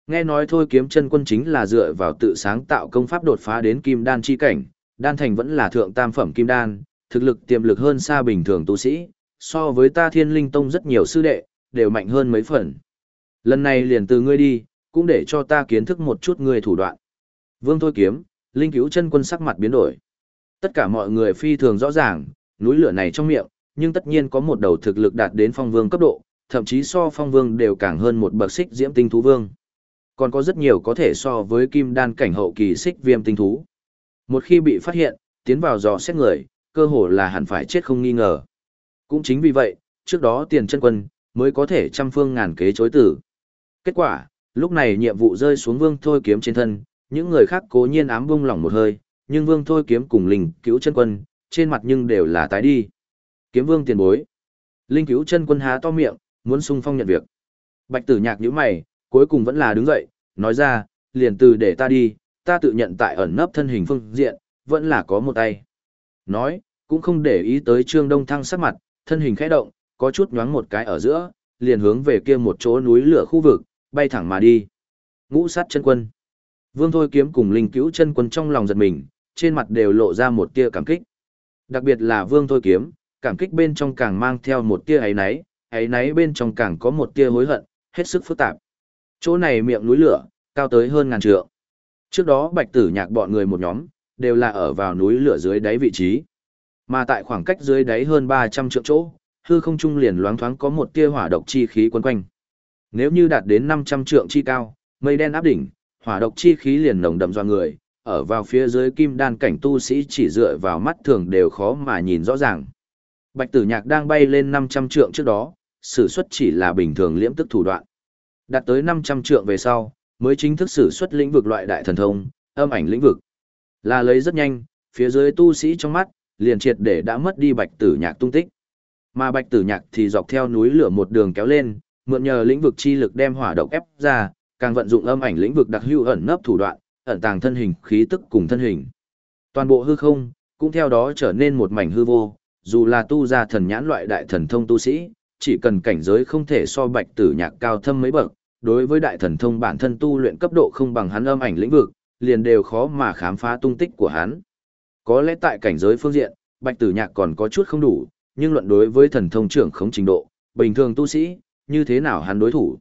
Nghe nói thôi kiếm chân quân chính là dựa vào tự sáng tạo công pháp đột phá đến kim đan chi cảnh, đan thành vẫn là thượng tam phẩm kim đan, thực lực tiềm lực hơn xa bình thường tu sĩ, so với ta thiên linh tông rất nhiều sư đệ, đều mạnh hơn mấy phần. Lần này liền từ ngươi đi, cũng để cho ta kiến thức một chút ngươi thủ đoạn. Vương Thôi Kiếm, Linh Cứu chân quân sắc mặt biến đổi. Tất cả mọi người phi thường rõ ràng, núi lửa này trong miệng, nhưng tất nhiên có một đầu thực lực đạt đến phong vương cấp độ, thậm chí so phong vương đều càng hơn một bậc xích diễm tinh thú vương. Còn có rất nhiều có thể so với kim đan cảnh hậu kỳ xích viêm tinh thú. Một khi bị phát hiện, tiến vào dò xét người, cơ hồ là hẳn phải chết không nghi ngờ. Cũng chính vì vậy, trước đó tiền chân quân, mới có thể trăm phương ngàn kế chối tử. Kết quả, lúc này nhiệm vụ rơi xuống vương thôi kiếm trên thân, những người khác cố nhiên ám bung lỏng một hơi, nhưng vương thôi kiếm cùng linh cứu chân quân, trên mặt nhưng đều là tái đi. Kiếm vương tiền bối. Linh cứu chân quân há to miệng, muốn sung phong nhận việc. Bạch tử nhạc nhíu mày, cuối cùng vẫn là đứng dậy, nói ra, liền từ để ta đi, ta tự nhận tại ẩn nấp thân hình phương diện, vẫn là có một tay. Nói, cũng không để ý tới Trương Đông Thăng sắc mặt, thân hình khẽ động, có chút nhoáng một cái ở giữa, liền hướng về kia một chỗ núi lửa khu vực, bay thẳng mà đi. Ngũ sát chân quân. Vương Thôi Kiếm cùng Linh Cứu chân quân trong lòng giật mình, trên mặt đều lộ ra một tia cảm kích. Đặc biệt là Vương Thôi Kiếm, cảm kích bên trong càng mang theo một tia ấy náy, ấy náy bên trong càng có một tia hối hận, hết sức phức tạp. Chỗ này miệng núi lửa, cao tới hơn ngàn trượng. Trước đó Bạch Tử Nhạc bọn người một nhóm, đều là ở vào núi lửa dưới đáy vị trí. Mà tại khoảng cách dưới đáy hơn 300 trượng chỗ, hư không trung liền loáng thoáng có một tia hỏa độc chi khí quấn quanh. Nếu như đạt đến 500 trượng chi cao, mây đen áp đỉnh, hỏa độc chi khí liền nồng đậm do người, ở vào phía dưới kim đan cảnh tu sĩ chỉ dựa vào mắt thường đều khó mà nhìn rõ ràng. Bạch tử nhạc đang bay lên 500 trượng trước đó, sử xuất chỉ là bình thường liễm tức thủ đoạn. Đạt tới 500 trượng về sau, mới chính thức sử xuất lĩnh vực loại đại thần thông, âm ảnh lĩnh vực. Là lấy rất nhanh, phía dưới tu sĩ trong mắt, liền triệt để đã mất đi bạch tử nhạc tung tích. Mà bạch tử nhạc thì dọc theo núi lửa một đường kéo lên, mượn nhờ lĩnh vực chi lực đem hỏa độc ép ra, càng vận dụng âm ảnh lĩnh vực đặc hữu ẩn nấp thủ đoạn, ẩn tàng thân hình, khí tức cùng thân hình. Toàn bộ hư không cũng theo đó trở nên một mảnh hư vô, dù là tu ra thần nhãn loại đại thần thông tu sĩ, chỉ cần cảnh giới không thể so bạch tử nhạc cao thâm mấy bậc, đối với đại thần thông bản thân tu luyện cấp độ không bằng hắn âm ảnh lĩnh vực, liền đều khó mà khám phá tung tích của hắn. Có lẽ tại cảnh giới phương diện, bạch tử nhạc còn có chút không đủ, nhưng luận đối với thần thông trưởng khống trình độ, bình thường tu sĩ, như thế nào hắn đối thủ.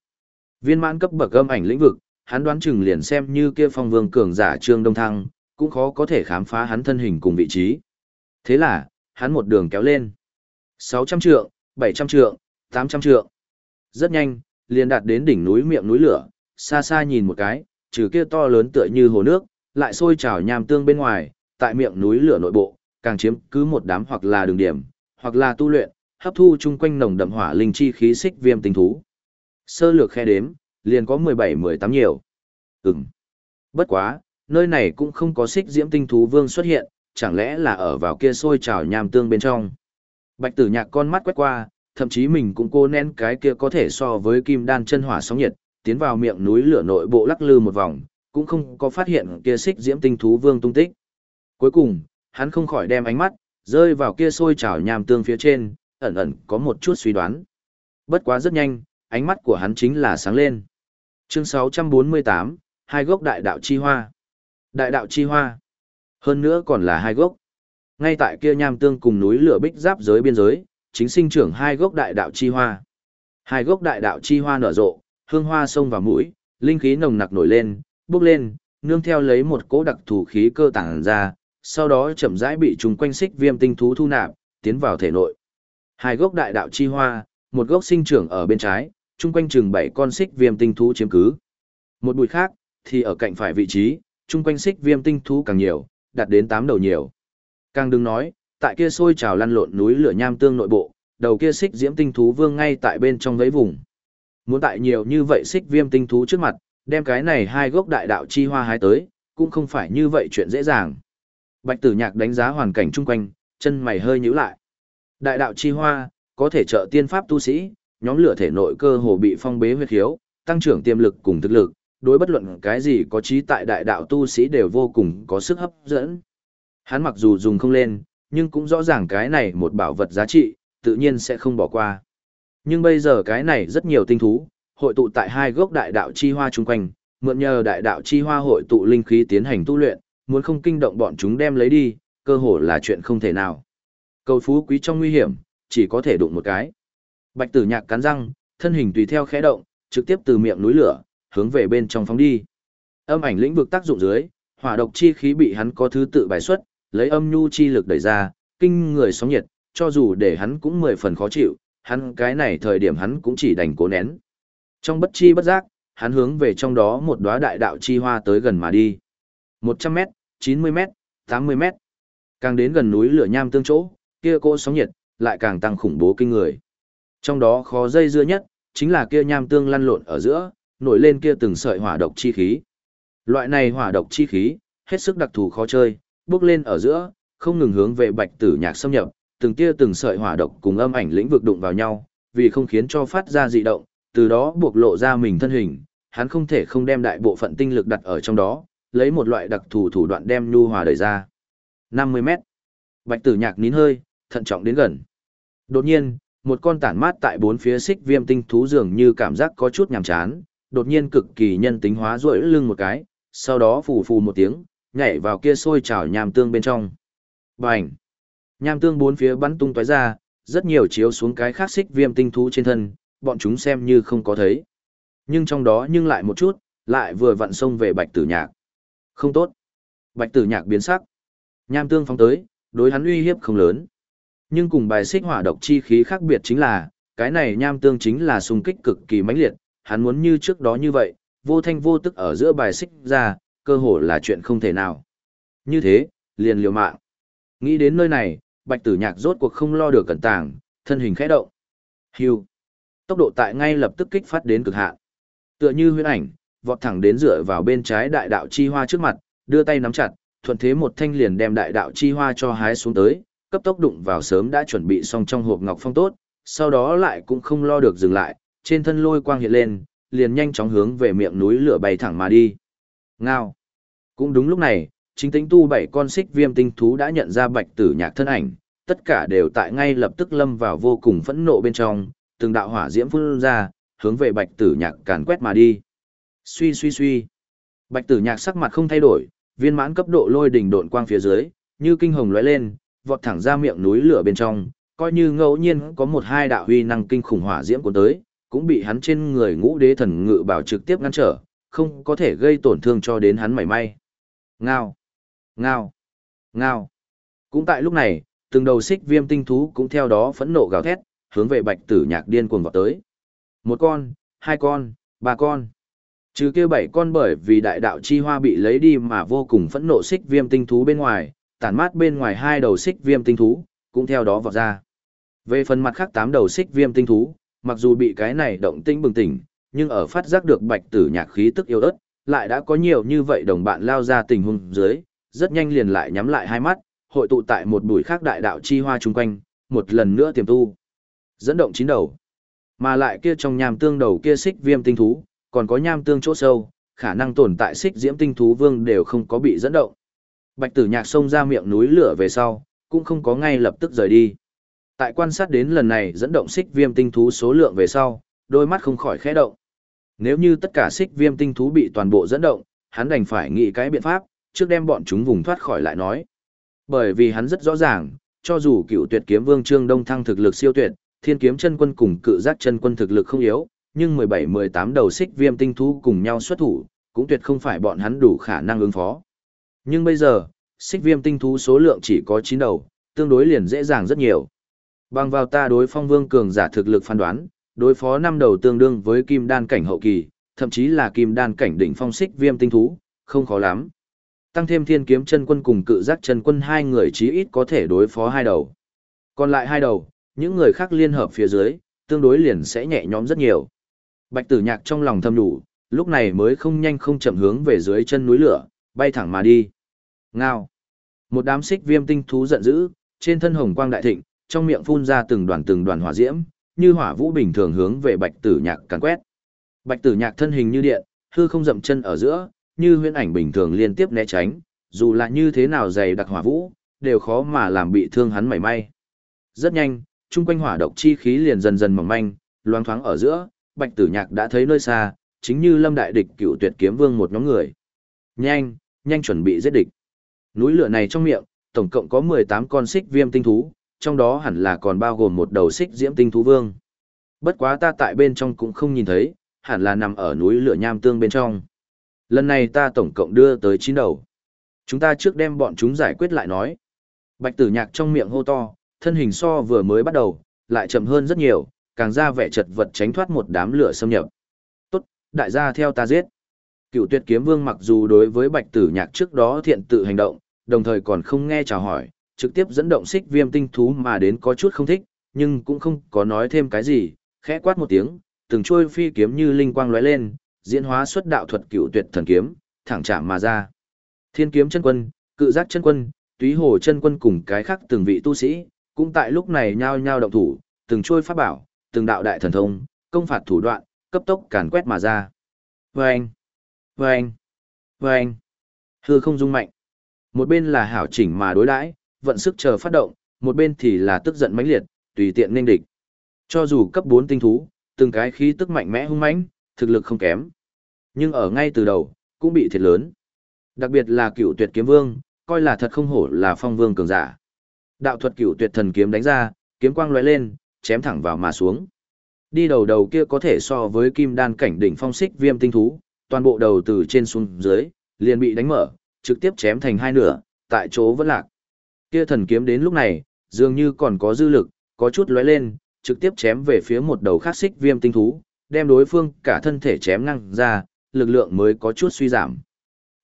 Viên mãn cấp bậc âm ảnh lĩnh vực, hắn đoán chừng liền xem như kia phong vương cường giả Trương Đông Thăng, cũng khó có thể khám phá hắn thân hình cùng vị trí. Thế là, hắn một đường kéo lên. 600 trượng, 700 trượng, 800 trượng. Rất nhanh, liền đạt đến đỉnh núi miệng núi lửa, xa xa nhìn một cái, trừ kia to lớn tựa như hồ nước, lại sôi trào nham tương bên ngoài, tại miệng núi lửa nội bộ, càng chiếm cứ một đám hoặc là đường điểm, hoặc là tu luyện, hấp thu chung quanh nồng đậm hỏa linh chi khí xích viêm tinh thú. Sơ lược khe đếm, liền có 17-18 nhiều. Ừm. Bất quá, nơi này cũng không có xích diễm tinh thú vương xuất hiện, chẳng lẽ là ở vào kia sôi trào nham tương bên trong. Bạch tử nhạc con mắt quét qua, thậm chí mình cũng cô nén cái kia có thể so với kim đan chân hỏa sóng nhiệt, tiến vào miệng núi lửa nội bộ lắc lư một vòng, cũng không có phát hiện kia xích diễm tinh thú vương tung tích. Cuối cùng, hắn không khỏi đem ánh mắt, rơi vào kia sôi trào nham tương phía trên, ẩn ẩn có một chút suy đoán. Bất quá rất nhanh, ánh mắt của hắn chính là sáng lên. Chương 648, hai gốc đại đạo chi hoa. Đại đạo chi hoa. Hơn nữa còn là hai gốc. Ngay tại kia nham tương cùng núi lửa bích giáp giới biên giới, chính sinh trưởng hai gốc đại đạo chi hoa. Hai gốc đại đạo chi hoa nở rộ, hương hoa sông vào mũi, linh khí nồng nặc nổi lên, bốc lên, nương theo lấy một cỗ đặc thù khí cơ tàng ra, sau đó chậm rãi bị trùng quanh xích viêm tinh thú thu nạp, tiến vào thể nội. Hai gốc đại đạo chi hoa, một gốc sinh trưởng ở bên trái, chung quanh chừng bảy con xích viêm tinh thú chiếm cứ. Một bụi khác, thì ở cạnh phải vị trí, chung quanh xích viêm tinh thú càng nhiều, đạt đến tám đầu nhiều. Càng đừng nói, tại kia sôi trào lăn lộn núi lửa nham tương nội bộ, đầu kia xích diễm tinh thú vương ngay tại bên trong vấy vùng. Muốn tại nhiều như vậy xích viêm tinh thú trước mặt, đem cái này hai gốc đại đạo chi hoa hái tới, cũng không phải như vậy chuyện dễ dàng. Bạch tử nhạc đánh giá hoàn cảnh chung quanh, chân mày hơi nhíu lại. Đại đạo chi hoa, có thể trợ tiên pháp tu sĩ, nhóm lửa thể nội cơ hồ bị phong bế huyết khiếu, tăng trưởng tiềm lực cùng thực lực, đối bất luận cái gì có trí tại đại đạo tu sĩ đều vô cùng có sức hấp dẫn. Hắn mặc dù dùng không lên, nhưng cũng rõ ràng cái này một bảo vật giá trị, tự nhiên sẽ không bỏ qua. Nhưng bây giờ cái này rất nhiều tinh thú, hội tụ tại hai gốc đại đạo chi hoa chung quanh, mượn nhờ đại đạo chi hoa hội tụ linh khí tiến hành tu luyện, muốn không kinh động bọn chúng đem lấy đi, cơ hồ là chuyện không thể nào. Cầu phú quý trong nguy hiểm, chỉ có thể đụng một cái. Bạch tử nhạc cắn răng, thân hình tùy theo khẽ động, trực tiếp từ miệng núi lửa, hướng về bên trong phóng đi. Âm ảnh lĩnh vực tác dụng dưới, hỏa độc chi khí bị hắn có thứ tự bài xuất, lấy âm nhu chi lực đẩy ra, kinh người sóng nhiệt, cho dù để hắn cũng mười phần khó chịu, hắn cái này thời điểm hắn cũng chỉ đành cố nén. Trong bất chi bất giác, hắn hướng về trong đó một đóa đại đạo chi hoa tới gần mà đi. 100m, 90m, 80m. Càng đến gần núi lửa nham tương chỗ, kia cô sóng nhiệt, lại càng tăng khủng bố kinh người. Trong đó khó dây dưa nhất, chính là kia nham tương lăn lộn ở giữa, nổi lên kia từng sợi hỏa độc chi khí. Loại này hỏa độc chi khí, hết sức đặc thù khó chơi, bước lên ở giữa, không ngừng hướng về bạch tử nhạc xâm nhập, từng tia từng sợi hỏa độc cùng âm ảnh lĩnh vực đụng vào nhau, vì không khiến cho phát ra dị động, từ đó buộc lộ ra mình thân hình, hắn không thể không đem đại bộ phận tinh lực đặt ở trong đó, lấy một loại đặc thù thủ đoạn đem nhu hòa đẩy ra. 50 mét. Bạch tử nhạc nín hơi, thận trọng đến gần. Đột nhiên, một con tản mát tại bốn phía xích viêm tinh thú dường như cảm giác có chút nhàm chán, đột nhiên cực kỳ nhân tính hóa rỗi lưng một cái, sau đó phù phù một tiếng, nhảy vào kia sôi trào nham tương bên trong. Bành! Nham tương bốn phía bắn tung tóe ra, rất nhiều chiếu xuống cái khác xích viêm tinh thú trên thân, bọn chúng xem như không có thấy. Nhưng trong đó nhưng lại một chút, lại vừa vặn xông về bạch tử nhạc. Không tốt. Bạch tử nhạc biến sắc. Nham tương phóng tới, đối hắn uy hiếp không lớn. Nhưng cùng bài xích hỏa độc chi khí khác biệt chính là, cái này nham tương chính là xung kích cực kỳ mãnh liệt, hắn muốn như trước đó như vậy, vô thanh vô tức ở giữa bài xích ra, cơ hồ là chuyện không thể nào. Như thế, liền liều mạng. Nghĩ đến nơi này, bạch tử nhạc rốt cuộc không lo được cẩn tàng, thân hình khẽ động. Hưu. Tốc độ tại ngay lập tức kích phát đến cực hạn. Tựa như huyễn ảnh, vọt thẳng đến dựa vào bên trái đại đạo chi hoa trước mặt, đưa tay nắm chặt, thuận thế một thanh liền đem đại đạo chi hoa cho hái xuống tới, cấp tốc đụng vào sớm đã chuẩn bị xong trong hộp ngọc phong tốt, sau đó lại cũng không lo được dừng lại, trên thân lôi quang hiện lên, liền nhanh chóng hướng về miệng núi lửa bay thẳng mà đi. Ngao. Cũng đúng lúc này, chính tính tu bảy con xích viêm tinh thú đã nhận ra bạch tử nhạc thân ảnh, tất cả đều tại ngay lập tức lâm vào vô cùng phẫn nộ bên trong, từng đạo hỏa diễm phun ra, hướng về bạch tử nhạc càn quét mà đi. Suy suy suy. Bạch tử nhạc sắc mặt không thay đổi, viên mãn cấp độ lôi đỉnh độn quang phía dưới, như kinh hồng lóe lên, vọt thẳng ra miệng núi lửa bên trong, coi như ngẫu nhiên có một hai đạo huy năng kinh khủng hỏa diễm cuốn tới, cũng bị hắn trên người ngũ đế thần ngự bảo trực tiếp ngăn trở, không có thể gây tổn thương cho đến hắn mảy may. Ngao, ngao, ngao. Cũng tại lúc này, từng đầu xích viêm tinh thú cũng theo đó phẫn nộ gào thét, hướng về bạch tử nhạc điên cuồng vọt tới. Một con, hai con, ba con. Trừ kia bảy con bởi vì đại đạo chi hoa bị lấy đi mà vô cùng phẫn nộ xích viêm tinh thú bên ngoài, tản mát bên ngoài hai đầu xích viêm tinh thú, cũng theo đó vọt ra. Về phần mặt khác tám đầu xích viêm tinh thú, mặc dù bị cái này động tinh bừng tỉnh, nhưng ở phát giác được bạch tử nhạc khí tức yếu ớt, lại đã có nhiều như vậy đồng bạn lao ra tình huống dưới, rất nhanh liền lại nhắm lại hai mắt, hội tụ tại một bụi khác đại đạo chi hoa chung quanh, một lần nữa tiềm tu. Dẫn động chín đầu. Mà lại kia trong nham tương đầu kia xích viêm tinh thú, còn có nham tương chỗ sâu, khả năng tồn tại xích diễm tinh thú vương đều không có bị dẫn động. Bạch tử nhạc xông ra miệng núi lửa về sau, cũng không có ngay lập tức rời đi. Tại quan sát đến lần này dẫn động xích viêm tinh thú số lượng về sau, đôi mắt không khỏi khẽ động. Nếu như tất cả xích viêm tinh thú bị toàn bộ dẫn động, hắn đành phải nghĩ cái biện pháp, trước đem bọn chúng vùng thoát khỏi lại nói. Bởi vì hắn rất rõ ràng, cho dù cựu tuyệt kiếm vương Trương Đông Thăng thực lực siêu tuyệt, thiên kiếm chân quân cùng cự giác chân quân thực lực không yếu, nhưng 17-18 đầu xích viêm tinh thú cùng nhau xuất thủ, cũng tuyệt không phải bọn hắn đủ khả năng ứng phó. Nhưng bây giờ, xích viêm tinh thú số lượng chỉ có 9 đầu, tương đối liền dễ dàng rất nhiều. Bằng vào ta đối phong vương cường giả thực lực phán đoán, đối phó năm đầu tương đương với kim đan cảnh hậu kỳ, thậm chí là kim đan cảnh đỉnh phong xích viêm tinh thú, không khó lắm. Tăng thêm thiên kiếm chân quân cùng cự giác chân quân hai người chí ít có thể đối phó hai đầu. Còn lại hai đầu, những người khác liên hợp phía dưới, tương đối liền sẽ nhẹ nhõm rất nhiều. Bạch tử nhạc trong lòng thầm đủ, lúc này mới không nhanh không chậm hướng về dưới chân núi lửa, bay thẳng mà đi. Ngao. Một đám xích viêm tinh thú giận dữ, trên thân hồng quang đại thịnh, trong miệng phun ra từng đoàn từng đoàn hỏa diễm, như hỏa vũ bình thường hướng về bạch tử nhạc càn quét. Bạch tử nhạc thân hình như điện, hư không dậm chân ở giữa, như huyễn ảnh bình thường liên tiếp né tránh, dù là như thế nào dày đặc hỏa vũ, đều khó mà làm bị thương hắn mảy may. Rất nhanh, chung quanh hỏa độc chi khí liền dần dần mỏng manh, loáng thoáng ở giữa, Bạch Tử Nhạc đã thấy nơi xa, chính như Lâm Đại Địch cựu tuyệt kiếm vương một nhóm người. Nhanh, nhanh chuẩn bị giết địch. Núi lửa này trong miệng, tổng cộng có 18 con xích viêm tinh thú, trong đó hẳn là còn bao gồm một đầu xích diễm tinh thú vương. Bất quá ta tại bên trong cũng không nhìn thấy, hẳn là nằm ở núi lửa nham tương bên trong. Lần này ta tổng cộng đưa tới 9 đầu. Chúng ta trước đem bọn chúng giải quyết lại nói. Bạch tử nhạc trong miệng hô to, thân hình so vừa mới bắt đầu, lại chậm hơn rất nhiều, càng ra vẻ chật vật tránh thoát một đám lửa xâm nhập. Tốt, đại gia theo ta giết. Cựu tuyệt kiếm vương mặc dù đối với bạch tử nhạc trước đó thiện tự hành động, đồng thời còn không nghe chào hỏi, trực tiếp dẫn động xích viêm tinh thú mà đến có chút không thích, nhưng cũng không có nói thêm cái gì, khẽ quát một tiếng, từng trôi phi kiếm như linh quang lóe lên, diễn hóa xuất đạo thuật cựu tuyệt thần kiếm, thẳng chạm mà ra. Thiên kiếm chân quân, cự giác chân quân, túy hồ chân quân cùng cái khác từng vị tu sĩ, cũng tại lúc này nhao nhao động thủ, từng trôi pháp bảo, từng đạo đại thần thông, công phạt thủ đoạn, cấp tốc càn quét mà ra. Vâng! Vâng! Vâng! Hư không dung mạnh. Một bên là hảo chỉnh mà đối đãi, vận sức chờ phát động, một bên thì là tức giận mãnh liệt, tùy tiện nên địch. Cho dù cấp 4 tinh thú, từng cái khí tức mạnh mẽ hung mãnh, thực lực không kém. Nhưng ở ngay từ đầu, cũng bị thiệt lớn. Đặc biệt là cựu tuyệt kiếm vương, coi là thật không hổ là phong vương cường giả. Đạo thuật cựu tuyệt thần kiếm đánh ra, kiếm quang lóe lên, chém thẳng vào mà xuống. Đi đầu đầu kia có thể so với kim đan cảnh đỉnh phong xích viêm tinh thú, toàn bộ đầu từ trên xuống dưới, liền bị đánh mở, trực tiếp chém thành hai nửa, tại chỗ vẫn lạc. Kia thần kiếm đến lúc này, dường như còn có dư lực, có chút lóe lên, trực tiếp chém về phía một đầu khác xích viêm tinh thú, đem đối phương cả thân thể chém ngang ra, lực lượng mới có chút suy giảm.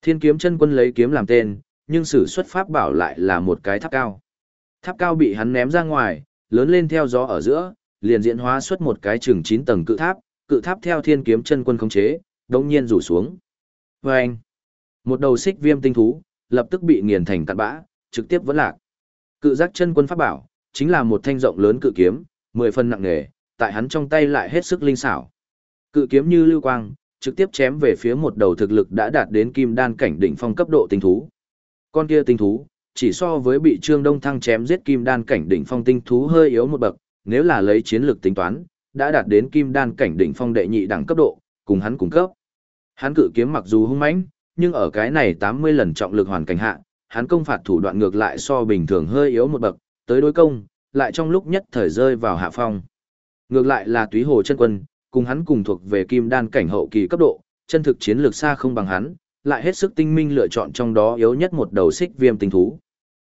Thiên kiếm chân quân lấy kiếm làm tên, nhưng sử xuất pháp bảo lại là một cái tháp cao. Tháp cao bị hắn ném ra ngoài, lớn lên theo gió ở giữa, liền diễn hóa xuất một cái chừng 9 tầng cự tháp, cự tháp theo thiên kiếm chân quân khống chế, đông nhiên rủ xuống. Và anh, một đầu xích viêm tinh thú, lập tức bị nghiền thành cạn bã, trực tiếp vẫn lạc. Cự giác chân quân pháp bảo, chính là một thanh rộng lớn cự kiếm, 10 phân nặng nghề, tại hắn trong tay lại hết sức linh xảo. Cự kiếm như lưu quang, trực tiếp chém về phía một đầu thực lực đã đạt đến kim đan cảnh đỉnh phong cấp độ tinh thú. Con kia tinh thú, chỉ so với bị Trương Đông Thăng chém giết kim đan cảnh đỉnh phong tinh thú hơi yếu một bậc, nếu là lấy chiến lược tính toán, đã đạt đến kim đan cảnh đỉnh phong đệ nhị đẳng cấp độ, cùng hắn cùng cấp. Hắn cự kiếm mặc dù hung mãnh, nhưng ở cái này 80 lần trọng lực hoàn cảnh hạ, hắn công phạt thủ đoạn ngược lại so bình thường hơi yếu một bậc, tới đối công, lại trong lúc nhất thời rơi vào hạ phong. Ngược lại là Túy Hồ chân quân, cùng hắn cùng thuộc về kim đan cảnh hậu kỳ cấp độ, chân thực chiến lược xa không bằng hắn, lại hết sức tinh minh lựa chọn trong đó yếu nhất một đầu xích viêm tinh thú.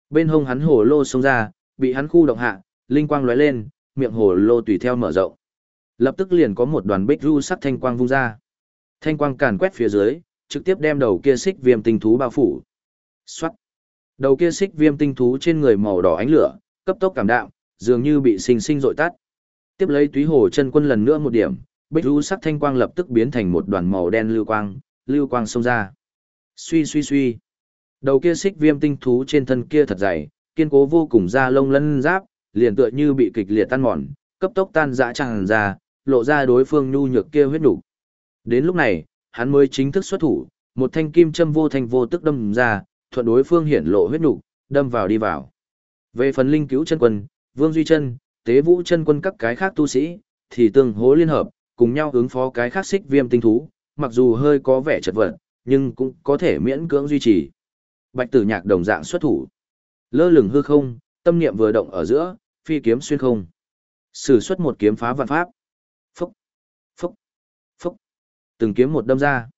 Bên hông hắn hồ lô xông ra, bị hắn khu động hạ, linh quang lóe lên, miệng hồ lô tùy theo mở rộng. Lập tức liền có một đoàn bích ru sắc thanh quang vung ra. Thanh quang càn quét phía dưới, trực tiếp đem đầu kia xích viêm tinh thú bao phủ. Xoát. Đầu kia xích viêm tinh thú trên người màu đỏ ánh lửa, cấp tốc cảm đạm, dường như bị sinh sinh dội tắt. Tiếp lấy túy hồ chân quân lần nữa một điểm, bích lũ sắc thanh quang lập tức biến thành một đoàn màu đen lưu quang, lưu quang xông ra. Suy suy suy. Đầu kia xích viêm tinh thú trên thân kia thật dày, kiên cố vô cùng da lông lân giáp, liền tựa như bị kịch liệt tan mòn, cấp tốc tan dã tràn ra, lộ ra đối phương nhu nhược kia huyết nục. Đến lúc này, hắn mới chính thức xuất thủ, một thanh kim châm vô thanh vô tức đâm ra, thuận đối phương hiển lộ huyết nục, đâm vào đi vào. Về phần linh cứu chân quân, Vương Duy Chân, Tế Vũ chân quân các cái khác tu sĩ, thì tương hỗ liên hợp, cùng nhau ứng phó cái khác xích viêm tinh thú, mặc dù hơi có vẻ chật vật, nhưng cũng có thể miễn cưỡng duy trì. Bạch Tử Nhạc đồng dạng xuất thủ. Lơ lửng hư không, tâm niệm vừa động ở giữa, phi kiếm xuyên không. Sử xuất một kiếm phá vạn pháp. Phúc, phúc, phúc. Từng kiếm một đâm ra.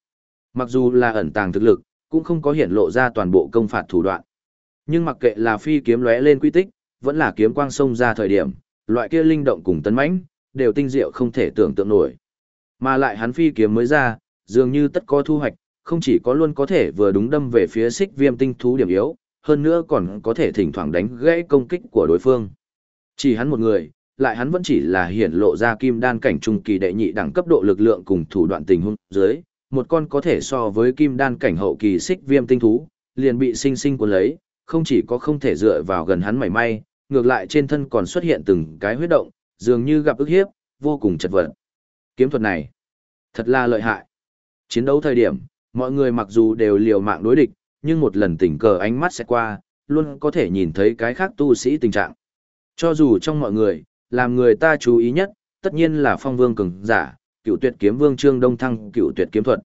Mặc dù là ẩn tàng thực lực, cũng không có hiện lộ ra toàn bộ công phạt thủ đoạn. Nhưng mặc kệ là phi kiếm lóe lên quy tích, vẫn là kiếm quang sông ra thời điểm, loại kia linh động cùng tấn mãnh, đều tinh diệu không thể tưởng tượng nổi. Mà lại hắn phi kiếm mới ra, dường như tất có thu hoạch, không chỉ có luôn có thể vừa đúng đâm về phía xích viêm tinh thú điểm yếu, hơn nữa còn có thể thỉnh thoảng đánh gãy công kích của đối phương. Chỉ hắn một người, lại hắn vẫn chỉ là hiển lộ ra kim đan cảnh trung kỳ đệ nhị đẳng cấp độ lực lượng cùng thủ đoạn tình huống dưới, một con có thể so với kim đan cảnh hậu kỳ xích viêm tinh thú, liền bị sinh sinh cuốn lấy, không chỉ có không thể dựa vào gần hắn mảy may, ngược lại trên thân còn xuất hiện từng cái huyết động, dường như gặp ức hiếp, vô cùng chật vật. Kiếm thuật này, thật là lợi hại. Chiến đấu thời điểm, mọi người mặc dù đều liều mạng đối địch, nhưng một lần tình cờ ánh mắt sẽ qua, luôn có thể nhìn thấy cái khác tu sĩ tình trạng. Cho dù trong mọi người, làm người ta chú ý nhất, tất nhiên là phong vương cường giả, cựu tuyệt kiếm vương trương đông thăng cựu tuyệt kiếm thuật.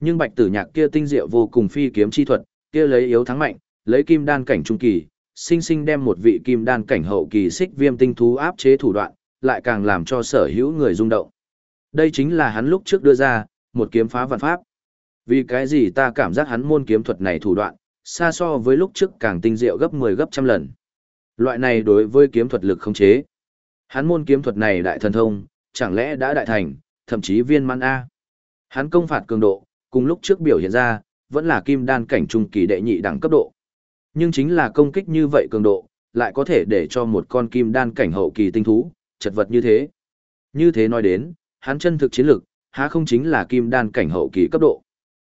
Nhưng bạch tử nhạc kia tinh diệu vô cùng phi kiếm chi thuật, kia lấy yếu thắng mạnh, lấy kim đan cảnh trung kỳ, sinh sinh đem một vị kim đan cảnh hậu kỳ xích viêm tinh thú áp chế thủ đoạn, lại càng làm cho sở hữu người rung động. Đây chính là hắn lúc trước đưa ra, một kiếm phá vạn pháp. Vì cái gì ta cảm giác hắn môn kiếm thuật này thủ đoạn, xa so với lúc trước càng tinh diệu gấp 10 gấp trăm lần. Loại này đối với kiếm thuật lực không chế. Hắn môn kiếm thuật này đại thần thông, chẳng lẽ đã đại thành, thậm chí viên mãn A. Hắn công phạt cường độ, cùng lúc trước biểu hiện ra, vẫn là kim đan cảnh trung kỳ đệ nhị đẳng cấp độ. Nhưng chính là công kích như vậy cường độ, lại có thể để cho một con kim đan cảnh hậu kỳ tinh thú, chật vật như thế. Như thế nói đến, hắn chân thực chiến lực, há không chính là kim đan cảnh hậu kỳ cấp độ.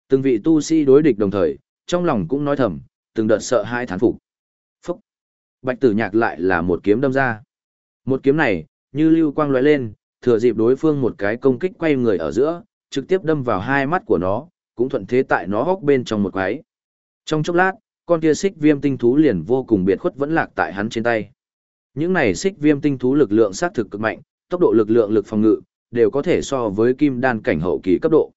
Từng vị tu sĩ đối địch đồng thời, trong lòng cũng nói thầm, từng đợt sợ hai thán phục. Phúc! Bạch tử nhạc lại là một kiếm đâm ra. Một kiếm này, như lưu quang lóe lên, thừa dịp đối phương một cái công kích quay người ở giữa, trực tiếp đâm vào hai mắt của nó, cũng thuận thế tại nó hốc bên trong một quái. Trong chốc lát, con kia xích viêm tinh thú liền vô cùng biệt khuất vẫn lạc tại hắn trên tay. Những này xích viêm tinh thú lực lượng sát thực cực mạnh, tốc độ lực lượng lực phòng ngự, đều có thể so với kim đan cảnh hậu kỳ cấp độ.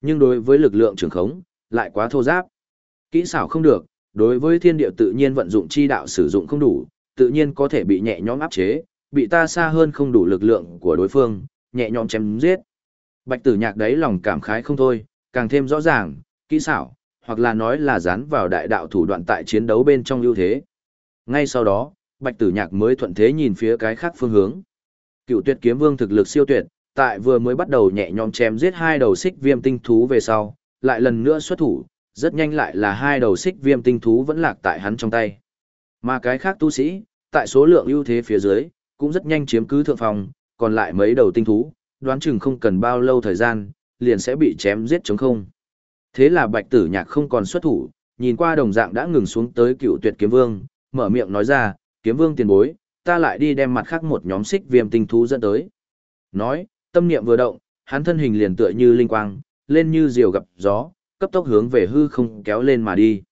Nhưng đối với lực lượng trường khống, lại quá thô giáp. Kỹ xảo không được, đối với thiên địa tự nhiên vận dụng chi đạo sử dụng không đủ, tự nhiên có thể bị nhẹ nhõm áp chế, bị ta xa hơn không đủ lực lượng của đối phương, nhẹ nhõm chém giết. Bạch tử nhạc đấy lòng cảm khái không thôi, càng thêm rõ ràng, kỹ xảo, hoặc là nói là dán vào đại đạo thủ đoạn tại chiến đấu bên trong ưu thế. Ngay sau đó, Bạch Tử Nhạc mới thuận thế nhìn phía cái khác phương hướng. Cựu Tuyệt Kiếm Vương thực lực siêu tuyệt, tại vừa mới bắt đầu nhẹ nhõm chém giết hai đầu xích viêm tinh thú về sau, lại lần nữa xuất thủ, rất nhanh lại là hai đầu xích viêm tinh thú vẫn lạc tại hắn trong tay. Mà cái khác tu sĩ, tại số lượng ưu thế phía dưới, cũng rất nhanh chiếm cứ thượng phòng, còn lại mấy đầu tinh thú, đoán chừng không cần bao lâu thời gian, liền sẽ bị chém giết chống không. Thế là bạch tử nhạc không còn xuất thủ, nhìn qua đồng dạng đã ngừng xuống tới cựu tuyệt kiếm vương, mở miệng nói ra, kiếm vương tiền bối, ta lại đi đem mặt khác một nhóm xích viêm tinh thú dẫn tới. Nói, tâm niệm vừa động, hắn thân hình liền tựa như linh quang, lên như diều gặp gió, cấp tốc hướng về hư không kéo lên mà đi.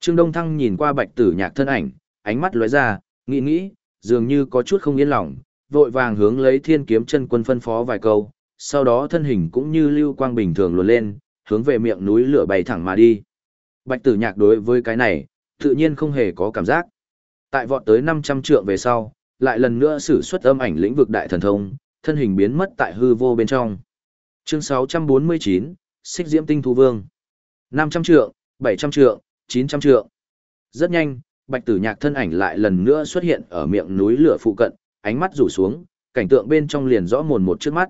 Trương Đông Thăng nhìn qua bạch tử nhạc thân ảnh, ánh mắt lóe ra, nghĩ nghĩ, dường như có chút không yên lòng, vội vàng hướng lấy thiên kiếm chân quân phân phó vài câu, sau đó thân hình cũng như lưu quang bình thường luồn lên, hướng về miệng núi lửa bay thẳng mà đi. Bạch tử nhạc đối với cái này, tự nhiên không hề có cảm giác. Tại vọt tới 500 trượng về sau, lại lần nữa sử xuất âm ảnh lĩnh vực đại thần thông, thân hình biến mất tại hư vô bên trong. Chương 649, Xích Diễm Tinh Thú Vương. 500 trượng, 700 trượng, 900 trượng. Rất nhanh, Bạch Tử Nhạc thân ảnh lại lần nữa xuất hiện ở miệng núi lửa phụ cận, ánh mắt rủ xuống, cảnh tượng bên trong liền rõ mồn một trước mắt.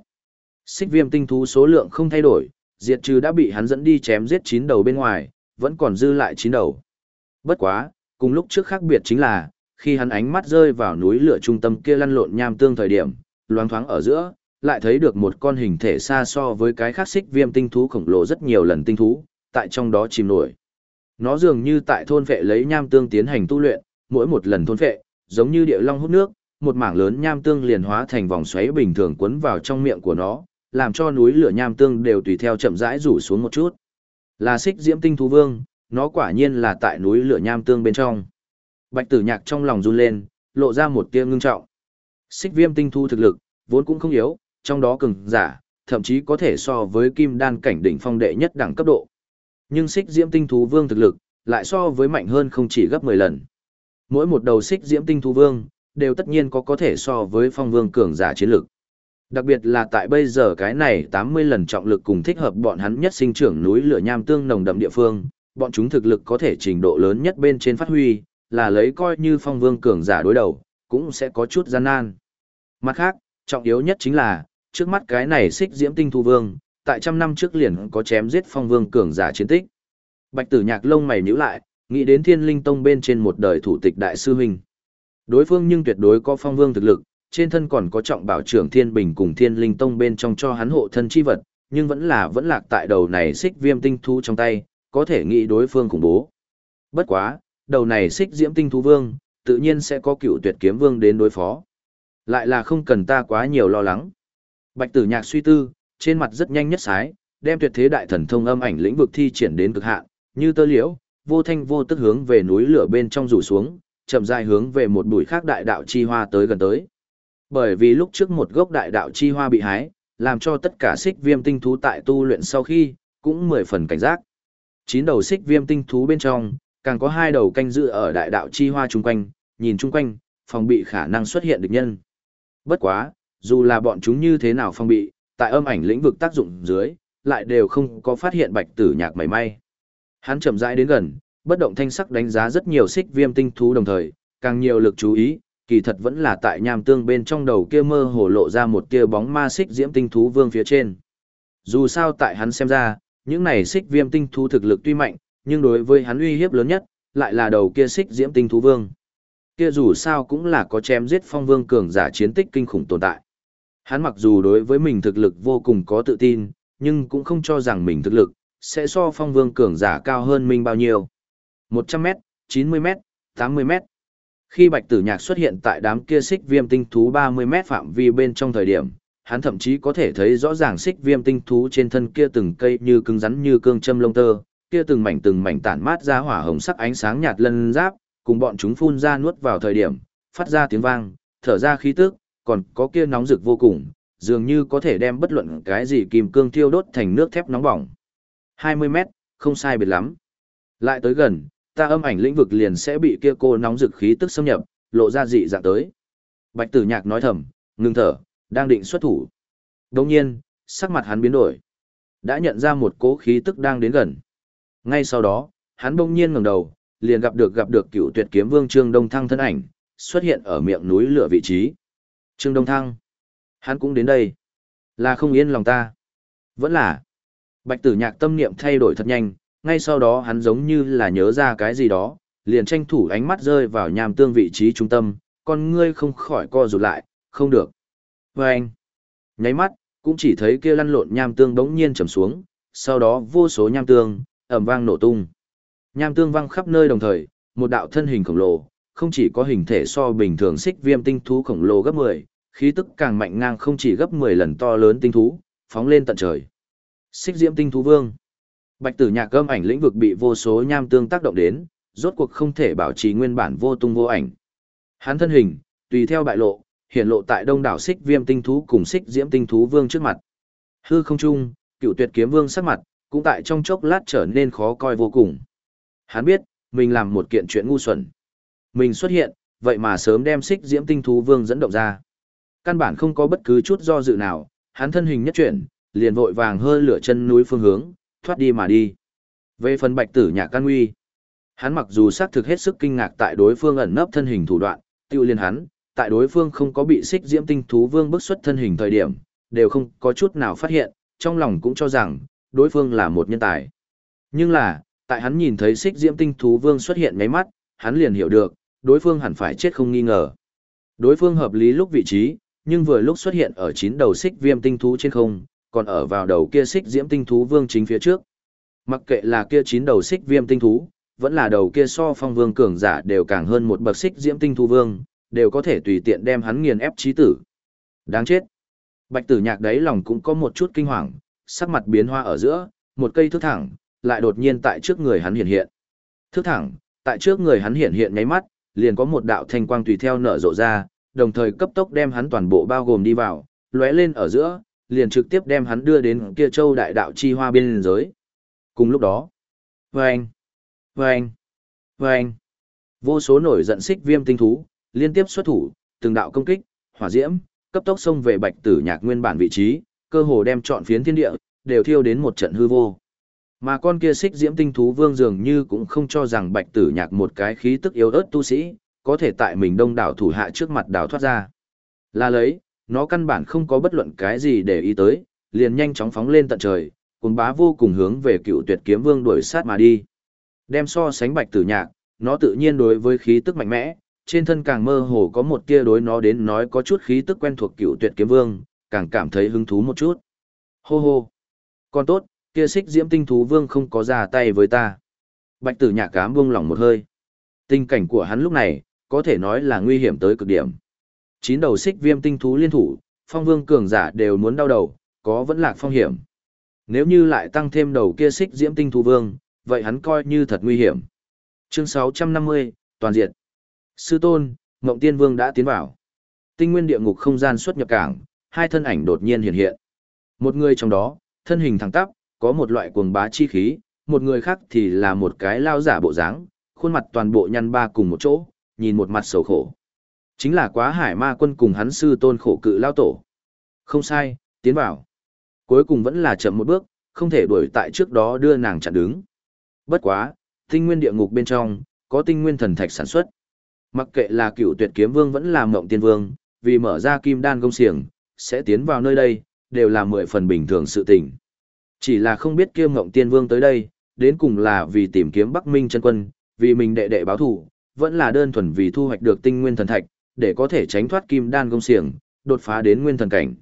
Xích Viêm Tinh Thú số lượng không thay đổi, diệt trừ đã bị hắn dẫn đi chém giết chín đầu bên ngoài, vẫn còn dư lại chín đầu. Bất quá, cùng lúc trước khác biệt chính là, khi hắn ánh mắt rơi vào núi lửa trung tâm kia lăn lộn nham tương thời điểm, loáng thoáng ở giữa, lại thấy được một con hình thể xa so với cái khác xích viêm tinh thú khổng lồ rất nhiều lần tinh thú, tại trong đó chìm nổi. Nó dường như tại thôn vệ lấy nham tương tiến hành tu luyện, mỗi một lần thôn vệ, giống như địa long hút nước, một mảng lớn nham tương liền hóa thành vòng xoáy bình thường quấn vào trong miệng của nó, làm cho núi lửa nham tương đều tùy theo chậm rãi rủ xuống một chút. Là xích diễm tinh thú vương, nó quả nhiên là tại núi lửa nham tương bên trong. Bạch tử nhạc trong lòng run lên, lộ ra một tia ngưng trọng. Xích viêm tinh thu thực lực, vốn cũng không yếu, trong đó cường giả, thậm chí có thể so với kim đan cảnh đỉnh phong đệ nhất đẳng cấp độ. Nhưng xích diễm tinh thú vương thực lực, lại so với mạnh hơn không chỉ gấp 10 lần. Mỗi một đầu xích diễm tinh thú vương, đều tất nhiên có có thể so với phong vương cường giả chiến lực. Đặc biệt là tại bây giờ cái này 80 lần trọng lực cùng thích hợp bọn hắn nhất sinh trưởng núi lửa nham tương nồng đậm địa phương, bọn chúng thực lực có thể trình độ lớn nhất bên trên phát huy, là lấy coi như phong vương cường giả đối đầu, cũng sẽ có chút gian nan. Mặt khác, trọng yếu nhất chính là, trước mắt cái này xích diễm tinh thu vương, tại trăm năm trước liền có chém giết phong vương cường giả chiến tích. Bạch tử nhạc lông mày nhíu lại, nghĩ đến thiên linh tông bên trên một đời thủ tịch đại sư huynh. Đối phương nhưng tuyệt đối có phong vương thực lực, trên thân còn có trọng bảo trưởng thiên bình cùng thiên linh tông bên trong cho hắn hộ thân chi vật, nhưng vẫn là vẫn lạc tại đầu này xích viêm tinh thú trong tay, có thể nghĩ đối phương khủng bố. Bất quá, đầu này xích diễm tinh thú vương, tự nhiên sẽ có cựu tuyệt kiếm vương đến đối phó. Lại là không cần ta quá nhiều lo lắng. Bạch tử nhạc suy tư, trên mặt rất nhanh nhất sái, đem tuyệt thế đại thần thông âm ảnh lĩnh vực thi triển đến cực hạn, như tơ liễu, vô thanh vô tức hướng về núi lửa bên trong rủ xuống, chậm rãi hướng về một bụi khác đại đạo chi hoa tới gần tới. Bởi vì lúc trước một gốc đại đạo chi hoa bị hái, làm cho tất cả xích viêm tinh thú tại tu luyện sau khi, cũng mười phần cảnh giác. Chín đầu xích viêm tinh thú bên trong, càng có hai đầu canh giữ ở đại đạo chi hoa chung quanh, nhìn chung quanh, phòng bị khả năng xuất hiện địch nhân. Bất quá, dù là bọn chúng như thế nào phòng bị, tại âm ảnh lĩnh vực tác dụng dưới, lại đều không có phát hiện bạch tử nhạc mảy may. Hắn chậm rãi đến gần, bất động thanh sắc đánh giá rất nhiều xích viêm tinh thú đồng thời, càng nhiều lực chú ý, kỳ thật vẫn là tại nham tương bên trong đầu kia mơ hồ lộ ra một tia bóng ma xích diễm tinh thú vương phía trên. Dù sao tại hắn xem ra, những này xích viêm tinh thú thực lực tuy mạnh, nhưng đối với hắn uy hiếp lớn nhất, lại là đầu kia xích diễm tinh thú vương. Kia dù sao cũng là có chém giết phong vương cường giả chiến tích kinh khủng tồn tại. Hắn mặc dù đối với mình thực lực vô cùng có tự tin, nhưng cũng không cho rằng mình thực lực sẽ so phong vương cường giả cao hơn mình bao nhiêu. 100m, 90m, 80m. Khi Bạch Tử Nhạc xuất hiện tại đám kia xích viêm tinh thú 30m phạm vi bên trong thời điểm, hắn thậm chí có thể thấy rõ ràng xích viêm tinh thú trên thân kia từng cây như cứng rắn như cương châm lông tơ, kia từng mảnh từng mảnh tản mát ra hỏa hồng sắc ánh sáng nhạt lân giáp, cùng bọn chúng phun ra nuốt vào thời điểm, phát ra tiếng vang, thở ra khí tức, còn có kia nóng rực vô cùng, dường như có thể đem bất luận cái gì kim cương thiêu đốt thành nước thép nóng bỏng. 20 mét, không sai biệt lắm. Lại tới gần, ta âm ảnh lĩnh vực liền sẽ bị kia cô nóng rực khí tức xâm nhập, lộ ra dị dạng tới. Bạch tử nhạc nói thầm, ngừng thở, đang định xuất thủ. Đồng nhiên, sắc mặt hắn biến đổi. Đã nhận ra một cố khí tức đang đến gần. Ngay sau đó, hắn bỗng nhiên ngẩng đầu, liền gặp được gặp được cựu tuyệt kiếm vương Trương Đông Thăng thân ảnh, xuất hiện ở miệng núi lửa vị trí. Trương Đông Thăng. Hắn cũng đến đây. Là không yên lòng ta. Vẫn là. Bạch tử nhạc tâm niệm thay đổi thật nhanh, ngay sau đó hắn giống như là nhớ ra cái gì đó, liền tranh thủ ánh mắt rơi vào nham tương vị trí trung tâm, con ngươi không khỏi co rụt lại, không được. Và anh. Nháy mắt, cũng chỉ thấy kia lăn lộn nham tương bỗng nhiên trầm xuống, sau đó vô số nham tương, ẩm vang nổ tung. Nham tương văng khắp nơi đồng thời, một đạo thân hình khổng lồ, không chỉ có hình thể so bình thường xích viêm tinh thú khổng lồ gấp 10, khí tức càng mạnh ngang không chỉ gấp 10 lần to lớn tinh thú, phóng lên tận trời. Xích diễm tinh thú vương. Bạch tử nhạc âm ảnh lĩnh vực bị vô số nham tương tác động đến, rốt cuộc không thể bảo trì nguyên bản vô tung vô ảnh. Hắn thân hình, tùy theo bại lộ, hiện lộ tại đông đảo xích viêm tinh thú cùng xích diễm tinh thú vương trước mặt. Hư không trung, cựu tuyệt kiếm vương sắc mặt, cũng tại trong chốc lát trở nên khó coi vô cùng. Hắn biết, mình làm một kiện chuyện ngu xuẩn. Mình xuất hiện, vậy mà sớm đem xích diễm tinh thú vương dẫn động ra. Căn bản không có bất cứ chút do dự nào, hắn thân hình nhất chuyển, liền vội vàng hơn lửa chân núi phương hướng, thoát đi mà đi. Về phần bạch tử nhạc can nguy, hắn mặc dù xác thực hết sức kinh ngạc tại đối phương ẩn nấp thân hình thủ đoạn, tiêu liên hắn, tại đối phương không có bị xích diễm tinh thú vương bức xuất thân hình thời điểm, đều không có chút nào phát hiện, trong lòng cũng cho rằng, đối phương là một nhân tài. Nhưng là, tại hắn nhìn thấy xích diễm tinh thú vương xuất hiện ngay mắt, hắn liền hiểu được, đối phương hẳn phải chết không nghi ngờ. Đối phương hợp lý lúc vị trí, nhưng vừa lúc xuất hiện ở chín đầu xích viêm tinh thú trên không, còn ở vào đầu kia xích diễm tinh thú vương chính phía trước. Mặc kệ là kia chín đầu xích viêm tinh thú, vẫn là đầu kia so phong vương cường giả đều càng hơn một bậc xích diễm tinh thú vương, đều có thể tùy tiện đem hắn nghiền ép chí tử. Đáng chết. Bạch tử nhạc đấy lòng cũng có một chút kinh hoàng, sắc mặt biến hoa ở giữa, một cây thước thẳng, lại đột nhiên tại trước người hắn hiện hiện. Thước thẳng, tại trước người hắn hiện hiện nháy mắt, liền có một đạo thanh quang tùy theo nở rộ ra, đồng thời cấp tốc đem hắn toàn bộ bao gồm đi vào, lóe lên ở giữa, liền trực tiếp đem hắn đưa đến kia châu đại đạo chi hoa bên giới. Cùng lúc đó, vâng, vâng, vâng, vô số nổi giận xích viêm tinh thú, liên tiếp xuất thủ, từng đạo công kích, hỏa diễm, cấp tốc xông về bạch tử nhạc nguyên bản vị trí, cơ hồ đem trọn phiến thiên địa, đều thiêu đến một trận hư vô. Mà con kia xích diễm tinh thú vương dường như cũng không cho rằng bạch tử nhạc một cái khí tức yếu ớt tu sĩ, có thể tại mình đông đảo thủ hạ trước mặt đảo thoát ra. Là lấy, nó căn bản không có bất luận cái gì để ý tới, liền nhanh chóng phóng lên tận trời, cùng bá vô cùng hướng về cựu tuyệt kiếm vương đuổi sát mà đi. Đem so sánh bạch tử nhạc, nó tự nhiên đối với khí tức mạnh mẽ, trên thân càng mơ hồ có một tia đối nó đến nói có chút khí tức quen thuộc cựu tuyệt kiếm vương, càng cảm thấy hứng thú một chút. Hô hô. con tốt, kia xích diễm tinh thú vương không có ra tay với ta. Bạch tử nhạc cám buông lỏng một hơi. Tình cảnh của hắn lúc này, có thể nói là nguy hiểm tới cực điểm. Chín đầu xích viêm tinh thú liên thủ, phong vương cường giả đều muốn đau đầu, có vẫn lạc phong hiểm. Nếu như lại tăng thêm đầu kia xích diễm tinh thú vương, vậy hắn coi như thật nguy hiểm. Chương 650, toàn diện. Sư tôn, Ngộng Tiên Vương đã tiến vào. Tinh nguyên địa ngục không gian xuất nhập cảng, hai thân ảnh đột nhiên hiện hiện. Một người trong đó, thân hình thẳng tắp, có một loại cuồng bá chi khí, một người khác thì là một cái lao giả bộ dáng, khuôn mặt toàn bộ nhăn ba cùng một chỗ, nhìn một mặt sầu khổ. Chính là quá hải ma quân cùng hắn sư tôn khổ cự lao tổ. Không sai, tiến vào. Cuối cùng vẫn là chậm một bước, không thể đuổi tại trước đó đưa nàng chặn đứng. Bất quá, tinh nguyên địa ngục bên trong, có tinh nguyên thần thạch sản xuất. Mặc kệ là cựu tuyệt kiếm vương vẫn là mộng tiên vương, vì mở ra kim đan công xiềng, sẽ tiến vào nơi đây, đều là mười phần bình thường sự tình. Chỉ là không biết kia Ngộng tiên vương tới đây, đến cùng là vì tìm kiếm Bắc Minh chân quân, vì mình đệ đệ báo thù vẫn là đơn thuần vì thu hoạch được tinh nguyên thần thạch, để có thể tránh thoát kim đan công xiềng, đột phá đến nguyên thần cảnh.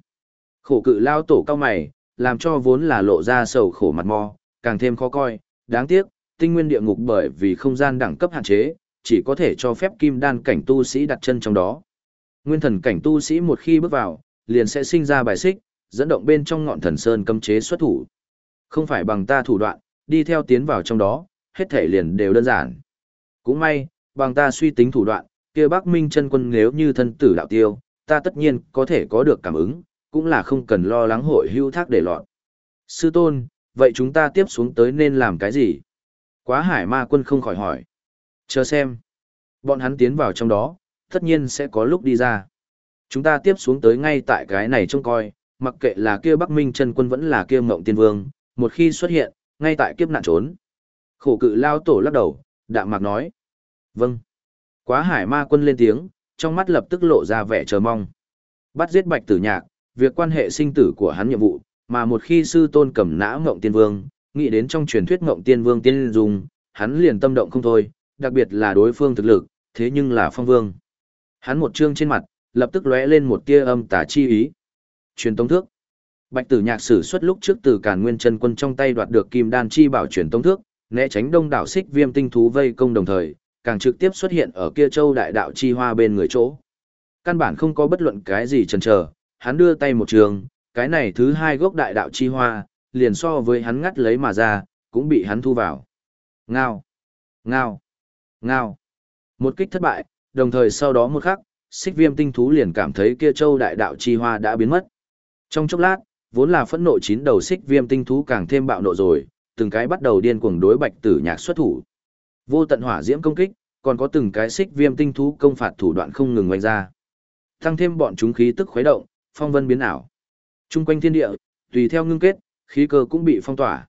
Khổ cự lao tổ cao mày, làm cho vốn là lộ ra sầu khổ mặt mò, càng thêm khó coi, đáng tiếc, tinh nguyên địa ngục bởi vì không gian đẳng cấp hạn chế, chỉ có thể cho phép kim đan cảnh tu sĩ đặt chân trong đó. Nguyên thần cảnh tu sĩ một khi bước vào, liền sẽ sinh ra bài xích, dẫn động bên trong ngọn thần sơn cấm chế xuất thủ. Không phải bằng ta thủ đoạn, đi theo tiến vào trong đó, hết thể liền đều đơn giản. Cũng may, bằng ta suy tính thủ đoạn, kia Bắc Minh chân quân nếu như thân tử đạo tiêu, ta tất nhiên có thể có được cảm ứng, cũng là không cần lo lắng hội hưu thác để lọt. Sư tôn, vậy chúng ta tiếp xuống tới nên làm cái gì? Quá hải ma quân không khỏi hỏi. Chờ xem. Bọn hắn tiến vào trong đó, tất nhiên sẽ có lúc đi ra. Chúng ta tiếp xuống tới ngay tại cái này trông coi, mặc kệ là kia Bắc Minh chân quân vẫn là kia Ngộng Tiên Vương, một khi xuất hiện, ngay tại kiếp nạn trốn. Khổ cự lao tổ lắc đầu, đạm mạc nói. Vâng. Quá hải ma quân lên tiếng, trong mắt lập tức lộ ra vẻ chờ mong. Bắt giết bạch tử nhạc, việc quan hệ sinh tử của hắn nhiệm vụ, mà một khi sư tôn cầm nã Ngộng Tiên Vương, nghĩ đến trong truyền thuyết Ngộng Tiên Vương tiên dùng, hắn liền tâm động không thôi, đặc biệt là đối phương thực lực, thế nhưng là phong vương. Hắn một trương trên mặt, lập tức lóe lên một tia âm tà chi ý. Truyền tống thước. Bạch tử nhạc sử xuất lúc trước từ càn nguyên chân quân trong tay đoạt được kim đan chi bảo truyền tông thước, né tránh đông đảo xích viêm tinh thú vây công đồng thời, càng trực tiếp xuất hiện ở kia châu đại đạo chi hoa bên người chỗ. Căn bản không có bất luận cái gì chần chờ, hắn đưa tay một trường, cái này thứ hai gốc đại đạo chi hoa, liền so với hắn ngắt lấy mà ra, cũng bị hắn thu vào. Ngao! Ngao! Ngao! Một kích thất bại, đồng thời sau đó một khắc, xích viêm tinh thú liền cảm thấy kia châu đại đạo chi hoa đã biến mất. Trong chốc lát, vốn là phẫn nộ chín đầu xích viêm tinh thú càng thêm bạo nộ rồi, từng cái bắt đầu điên cuồng đối bạch tử nhạc xuất thủ. Vô tận hỏa diễm công kích, còn có từng cái xích viêm tinh thú công phạt thủ đoạn không ngừng oanh ra. Tăng thêm bọn chúng khí tức khuấy động, phong vân biến ảo. Trung quanh thiên địa, tùy theo ngưng kết, khí cơ cũng bị phong tỏa.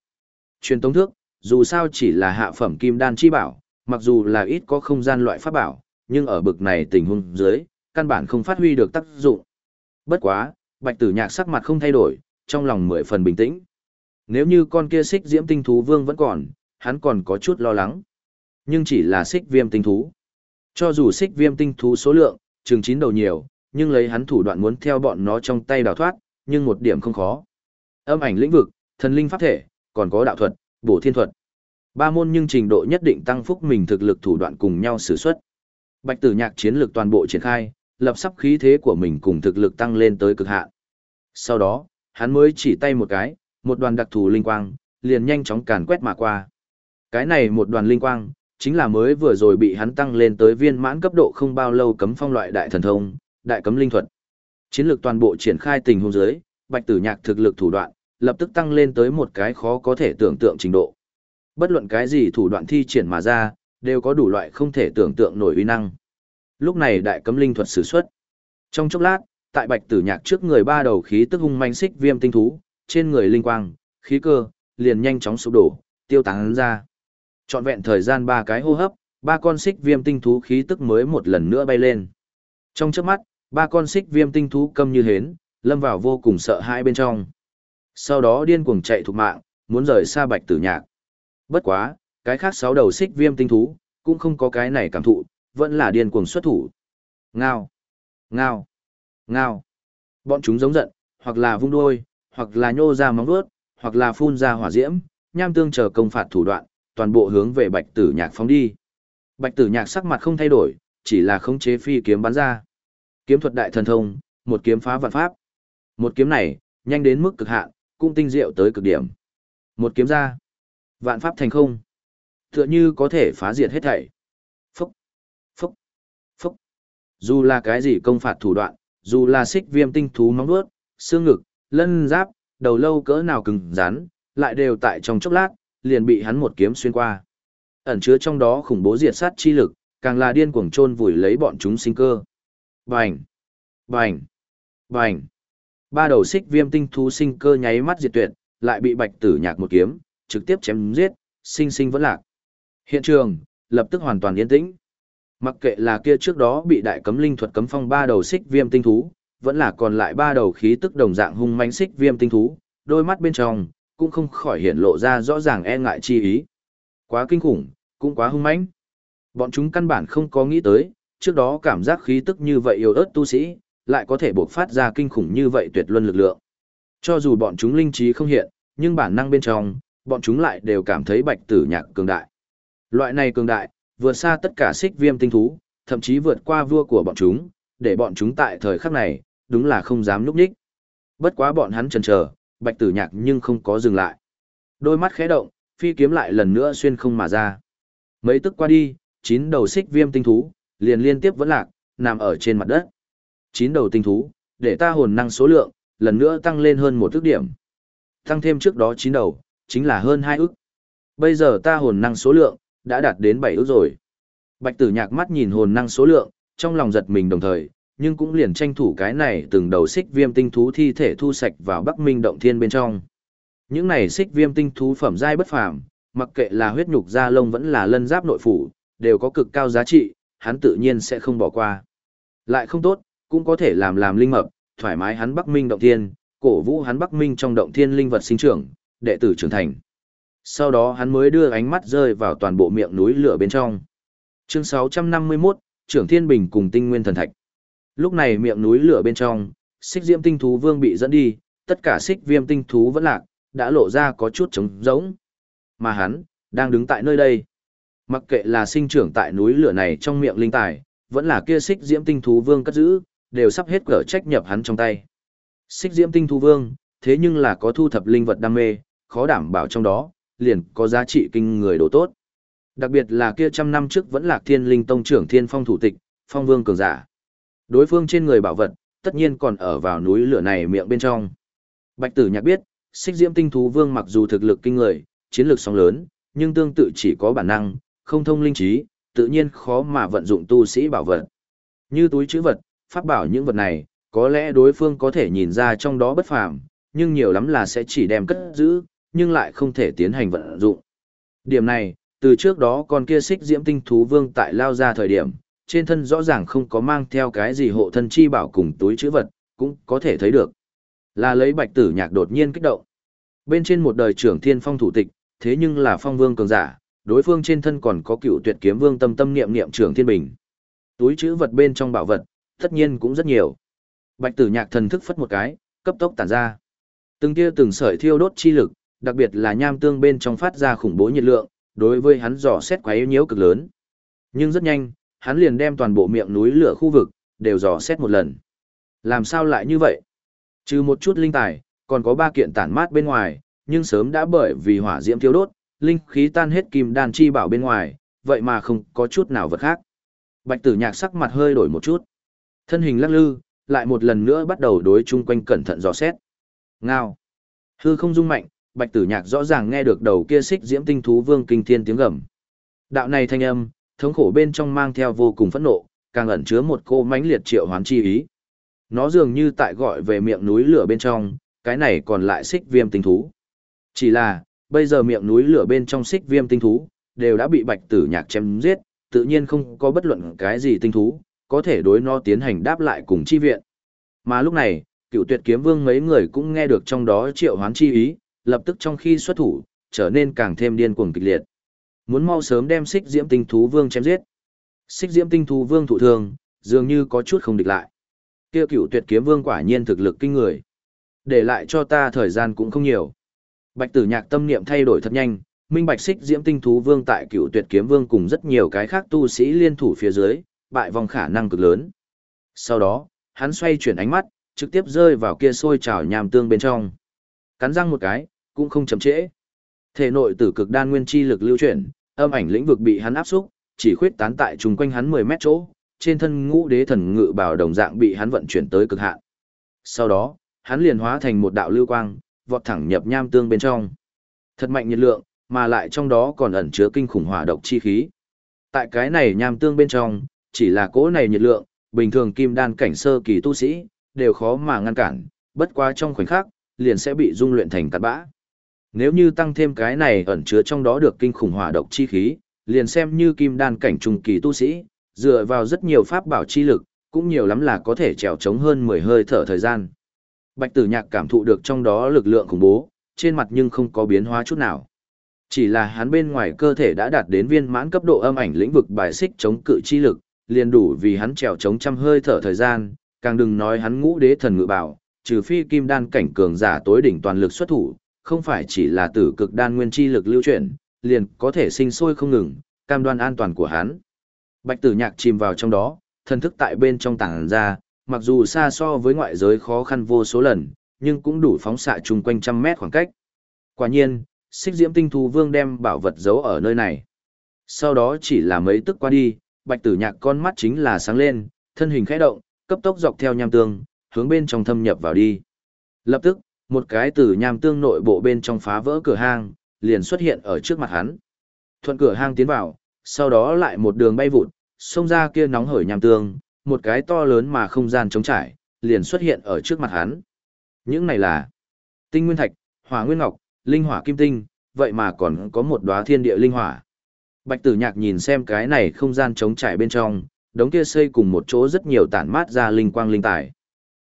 Truyền tống thước, dù sao chỉ là hạ phẩm kim đan chi bảo, mặc dù là ít có không gian loại pháp bảo, nhưng ở bực này tình huống dưới, căn bản không phát huy được tác dụng. Bất quá, Bạch Tử Nhạc sắc mặt không thay đổi, trong lòng mười phần bình tĩnh. Nếu như con kia xích diễm tinh thú vương vẫn còn, hắn còn có chút lo lắng. Nhưng chỉ là xích viêm tinh thú. Cho dù xích viêm tinh thú số lượng, chừng chín đầu nhiều, nhưng lấy hắn thủ đoạn muốn theo bọn nó trong tay đào thoát, nhưng một điểm không khó. Âm ảnh lĩnh vực, thần linh pháp thể, còn có đạo thuật, bổ thiên thuật. Ba môn nhưng trình độ nhất định tăng phúc mình thực lực thủ đoạn cùng nhau sử xuất. Bạch tử nhạc chiến lược toàn bộ triển khai, lập sắp khí thế của mình cùng thực lực tăng lên tới cực hạn. Sau đó, hắn mới chỉ tay một cái, một đoàn đặc thù linh quang, liền nhanh chóng càn quét mà qua. Cái này một đoàn linh quang, chính là mới vừa rồi bị hắn tăng lên tới viên mãn cấp độ không bao lâu cấm phong loại đại thần thông, đại cấm linh thuật. Chiến lược toàn bộ triển khai tình huống dưới, Bạch Tử Nhạc thực lực thủ đoạn, lập tức tăng lên tới một cái khó có thể tưởng tượng trình độ. Bất luận cái gì thủ đoạn thi triển mà ra, đều có đủ loại không thể tưởng tượng nổi uy năng. Lúc này đại cấm linh thuật sử xuất. Trong chốc lát, tại Bạch Tử Nhạc trước người ba đầu khí tức hung manh xích viêm tinh thú, trên người linh quang, khí cơ, liền nhanh chóng sụp đổ, tiêu tán ra. Trọn vẹn thời gian ba cái hô hấp, ba con xích viêm tinh thú khí tức mới một lần nữa bay lên. Trong chớp mắt, ba con xích viêm tinh thú câm như hến, lâm vào vô cùng sợ hãi bên trong. Sau đó điên cuồng chạy thục mạng, muốn rời xa bạch tử nhạc. Bất quá, cái khác sáu đầu xích viêm tinh thú, cũng không có cái này cảm thụ, vẫn là điên cuồng xuất thủ. Ngao, ngao, ngao. Bọn chúng giống giận, hoặc là vung đuôi, hoặc là nhô ra móng vuốt, hoặc là phun ra hỏa diễm, nham tương chờ công phạt thủ đoạn, toàn bộ hướng về bạch tử nhạc phóng đi. Bạch tử nhạc sắc mặt không thay đổi, chỉ là khống chế phi kiếm bắn ra. Kiếm thuật đại thần thông, một kiếm phá vạn pháp. Một kiếm này, nhanh đến mức cực hạn, cũng tinh diệu tới cực điểm. Một kiếm ra, vạn pháp thành không. Tựa như có thể phá diệt hết thảy. Phúc, phúc, phúc. Dù là cái gì công phạt thủ đoạn, dù là xích viêm tinh thú móng vuốt, xương ngực, lân giáp, đầu lâu cỡ nào cứng rắn, lại đều tại trong chốc lát, liền bị hắn một kiếm xuyên qua. Ẩn chứa trong đó khủng bố diệt sát chi lực, càng là điên cuồng chôn vùi lấy bọn chúng sinh cơ. Bành! Bành! Bành! Ba đầu xích viêm tinh thú sinh cơ nháy mắt diệt tuyệt, lại bị bạch tử nhạc một kiếm, trực tiếp chém giết, sinh sinh vẫn lạc. Hiện trường, lập tức hoàn toàn yên tĩnh. Mặc kệ là kia trước đó bị đại cấm linh thuật cấm phong ba đầu xích viêm tinh thú, vẫn là còn lại ba đầu khí tức đồng dạng hung mãnh xích viêm tinh thú, đôi mắt bên trong cũng không khỏi hiện lộ ra rõ ràng e ngại chi ý. Quá kinh khủng, cũng quá hung mãnh. Bọn chúng căn bản không có nghĩ tới, trước đó cảm giác khí tức như vậy yếu ớt tu sĩ, lại có thể bộc phát ra kinh khủng như vậy tuyệt luân lực lượng. Cho dù bọn chúng linh trí không hiện, nhưng bản năng bên trong, bọn chúng lại đều cảm thấy bạch tử nhạc cường đại. Loại này cường đại, vượt xa tất cả xích viêm tinh thú, thậm chí vượt qua vua của bọn chúng, để bọn chúng tại thời khắc này, đúng là không dám núp nhích. Bất quá bọn hắn chần chờ, bạch tử nhạc nhưng không có dừng lại. Đôi mắt khẽ động, phi kiếm lại lần nữa xuyên không mà ra. Mấy tức qua đi, chín đầu xích viêm tinh thú, liền liên tiếp vẫn lạc, nằm ở trên mặt đất. Chín đầu tinh thú, để ta hồn năng số lượng, lần nữa tăng lên hơn một ức điểm. Tăng thêm trước đó chín đầu, chính là hơn hai ức Bây giờ ta hồn năng số lượng, đã đạt đến bảy ước rồi. Bạch tử nhạc mắt nhìn hồn năng số lượng, trong lòng giật mình đồng thời, nhưng cũng liền tranh thủ cái này từng đầu xích viêm tinh thú thi thể thu sạch vào Bắc Minh động thiên bên trong. Những này xích viêm tinh thú phẩm giai bất phàm, mặc kệ là huyết nhục da lông vẫn là lân giáp nội phủ, đều có cực cao giá trị, hắn tự nhiên sẽ không bỏ qua. Lại không tốt, cũng có thể làm làm linh mập, thoải mái hắn Bắc Minh động thiên, cổ vũ hắn Bắc Minh trong động thiên linh vật sinh trưởng, đệ tử trưởng thành. Sau đó hắn mới đưa ánh mắt rơi vào toàn bộ miệng núi lửa bên trong. Chương 651, trưởng Thiên Bình cùng Tinh Nguyên Thần Thạch. Lúc này miệng núi lửa bên trong, xích diễm tinh thú vương bị dẫn đi, tất cả xích viêm tinh thú vẫn lạc, đã lộ ra có chút trống rỗng. Mà hắn, đang đứng tại nơi đây. Mặc kệ là sinh trưởng tại núi lửa này trong miệng linh tài, vẫn là kia xích diễm tinh thú vương cất giữ, đều sắp hết cỡ trách nhập hắn trong tay. Xích diễm tinh thú vương, thế nhưng là có thu thập linh vật đam mê, khó đảm bảo trong đó, liền có giá trị kinh người đồ tốt. Đặc biệt là kia trăm năm trước vẫn là thiên linh tông trưởng thiên phong thủ tịch, phong vương cường giả. Đối phương trên người bảo vật, tất nhiên còn ở vào núi lửa này miệng bên trong. Bạch tử nhạc biết, xích diễm tinh thú vương mặc dù thực lực kinh người, chiến lược sóng lớn, nhưng tương tự chỉ có bản năng, không thông linh trí, tự nhiên khó mà vận dụng tu sĩ bảo vật. Như túi chữ vật, pháp bảo những vật này, có lẽ đối phương có thể nhìn ra trong đó bất phàm, nhưng nhiều lắm là sẽ chỉ đem cất giữ, nhưng lại không thể tiến hành vận dụng. Điểm này, từ trước đó con kia xích diễm tinh thú vương tại lao ra thời điểm, trên thân rõ ràng không có mang theo cái gì hộ thân chi bảo cùng túi chữ vật, cũng có thể thấy được. Là lấy bạch tử nhạc đột nhiên kích động. Bên trên một đời trưởng thiên phong thủ tịch, thế nhưng là phong vương cường giả, đối phương trên thân còn có cựu tuyệt kiếm vương tâm tâm niệm niệm trưởng thiên bình. Túi chữ vật bên trong bảo vật, tất nhiên cũng rất nhiều. Bạch tử nhạc thần thức phất một cái, cấp tốc tản ra. Từng tia từng sợi thiêu đốt chi lực, đặc biệt là nham tương bên trong phát ra khủng bố nhiệt lượng, đối với hắn dò xét quá yếu nhiễu cực lớn. Nhưng rất nhanh, hắn liền đem toàn bộ miệng núi lửa khu vực, đều dò xét một lần. Làm sao lại như vậy? Trừ một chút linh tài, còn có ba kiện tản mát bên ngoài, nhưng sớm đã bởi vì hỏa diễm thiêu đốt, linh khí tan hết kim đan chi bảo bên ngoài, vậy mà không có chút nào vật khác. Bạch tử nhạc sắc mặt hơi đổi một chút. Thân hình lắc lư, lại một lần nữa bắt đầu đối chung quanh cẩn thận dò xét. Ngao. Hư không rung mạnh, bạch tử nhạc rõ ràng nghe được đầu kia xích diễm tinh thú vương kinh thiên tiếng gầm. Đạo này thanh âm, thống khổ bên trong mang theo vô cùng phẫn nộ, càng ẩn chứa một cô mãnh liệt triệu hoán chi ý. Nó dường như tại gọi về miệng núi lửa bên trong, cái này còn lại xích viêm tinh thú. Chỉ là, bây giờ miệng núi lửa bên trong xích viêm tinh thú, đều đã bị bạch tử nhạc chém giết, tự nhiên không có bất luận cái gì tinh thú, có thể đối nó tiến hành đáp lại cùng chi viện. Mà lúc này, cựu tuyệt kiếm vương mấy người cũng nghe được trong đó triệu hoán chi ý, lập tức trong khi xuất thủ, trở nên càng thêm điên cuồng kịch liệt. Muốn mau sớm đem xích diễm tinh thú vương chém giết. Xích diễm tinh thú vương thụ thương, dường như có chút không địch lại. Kia cựu tuyệt kiếm vương quả nhiên thực lực kinh người. Để lại cho ta thời gian cũng không nhiều. Bạch tử nhạc tâm niệm thay đổi thật nhanh, minh bạch xích diễm tinh thú vương tại cựu tuyệt kiếm vương cùng rất nhiều cái khác tu sĩ liên thủ phía dưới, bại vòng khả năng cực lớn. Sau đó, hắn xoay chuyển ánh mắt, trực tiếp rơi vào kia sôi trào nham tương bên trong. Cắn răng một cái, cũng không chậm trễ. Thể nội tử cực đan nguyên chi lực lưu chuyển, âm ảnh lĩnh vực bị hắn áp xúc, chỉ khuyết tán tại chung quanh hắn 10 mét chỗ, trên thân ngũ đế thần ngự bảo đồng dạng bị hắn vận chuyển tới cực hạn. Sau đó, hắn liền hóa thành một đạo lưu quang, vọt thẳng nhập nham tương bên trong. Thật mạnh nhiệt lượng, mà lại trong đó còn ẩn chứa kinh khủng hỏa độc chi khí. Tại cái này nham tương bên trong, chỉ là cỗ này nhiệt lượng, bình thường kim đan cảnh sơ kỳ tu sĩ, đều khó mà ngăn cản, bất quá trong khoảnh khắc, liền sẽ bị dung luyện thành cát bã. Nếu như tăng thêm cái này ẩn chứa trong đó được kinh khủng hỏa độc chi khí, liền xem như kim đan cảnh trung kỳ tu sĩ, dựa vào rất nhiều pháp bảo chi lực, cũng nhiều lắm là có thể trèo chống hơn 10 hơi thở thời gian. Bạch tử nhạc cảm thụ được trong đó lực lượng khủng bố, trên mặt nhưng không có biến hóa chút nào. Chỉ là hắn bên ngoài cơ thể đã đạt đến viên mãn cấp độ âm ảnh lĩnh vực bài xích chống cự chi lực, liền đủ vì hắn trèo chống trăm hơi thở thời gian, càng đừng nói hắn ngũ đế thần ngự bảo, trừ phi kim đan cảnh cường giả tối đỉnh toàn lực xuất thủ, không phải chỉ là tử cực đan nguyên chi lực lưu chuyển, liền có thể sinh sôi không ngừng, cam đoan an toàn của hắn. Bạch tử nhạc chìm vào trong đó, thân thức tại bên trong tảng ra, mặc dù xa so với ngoại giới khó khăn vô số lần, nhưng cũng đủ phóng xạ chung quanh trăm mét khoảng cách. Quả nhiên, xích diễm tinh thú vương đem bảo vật giấu ở nơi này. Sau đó chỉ là mấy tức qua đi, bạch tử nhạc con mắt chính là sáng lên, thân hình khẽ động, cấp tốc dọc theo nham tương, hướng bên trong thâm nhập vào đi. Lập tức, một cái từ nham tương nội bộ bên trong phá vỡ cửa hang, liền xuất hiện ở trước mặt hắn. Thuận cửa hang tiến vào, sau đó lại một đường bay vụt, xông ra kia nóng hởi nham tương, một cái to lớn mà không gian trống trải, liền xuất hiện ở trước mặt hắn. Những này là tinh nguyên thạch, hỏa nguyên ngọc, linh hỏa kim tinh, vậy mà còn có một đóa thiên địa linh hỏa. Bạch tử nhạc nhìn xem cái này không gian trống trải bên trong, đống kia xây cùng một chỗ rất nhiều tản mát ra linh quang linh tài.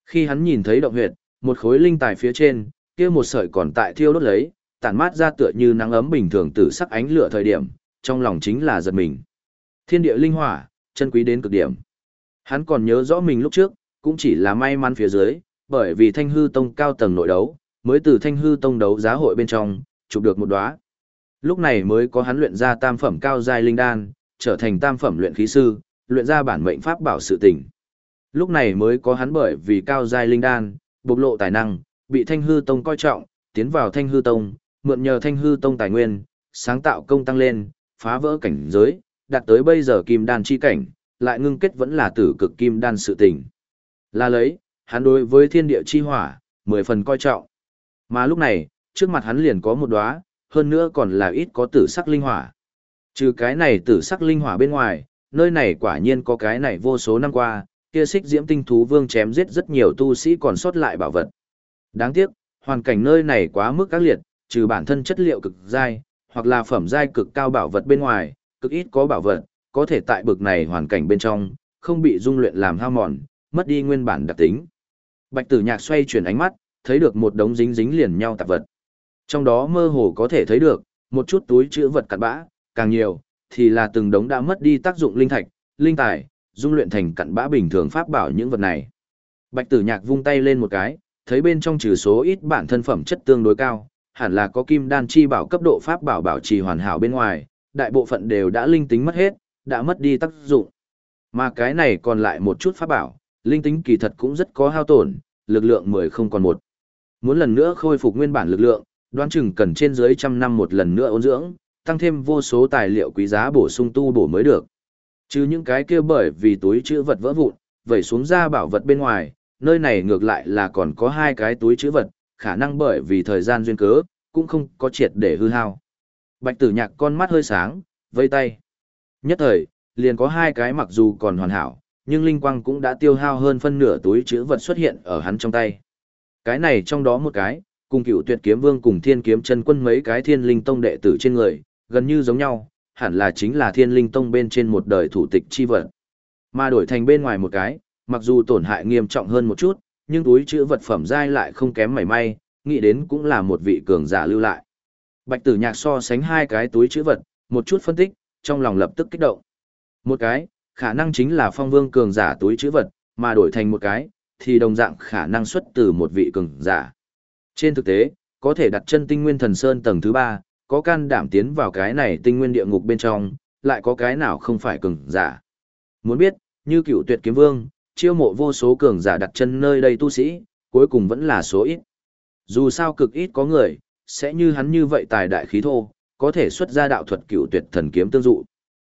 Khi hắn nhìn thấy động huyệt, một khối linh tài phía trên, kia một sợi còn tại thiêu đốt lấy, tản mát ra tựa như nắng ấm bình thường từ sắc ánh lửa thời điểm, trong lòng chính là giật mình. Thiên địa linh hỏa, chân quý đến cực điểm. Hắn còn nhớ rõ mình lúc trước, cũng chỉ là may mắn phía dưới, bởi vì Thanh Hư Tông cao tầng nội đấu, mới từ Thanh Hư Tông đấu giá hội bên trong, chụp được một đóa. Lúc này mới có hắn luyện ra tam phẩm cao giai linh đan, trở thành tam phẩm luyện khí sư, luyện ra bản mệnh pháp bảo sự tình. Lúc này mới có hắn bởi vì cao giai linh đan, bộc lộ tài năng, bị Thanh Hư Tông coi trọng, tiến vào Thanh Hư Tông, mượn nhờ Thanh Hư Tông tài nguyên, sáng tạo công tăng lên, phá vỡ cảnh giới, đạt tới bây giờ kim đan chi cảnh, lại ngưng kết vẫn là tử cực kim đan sự tình. Là lấy, hắn đối với thiên địa chi hỏa, mười phần coi trọng. Mà lúc này, trước mặt hắn liền có một đóa, hơn nữa còn là ít có tử sắc linh hỏa. Trừ cái này tử sắc linh hỏa bên ngoài, nơi này quả nhiên có cái này vô số năm qua, kia xích diễm tinh thú vương chém giết rất nhiều tu sĩ còn sót lại bảo vật. Đáng tiếc, hoàn cảnh nơi này quá mức các liệt, trừ bản thân chất liệu cực dai, hoặc là phẩm giai cực cao bảo vật bên ngoài, cực ít có bảo vật, có thể tại bực này hoàn cảnh bên trong, không bị dung luyện làm hao mòn, mất đi nguyên bản đặc tính. Bạch tử nhạc xoay chuyển ánh mắt, thấy được một đống dính dính liền nhau tạp vật. Trong đó mơ hồ có thể thấy được, một chút túi chữ vật cặn bã, càng nhiều, thì là từng đống đã mất đi tác dụng linh thạch, linh tài, dung luyện thành cặn bã bình thường pháp bảo những vật này. Bạch tử nhạc vung tay lên một cái, thấy bên trong trừ số ít bản thân phẩm chất tương đối cao, hẳn là có kim đan chi bảo cấp độ pháp bảo bảo trì hoàn hảo bên ngoài, đại bộ phận đều đã linh tính mất hết, đã mất đi tác dụng. Mà cái này còn lại một chút pháp bảo, linh tính kỳ thật cũng rất có hao tổn, lực lượng 10 không còn một. Muốn lần nữa khôi phục nguyên bản lực lượng, đoán chừng cần trên dưới trăm năm một lần nữa ôn dưỡng, tăng thêm vô số tài liệu quý giá bổ sung tu bổ mới được. Chứ những cái kia bởi vì túi chữ vật vỡ vụn, vẩy xuống ra bảo vật bên ngoài, nơi này ngược lại là còn có hai cái túi chữ vật, khả năng bởi vì thời gian duyên cớ, cũng không có triệt để hư hao. Bạch tử nhạc con mắt hơi sáng, vây tay. Nhất thời, liền có hai cái mặc dù còn hoàn hảo, nhưng linh quang cũng đã tiêu hao hơn phân nửa túi chữ vật xuất hiện ở hắn trong tay. Cái này trong đó một cái, cùng cựu tuyệt kiếm vương cùng thiên kiếm chân quân mấy cái thiên linh tông đệ tử trên người, gần như giống nhau, hẳn là chính là thiên linh tông bên trên một đời thủ tịch chi vật. Mà đổi thành bên ngoài một cái, mặc dù tổn hại nghiêm trọng hơn một chút, nhưng túi chữ vật phẩm dai lại không kém mảy may, nghĩ đến cũng là một vị cường giả lưu lại. Bạch tử nhạc so sánh hai cái túi chữ vật, một chút phân tích, trong lòng lập tức kích động. Một cái, khả năng chính là phong vương cường giả túi chữ vật, mà đổi thành một cái, thì đồng dạng khả năng xuất từ một vị cường giả. Trên thực tế, có thể đặt chân tinh nguyên thần sơn tầng thứ ba, có can đảm tiến vào cái này tinh nguyên địa ngục bên trong, lại có cái nào không phải cường giả. Muốn biết, như cựu tuyệt kiếm vương, chiêu mộ vô số cường giả đặt chân nơi đây tu sĩ, cuối cùng vẫn là số ít. Dù sao cực ít có người, sẽ như hắn như vậy tài đại khí thô, có thể xuất ra đạo thuật cựu tuyệt thần kiếm tương dụ.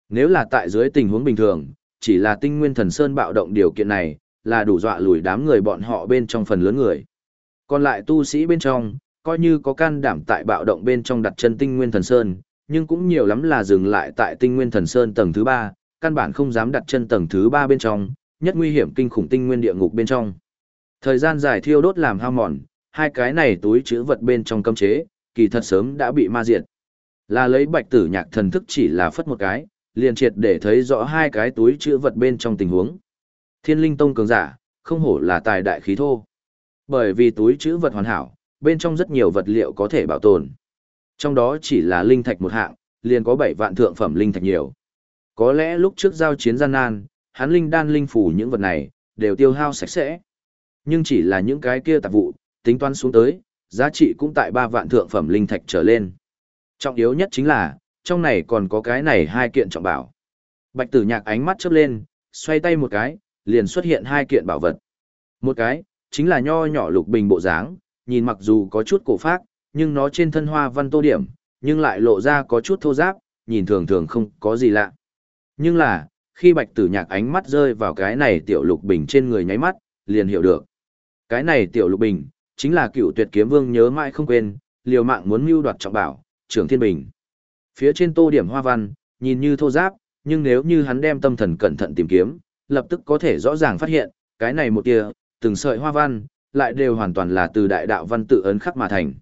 Nếu là tại dưới tình huống bình thường, chỉ là tinh nguyên thần sơn bạo động điều kiện này, là đủ dọa lùi đám người bọn họ bên trong phần lớn người. Còn lại tu sĩ bên trong, coi như có can đảm tại bạo động bên trong đặt chân tinh nguyên thần sơn, nhưng cũng nhiều lắm là dừng lại tại tinh nguyên thần sơn tầng thứ ba, căn bản không dám đặt chân tầng thứ ba bên trong, nhất nguy hiểm kinh khủng tinh nguyên địa ngục bên trong. Thời gian dài thiêu đốt làm hao mòn, hai cái này túi chữ vật bên trong cấm chế, kỳ thật sớm đã bị ma diệt. Là lấy bạch tử nhạc thần thức chỉ là phất một cái, liền triệt để thấy rõ hai cái túi chữ vật bên trong tình huống. Thiên linh tông cường giả, không hổ là tài đại khí thô. Bởi vì túi chữ vật hoàn hảo, bên trong rất nhiều vật liệu có thể bảo tồn. Trong đó chỉ là linh thạch một hạng, liền có 7 vạn thượng phẩm linh thạch nhiều. Có lẽ lúc trước giao chiến gian nan, hắn linh đan linh phủ những vật này, đều tiêu hao sạch sẽ. Nhưng chỉ là những cái kia tạp vụ, tính toán xuống tới, giá trị cũng tại 3 vạn thượng phẩm linh thạch trở lên. Trọng yếu nhất chính là, trong này còn có cái này hai kiện trọng bảo. Bạch tử nhạc ánh mắt chớp lên, xoay tay một cái, liền xuất hiện hai kiện bảo vật. Một cái, chính là nho nhỏ lục bình bộ dáng, nhìn mặc dù có chút cổ phác, nhưng nó trên thân hoa văn tô điểm, nhưng lại lộ ra có chút thô giáp, nhìn thường thường không có gì lạ. Nhưng là, khi bạch tử nhạc ánh mắt rơi vào cái này tiểu lục bình trên người nháy mắt, liền hiểu được. Cái này tiểu lục bình, chính là cựu tuyệt kiếm vương nhớ mãi không quên, liều mạng muốn mưu đoạt trọng bảo, trưởng thiên bình. Phía trên tô điểm hoa văn, nhìn như thô giáp, nhưng nếu như hắn đem tâm thần cẩn thận tìm kiếm, lập tức có thể rõ ràng phát hiện, cái này một tia, từng sợi hoa văn, lại đều hoàn toàn là từ đại đạo văn tự ấn khắc mà thành.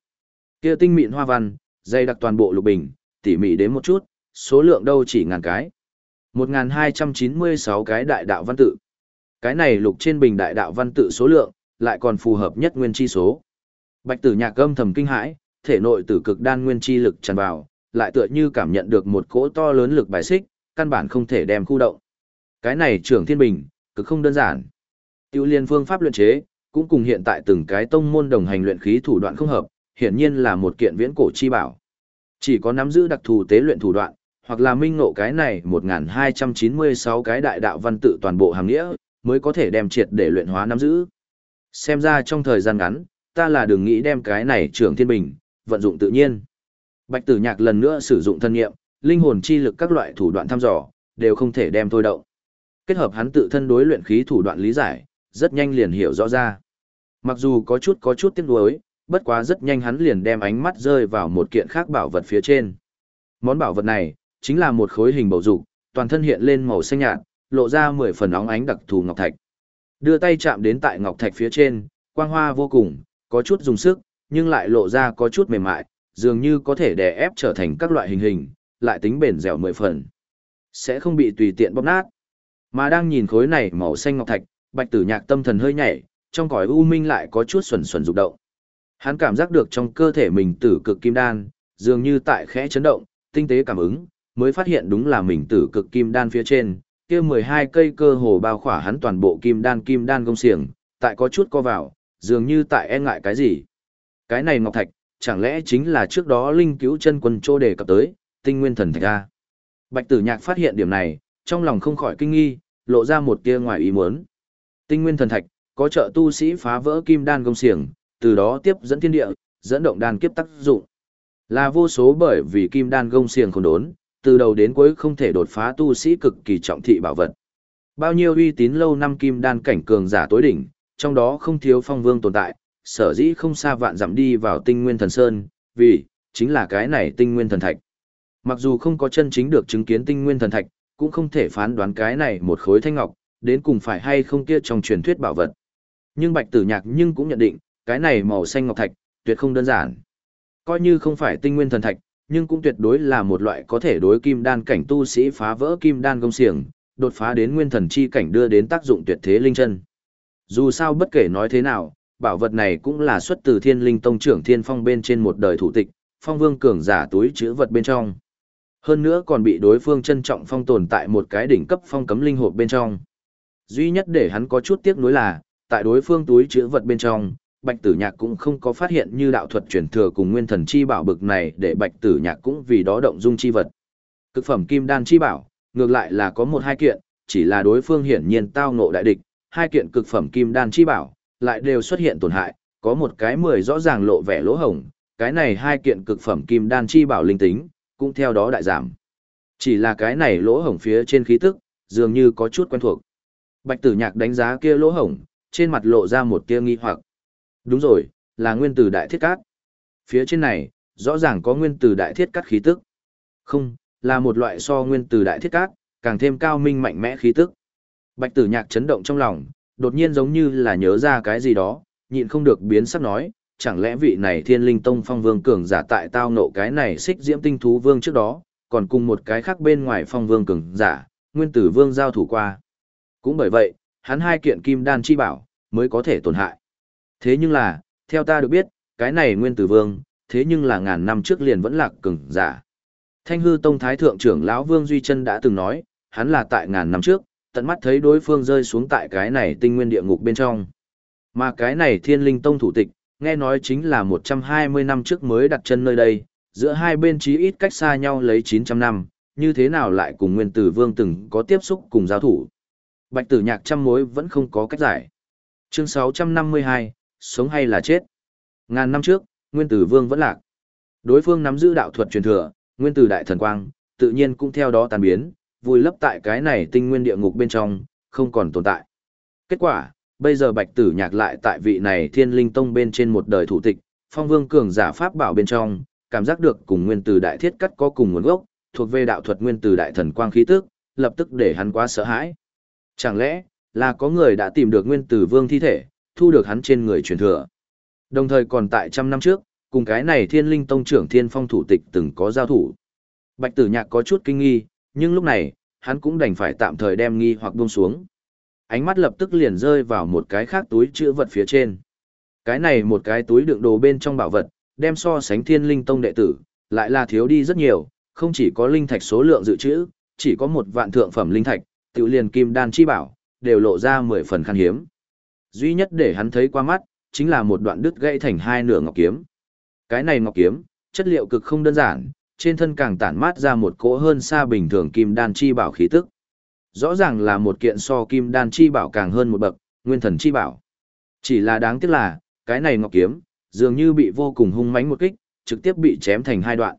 Kia tinh mịn hoa văn, dây đặc toàn bộ lục bình, tỉ mỉ đến một chút, số lượng đâu chỉ ngàn cái. 1296 cái đại đạo văn tự. Cái này lục trên bình đại đạo văn tự số lượng, lại còn phù hợp nhất nguyên chi số. Bạch tử nhạc âm thầm kinh hãi, thể nội tử cực đan nguyên chi lực tràn vào, lại tựa như cảm nhận được một cỗ to lớn lực bài xích, căn bản không thể đem khu động. Cái này trưởng thiên bình, cực không đơn giản. Tiêu liên phương pháp luyện chế, cũng cùng hiện tại từng cái tông môn đồng hành luyện khí thủ đoạn không hợp, hiển nhiên là một kiện viễn cổ chi bảo. Chỉ có nắm giữ đặc thù tế luyện thủ đoạn, hoặc là minh ngộ cái này 1296 cái đại đạo văn tự toàn bộ hàng nghĩa, mới có thể đem triệt để luyện hóa nắm giữ. Xem ra trong thời gian ngắn, ta là đừng nghĩ đem cái này trưởng thiên bình, vận dụng tự nhiên. Bạch tử nhạc lần nữa sử dụng thân nghiệm, linh hồn chi lực các loại thủ đoạn thăm dò, đều không thể đem thôi động. Kết hợp hắn tự thân đối luyện khí thủ đoạn lý giải, rất nhanh liền hiểu rõ ra. Mặc dù có chút có chút tiếc nuối, bất quá rất nhanh hắn liền đem ánh mắt rơi vào một kiện khác bảo vật phía trên. Món bảo vật này, chính là một khối hình bầu dục, toàn thân hiện lên màu xanh nhạt, lộ ra mười phần óng ánh đặc thù ngọc thạch. Đưa tay chạm đến tại ngọc thạch phía trên, quang hoa vô cùng, có chút dùng sức, nhưng lại lộ ra có chút mềm mại, dường như có thể đè ép trở thành các loại hình hình, lại tính bền dẻo mười phần. Sẽ không bị tùy tiện bóp nát. Mà đang nhìn khối này màu xanh ngọc thạch, Bạch Tử Nhạc tâm thần hơi nhảy, trong cõi u minh lại có chút xuẩn xuẩn rụng động. Hắn cảm giác được trong cơ thể mình tử cực kim đan, dường như tại khẽ chấn động, tinh tế cảm ứng, mới phát hiện đúng là mình tử cực kim đan phía trên, kia 12 cây cơ hồ bao khỏa hắn toàn bộ kim đan kim đan công xiềng, tại có chút co vào, dường như tại e ngại cái gì. Cái này ngọc thạch, chẳng lẽ chính là trước đó linh cứu chân quân trô đề cập tới, tinh nguyên thần thạch ra. Bạch tử nhạc phát hiện điểm này, trong lòng không khỏi kinh nghi, lộ ra một tia ngoài ý muốn. Tinh nguyên thần thạch, có trợ tu sĩ phá vỡ kim đan công xiềng, từ đó tiếp dẫn thiên địa, dẫn động đan kiếp tác dụng. Là vô số bởi vì kim đan gông xiềng không đốn, từ đầu đến cuối không thể đột phá tu sĩ cực kỳ trọng thị bảo vật. Bao nhiêu uy tín lâu năm kim đan cảnh cường giả tối đỉnh, trong đó không thiếu phong vương tồn tại, sở dĩ không xa vạn dặm đi vào tinh nguyên thần sơn, vì, chính là cái này tinh nguyên thần thạch. Mặc dù không có chân chính được chứng kiến tinh nguyên thần thạch, cũng không thể phán đoán cái này một khối thanh ngọc, đến cùng phải hay không kia trong truyền thuyết bảo vật. Nhưng bạch tử nhạc nhưng cũng nhận định, cái này màu xanh ngọc thạch, tuyệt không đơn giản. Coi như không phải tinh nguyên thần thạch, nhưng cũng tuyệt đối là một loại có thể đối kim đan cảnh tu sĩ phá vỡ kim đan công xiềng, đột phá đến nguyên thần chi cảnh đưa đến tác dụng tuyệt thế linh chân. Dù sao bất kể nói thế nào, bảo vật này cũng là xuất từ thiên linh tông trưởng thiên phong bên trên một đời thủ tịch, phong vương cường giả túi chữ vật bên trong. Hơn nữa còn bị đối phương trân trọng phong tồn tại một cái đỉnh cấp phong cấm linh hộp bên trong. Duy nhất để hắn có chút tiếc nuối là, tại đối phương túi chữ vật bên trong, Bạch Tử Nhạc cũng không có phát hiện như đạo thuật truyền thừa cùng nguyên thần chi bảo bực này để Bạch Tử Nhạc cũng vì đó động dung chi vật. Cực phẩm kim đan chi bảo, ngược lại là có một hai kiện, chỉ là đối phương hiển nhiên tao ngộ đại địch, hai kiện cực phẩm kim đan chi bảo, lại đều xuất hiện tổn hại, có một cái mười rõ ràng lộ vẻ lỗ hổng, cái này hai kiện cực phẩm kim đan chi bảo linh tính, cũng theo đó đại giảm. Chỉ là cái này lỗ hổng phía trên khí tức, dường như có chút quen thuộc. Bạch tử nhạc đánh giá kia lỗ hổng, trên mặt lộ ra một tia nghi hoặc. Đúng rồi, là nguyên tử đại thiết cát. Phía trên này, rõ ràng có nguyên tử đại thiết cát khí tức. Không, là một loại so nguyên tử đại thiết cát, càng thêm cao minh mạnh mẽ khí tức. Bạch tử nhạc chấn động trong lòng, đột nhiên giống như là nhớ ra cái gì đó, nhịn không được biến sắc nói, chẳng lẽ vị này thiên linh tông phong vương cường giả tại tao nộ cái này xích diễm tinh thú vương trước đó, còn cùng một cái khác bên ngoài phong vương cường giả, nguyên tử vương giao thủ qua. Cũng bởi vậy, hắn hai kiện kim đan chi bảo, mới có thể tổn hại. Thế nhưng là, theo ta được biết, cái này nguyên tử vương, thế nhưng là ngàn năm trước liền vẫn lạc cường giả. Thanh hư tông thái thượng trưởng lão vương Duy chân đã từng nói, hắn là tại ngàn năm trước, tận mắt thấy đối phương rơi xuống tại cái này tinh nguyên địa ngục bên trong. Mà cái này thiên linh tông thủ tịch, nghe nói chính là 120 năm trước mới đặt chân nơi đây, giữa hai bên chí ít cách xa nhau lấy 900 năm, như thế nào lại cùng nguyên tử vương từng có tiếp xúc cùng giáo thủ. Bạch tử nhạc trăm mối vẫn không có cách giải. Chương 652, sống hay là chết? Ngàn năm trước, nguyên tử vương vẫn lạc. Đối phương nắm giữ đạo thuật truyền thừa, nguyên tử đại thần quang, tự nhiên cũng theo đó tàn biến, vùi lấp tại cái này tinh nguyên địa ngục bên trong, không còn tồn tại. Kết quả, bây giờ bạch tử nhạc lại tại vị này thiên linh tông bên trên một đời thủ tịch, phong vương cường giả pháp bảo bên trong, cảm giác được cùng nguyên tử đại thiết cắt có cùng nguồn gốc, thuộc về đạo thuật nguyên tử đại thần quang khí tức, lập tức để hắn quá sợ hãi. Chẳng lẽ, là có người đã tìm được nguyên tử vương thi thể, thu được hắn trên người truyền thừa. Đồng thời còn tại trăm năm trước, cùng cái này thiên linh tông trưởng thiên phong thủ tịch từng có giao thủ. Bạch tử nhạc có chút kinh nghi, nhưng lúc này, hắn cũng đành phải tạm thời đem nghi hoặc buông xuống. Ánh mắt lập tức liền rơi vào một cái khác túi chữ vật phía trên. Cái này một cái túi đựng đồ bên trong bảo vật, đem so sánh thiên linh tông đệ tử, lại là thiếu đi rất nhiều, không chỉ có linh thạch số lượng dự trữ, chỉ có một vạn thượng phẩm linh thạch, tự liền kim đan chi bảo, đều lộ ra mười phần khan hiếm. Duy nhất để hắn thấy qua mắt, chính là một đoạn đứt gãy thành hai nửa ngọc kiếm. Cái này ngọc kiếm, chất liệu cực không đơn giản, trên thân càng tản mát ra một cỗ hơn xa bình thường kim đan chi bảo khí tức. Rõ ràng là một kiện so kim đan chi bảo càng hơn một bậc, nguyên thần chi bảo. Chỉ là đáng tiếc là, cái này ngọc kiếm, dường như bị vô cùng hung mãnh một kích, trực tiếp bị chém thành hai đoạn.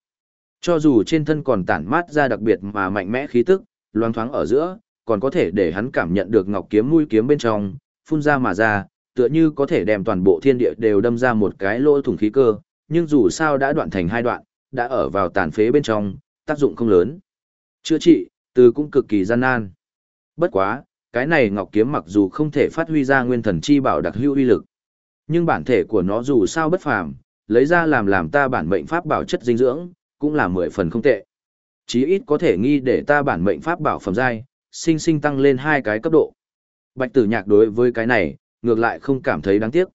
Cho dù trên thân còn tản mát ra đặc biệt mà mạnh mẽ khí tức, loang thoáng ở giữa, còn có thể để hắn cảm nhận được ngọc kiếm mũi kiếm bên trong, phun ra mà ra, tựa như có thể đem toàn bộ thiên địa đều đâm ra một cái lỗ thủng khí cơ, nhưng dù sao đã đoạn thành hai đoạn, đã ở vào tàn phế bên trong, tác dụng không lớn. Chữa trị, từ cũng cực kỳ gian nan. Bất quá, cái này ngọc kiếm mặc dù không thể phát huy ra nguyên thần chi bảo đặc hữu uy lực, nhưng bản thể của nó dù sao bất phàm, lấy ra làm làm ta bản mệnh pháp bảo chất dinh dưỡng, cũng là mười phần không tệ. Chí ít có thể nghi để ta bản mệnh pháp bảo phẩm giai, sinh sinh tăng lên hai cái cấp độ. Bạch tử nhạc đối với cái này, ngược lại không cảm thấy đáng tiếc.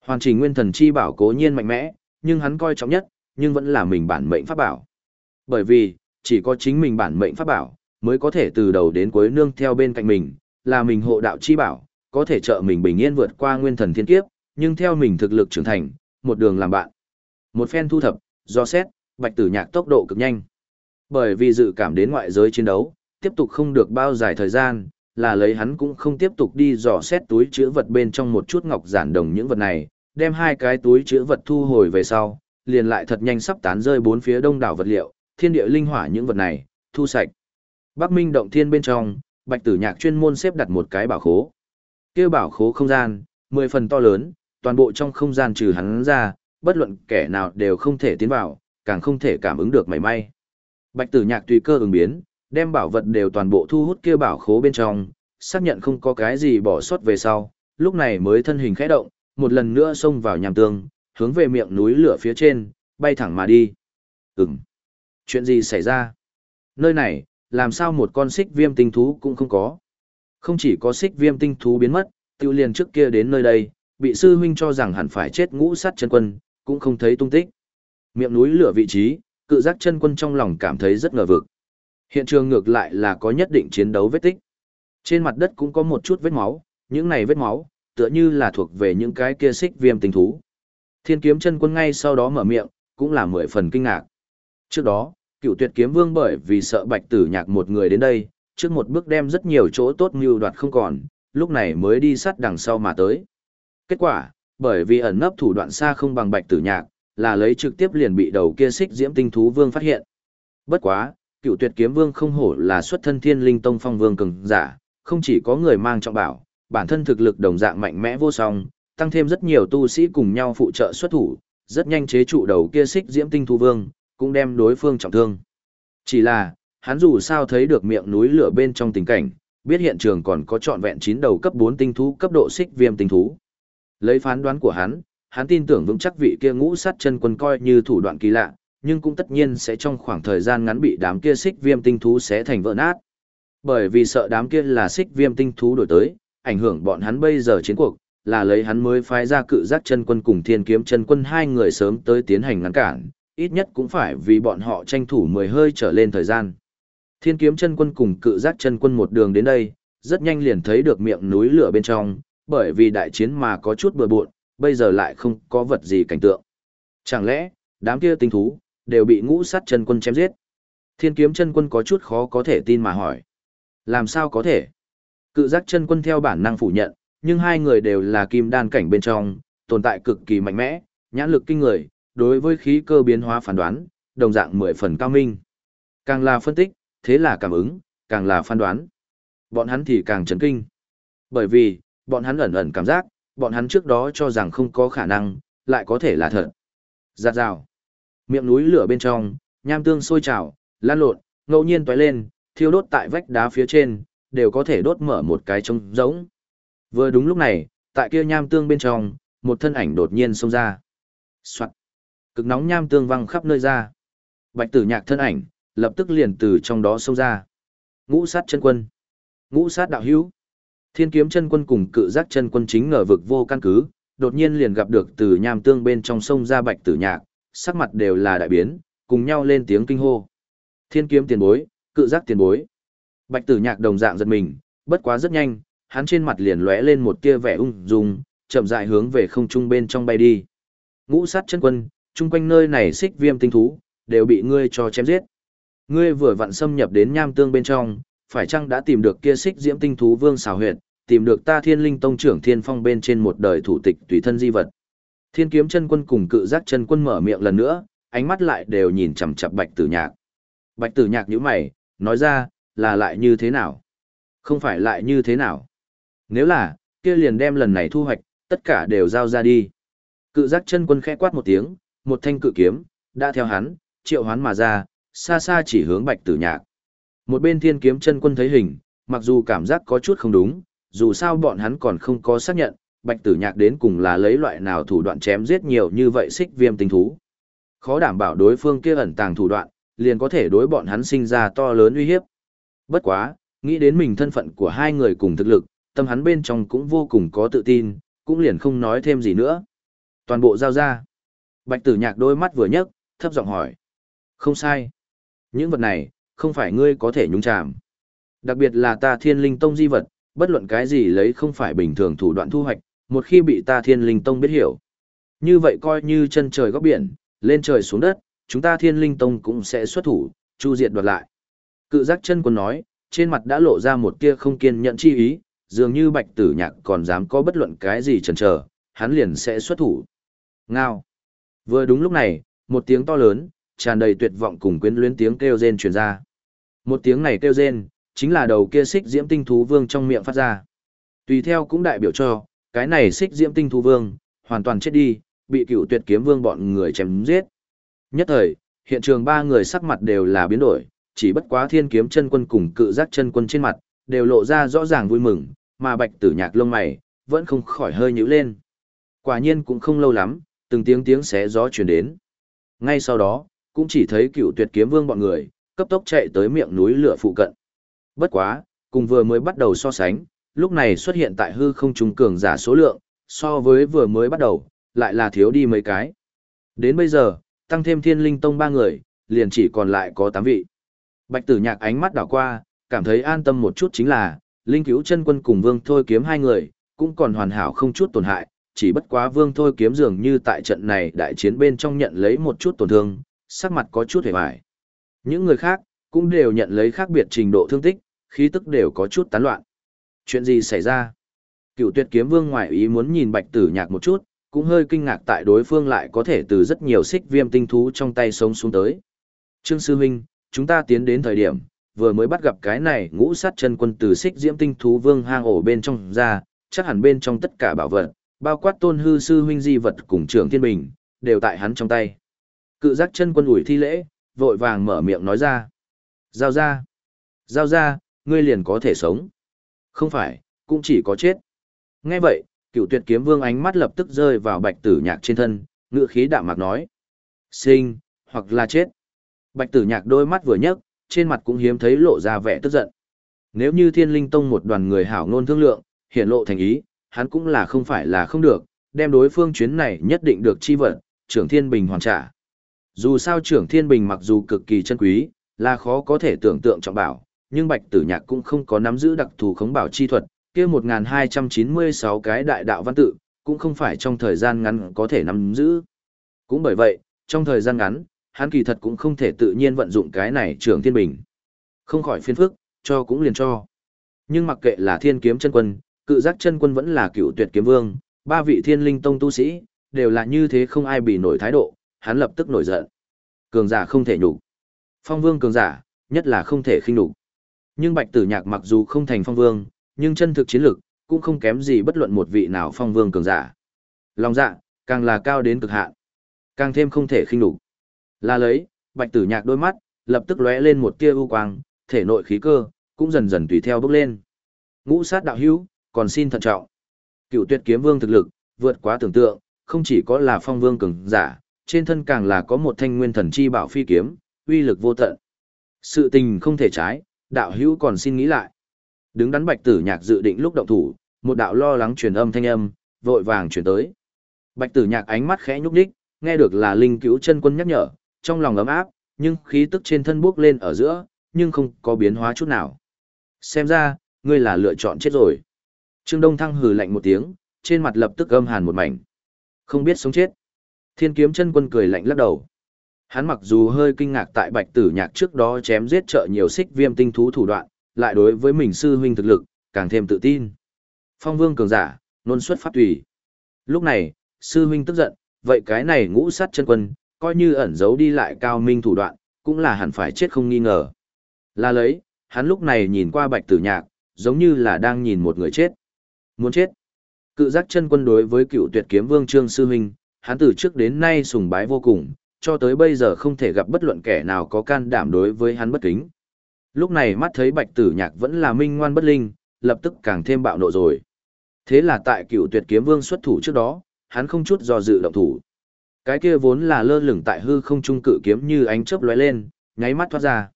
Hoàn chỉnh nguyên thần chi bảo cố nhiên mạnh mẽ, nhưng hắn coi trọng nhất, nhưng vẫn là mình bản mệnh pháp bảo. Bởi vì, chỉ có chính mình bản mệnh pháp bảo, mới có thể từ đầu đến cuối nương theo bên cạnh mình, là mình hộ đạo chi bảo, có thể trợ mình bình yên vượt qua nguyên thần thiên kiếp, nhưng theo mình thực lực trưởng thành, một đường làm bạn. Một phen thu thập, do xét, bạch tử nhạc tốc độ cực nhanh. Bởi vì dự cảm đến ngoại giới chiến đấu, tiếp tục không được bao dài thời gian, là lấy hắn cũng không tiếp tục đi dò xét túi chữ vật bên trong một chút ngọc giản đồng những vật này, đem hai cái túi chữ vật thu hồi về sau, liền lại thật nhanh sắp tán rơi bốn phía đông đảo vật liệu, thiên địa linh hỏa những vật này, thu sạch. Bắc Minh động thiên bên trong, Bạch Tử Nhạc chuyên môn xếp đặt một cái bảo khố. Kia bảo khố không gian, mười phần to lớn, toàn bộ trong không gian trừ hắn ra, bất luận kẻ nào đều không thể tiến vào, càng không thể cảm ứng được mảy may. Bạch Tử Nhạc tùy cơ ứng biến, đem bảo vật đều toàn bộ thu hút kia bảo khố bên trong, xác nhận không có cái gì bỏ sót về sau, lúc này mới thân hình khẽ động, một lần nữa xông vào nham tương, hướng về miệng núi lửa phía trên, bay thẳng mà đi. Ừm. Chuyện gì xảy ra? Nơi này, làm sao một con xích viêm tinh thú cũng không có? Không chỉ có xích viêm tinh thú biến mất, tiêu liền trước kia đến nơi đây, bị sư huynh cho rằng hẳn phải chết ngũ sát chân quân, cũng không thấy tung tích. Miệng núi lửa vị trí, cự giác chân quân trong lòng cảm thấy rất ngờ vực. Hiện trường ngược lại là có nhất định chiến đấu vết tích. Trên mặt đất cũng có một chút vết máu, những này vết máu, tựa như là thuộc về những cái kia xích viêm tinh thú. Thiên kiếm chân quân ngay sau đó mở miệng, cũng là mười phần kinh ngạc. Trước đó, cựu tuyệt kiếm vương bởi vì sợ bạch tử nhạc một người đến đây, trước một bước đem rất nhiều chỗ tốt mưu đoạt không còn, lúc này mới đi sát đằng sau mà tới. Kết quả, bởi vì ẩn nấp thủ đoạn xa không bằng bạch tử nhạc, là lấy trực tiếp liền bị đầu kia xích diễm tinh thú vương phát hiện. Bất quá, cựu tuyệt kiếm vương không hổ là xuất thân thiên linh tông phong vương cường giả, không chỉ có người mang trọng bảo, bản thân thực lực đồng dạng mạnh mẽ vô song, tăng thêm rất nhiều tu sĩ cùng nhau phụ trợ xuất thủ, rất nhanh chế trụ đầu kia xích diễm tinh thú vương, cũng đem đối phương trọng thương. Chỉ là, hắn dù sao thấy được miệng núi lửa bên trong tình cảnh, biết hiện trường còn có trọn vẹn 9 đầu cấp 4 tinh thú cấp độ xích viêm tinh thú. Lấy phán đoán của hắn, hắn tin tưởng vững chắc vị kia ngũ sát chân quân coi như thủ đoạn kỳ lạ, nhưng cũng tất nhiên sẽ trong khoảng thời gian ngắn bị đám kia xích viêm tinh thú sẽ thành vỡ nát. Bởi vì sợ đám kia là xích viêm tinh thú đổi tới, ảnh hưởng bọn hắn bây giờ chiến cuộc, là lấy hắn mới phái ra cự giác chân quân cùng thiên kiếm chân quân hai người sớm tới tiến hành ngăn cản, ít nhất cũng phải vì bọn họ tranh thủ mười hơi trở lên thời gian. Thiên kiếm chân quân cùng cự giác chân quân một đường đến đây, rất nhanh liền thấy được miệng núi lửa bên trong, bởi vì đại chiến mà có chút bừa bộn, bây giờ lại không có vật gì cảnh tượng. Chẳng lẽ, đám kia tinh thú, đều bị ngũ sát chân quân chém giết? Thiên kiếm chân quân có chút khó có thể tin mà hỏi. Làm sao có thể? Cự giác chân quân theo bản năng phủ nhận, nhưng hai người đều là kim đan cảnh bên trong, tồn tại cực kỳ mạnh mẽ, nhãn lực kinh người, đối với khí cơ biến hóa phán đoán, đồng dạng mười phần cao minh. Càng là phân tích, thế là cảm ứng, càng là phán đoán. Bọn hắn thì càng chấn kinh. Bởi vì, bọn hắn ẩn ẩn cảm giác, bọn hắn trước đó cho rằng không có khả năng, lại có thể là thật. Giạt rào. Miệng núi lửa bên trong, nham tương sôi trào, lan lộn, ngẫu nhiên tóe lên, thiêu đốt tại vách đá phía trên, đều có thể đốt mở một cái trống rỗng. Vừa đúng lúc này, tại kia nham tương bên trong, một thân ảnh đột nhiên xông ra. Soạn. Cực nóng nham tương văng khắp nơi ra. Bạch tử nhạc thân ảnh, lập tức liền từ trong đó xông ra. Ngũ sát chân quân. Ngũ sát đạo hữu. Thiên kiếm chân quân cùng cự giác chân quân chính ngờ vực vô căn cứ, đột nhiên liền gặp được từ nham tương bên trong sông ra bạch tử nhạc, sắc mặt đều là đại biến, cùng nhau lên tiếng kinh hô. Thiên kiếm tiền bối, cự giác tiền bối. Bạch tử nhạc đồng dạng giật mình, bất quá rất nhanh, hắn trên mặt liền lóe lên một tia vẻ ung dung, chậm rãi hướng về không trung bên trong bay đi. Ngũ sát chân quân, chung quanh nơi này xích viêm tinh thú, đều bị ngươi cho chém giết. Ngươi vừa vặn xâm nhập đến nham tương bên trong, phải chăng đã tìm được kia xích diễm tinh thú vương xào huyệt, tìm được ta thiên linh tông trưởng thiên phong bên trên một đời thủ tịch tùy thân di vật. Thiên kiếm chân quân cùng cự giác chân quân mở miệng lần nữa, ánh mắt lại đều nhìn chằm chằm bạch tử nhạc. Bạch tử nhạc nhíu mày, nói ra, là lại như thế nào? Không phải lại như thế nào? Nếu là, kia liền đem lần này thu hoạch, tất cả đều giao ra đi. Cự giác chân quân khẽ quát một tiếng, một thanh cự kiếm, đã theo hắn, triệu hoán mà ra, xa xa chỉ hướng bạch tử nhạc. Một bên thiên kiếm chân quân thấy hình, mặc dù cảm giác có chút không đúng, dù sao bọn hắn còn không có xác nhận, bạch tử nhạc đến cùng là lấy loại nào thủ đoạn chém giết nhiều như vậy xích viêm tinh thú. Khó đảm bảo đối phương kia ẩn tàng thủ đoạn, liền có thể đối bọn hắn sinh ra to lớn uy hiếp. Bất quá, nghĩ đến mình thân phận của hai người cùng thực lực, tâm hắn bên trong cũng vô cùng có tự tin, cũng liền không nói thêm gì nữa. Toàn bộ giao ra. Bạch tử nhạc đôi mắt vừa nhấc, thấp giọng hỏi. Không sai. Những vật này, không phải ngươi có thể nhúng chạm. Đặc biệt là ta thiên linh tông di vật, bất luận cái gì lấy không phải bình thường thủ đoạn thu hoạch, một khi bị ta thiên linh tông biết hiểu. Như vậy coi như chân trời góc biển, lên trời xuống đất, chúng ta thiên linh tông cũng sẽ xuất thủ, chu diệt đoạt lại. Cự giác chân quân nói, trên mặt đã lộ ra một tia không kiên nhẫn chi ý, dường như bạch tử nhạc còn dám có bất luận cái gì chần chờ, hắn liền sẽ xuất thủ. Ngao. Vừa đúng lúc này, một tiếng to lớn, tràn đầy tuyệt vọng cùng quyến luyến tiếng kêu rên truyền ra. Một tiếng này kêu rên, chính là đầu kia xích diễm tinh thú vương trong miệng phát ra. Tùy theo cũng đại biểu cho, cái này xích diễm tinh thú vương, hoàn toàn chết đi, bị cựu tuyệt kiếm vương bọn người chém giết. Nhất thời, hiện trường ba người sắc mặt đều là biến đổi, chỉ bất quá thiên kiếm chân quân cùng cự giác chân quân trên mặt, đều lộ ra rõ ràng vui mừng, mà bạch tử nhạc lông mày, vẫn không khỏi hơi nhữ lên. Quả nhiên cũng không lâu lắm, từng tiếng tiếng xé gió truyền đến. Ngay sau đó, cũng chỉ thấy cựu tuyệt kiếm vương bọn người, cấp tốc chạy tới miệng núi lửa phụ cận. Bất quá, cùng vừa mới bắt đầu so sánh, lúc này xuất hiện tại hư không trung cường giả số lượng, so với vừa mới bắt đầu, lại là thiếu đi mấy cái. Đến bây giờ, tăng thêm thiên linh tông ba người, liền chỉ còn lại có 8 vị. Bạch tử nhạc ánh mắt đảo qua, cảm thấy an tâm một chút chính là, linh cứu chân quân cùng vương thôi kiếm hai người, cũng còn hoàn hảo không chút tổn hại, chỉ bất quá vương thôi kiếm dường như tại trận này đại chiến bên trong nhận lấy một chút tổn thương, sắc mặt có chút hề bại. Những người khác, cũng đều nhận lấy khác biệt trình độ thương tích, khí tức đều có chút tán loạn. Chuyện gì xảy ra? Cựu tuyệt kiếm vương ngoại ý muốn nhìn bạch tử nhạc một chút, cũng hơi kinh ngạc tại đối phương lại có thể từ rất nhiều xích viêm tinh thú trong tay sống xuống tới. Trương Sư Minh, chúng ta tiến đến thời điểm, vừa mới bắt gặp cái này ngũ sát chân quân từ xích diễm tinh thú vương hang ổ bên trong ra, chắc hẳn bên trong tất cả bảo vật, bao quát tôn hư sư huynh di vật cùng trưởng thiên bình, đều tại hắn trong tay. Cự giác chân quân ủi thi lễ, vội vàng mở miệng nói ra. Giao ra. Giao ra, ngươi liền có thể sống. Không phải, cũng chỉ có chết. Nghe vậy, cựu tuyệt kiếm vương ánh mắt lập tức rơi vào bạch tử nhạc trên thân, ngựa khí đạm mạc nói. Sinh, hoặc là chết. Bạch tử nhạc đôi mắt vừa nhấc, trên mặt cũng hiếm thấy lộ ra vẻ tức giận. Nếu như thiên linh tông một đoàn người hảo ngôn thương lượng, hiện lộ thành ý, hắn cũng là không phải là không được, đem đối phương chuyến này nhất định được chi vận, trưởng thiên bình hoàn trả. Dù sao trưởng thiên bình mặc dù cực kỳ chân quý, là khó có thể tưởng tượng trọng bảo, nhưng bạch tử nhạc cũng không có nắm giữ đặc thù khống bảo chi thuật, kia 1296 cái đại đạo văn tự, cũng không phải trong thời gian ngắn có thể nắm giữ. Cũng bởi vậy, trong thời gian ngắn, hắn kỳ thật cũng không thể tự nhiên vận dụng cái này trưởng thiên bình. Không khỏi phiền phức, cho cũng liền cho. Nhưng mặc kệ là thiên kiếm chân quân, cự giác chân quân vẫn là cựu tuyệt kiếm vương, ba vị thiên linh tông tu sĩ, đều là như thế không ai bị nổi thái độ, hắn lập tức nổi giận. Cường giả không thể nhục. Phong vương cường giả, nhất là không thể khinh nhục. Nhưng bạch tử nhạc mặc dù không thành phong vương, nhưng chân thực chiến lực, cũng không kém gì bất luận một vị nào phong vương cường giả. Lòng dạ, càng là cao đến cực hạn, càng thêm không thể khinh nhục. Là lấy, bạch tử nhạc đôi mắt, lập tức lóe lên một tia ưu quang, thể nội khí cơ, cũng dần dần tùy theo bước lên. Ngũ sát đạo hữu, còn xin thận trọng. Cựu tuyệt kiếm vương thực lực, vượt quá tưởng tượng, không chỉ có là phong vương cường giả, trên thân càng là có một thanh nguyên thần chi bảo phi kiếm, uy lực vô tận. Sự tình không thể trái, đạo hữu còn xin nghĩ lại. Đứng đắn bạch tử nhạc dự định lúc động thủ, một đạo lo lắng truyền âm thanh âm, vội vàng truyền tới. Bạch tử nhạc ánh mắt khẽ nhúc đích, nghe được là linh cứu chân quân nhắc nhở, trong lòng ấm áp, nhưng khí tức trên thân bước lên ở giữa, nhưng không có biến hóa chút nào. Xem ra, ngươi là lựa chọn chết rồi. Trương Đông Thăng hừ lạnh một tiếng, trên mặt lập tức âm hàn một mảnh. Không biết sống chết. Thiên kiếm chân quân cười lạnh lắc đầu. Hắn mặc dù hơi kinh ngạc tại bạch tử nhạc trước đó chém giết trợ nhiều xích viêm tinh thú thủ đoạn, lại đối với mình sư huynh thực lực, càng thêm tự tin. Phong vương cường giả, nôn xuất pháp tùy. Lúc này, sư huynh tức giận, vậy cái này ngũ sát chân quân, coi như ẩn giấu đi lại cao minh thủ đoạn, cũng là hẳn phải chết không nghi ngờ. Là lấy, hắn lúc này nhìn qua bạch tử nhạc, giống như là đang nhìn một người chết. Muốn chết. Cự giác chân quân đối với cựu tuyệt kiếm vương trương sư huynh, hắn từ trước đến nay sùng bái vô cùng, cho tới bây giờ không thể gặp bất luận kẻ nào có can đảm đối với hắn bất kính. Lúc này mắt thấy bạch tử nhạc vẫn là minh ngoan bất linh, lập tức càng thêm bạo nộ rồi. Thế là tại cựu tuyệt kiếm vương xuất thủ trước đó, hắn không chút do dự động thủ. Cái kia vốn là lơ lửng tại hư không trung cự kiếm như ánh chớp lóe lên, nháy mắt thoát ra.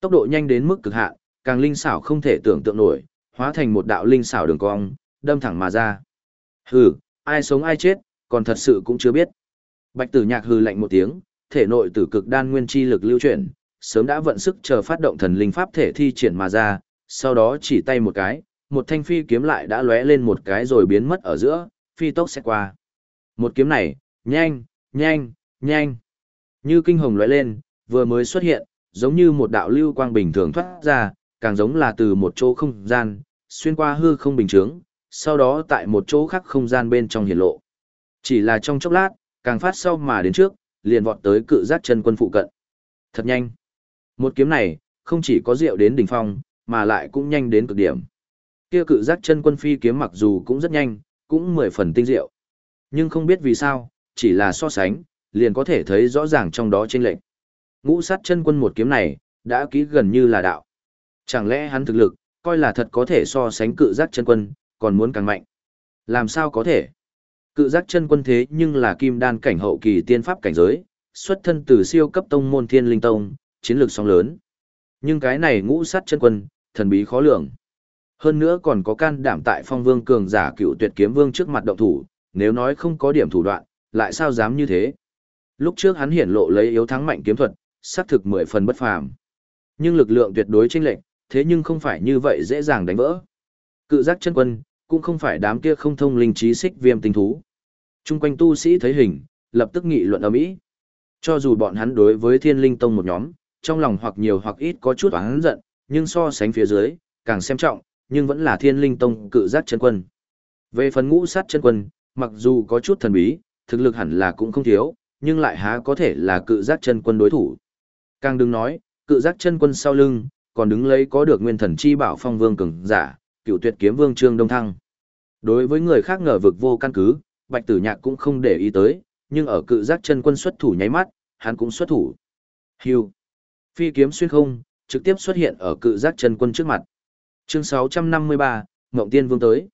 Tốc độ nhanh đến mức cực hạn, càng linh xảo không thể tưởng tượng nổi, hóa thành một đạo linh xảo đường cong, đâm thẳng mà ra. Hừ, ai sống ai chết, còn thật sự cũng chưa biết. Bạch Tử Nhạc hừ lạnh một tiếng, thể nội tử cực đan nguyên chi lực lưu chuyển, sớm đã vận sức chờ phát động thần linh pháp thể thi triển mà ra, sau đó chỉ tay một cái, một thanh phi kiếm lại đã lóe lên một cái rồi biến mất ở giữa, phi tốc sẽ qua. Một kiếm này, nhanh, nhanh, nhanh. Như kinh hồng lóe lên, vừa mới xuất hiện, giống như một đạo lưu quang bình thường thoát ra, càng giống là từ một chỗ không gian, xuyên qua hư không bình chướng, sau đó tại một chỗ khác không gian bên trong hiển lộ. Chỉ là trong chốc lát, càng phát sau mà đến trước, liền vọt tới cự giác chân quân phụ cận. Thật nhanh. Một kiếm này, không chỉ có rượu đến đỉnh phong, mà lại cũng nhanh đến cực điểm. Kia cự giác chân quân phi kiếm mặc dù cũng rất nhanh, cũng mười phần tinh diệu. Nhưng không biết vì sao, chỉ là so sánh, liền có thể thấy rõ ràng trong đó chênh lệch. Ngũ sát chân quân một kiếm này, đã ký gần như là đạo. Chẳng lẽ hắn thực lực, coi là thật có thể so sánh cự giác chân quân, còn muốn càng mạnh. Làm sao có thể? Cự giác chân quân thế nhưng là kim đan cảnh hậu kỳ tiên pháp cảnh giới, xuất thân từ siêu cấp tông môn thiên linh tông, chiến lược song lớn. Nhưng cái này ngũ sát chân quân, thần bí khó lường. Hơn nữa còn có can đảm tại phong vương cường giả cựu tuyệt kiếm vương trước mặt động thủ, nếu nói không có điểm thủ đoạn, lại sao dám như thế? Lúc trước hắn hiển lộ lấy yếu thắng mạnh kiếm thuật, xác thực mười phần bất phàm. Nhưng lực lượng tuyệt đối chênh lệch, thế nhưng không phải như vậy dễ dàng đánh vỡ. Cự giác chân quân, cũng không phải đám kia không thông linh trí xích viêm tinh thú. Trung quanh tu sĩ thấy hình, lập tức nghị luận ầm ĩ. Cho dù bọn hắn đối với Thiên Linh Tông một nhóm, trong lòng hoặc nhiều hoặc ít có chút oán giận, nhưng so sánh phía dưới, càng xem trọng, nhưng vẫn là Thiên Linh Tông cự giác chân quân. Về phần ngũ sát chân quân, mặc dù có chút thần bí, thực lực hẳn là cũng không thiếu, nhưng lại há có thể là cự giác chân quân đối thủ. Càng đừng nói, cự giác chân quân sau lưng, còn đứng lấy có được nguyên thần chi bảo phong vương cường giả, cựu tuyệt kiếm vương trương đông thăng. Đối với người khác ngờ vực vô căn cứ, bạch tử nhạc cũng không để ý tới, nhưng ở cự giác chân quân xuất thủ nháy mắt, hắn cũng xuất thủ. Hưu. Phi kiếm xuyên không, trực tiếp xuất hiện ở cự giác chân quân trước mặt. Chương 653, Ngộng Tiên Vương tới.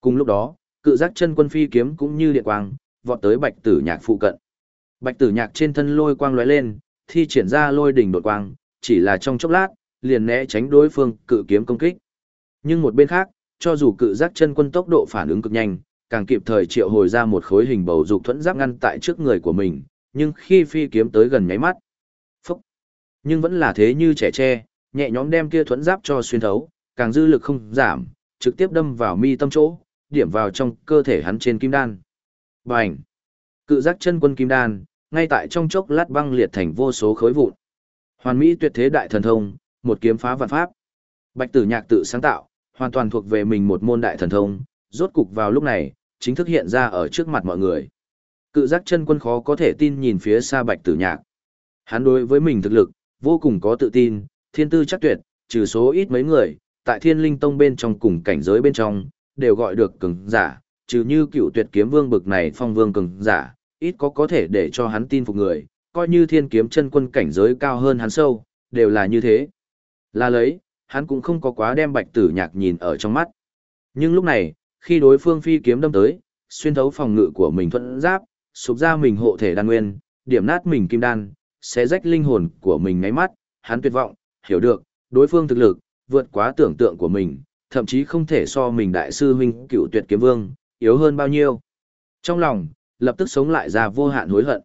Cùng lúc đó, cự giác chân quân phi kiếm cũng như điện quang, vọt tới bạch tử nhạc phụ cận. Bạch tử nhạc trên thân lôi quang lóe lên, thi triển ra lôi đỉnh đột quang, chỉ là trong chốc lát, liền né tránh đối phương cự kiếm công kích. Nhưng một bên khác, cho dù cự giác chân quân tốc độ phản ứng cực nhanh, càng kịp thời triệu hồi ra một khối hình bầu dục thuẫn giáp ngăn tại trước người của mình, nhưng khi phi kiếm tới gần nháy mắt, phúc, nhưng vẫn là thế như trẻ tre, nhẹ nhõm đem kia thuẫn giáp cho xuyên thấu, càng dư lực không giảm, trực tiếp đâm vào mi tâm chỗ, điểm vào trong cơ thể hắn trên kim đan. Bành! Cự giác chân quân kim đan, ngay tại trong chốc lát băng liệt thành vô số khối vụn. Hoàn mỹ tuyệt thế đại thần thông, một kiếm phá vạn pháp. Bạch Tử Nhạc tự sáng tạo, hoàn toàn thuộc về mình một môn đại thần thông, rốt cục vào lúc này, chính thức hiện ra ở trước mặt mọi người. Cự giác chân quân khó có thể tin nhìn phía xa Bạch Tử Nhạc. Hắn đối với mình thực lực, vô cùng có tự tin, thiên tư chắc tuyệt, trừ số ít mấy người, tại thiên linh tông bên trong cùng cảnh giới bên trong, đều gọi được cường giả, trừ như cựu tuyệt kiếm vương bực này phong vương cường giả, ít có có thể để cho hắn tin phục người, coi như thiên kiếm chân quân cảnh giới cao hơn hắn sâu, đều là như thế. Là lấy, hắn cũng không có quá đem bạch tử nhạc nhìn ở trong mắt. Nhưng lúc này, khi đối phương phi kiếm đâm tới, xuyên thấu phòng ngự của mình thuận giáp, sụp ra mình hộ thể đan nguyên, điểm nát mình kim đan, sẽ rách linh hồn của mình ngáy mắt, hắn tuyệt vọng, hiểu được, đối phương thực lực, vượt quá tưởng tượng của mình, thậm chí không thể so mình đại sư huynh cựu tuyệt kiếm vương, yếu hơn bao nhiêu. Trong lòng, lập tức sống lại ra vô hạn hối hận.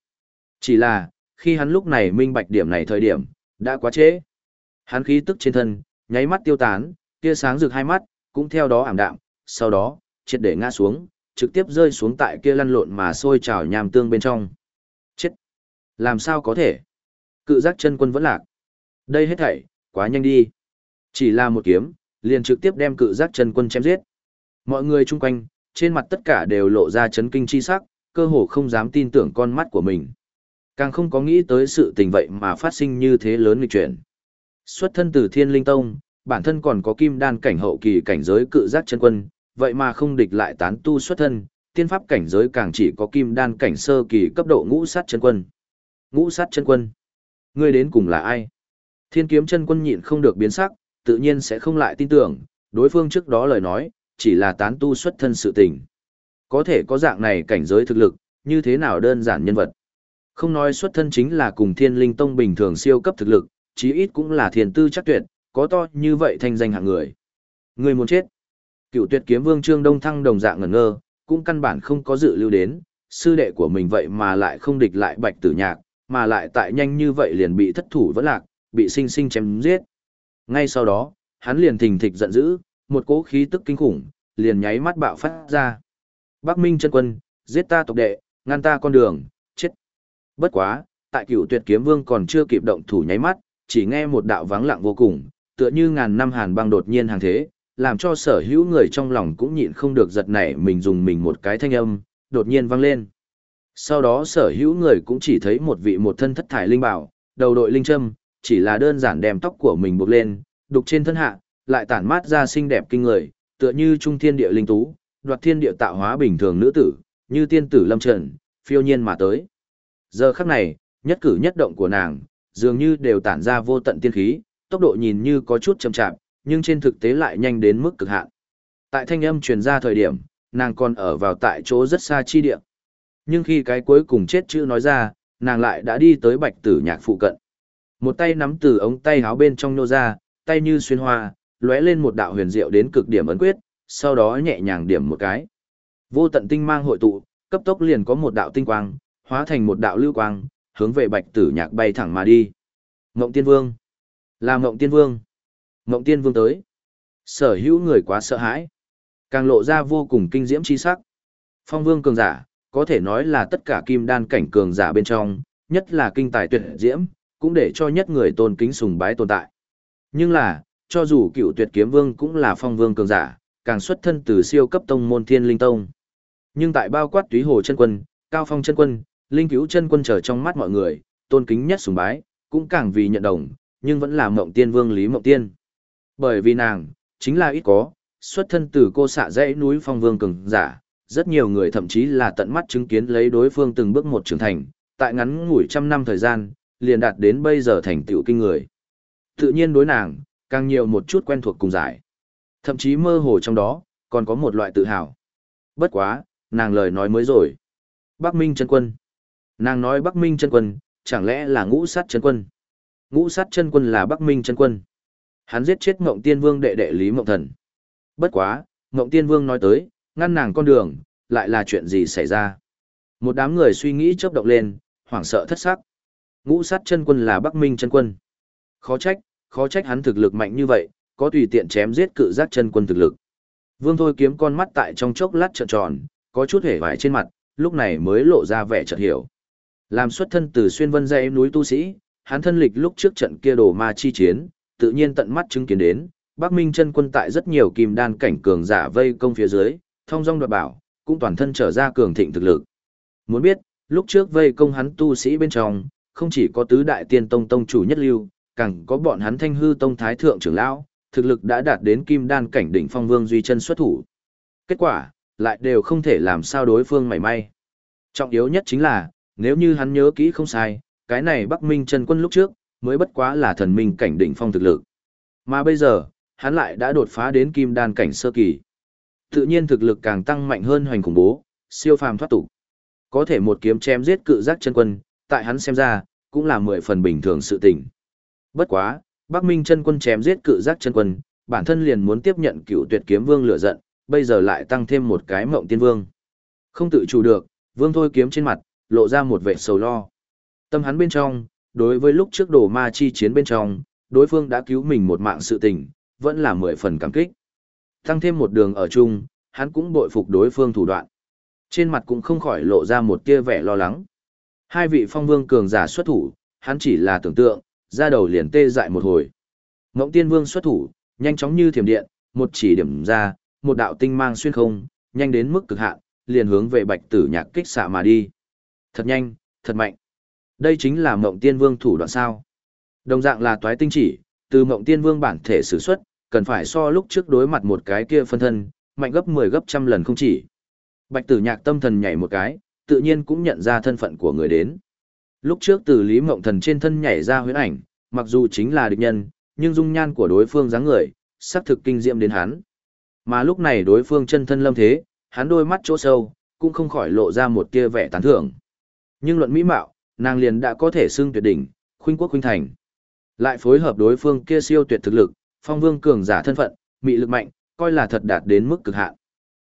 Chỉ là, khi hắn lúc này minh bạch điểm này thời điểm, đã quá trễ. Hắn khí tức trên thân, nháy mắt tiêu tán, tia sáng rực hai mắt, cũng theo đó ảm đạm, sau đó, triệt để ngã xuống, trực tiếp rơi xuống tại kia lăn lộn mà sôi trào nham tương bên trong. Chết! Làm sao có thể? Cự giác chân quân vẫn lạc. Đây hết thảy, quá nhanh đi. Chỉ là một kiếm, liền trực tiếp đem cự giác chân quân chém giết. Mọi người chung quanh, trên mặt tất cả đều lộ ra chấn kinh chi sắc, cơ hồ không dám tin tưởng con mắt của mình. Càng không có nghĩ tới sự tình vậy mà phát sinh như thế lớn nghịch chuyển. Xuất thân từ Thiên Linh Tông, bản thân còn có kim đan cảnh hậu kỳ cảnh giới cự giác chân quân, vậy mà không địch lại tán tu xuất thân, tiên pháp cảnh giới càng chỉ có kim đan cảnh sơ kỳ cấp độ ngũ sát chân quân. Ngũ sát chân quân, ngươi đến cùng là ai? Thiên kiếm chân quân nhịn không được biến sắc, tự nhiên sẽ không lại tin tưởng, đối phương trước đó lời nói, chỉ là tán tu xuất thân sự tình. Có thể có dạng này cảnh giới thực lực, như thế nào đơn giản nhân vật. Không nói xuất thân chính là cùng thiên linh tông bình thường siêu cấp thực lực, chí ít cũng là thiền tư chắc tuyệt, có to như vậy thanh danh hạng người. Người muốn chết. Cựu tuyệt kiếm vương Trương Đông Thăng đồng dạng ngẩn ngơ, cũng căn bản không có dự lưu đến, sư đệ của mình vậy mà lại không địch lại bạch tử nhạc, mà lại tại nhanh như vậy liền bị thất thủ vẫn lạc, bị sinh sinh chém giết. Ngay sau đó, hắn liền thình thịch giận dữ, một cỗ khí tức kinh khủng, liền nháy mắt bạo phát ra. Bắc Minh chân quân, giết ta tộc đệ, ngăn ta con đường, chết. Bất quá, tại cửu tuyệt kiếm vương còn chưa kịp động thủ nháy mắt, chỉ nghe một đạo vắng lặng vô cùng, tựa như ngàn năm hàn băng đột nhiên hàng thế, làm cho sở hữu người trong lòng cũng nhịn không được giật nảy mình dùng mình một cái thanh âm, đột nhiên vang lên. Sau đó sở hữu người cũng chỉ thấy một vị một thân thất thải linh bảo, đầu đội linh châm, chỉ là đơn giản đem tóc của mình buộc lên, đục trên thân hạ, lại tản mát ra xinh đẹp kinh người, tựa như trung thiên địa linh tú, đoạt thiên địa tạo hóa bình thường nữ tử, như tiên tử lâm trần, phiêu nhiên mà tới. Giờ khắc này, nhất cử nhất động của nàng, dường như đều tản ra vô tận tiên khí, tốc độ nhìn như có chút chậm chạp, nhưng trên thực tế lại nhanh đến mức cực hạn. Tại thanh âm truyền ra thời điểm, nàng còn ở vào tại chỗ rất xa chi địa. Nhưng khi cái cuối cùng chết chữ nói ra, nàng lại đã đi tới bạch tử nhạc phụ cận. Một tay nắm từ ống tay háo bên trong nô ra, tay như xuyên hoa, lóe lên một đạo huyền diệu đến cực điểm ấn quyết, sau đó nhẹ nhàng điểm một cái. Vô tận tinh mang hội tụ, cấp tốc liền có một đạo tinh quang, hóa thành một đạo lưu quang, hướng về bạch tử nhạc bay thẳng mà đi. Mộng Tiên Vương. Là mộng Tiên Vương. Mộng Tiên Vương tới. Sở hữu người quá sợ hãi. Càng lộ ra vô cùng kinh diễm chi sắc. Phong Vương cường giả, có thể nói là tất cả kim đan cảnh cường giả bên trong, nhất là kinh tài tuyệt diễm, cũng để cho nhất người tôn kính sùng bái tồn tại. Nhưng là, cho dù cựu tuyệt kiếm vương cũng là phong vương cường giả, càng xuất thân từ siêu cấp tông môn thiên linh tông. Nhưng tại bao quát túy hồ chân quân, cao phong chân quân, linh cứu chân quân trở trong mắt mọi người, tôn kính nhất sùng bái, cũng càng vì nhận đồng, nhưng vẫn là mộng tiên vương Lý Mộng Tiên. Bởi vì nàng, chính là ít có, xuất thân từ cô xạ dãy núi phong vương cường giả, rất nhiều người thậm chí là tận mắt chứng kiến lấy đối phương từng bước một trưởng thành, tại ngắn ngủi trăm năm thời gian, liền đạt đến bây giờ thành tựu kinh người. Tự nhiên đối nàng, càng nhiều một chút quen thuộc cùng giải. Thậm chí mơ hồ trong đó, còn có một loại tự hào. Bất quá, nàng lời nói mới rồi. Bắc Minh chân quân. Nàng nói Bắc Minh chân quân, chẳng lẽ là ngũ sát chân quân? Ngũ sát chân quân là Bắc Minh chân quân. Hắn giết chết Ngộng Tiên Vương đệ đệ Lý Mộng Thần. Bất quá, Ngộng Tiên Vương nói tới, ngăn nàng con đường, lại là chuyện gì xảy ra? Một đám người suy nghĩ chớp động lên, hoảng sợ thất sắc. Ngũ sát chân quân là Bắc Minh chân quân. Khó trách, khó trách hắn thực lực mạnh như vậy, có tùy tiện chém giết cự giác chân quân thực lực. Vương Thôi kiếm con mắt tại trong chốc lát trợn tròn, có chút hề vải trên mặt, lúc này mới lộ ra vẻ chợt hiểu. Làm xuất thân từ xuyên vân dãy núi tu sĩ, hắn thân lịch lúc trước trận kia đổ ma chi chiến, tự nhiên tận mắt chứng kiến đến, Bắc Minh chân quân tại rất nhiều kim đan cảnh cường giả vây công phía dưới, thông dong đoạt bảo, cũng toàn thân trở ra cường thịnh thực lực. Muốn biết, lúc trước vây công hắn tu sĩ bên trong, không chỉ có tứ đại tiên tông tông chủ nhất lưu, càng có bọn hắn thanh hư tông thái thượng trưởng lão, thực lực đã đạt đến kim đan cảnh đỉnh phong vương duy chân xuất thủ. Kết quả, lại đều không thể làm sao đối phương mảy may. Trọng yếu nhất chính là, nếu như hắn nhớ kỹ không sai, cái này Bắc Minh chân quân lúc trước, mới bất quá là thần minh cảnh đỉnh phong thực lực. Mà bây giờ, hắn lại đã đột phá đến kim đan cảnh sơ kỳ. Tự nhiên thực lực càng tăng mạnh hơn hoành khủng bố, siêu phàm thoát tục. Có thể một kiếm chém giết cự giác chân quân, tại hắn xem ra, cũng là mười phần bình thường sự tình. Bất quá, Bắc Minh chân quân chém giết cự giác chân quân, bản thân liền muốn tiếp nhận cựu tuyệt kiếm vương lửa giận, bây giờ lại tăng thêm một cái mộng tiên vương. Không tự chủ được, vương thôi kiếm trên mặt, lộ ra một vẻ sầu lo. Tâm hắn bên trong, đối với lúc trước đổ ma chi chiến bên trong, đối phương đã cứu mình một mạng sự tình, vẫn là mười phần cảm kích. Tăng thêm một đường ở chung, hắn cũng bội phục đối phương thủ đoạn. Trên mặt cũng không khỏi lộ ra một tia vẻ lo lắng. Hai vị phong vương cường giả xuất thủ, hắn chỉ là tưởng tượng, ra đầu liền tê dại một hồi. Ngỗng tiên vương xuất thủ, nhanh chóng như thiểm điện, một chỉ điểm ra, một đạo tinh mang xuyên không, nhanh đến mức cực hạn, liền hướng về bạch tử nhạc kích xạ mà đi. Thật nhanh, thật mạnh. Đây chính là mộng tiên vương thủ đoạn sao. Đồng dạng là toái tinh chỉ, từ mộng tiên vương bản thể sử xuất, cần phải so lúc trước đối mặt một cái kia phân thân, mạnh gấp 10 gấp trăm lần không chỉ. Bạch tử nhạc tâm thần nhảy một cái, tự nhiên cũng nhận ra thân phận của người đến. Lúc trước từ Lý Mộng Thần trên thân nhảy ra huyễn ảnh, mặc dù chính là địch nhân, nhưng dung nhan của đối phương dáng người, sắc thực kinh diệm đến hắn. Mà lúc này đối phương chân thân lâm thế, hắn đôi mắt chỗ sâu, cũng không khỏi lộ ra một tia vẻ tán thưởng. Nhưng luận mỹ mạo, nàng liền đã có thể xưng tuyệt đỉnh, khuynh quốc khuynh thành. Lại phối hợp đối phương kia siêu tuyệt thực lực, phong vương cường giả thân phận, mỹ lực mạnh, coi là thật đạt đến mức cực hạn.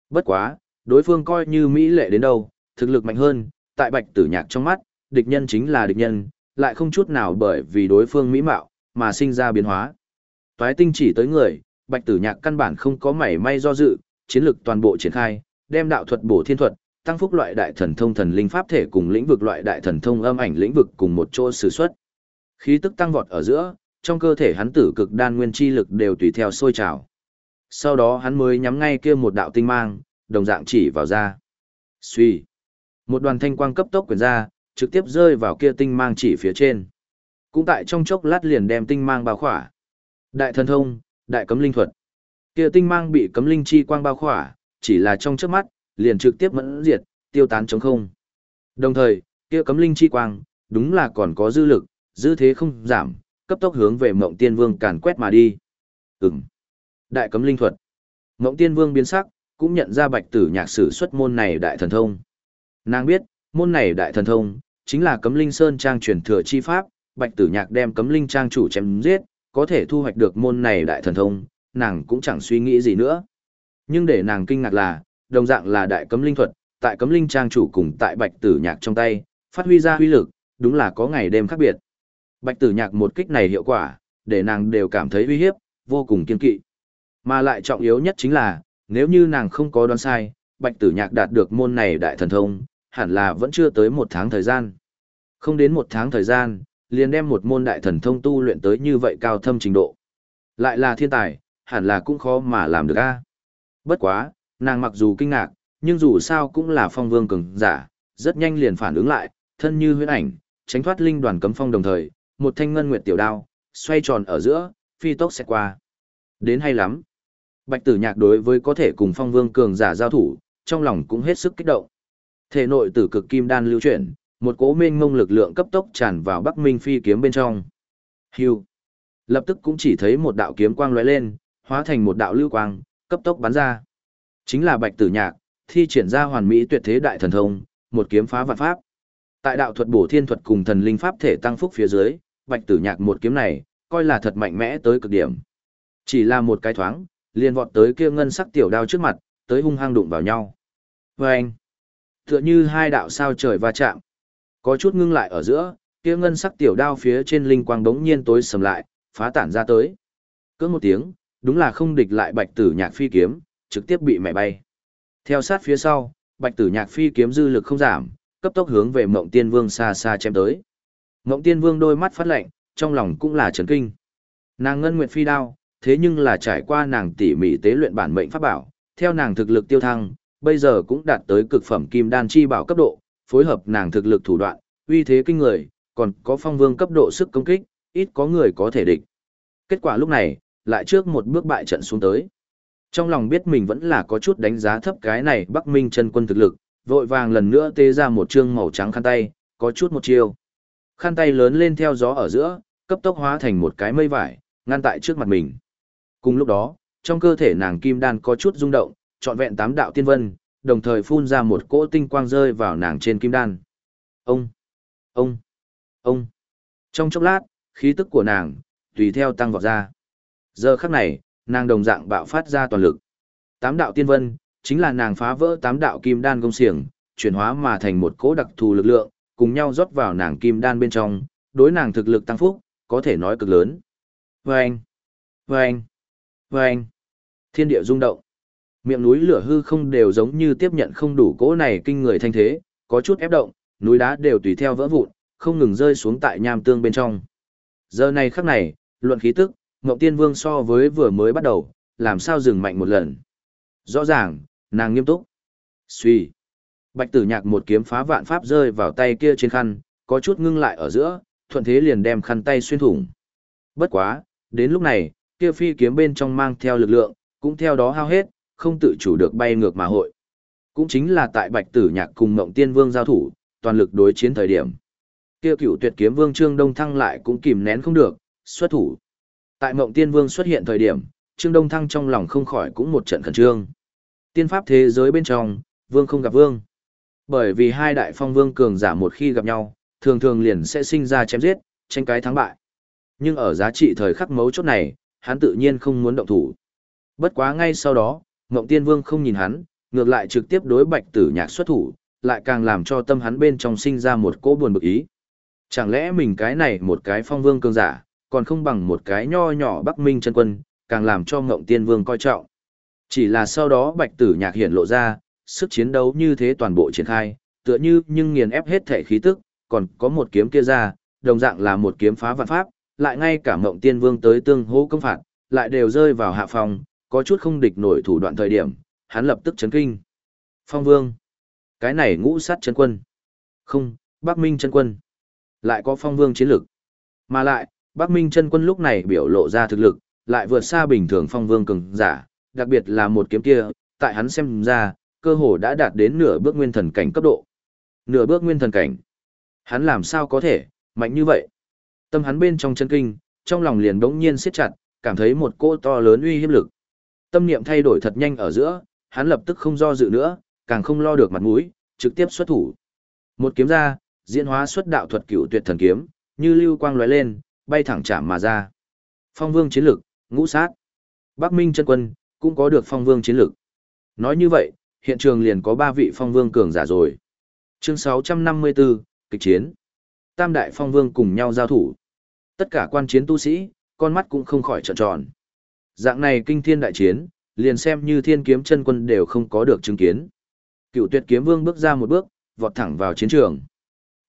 Bất quá, đối phương coi như mỹ lệ đến đâu, thực lực mạnh hơn, tại bạch tử nhạc trong mắt, địch nhân chính là địch nhân, lại không chút nào bởi vì đối phương mỹ mạo, mà sinh ra biến hóa. Toái tinh chỉ tới người, bạch tử nhạc căn bản không có mảy may do dự, chiến lực toàn bộ triển khai, đem đạo thuật bổ thiên thuật, tăng phúc loại đại thần thông thần linh pháp thể cùng lĩnh vực loại đại thần thông âm ảnh lĩnh vực cùng một chỗ sử xuất. Khí tức tăng vọt ở giữa, trong cơ thể hắn tử cực đan nguyên chi lực đều tùy theo sôi trào. Sau đó hắn mới nhắm ngay kia một đạo tinh mang, đồng dạng chỉ vào ra. Suy. Một đoàn thanh quang cấp tốc quyền ra, trực tiếp rơi vào kia tinh mang chỉ phía trên. Cũng tại trong chốc lát liền đem tinh mang bao khỏa. Đại thần thông, đại cấm linh thuật. Kia tinh mang bị cấm linh chi quang bao khỏa, chỉ là trong chớp mắt, liền trực tiếp mẫn diệt, tiêu tán trống không. Đồng thời, kia cấm linh chi quang, đúng là còn có dư lực, dư thế không giảm, cấp tốc hướng về Mộng Tiên Vương càn quét mà đi. Ừm. Đại cấm linh thuật. Mộng Tiên Vương biến sắc, cũng nhận ra Bạch Tử Nhạc sử xuất môn này đại thần thông. Nàng biết, môn này đại thần thông chính là Cấm Linh Sơn trang truyền thừa chi pháp, Bạch Tử Nhạc đem Cấm Linh trang chủ chém giết, có thể thu hoạch được môn này đại thần thông, nàng cũng chẳng suy nghĩ gì nữa. Nhưng để nàng kinh ngạc là, đồng dạng là đại cấm linh thuật, tại cấm linh trang chủ cùng tại Bạch Tử Nhạc trong tay, phát huy ra huy lực, đúng là có ngày đêm khác biệt. Bạch Tử Nhạc một kích này hiệu quả, để nàng đều cảm thấy uy hiếp, vô cùng kiên kỵ. Mà lại trọng yếu nhất chính là, nếu như nàng không có đoán sai, Bạch Tử Nhạc đạt được môn này đại thần thông, hẳn là vẫn chưa tới một tháng thời gian. Không đến một tháng thời gian, liền đem một môn đại thần thông tu luyện tới như vậy cao thâm trình độ. Lại là thiên tài, hẳn là cũng khó mà làm được a. Bất quá, nàng mặc dù kinh ngạc, nhưng dù sao cũng là phong vương cường giả, rất nhanh liền phản ứng lại, thân như huyễn ảnh, tránh thoát linh đoàn cấm phong đồng thời, một thanh ngân nguyệt tiểu đao, xoay tròn ở giữa, phi tốc sẽ qua. Đến hay lắm. Bạch tử nhạc đối với có thể cùng phong vương cường giả giao thủ, trong lòng cũng hết sức kích động. Thể nội tử cực kim đan lưu chuyển, một cỗ mênh mông lực lượng cấp tốc tràn vào Bắc Minh phi kiếm bên trong. Hưu. Lập tức cũng chỉ thấy một đạo kiếm quang lóe lên, hóa thành một đạo lưu quang, cấp tốc bắn ra. Chính là Bạch Tử Nhạc, thi triển ra hoàn mỹ tuyệt thế đại thần thông, một kiếm phá vạn pháp. Tại đạo thuật bổ thiên thuật cùng thần linh pháp thể tăng phúc phía dưới, Bạch Tử Nhạc một kiếm này, coi là thật mạnh mẽ tới cực điểm. Chỉ là một cái thoáng, liền vọt tới kia ngân sắc tiểu đao trước mặt, tới hung hăng đụng vào nhau. Vâng! Tựa như hai đạo sao trời va chạm. Có chút ngưng lại ở giữa, kia ngân sắc tiểu đao phía trên linh quang đống nhiên tối sầm lại, phá tản ra tới. Cứ một tiếng, đúng là không địch lại bạch tử nhạc phi kiếm, trực tiếp bị mẹ bay. Theo sát phía sau, bạch tử nhạc phi kiếm dư lực không giảm, cấp tốc hướng về mộng tiên vương xa xa chém tới. Mộng tiên vương đôi mắt phát lạnh, trong lòng cũng là chấn kinh. Nàng ngân nguyện phi đao, thế nhưng là trải qua nàng tỉ mỉ tế luyện bản mệnh pháp bảo, theo nàng thực lực tiêu thăng, bây giờ cũng đạt tới cực phẩm kim đan chi bảo cấp độ, phối hợp nàng thực lực thủ đoạn, uy thế kinh người, còn có phong vương cấp độ sức công kích, ít có người có thể địch. Kết quả lúc này, lại trước một bước bại trận xuống tới. Trong lòng biết mình vẫn là có chút đánh giá thấp cái này Bắc Minh chân quân thực lực, vội vàng lần nữa tê ra một trương màu trắng khăn tay, có chút một chiêu. Khăn tay lớn lên theo gió ở giữa, cấp tốc hóa thành một cái mây vải, ngăn tại trước mặt mình. Cùng lúc đó, trong cơ thể nàng kim đan có chút rung động, trọn vẹn tám đạo tiên vân, đồng thời phun ra một cỗ tinh quang rơi vào nàng trên kim đan. Ông, ông, ông. Trong chốc lát, khí tức của nàng, tùy theo tăng vọt ra. Giờ khắc này, nàng đồng dạng bạo phát ra toàn lực. Tám đạo tiên vân, chính là nàng phá vỡ tám đạo kim đan công xiềng, chuyển hóa mà thành một cỗ đặc thù lực lượng, cùng nhau rót vào nàng kim đan bên trong, đối nàng thực lực tăng phúc, có thể nói cực lớn. Vâng! Vâng! Vâng! Thiên địa rung động. Miệng núi lửa hư không đều giống như tiếp nhận không đủ cỗ này kinh người thanh thế, có chút ép động, núi đá đều tùy theo vỡ vụn, không ngừng rơi xuống tại nham tương bên trong. Giờ này khắc này, luận khí tức, Ngộng Tiên Vương so với vừa mới bắt đầu, làm sao dừng mạnh một lần. Rõ ràng, nàng nghiêm túc. Suy. Bạch tử nhạc một kiếm phá vạn pháp rơi vào tay kia trên khăn, có chút ngưng lại ở giữa, thuận thế liền đem khăn tay xuyên thủng. Bất quá, đến lúc này, kia phi kiếm bên trong mang theo lực lượng, cũng theo đó hao hết, không tự chủ được bay ngược mà hội. Cũng chính là tại Bạch Tử Nhạc cùng Ngộng Tiên Vương giao thủ, toàn lực đối chiến thời điểm. Kia cựu tuyệt kiếm vương Trương Đông Thăng lại cũng kìm nén không được, xuất thủ. Tại Mộng Tiên Vương xuất hiện thời điểm, Trương Đông Thăng trong lòng không khỏi cũng một trận khẩn trương. Tiên pháp thế giới bên trong, vương không gặp vương. Bởi vì hai đại phong vương cường giả một khi gặp nhau, thường thường liền sẽ sinh ra chém giết, tranh cái thắng bại. Nhưng ở giá trị thời khắc mấu chốt này, hắn tự nhiên không muốn động thủ. Bất quá ngay sau đó, Ngộng Tiên Vương không nhìn hắn, ngược lại trực tiếp đối Bạch Tử Nhạc xuất thủ, lại càng làm cho tâm hắn bên trong sinh ra một cỗ buồn bực ý. Chẳng lẽ mình cái này một cái phong vương cường giả, còn không bằng một cái nho nhỏ Bắc Minh chân quân, càng làm cho Ngộng Tiên Vương coi trọng. Chỉ là sau đó Bạch Tử Nhạc hiện lộ ra, sức chiến đấu như thế toàn bộ triển khai, tựa như nhưng nghiền ép hết thể khí tức, còn có một kiếm kia ra, đồng dạng là một kiếm phá vạn pháp, lại ngay cả Ngộng Tiên Vương tới tương hỗ công phạt, lại đều rơi vào hạ phòng, có chút không địch nổi thủ đoạn thời điểm, hắn lập tức chấn kinh. Phong Vương, cái này ngũ sát chân quân. Không, Bắc Minh chân quân. Lại có Phong Vương chiến lực. Mà lại, Bắc Minh chân quân lúc này biểu lộ ra thực lực, lại vượt xa bình thường Phong Vương cường giả, đặc biệt là một kiếm kia, tại hắn xem ra, cơ hồ đã đạt đến nửa bước nguyên thần cảnh cấp độ. Nửa bước nguyên thần cảnh. Hắn làm sao có thể, mạnh như vậy? Tâm hắn bên trong chân kinh, trong lòng liền đống nhiên siết chặt, cảm thấy một cỗ to lớn uy hiếp lực. Tâm niệm thay đổi thật nhanh ở giữa, hắn lập tức không do dự nữa, càng không lo được mặt mũi, trực tiếp xuất thủ. Một kiếm ra, diễn hóa xuất đạo thuật cửu tuyệt thần kiếm, như lưu quang lóe lên, bay thẳng chạm mà ra. Phong vương chiến lực, ngũ sát. Bắc Minh chân quân, cũng có được phong vương chiến lực. Nói như vậy, hiện trường liền có ba vị phong vương cường giả rồi. Chương 654, kịch chiến. Tam đại phong vương cùng nhau giao thủ. Tất cả quan chiến tu sĩ, con mắt cũng không khỏi trợn tròn. Dạng này kinh thiên đại chiến, liền xem như thiên kiếm chân quân đều không có được chứng kiến. Cựu tuyệt kiếm vương bước ra một bước, vọt thẳng vào chiến trường.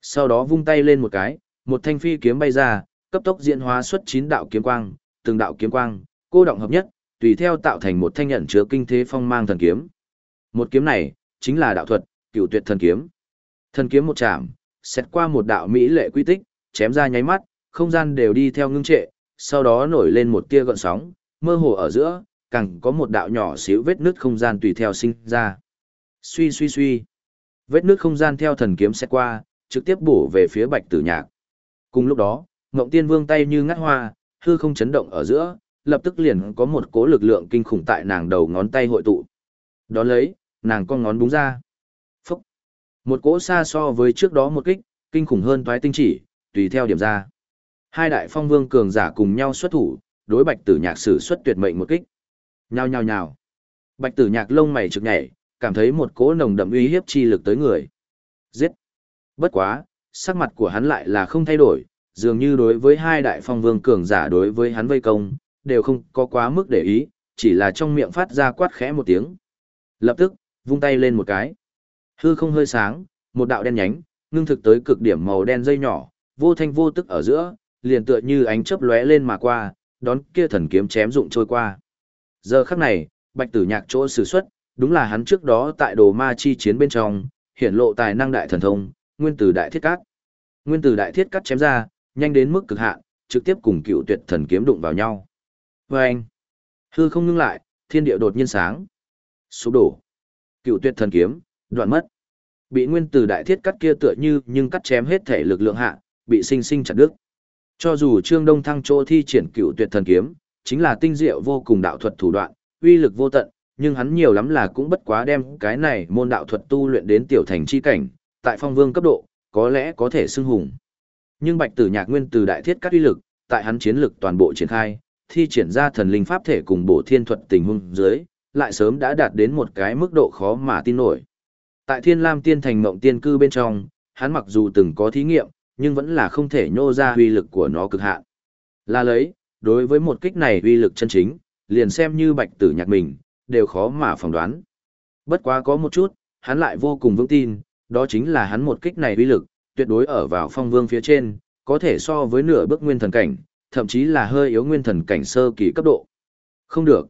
Sau đó vung tay lên một cái, một thanh phi kiếm bay ra, cấp tốc diễn hóa xuất chín đạo kiếm quang, từng đạo kiếm quang, cô động hợp nhất, tùy theo tạo thành một thanh nhận chứa kinh thế phong mang thần kiếm. Một kiếm này, chính là đạo thuật, cửu tuyệt thần kiếm. Thần kiếm một chạm, xét qua một đạo mỹ lệ quy tích, chém ra nháy mắt, không gian đều đi theo ngưng trệ, sau đó nổi lên một tia gợn sóng, mơ hồ ở giữa, càng có một đạo nhỏ xíu vết nứt không gian tùy theo sinh ra. Suy suy suy. Vết nứt không gian theo thần kiếm xét qua, trực tiếp bổ về phía Bạch Tử Nhạc. Cùng lúc đó, Ngộng Tiên Vương tay như ngắt hoa, hư không chấn động ở giữa, lập tức liền có một cỗ lực lượng kinh khủng tại nàng đầu ngón tay hội tụ. Đó lấy, nàng con ngón búng ra. Phúc. Một cỗ xa so với trước đó một kích, kinh khủng hơn toái tinh chỉ, tùy theo điểm ra. Hai đại phong vương cường giả cùng nhau xuất thủ, đối bạch tử nhạc sử xuất tuyệt mệnh một kích. Nhao nhao nhao. Bạch tử nhạc lông mày trực nhảy, cảm thấy một cỗ nồng đậm uy hiếp chi lực tới người. Giết. Bất quá, sắc mặt của hắn lại là không thay đổi, dường như đối với hai đại phong vương cường giả đối với hắn vây công, đều không có quá mức để ý, chỉ là trong miệng phát ra quát khẽ một tiếng. Lập tức, vung tay lên một cái. Hư không hơi sáng, một đạo đen nhánh, ngưng thực tới cực điểm màu đen dây nhỏ, vô thanh vô tức ở giữa, liền tựa như ánh chớp lóe lên mà qua, đón kia thần kiếm chém dụng trôi qua. Giờ khắc này, Bạch Tử Nhạc chỗ sử xuất, đúng là hắn trước đó tại Đồ Ma chi chiến bên trong, hiển lộ tài năng đại thần thông, nguyên tử đại thiết cát. Nguyên tử đại thiết cát chém ra, nhanh đến mức cực hạn, trực tiếp cùng cựu tuyệt thần kiếm đụng vào nhau. Và anh, hư không ngưng lại, thiên địa đột nhiên sáng, sụp đổ. Cựu tuyệt thần kiếm, đoạn mất. Bị nguyên tử đại thiết cắt kia tựa như nhưng cắt chém hết thể lực lượng hạ, bị sinh sinh chặt đứt. Cho dù Trương Đông Thăng chỗ thi triển cựu tuyệt thần kiếm, chính là tinh diệu vô cùng đạo thuật thủ đoạn, uy lực vô tận, nhưng hắn nhiều lắm là cũng bất quá đem cái này môn đạo thuật tu luyện đến tiểu thành chi cảnh, tại phong vương cấp độ, có lẽ có thể xưng hùng. Nhưng Bạch Tử Nhạc Nguyên từ đại thiết các uy lực, tại hắn chiến lực toàn bộ triển khai, thi triển ra thần linh pháp thể cùng bổ thiên thuật tình huống dưới, lại sớm đã đạt đến một cái mức độ khó mà tin nổi. Tại Thiên Lam Tiên Thành Mộng Tiên Cư bên trong, hắn mặc dù từng có thí nghiệm, nhưng vẫn là không thể nhô ra uy lực của nó cực hạn. Là lấy, đối với một kích này uy lực chân chính, liền xem như bạch tử nhạc mình, đều khó mà phỏng đoán. Bất quá có một chút, hắn lại vô cùng vững tin, đó chính là hắn một kích này uy lực, tuyệt đối ở vào phong vương phía trên, có thể so với nửa bước nguyên thần cảnh, thậm chí là hơi yếu nguyên thần cảnh sơ kỳ cấp độ. Không được.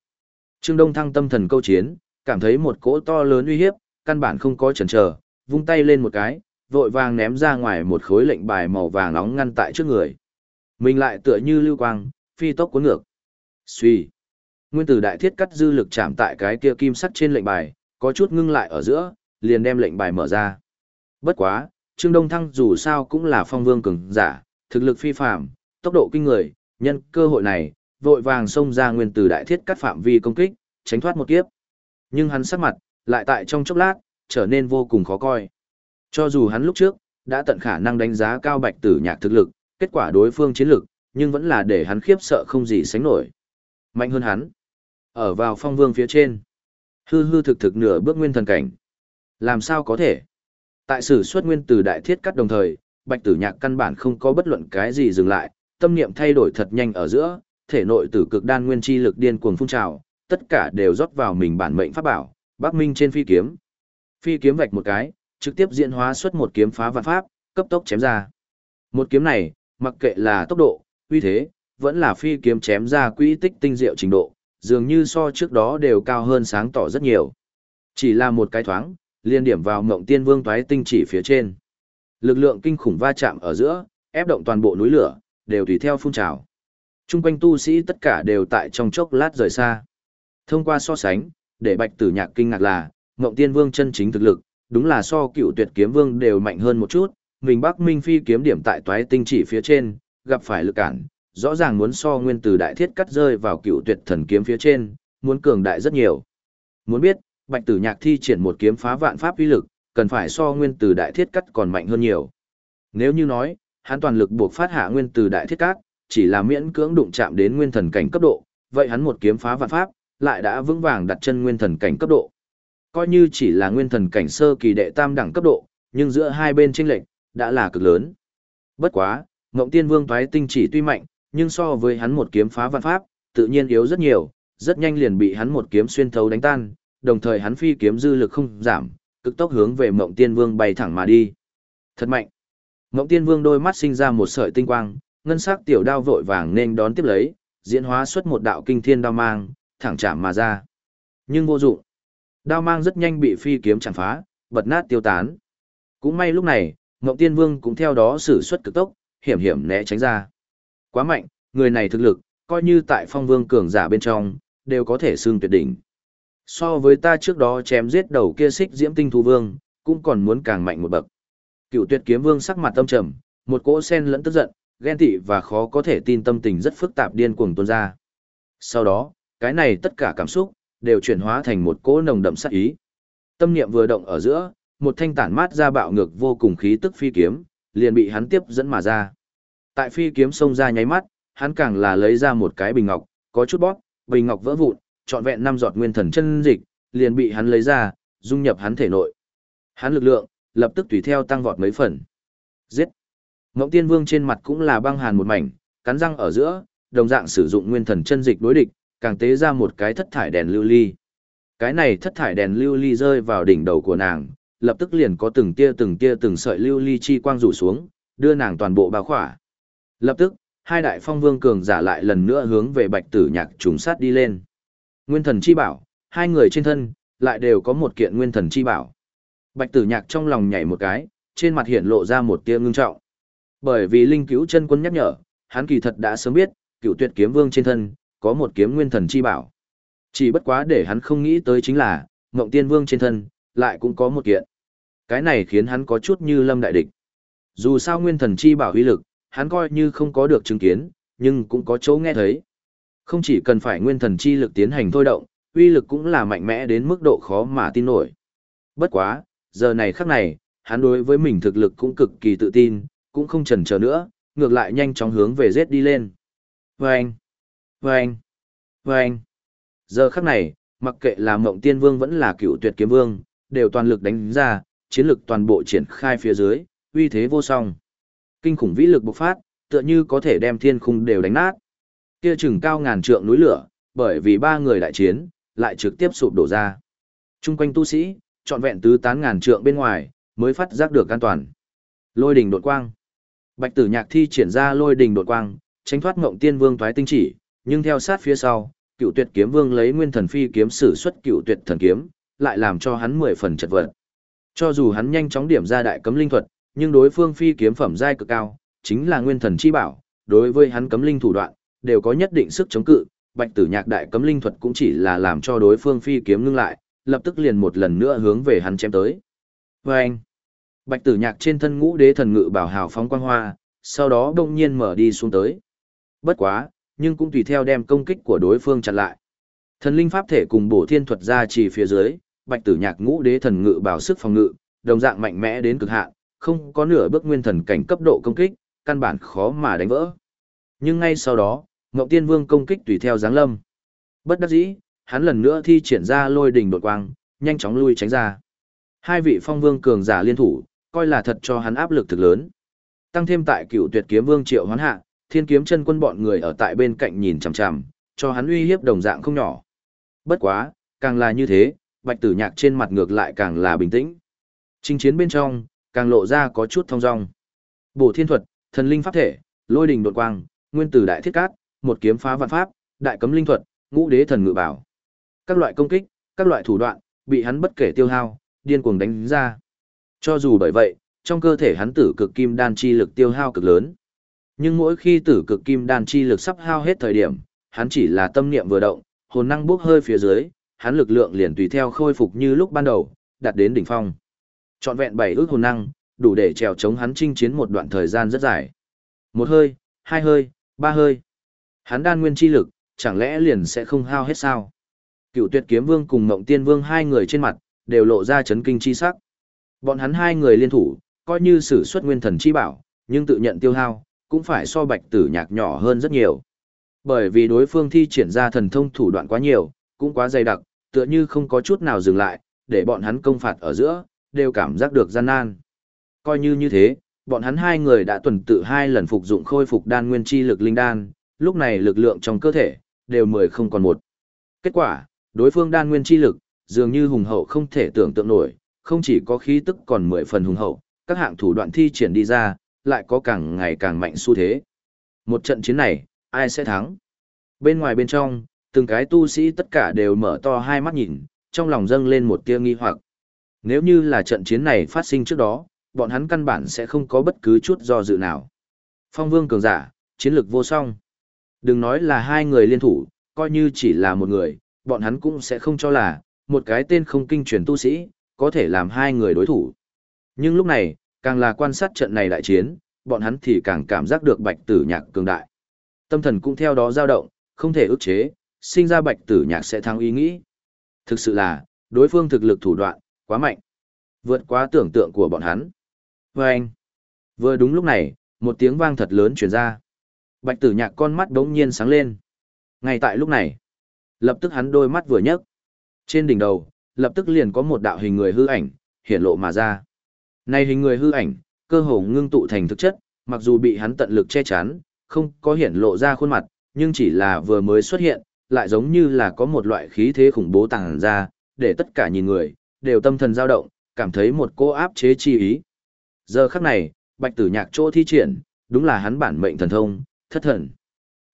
Trương Đông thăng tâm thần câu chiến, cảm thấy một cỗ to lớn uy hiếp, căn bản không có chần chờ, vung tay lên một cái, vội vàng ném ra ngoài một khối lệnh bài màu vàng nóng ngăn tại trước người. Mình lại tựa như lưu quang, phi tốc cuốn ngược. Suy. Nguyên tử đại thiết cắt dư lực chạm tại cái kia kim sắt trên lệnh bài, có chút ngưng lại ở giữa, liền đem lệnh bài mở ra. Bất quá, Trương Đông Thăng dù sao cũng là phong vương cường giả, thực lực phi phàm, tốc độ kinh người, nhân cơ hội này, vội vàng xông ra nguyên tử đại thiết cắt phạm vi công kích, tránh thoát một kiếp. Nhưng hắn sắc mặt, lại tại trong chốc lát, trở nên vô cùng khó coi. Cho dù hắn lúc trước, đã tận khả năng đánh giá cao bạch tử nhạc thực lực, kết quả đối phương chiến lực, nhưng vẫn là để hắn khiếp sợ không gì sánh nổi. Mạnh hơn hắn. Ở vào phong vương phía trên. Hư hư thực thực nửa bước nguyên thần cảnh. Làm sao có thể? Tại sử xuất nguyên từ đại thiết cắt đồng thời, bạch tử nhạc căn bản không có bất luận cái gì dừng lại, tâm niệm thay đổi thật nhanh ở giữa, thể nội tử cực đan nguyên chi lực điên cuồng phun trào, tất cả đều rót vào mình bản mệnh pháp bảo, Bắc Minh trên phi kiếm. Phi kiếm vạch một cái, trực tiếp diễn hóa xuất một kiếm phá vạn pháp, cấp tốc chém ra. Một kiếm này, mặc kệ là tốc độ, uy thế, vẫn là phi kiếm chém ra quỹ tích tinh diệu trình độ, dường như so trước đó đều cao hơn sáng tỏ rất nhiều. Chỉ là một cái thoáng, liên điểm vào mộng tiên vương toái tinh chỉ phía trên. Lực lượng kinh khủng va chạm ở giữa, ép động toàn bộ núi lửa, đều tùy theo phun trào. Trung quanh tu sĩ tất cả đều tại trong chốc lát rời xa. Thông qua so sánh, để bạch tử nhạc kinh ngạc là, mộng tiên vương chân chính thực lực, đúng là so cựu tuyệt kiếm vương đều mạnh hơn một chút, mình Bắc Minh Phi kiếm điểm tại toái tinh chỉ phía trên, gặp phải lực cản, rõ ràng muốn so nguyên từ đại thiết cắt rơi vào cựu tuyệt thần kiếm phía trên, muốn cường đại rất nhiều. Muốn biết, Bạch Tử Nhạc thi triển một kiếm phá vạn pháp uy lực, cần phải so nguyên từ đại thiết cắt còn mạnh hơn nhiều. Nếu như nói, hắn toàn lực buộc phát hạ nguyên từ đại thiết cắt, chỉ là miễn cưỡng đụng chạm đến nguyên thần cảnh cấp độ, vậy hắn một kiếm phá vạn pháp, lại đã vững vàng đặt chân nguyên thần cảnh cấp độ. Coi như chỉ là nguyên thần cảnh sơ kỳ đệ tam đẳng cấp độ, nhưng giữa hai bên chênh lệch đã là cực lớn. Bất quá, Ngộng Tiên Vương toái tinh chỉ tuy mạnh, nhưng so với hắn một kiếm phá vạn pháp, tự nhiên yếu rất nhiều, rất nhanh liền bị hắn một kiếm xuyên thấu đánh tan, đồng thời hắn phi kiếm dư lực không giảm, cực tốc hướng về Mộng Tiên Vương bay thẳng mà đi. Thật mạnh. Mộng Tiên Vương đôi mắt sinh ra một sợi tinh quang, ngân sắc tiểu đao vội vàng nên đón tiếp lấy, diễn hóa xuất một đạo kinh thiên đao mang, thẳng chạm mà ra. Nhưng vô dụng. Đao mang rất nhanh bị phi kiếm chạm phá, bật nát tiêu tán. Cũng may lúc này, Ngộng Tiên Vương cũng theo đó sử xuất cực tốc, hiểm hiểm né tránh ra. Quá mạnh, người này thực lực, coi như tại phong vương cường giả bên trong, đều có thể xưng tuyệt đỉnh. So với ta trước đó chém giết đầu kia xích diễm tinh thu vương, cũng còn muốn càng mạnh một bậc. Cựu tuyệt kiếm vương sắc mặt tâm trầm, một cỗ sen lẫn tức giận, ghen tị và khó có thể tin tâm tình rất phức tạp điên cuồng tuôn ra. Sau đó, cái này tất cả cảm xúc, đều chuyển hóa thành một cỗ nồng đậm sát ý. Tâm niệm vừa động ở giữa, một thanh tản mát ra bạo ngược vô cùng khí tức phi kiếm, liền bị hắn tiếp dẫn mà ra. Tại phi kiếm xông ra nháy mắt, hắn càng là lấy ra một cái bình ngọc, có chút bóp, bình ngọc vỡ vụn, trọn vẹn năm giọt nguyên thần chân dịch, liền bị hắn lấy ra, dung nhập hắn thể nội. Hắn lực lượng, lập tức tùy theo tăng vọt mấy phần. Giết! Ngộng Tiên Vương trên mặt cũng là băng hàn một mảnh, cắn răng ở giữa, đồng dạng sử dụng nguyên thần chân dịch đối địch, càng tế ra một cái thất thải đèn lưu ly. Cái này thất thải đèn lưu ly rơi vào đỉnh đầu của nàng, lập tức liền có từng tia từng tia từng sợi lưu ly chi quang rủ xuống, đưa nàng toàn bộ bao khỏa. Lập tức, hai đại phong vương cường giả lại lần nữa hướng về bạch tử nhạc trùng sát đi lên. Nguyên thần chi bảo, hai người trên thân, lại đều có một kiện nguyên thần chi bảo. Bạch tử nhạc trong lòng nhảy một cái, trên mặt hiện lộ ra một tia ngưng trọng. Bởi vì linh cứu chân quân nhắc nhở, hắn kỳ thật đã sớm biết, cựu tuyệt kiếm vương trên thân, có một kiếm nguyên thần chi bảo. Chỉ bất quá để hắn không nghĩ tới chính là, Ngộng Tiên Vương trên thân, lại cũng có một kiện. Cái này khiến hắn có chút như lâm đại địch. Dù sao nguyên thần chi bảo uy lực, hắn coi như không có được chứng kiến, nhưng cũng có chỗ nghe thấy. Không chỉ cần phải nguyên thần chi lực tiến hành thôi động, uy lực cũng là mạnh mẽ đến mức độ khó mà tin nổi. Bất quá, giờ này khắc này, hắn đối với mình thực lực cũng cực kỳ tự tin, cũng không chần chờ nữa, ngược lại nhanh chóng hướng về giết đi lên. Vâng! Vâng! Vâng! Giờ khắc này, mặc kệ là mộng tiên vương vẫn là cựu tuyệt kiếm vương, đều toàn lực đánh ra, chiến lực toàn bộ triển khai phía dưới, uy thế vô song. Kinh khủng vĩ lực bộc phát, tựa như có thể đem thiên khung đều đánh nát. Kia chừng cao ngàn trượng núi lửa, bởi vì ba người đại chiến, lại trực tiếp sụp đổ ra. Trung quanh tu sĩ, trọn vẹn tứ tán ngàn trượng bên ngoài, mới phát giác được an toàn. Lôi đỉnh đột quang. Bạch Tử Nhạc thi triển ra lôi đỉnh đột quang, tránh thoát Ngộng Tiên Vương toái tinh chỉ, nhưng theo sát phía sau, Cựu Tuyệt Kiếm Vương lấy Nguyên Thần Phi kiếm sử xuất Cựu Tuyệt Thần kiếm, lại làm cho hắn mười phần chật vật. Cho dù hắn nhanh chóng điểm ra đại cấm linh thuật, nhưng đối phương phi kiếm phẩm giai cực cao, chính là nguyên thần chi bảo, đối với hắn cấm linh thủ đoạn, đều có nhất định sức chống cự, Bạch Tử Nhạc đại cấm linh thuật cũng chỉ là làm cho đối phương phi kiếm ngưng lại, lập tức liền một lần nữa hướng về hắn chém tới. Và anh, Bạch Tử Nhạc trên thân ngũ đế thần ngự bảo hào phóng quang hoa, sau đó đông nhiên mở đi xuống tới. Bất quá, nhưng cũng tùy theo đem công kích của đối phương chặn lại. Thần linh pháp thể cùng bổ thiên thuật ra chỉ phía dưới, Bạch Tử Nhạc ngũ đế thần ngự bảo sức phòng ngự, đồng dạng mạnh mẽ đến cực hạn, không có nửa bước nguyên thần cảnh cấp độ công kích, căn bản khó mà đánh vỡ. Nhưng ngay sau đó, Ngộng Tiên Vương công kích tùy theo dáng lâm. Bất đắc dĩ, hắn lần nữa thi triển ra lôi đỉnh đột quang, nhanh chóng lui tránh ra. Hai vị phong vương cường giả liên thủ, coi là thật cho hắn áp lực thực lớn. Tăng thêm tại cựu tuyệt kiếm vương triệu hoán hạ, thiên kiếm chân quân bọn người ở tại bên cạnh nhìn chằm chằm, cho hắn uy hiếp đồng dạng không nhỏ. Bất quá, càng là như thế, bạch tử nhạc trên mặt ngược lại càng là bình tĩnh. Trình chiến bên trong, càng lộ ra có chút thong dong. Bổ thiên thuật, thần linh pháp thể, lôi đình đột quang, nguyên tử đại thiết cát, một kiếm phá vạn pháp, đại cấm linh thuật, ngũ đế thần ngự bảo. Các loại công kích, các loại thủ đoạn, bị hắn bất kể tiêu hao, điên cuồng đánh ra. Cho dù bởi vậy, trong cơ thể hắn tử cực kim đan chi lực tiêu hao cực lớn. Nhưng mỗi khi tử cực kim đan chi lực sắp hao hết thời điểm, hắn chỉ là tâm niệm vừa động, hồn năng bốc hơi phía dưới, hắn lực lượng liền tùy theo khôi phục như lúc ban đầu, đạt đến đỉnh phong. Trọn vẹn bảy ước hồn năng, đủ để trèo chống hắn chinh chiến một đoạn thời gian rất dài. Một hơi, hai hơi, ba hơi. Hắn đan nguyên chi lực, chẳng lẽ liền sẽ không hao hết sao? Cựu tuyệt kiếm vương cùng mộng tiên vương hai người trên mặt, đều lộ ra chấn kinh chi sắc. Bọn hắn hai người liên thủ, coi như sử xuất nguyên thần chi bảo, nhưng tự nhận tiêu hao, cũng phải so bạch tử nhạc nhỏ hơn rất nhiều. Bởi vì đối phương thi triển ra thần thông thủ đoạn quá nhiều, cũng quá dày đặc, tựa như không có chút nào dừng lại, để bọn hắn công phạt ở giữa, đều cảm giác được gian nan. Coi như như thế, bọn hắn hai người đã tuần tự hai lần phục dụng khôi phục đan nguyên chi lực linh đan, lúc này lực lượng trong cơ thể, đều mười không còn một. Kết quả, đối phương đan nguyên chi lực, dường như hùng hậu không thể tưởng tượng nổi, không chỉ có khí tức còn mười phần hùng hậu, các hạng thủ đoạn thi triển đi ra, lại có càng ngày càng mạnh xu thế. Một trận chiến này, ai sẽ thắng? Bên ngoài bên trong, từng cái tu sĩ tất cả đều mở to hai mắt nhìn, trong lòng dâng lên một tia nghi hoặc. Nếu như là trận chiến này phát sinh trước đó, bọn hắn căn bản sẽ không có bất cứ chút do dự nào. Phong vương cường giả, chiến lược vô song. Đừng nói là hai người liên thủ, coi như chỉ là một người, bọn hắn cũng sẽ không cho là, một cái tên không kinh truyền tu sĩ, có thể làm hai người đối thủ. Nhưng lúc này, càng là quan sát trận này đại chiến, bọn hắn thì càng cảm giác được bạch tử nhạc cường đại. Tâm thần cũng theo đó dao động, không thể ức chế, sinh ra bạch tử nhạc sẽ thắng ý nghĩ. Thực sự là, đối phương thực lực thủ đoạn, quá mạnh. Vượt quá tưởng tượng của bọn hắn. Và anh, vừa đúng lúc này, một tiếng vang thật lớn chuyển ra. Bạch tử nhạc con mắt đống nhiên sáng lên. Ngay tại lúc này, lập tức hắn đôi mắt vừa nhấc. Trên đỉnh đầu, lập tức liền có một đạo hình người hư ảnh, hiện lộ mà ra. Này hình người hư ảnh, cơ hồ ngưng tụ thành thực chất, mặc dù bị hắn tận lực che chắn, không có hiện lộ ra khuôn mặt, nhưng chỉ là vừa mới xuất hiện, lại giống như là có một loại khí thế khủng bố tàng ra, để tất cả nhìn người, đều tâm thần dao động, cảm thấy một cô áp chế chi ý. Giờ khắc này, bạch tử nhạc chỗ thi triển, đúng là hắn bản mệnh thần thông, thất thần.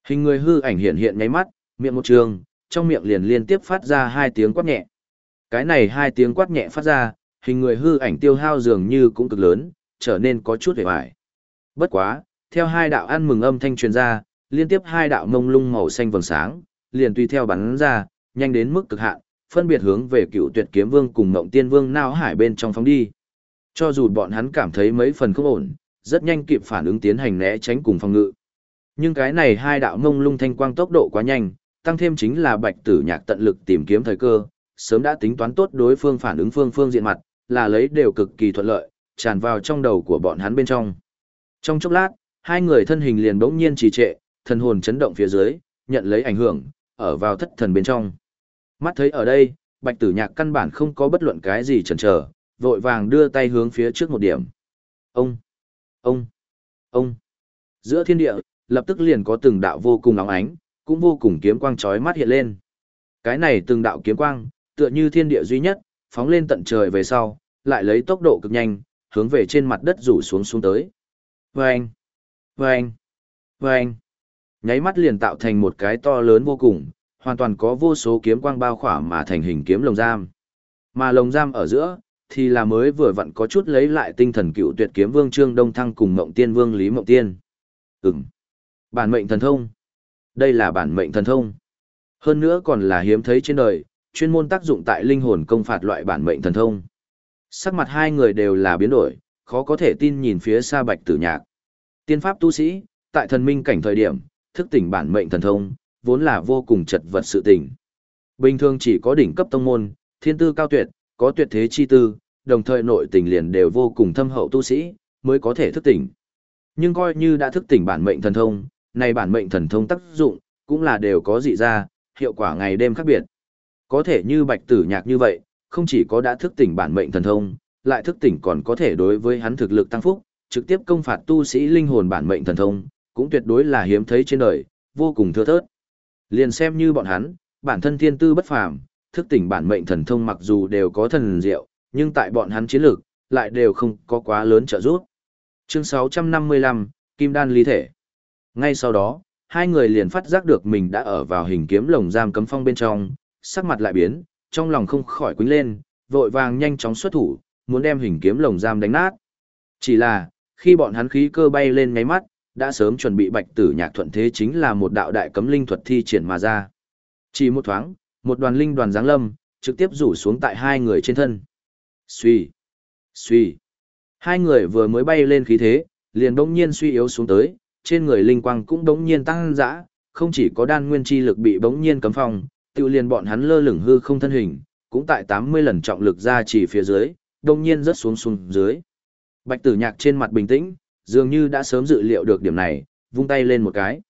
Hình người hư ảnh hiện hiện nháy mắt, miệng một trường, trong miệng liền liên tiếp phát ra hai tiếng quát nhẹ. Cái này hai tiếng quát nhẹ phát ra, hình người hư ảnh tiêu hao dường như cũng cực lớn, trở nên có chút hề hoài. Bất quá, theo hai đạo ăn mừng âm thanh truyền ra, liên tiếp hai đạo mông lung màu xanh vầng sáng, liền tùy theo bắn ra, nhanh đến mức cực hạn, phân biệt hướng về cựu tuyệt kiếm vương cùng mộng tiên vương nao hải bên trong phóng đi. Cho dù bọn hắn cảm thấy mấy phần không ổn, rất nhanh kịp phản ứng tiến hành né tránh cùng phòng ngự. Nhưng cái này hai đạo mông lung thanh quang tốc độ quá nhanh, tăng thêm chính là bạch tử nhạc tận lực tìm kiếm thời cơ, sớm đã tính toán tốt đối phương phản ứng phương phương diện mặt, là lấy đều cực kỳ thuận lợi, tràn vào trong đầu của bọn hắn bên trong. Trong chốc lát, hai người thân hình liền bỗng nhiên trì trệ, thần hồn chấn động phía dưới, nhận lấy ảnh hưởng, ở vào thất thần bên trong. Mắt thấy ở đây, bạch tử nhạc căn bản không có bất luận cái gì chần chờ, vội vàng đưa tay hướng phía trước một điểm. Ông, ông, ông. Giữa thiên địa, lập tức liền có từng đạo vô cùng nóng ánh, cũng vô cùng kiếm quang chói mắt hiện lên. Cái này từng đạo kiếm quang, tựa như thiên địa duy nhất, phóng lên tận trời về sau, lại lấy tốc độ cực nhanh, hướng về trên mặt đất rủ xuống xuống tới. Vâng! Vâng! Vâng! Nháy mắt liền tạo thành một cái to lớn vô cùng, hoàn toàn có vô số kiếm quang bao khỏa mà thành hình kiếm lồng giam. Mà lồng giam ở giữa, thì là mới vừa vặn có chút lấy lại tinh thần cựu tuyệt kiếm vương Trương Đông Thăng cùng Mộng Tiên Vương Lý Mộng Tiên. Ừm. Bản mệnh thần thông. Đây là bản mệnh thần thông. Hơn nữa còn là hiếm thấy trên đời, chuyên môn tác dụng tại linh hồn công phạt loại bản mệnh thần thông. Sắc mặt hai người đều là biến đổi, khó có thể tin nhìn phía xa bạch tử nhạc. Tiên pháp tu sĩ, tại thần minh cảnh thời điểm, thức tỉnh bản mệnh thần thông, vốn là vô cùng chật vật sự tình. Bình thường chỉ có đỉnh cấp tông môn, thiên tư cao tuyệt, có tuyệt thế chi tư, đồng thời nội tình liền đều vô cùng thâm hậu tu sĩ, mới có thể thức tỉnh. Nhưng coi như đã thức tỉnh bản mệnh thần thông, này bản mệnh thần thông tác dụng, cũng là đều có dị ra, hiệu quả ngày đêm khác biệt. Có thể như bạch tử nhạc như vậy, không chỉ có đã thức tỉnh bản mệnh thần thông, lại thức tỉnh còn có thể đối với hắn thực lực tăng phúc, trực tiếp công phạt tu sĩ linh hồn bản mệnh thần thông, cũng tuyệt đối là hiếm thấy trên đời, vô cùng thưa thớt. Liền xem như bọn hắn, bản thân thiên tư bất phàm, thức tỉnh bản mệnh thần thông mặc dù đều có thần diệu, nhưng tại bọn hắn chiến lược, lại đều không có quá lớn trợ giúp. Chương 655, Kim Đan lý thể. Ngay sau đó, hai người liền phát giác được mình đã ở vào hình kiếm lồng giam cấm phong bên trong, sắc mặt lại biến, trong lòng không khỏi quýnh lên, vội vàng nhanh chóng xuất thủ, muốn đem hình kiếm lồng giam đánh nát. Chỉ là, khi bọn hắn khí cơ bay lên ngáy mắt, đã sớm chuẩn bị bạch tử nhạc thuận thế chính là một đạo đại cấm linh thuật thi triển mà ra. Chỉ một thoáng, một đoàn linh đoàn giáng lâm, trực tiếp rủ xuống tại hai người trên thân. Xuy, suy, Hai người vừa mới bay lên khí thế, liền đống nhiên suy yếu xuống tới, trên người linh quang cũng đống nhiên tăng dã, không chỉ có đan nguyên chi lực bị bỗng nhiên cấm phong, tiêu liền bọn hắn lơ lửng hư không thân hình, cũng tại 80 lần trọng lực ra chỉ phía dưới, đống nhiên rớt xuống xuống dưới. Bạch tử nhạc trên mặt bình tĩnh, dường như đã sớm dự liệu được điểm này, vung tay lên một cái.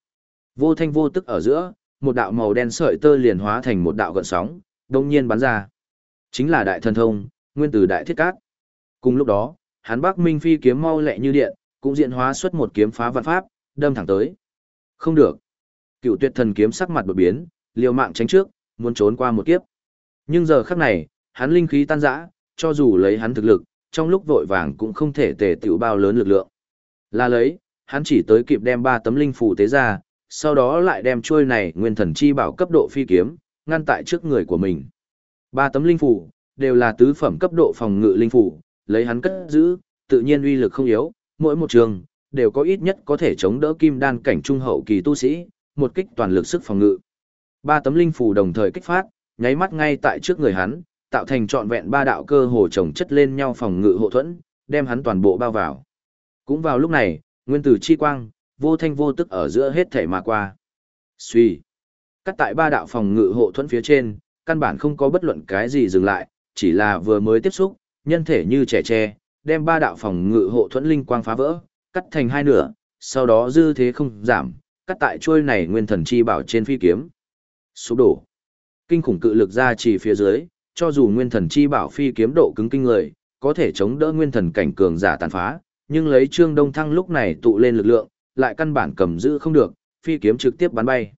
Vô thanh vô tức ở giữa, một đạo màu đen sợi tơ liền hóa thành một đạo gợn sóng, đống nhiên bắn ra. Chính là đại thần thông, nguyên tử đại thiết cát. Cùng lúc đó, hắn Bắc Minh phi kiếm mau lẹ như điện, cũng diễn hóa xuất một kiếm phá vạn pháp, đâm thẳng tới. Không được. Cựu tuyệt thần kiếm sắc mặt đột biến, liều mạng tránh trước, muốn trốn qua một kiếp. Nhưng giờ khắc này, hắn linh khí tan rã, cho dù lấy hắn thực lực, trong lúc vội vàng cũng không thể tề tiểu bao lớn lực lượng. Là lấy, hắn chỉ tới kịp đem ba tấm linh phù tế ra, sau đó lại đem chuôi này nguyên thần chi bảo cấp độ phi kiếm, ngăn tại trước người của mình. Ba tấm linh phù, đều là tứ phẩm cấp độ phòng ngự linh phù, lấy hắn cất giữ, tự nhiên uy lực không yếu, mỗi một trường, đều có ít nhất có thể chống đỡ kim đan cảnh trung hậu kỳ tu sĩ, một kích toàn lực sức phòng ngự. Ba tấm linh phù đồng thời kích phát, nháy mắt ngay tại trước người hắn, tạo thành trọn vẹn ba đạo cơ hồ chồng chất lên nhau phòng ngự hộ thuẫn, đem hắn toàn bộ bao vào. Cũng vào lúc này, nguyên tử chi quang, vô thanh vô tức ở giữa hết thể mà qua. Suy. Cắt tại ba đạo phòng ngự hộ thuẫn phía trên, căn bản không có bất luận cái gì dừng lại, chỉ là vừa mới tiếp xúc, nhân thể như trẻ tre, đem ba đạo phòng ngự hộ thuẫn linh quang phá vỡ, cắt thành hai nửa, sau đó dư thế không giảm, cắt tại chuôi này nguyên thần chi bảo trên phi kiếm. Sụp đổ. Kinh khủng cự lực ra chỉ phía dưới, cho dù nguyên thần chi bảo phi kiếm độ cứng kinh người, có thể chống đỡ nguyên thần cảnh cường giả tàn phá, nhưng lấy Trương Đông Thăng lúc này tụ lên lực lượng, lại căn bản cầm giữ không được, phi kiếm trực tiếp bắn bay.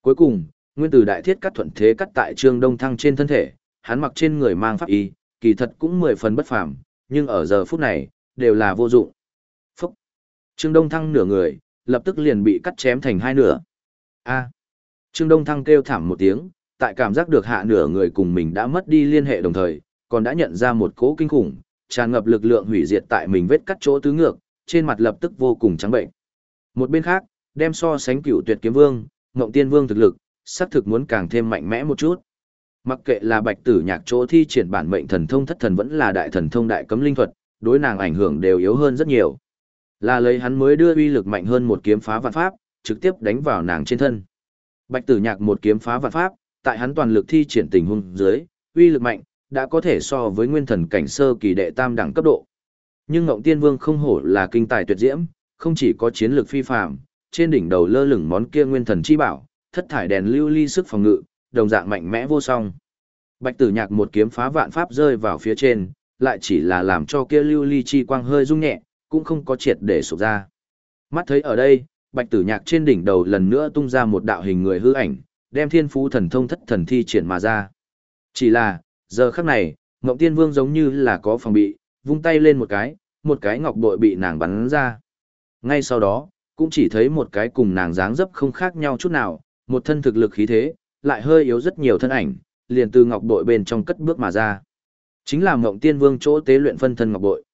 Cuối cùng, nguyên tử đại thiết cắt thuận thế cắt tại Trương Đông Thăng trên thân thể, hắn mặc trên người mang pháp y, kỳ thật cũng mười phần bất phàm, nhưng ở giờ phút này, đều là vô dụng. Trương Đông Thăng nửa người, lập tức liền bị cắt chém thành hai nửa. A! Trương Đông Thăng kêu thảm một tiếng, tại cảm giác được hạ nửa người cùng mình đã mất đi liên hệ đồng thời, còn đã nhận ra một cỗ kinh khủng, tràn ngập lực lượng hủy diệt tại mình vết cắt chỗ tứ ngược, trên mặt lập tức vô cùng trắng bệnh. Một bên khác, đem so sánh cựu tuyệt kiếm vương, ngộng tiên vương thực lực, xác thực muốn càng thêm mạnh mẽ một chút. Mặc kệ là bạch tử nhạc chỗ thi triển bản mệnh thần thông thất thần vẫn là đại thần thông đại cấm linh thuật, đối nàng ảnh hưởng đều yếu hơn rất nhiều. Là lấy hắn mới đưa uy lực mạnh hơn một kiếm phá vạn pháp, trực tiếp đánh vào nàng trên thân. Bạch tử nhạc một kiếm phá vạn pháp, tại hắn toàn lực thi triển tình huống dưới, uy lực mạnh, đã có thể so với nguyên thần cảnh sơ kỳ đệ tam đẳng cấp độ. Nhưng Ngộng Tiên Vương không hổ là kinh tài tuyệt diễm, không chỉ có chiến lược phi phàm, trên đỉnh đầu lơ lửng món kia nguyên thần chi bảo, thất thải đèn lưu ly sức phòng ngự, đồng dạng mạnh mẽ vô song. Bạch Tử Nhạc một kiếm phá vạn pháp rơi vào phía trên, lại chỉ là làm cho kia lưu ly chi quang hơi rung nhẹ, cũng không có triệt để sụp ra. Mắt thấy ở đây, Bạch Tử Nhạc trên đỉnh đầu lần nữa tung ra một đạo hình người hư ảnh, đem Thiên Phú thần thông thất thần thi triển mà ra. Chỉ là, giờ khắc này, Ngộng Tiên Vương giống như là có phòng bị, vung tay lên một cái, một cái ngọc bội bị nàng bắn ra. Ngay sau đó, cũng chỉ thấy một cái cùng nàng dáng dấp không khác nhau chút nào, một thân thực lực khí thế, lại hơi yếu rất nhiều thân ảnh, liền từ ngọc bội bên trong cất bước mà ra. Chính là Ngộng Tiên Vương chỗ tế luyện phân thân ngọc bội.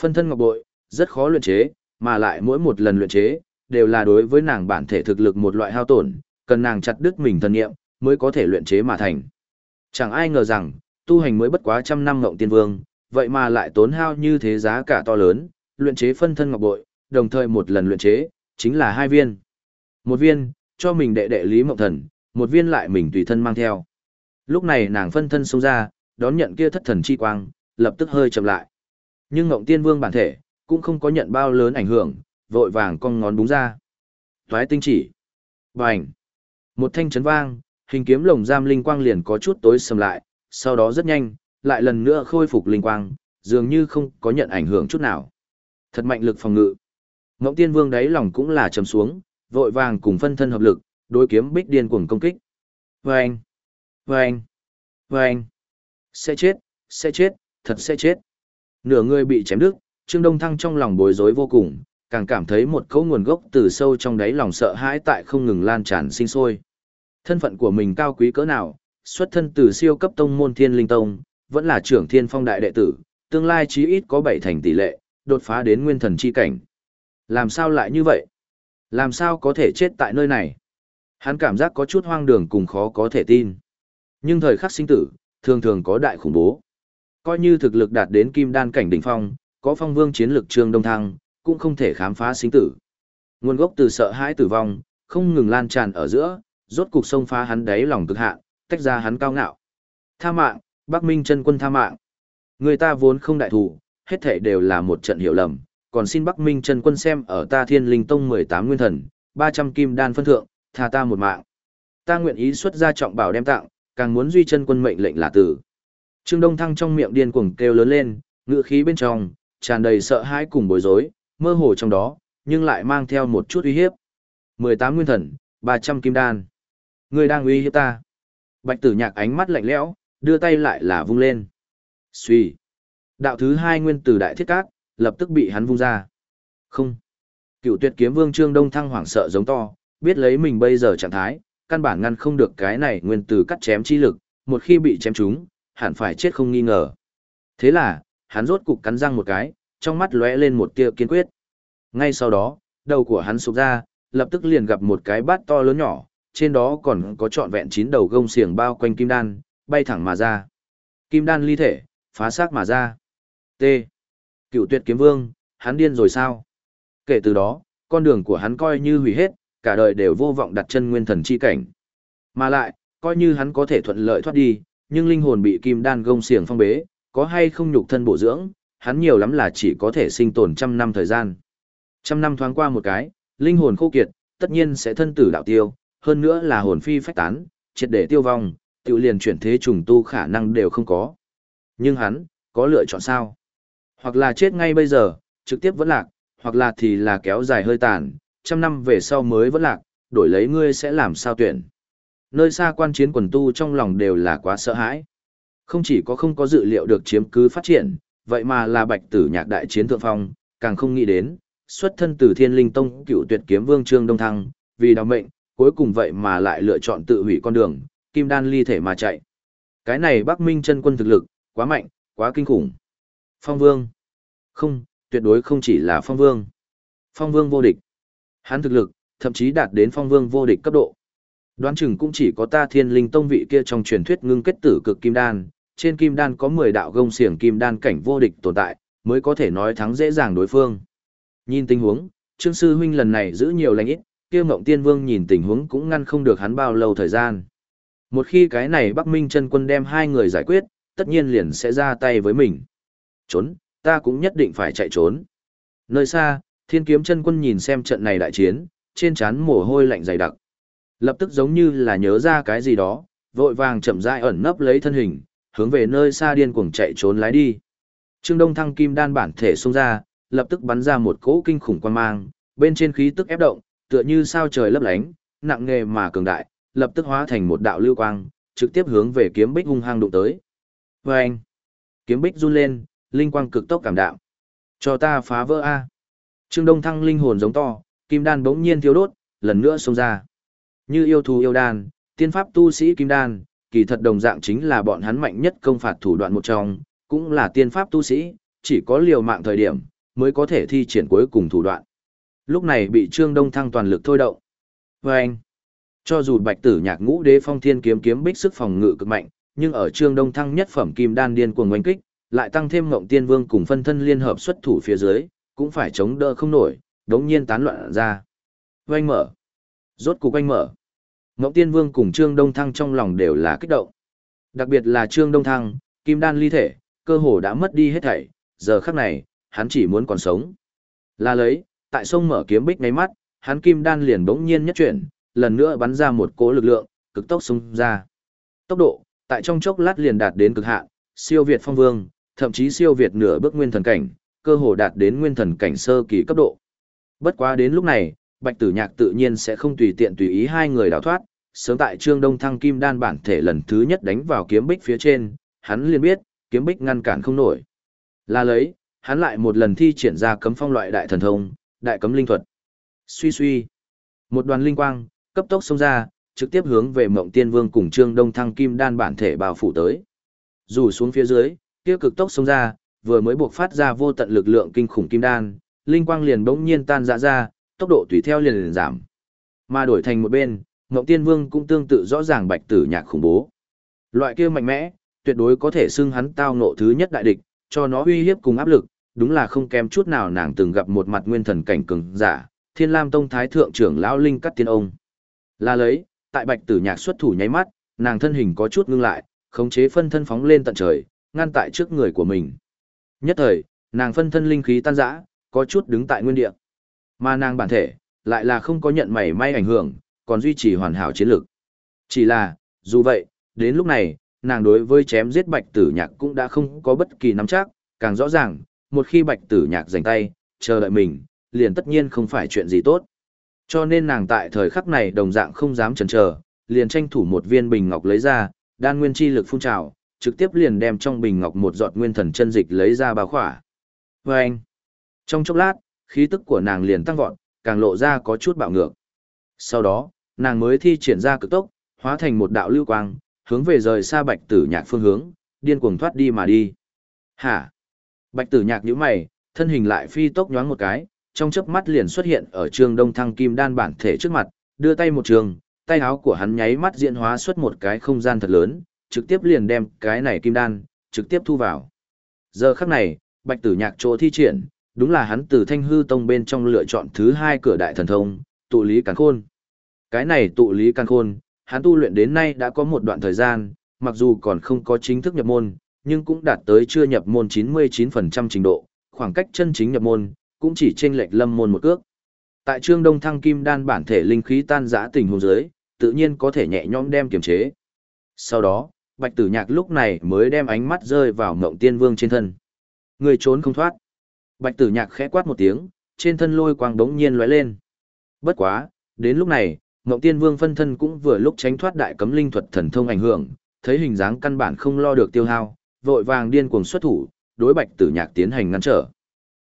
Phân thân ngọc bội rất khó luyện chế, mà lại mỗi một lần luyện chế đều là đối với nàng bản thể thực lực một loại hao tổn, cần nàng chặt đứt mình thân nghiệm mới có thể luyện chế mà thành. Chẳng ai ngờ rằng, tu hành mới bất quá trăm năm Ngộng Tiên Vương, vậy mà lại tốn hao như thế giá cả to lớn, luyện chế phân thân ngọc bội, đồng thời một lần luyện chế, chính là hai viên. Một viên, cho mình đệ đệ Lý Mộng Thần, một viên lại mình tùy thân mang theo. Lúc này nàng phân thân xông ra, đón nhận kia thất thần chi quang, lập tức hơi chậm lại. Nhưng Ngộng Tiên Vương bản thể, cũng không có nhận bao lớn ảnh hưởng, vội vàng cong ngón búng ra. Toái tinh chỉ. Bành. Một thanh chấn vang, hình kiếm lồng giam linh quang liền có chút tối sầm lại, sau đó rất nhanh, lại lần nữa khôi phục linh quang, dường như không có nhận ảnh hưởng chút nào. Thật mạnh lực phòng ngự. Ngộng Tiên Vương đáy lòng cũng là trầm xuống, vội vàng cùng phân thân hợp lực, đối kiếm bích điên cuồng công kích. Vâng! Vâng! Vâng! Sẽ chết, sẽ chết, thật sẽ chết. Nửa người bị chém đứt, Trương Đông Thăng trong lòng bối rối vô cùng, càng cảm thấy một cấu nguồn gốc từ sâu trong đáy lòng sợ hãi tại không ngừng lan tràn sinh sôi. Thân phận của mình cao quý cỡ nào, xuất thân từ siêu cấp tông môn Thiên Linh Tông, vẫn là trưởng thiên phong đại đệ tử, tương lai chí ít có bảy thành tỷ lệ, đột phá đến nguyên thần chi cảnh. Làm sao lại như vậy? Làm sao có thể chết tại nơi này? Hắn cảm giác có chút hoang đường cùng khó có thể tin. Nhưng thời khắc sinh tử, thường thường có đại khủng bố. Coi như thực lực đạt đến kim đan cảnh đỉnh phong, có phong vương chiến lược trương đông thăng, cũng không thể khám phá sinh tử. Nguồn gốc từ sợ hãi tử vong, không ngừng lan tràn ở giữa, rốt cục sông phá hắn đáy lòng cực hạn, tách ra hắn cao ngạo. Tha mạng, Bắc Minh chân quân tha mạng. Người ta vốn không đại thủ, hết thể đều là một trận hiểu lầm, còn xin Bắc Minh chân quân xem ở ta Thiên Linh Tông 18 nguyên thần, 300 kim đan phân thượng, tha ta một mạng. Ta nguyện ý xuất ra trọng bảo đem tặng, càng muốn duy chân quân mệnh lệnh là tử. Trương Đông Thăng trong miệng điên cuồng kêu lớn lên, ngựa khí bên trong tràn đầy sợ hãi cùng bối rối, mơ hồ trong đó, nhưng lại mang theo một chút uy hiếp. 18 nguyên thần, 300 kim đan. Ngươi đang uy hiếp ta. Bạch Tử Nhạc ánh mắt lạnh lẽo, đưa tay lại là vung lên. Xuy. Đạo thứ hai nguyên tử đại thiết cát, lập tức bị hắn vung ra. Không. Cựu tuyệt kiếm vương Trương Đông Thăng hoảng sợ giống to, biết lấy mình bây giờ trạng thái, căn bản ngăn không được cái này nguyên tử cắt chém chi lực, một khi bị chém trúng, hẳn phải chết không nghi ngờ. Thế là, hắn rốt cục cắn răng một cái, trong mắt lóe lên một tia kiên quyết. Ngay sau đó, đầu của hắn sụp ra, lập tức liền gặp một cái bát to lớn nhỏ, trên đó còn có trọn vẹn chín đầu gông xiềng bao quanh kim đan, bay thẳng mà ra. Kim đan ly thể, phá xác mà ra. T. Cựu tuyệt kiếm vương, hắn điên rồi sao? Kể từ đó, con đường của hắn coi như hủy hết, cả đời đều vô vọng đặt chân nguyên thần chi cảnh. Mà lại, coi như hắn có thể thuận lợi thoát đi, nhưng linh hồn bị kim đan gông xiềng phong bế, có hay không nhục thân bổ dưỡng, hắn nhiều lắm là chỉ có thể sinh tồn trăm năm thời gian. Trăm năm thoáng qua một cái, linh hồn khô kiệt, tất nhiên sẽ thân tử đạo tiêu, hơn nữa là hồn phi phách tán, triệt để tiêu vong, tự liền chuyển thế trùng tu khả năng đều không có. Nhưng hắn, có lựa chọn sao? Hoặc là chết ngay bây giờ, trực tiếp vẫn lạc, hoặc là thì là kéo dài hơi tàn, trăm năm về sau mới vẫn lạc, đổi lấy ngươi sẽ làm sao tuyển. Nơi xa quan chiến quần tu trong lòng đều là quá sợ hãi. Không chỉ có không có dự liệu được chiếm cứ phát triển, vậy mà là bạch tử nhạc đại chiến thượng phong, càng không nghĩ đến, xuất thân từ thiên linh tông cựu tuyệt kiếm vương trương đông thăng, vì đau mệnh, cuối cùng vậy mà lại lựa chọn tự hủy con đường, kim đan ly thể mà chạy. Cái này Bắc Minh chân quân thực lực, quá mạnh, quá kinh khủng. Phong Vương. Không, tuyệt đối không chỉ là Phong Vương. Phong Vương vô địch. Hắn thực lực, thậm chí đạt đến Phong Vương vô địch cấp độ. Đoán chừng cũng chỉ có ta thiên linh tông vị kia trong truyền thuyết ngưng kết tử cực kim đan, trên kim đan có 10 đạo gông xiềng kim đan cảnh vô địch tồn tại, mới có thể nói thắng dễ dàng đối phương. Nhìn tình huống, Trương Sư Huynh lần này giữ nhiều lãnh ít, kia mộng tiên vương nhìn tình huống cũng ngăn không được hắn bao lâu thời gian. Một khi cái này Bắc Minh chân quân đem hai người giải quyết, tất nhiên liền sẽ ra tay với mình. Trốn, ta cũng nhất định phải chạy trốn. Nơi xa, thiên kiếm chân quân nhìn xem trận này đại chiến, trên trán mồ hôi lạnh dày đặc. Lập tức giống như là nhớ ra cái gì đó, vội vàng chậm rãi ẩn nấp lấy thân hình, hướng về nơi xa điên cuồng chạy trốn lái đi. Trương Đông Thăng kim đan bản thể xông ra, lập tức bắn ra một cỗ kinh khủng quang mang, bên trên khí tức ép động, tựa như sao trời lấp lánh, nặng nghề mà cường đại, lập tức hóa thành một đạo lưu quang, trực tiếp hướng về kiếm bích hung hăng đụng tới. Và anh, kiếm bích run lên, linh quang cực tốc cảm đạo, Cho ta phá vỡ A. Trương Đông Thăng linh hồn giống to, kim đan bỗng nhiên thiếu đốt, lần nữa xông ra. Như yêu thù yêu đan, tiên pháp tu sĩ kim đan, kỳ thật đồng dạng chính là bọn hắn mạnh nhất công phạt thủ đoạn một trong, cũng là tiên pháp tu sĩ, chỉ có liều mạng thời điểm, mới có thể thi triển cuối cùng thủ đoạn. Lúc này bị Trương Đông Thăng toàn lực thôi động. Và cho dù bạch tử nhạc ngũ đế phong thiên kiếm kiếm bích sức phòng ngự cực mạnh, nhưng ở Trương Đông Thăng nhất phẩm kim đan điên cuồng oanh kích, lại tăng thêm ngộng tiên vương cùng phân thân liên hợp xuất thủ phía dưới, cũng phải chống đỡ không nổi, đống nhiên tán loạn ra. Oanh mở. Rốt cục anh mở. Ngộng tiên vương cùng Trương Đông Thăng trong lòng đều là kích động. Đặc biệt là Trương Đông Thăng, kim đan ly thể, cơ hồ đã mất đi hết thảy, giờ khắc này, hắn chỉ muốn còn sống. Là lấy, tại sông mở kiếm bích ngáy mắt, hắn kim đan liền bỗng nhiên nhất chuyển, lần nữa bắn ra một cỗ lực lượng, cực tốc xung ra. Tốc độ, tại trong chốc lát liền đạt đến cực hạn, siêu việt phong vương, thậm chí siêu việt nửa bước nguyên thần cảnh, cơ hồ đạt đến nguyên thần cảnh sơ kỳ cấp độ. Bất quá đến lúc này, Bạch Tử Nhạc tự nhiên sẽ không tùy tiện tùy ý hai người đào thoát, sớm tại Trương Đông Thăng kim đan bản thể lần thứ nhất đánh vào kiếm bích phía trên, hắn liền biết, kiếm bích ngăn cản không nổi. Là lấy, hắn lại một lần thi triển ra cấm phong loại đại thần thông, Đại cấm linh thuật. Suy suy. Một đoàn linh quang, cấp tốc xông ra, trực tiếp hướng về Mộng Tiên Vương cùng Trương Đông Thăng Kim đan bản thể bao phủ tới. Dù xuống phía dưới, kia cực tốc xông ra, vừa mới buộc phát ra vô tận lực lượng kinh khủng kim đan, linh quang liền bỗng nhiên tan rã ra, tốc độ tùy theo liền, liền giảm. Mà đổi thành một bên, Ngộng Tiên Vương cũng tương tự rõ ràng bạch tử nhạc khủng bố. Loại kia mạnh mẽ, tuyệt đối có thể xưng hắn tao ngộ thứ nhất đại địch, cho nó uy hiếp cùng áp lực, đúng là không kém chút nào nàng từng gặp một mặt nguyên thần cảnh cường giả, Thiên Lam Tông Thái Thượng trưởng lão Linh Cắt Tiên Ông. Là lấy, tại bạch tử nhạc xuất thủ nháy mắt, nàng thân hình có chút ngưng lại, khống chế phân thân phóng lên tận trời, ngăn tại trước người của mình. Nhất thời, nàng phân thân linh khí tan rã, có chút đứng tại nguyên địa. Mà nàng bản thể, lại là không có nhận mảy may ảnh hưởng, còn duy trì hoàn hảo chiến lược. Chỉ là, dù vậy, đến lúc này, nàng đối với chém giết bạch tử nhạc cũng đã không có bất kỳ nắm chắc, càng rõ ràng, một khi bạch tử nhạc giành tay, chờ đợi mình, liền tất nhiên không phải chuyện gì tốt. Cho nên nàng tại thời khắc này đồng dạng không dám chần chờ, liền tranh thủ một viên bình ngọc lấy ra, đan nguyên chi lực phun trào, trực tiếp liền đem trong bình ngọc một giọt nguyên thần chân dịch lấy ra bao khỏa. Và anh, trong chốc lát, khí tức của nàng liền tăng vọt, càng lộ ra có chút bạo ngược. Sau đó, nàng mới thi triển ra cực tốc, hóa thành một đạo lưu quang, hướng về rời xa bạch tử nhạc phương hướng, điên cuồng thoát đi mà đi. Hả? Bạch tử nhạc nhíu mày, thân hình lại phi tốc nhoáng một cái, trong chớp mắt liền xuất hiện ở trường đông thăng kim đan bản thể trước mặt, đưa tay một trường, tay áo của hắn nháy mắt diễn hóa xuất một cái không gian thật lớn, trực tiếp liền đem cái này kim đan, trực tiếp thu vào. Giờ khắc này, bạch tử nhạc chỗ thi triển, đúng là hắn từ thanh hư tông bên trong lựa chọn thứ hai cửa đại thần thông, tụ lý càn khôn. Cái này tụ lý càn khôn, hắn tu luyện đến nay đã có một đoạn thời gian, mặc dù còn không có chính thức nhập môn, nhưng cũng đạt tới chưa nhập môn 99% trình độ, khoảng cách chân chính nhập môn, cũng chỉ chênh lệch lâm môn một cước. Tại trương đông thăng kim đan bản thể linh khí tan rã tình huống dưới, tự nhiên có thể nhẹ nhõm đem kiềm chế. Sau đó, bạch tử nhạc lúc này mới đem ánh mắt rơi vào mộng tiên vương trên thân. Người trốn không thoát. Bạch tử nhạc khẽ quát một tiếng, trên thân lôi quang đống nhiên lóe lên. Bất quá, đến lúc này, Ngộng Tiên Vương phân thân cũng vừa lúc tránh thoát đại cấm linh thuật thần thông ảnh hưởng, thấy hình dáng căn bản không lo được tiêu hao, vội vàng điên cuồng xuất thủ, đối Bạch Tử Nhạc tiến hành ngăn trở.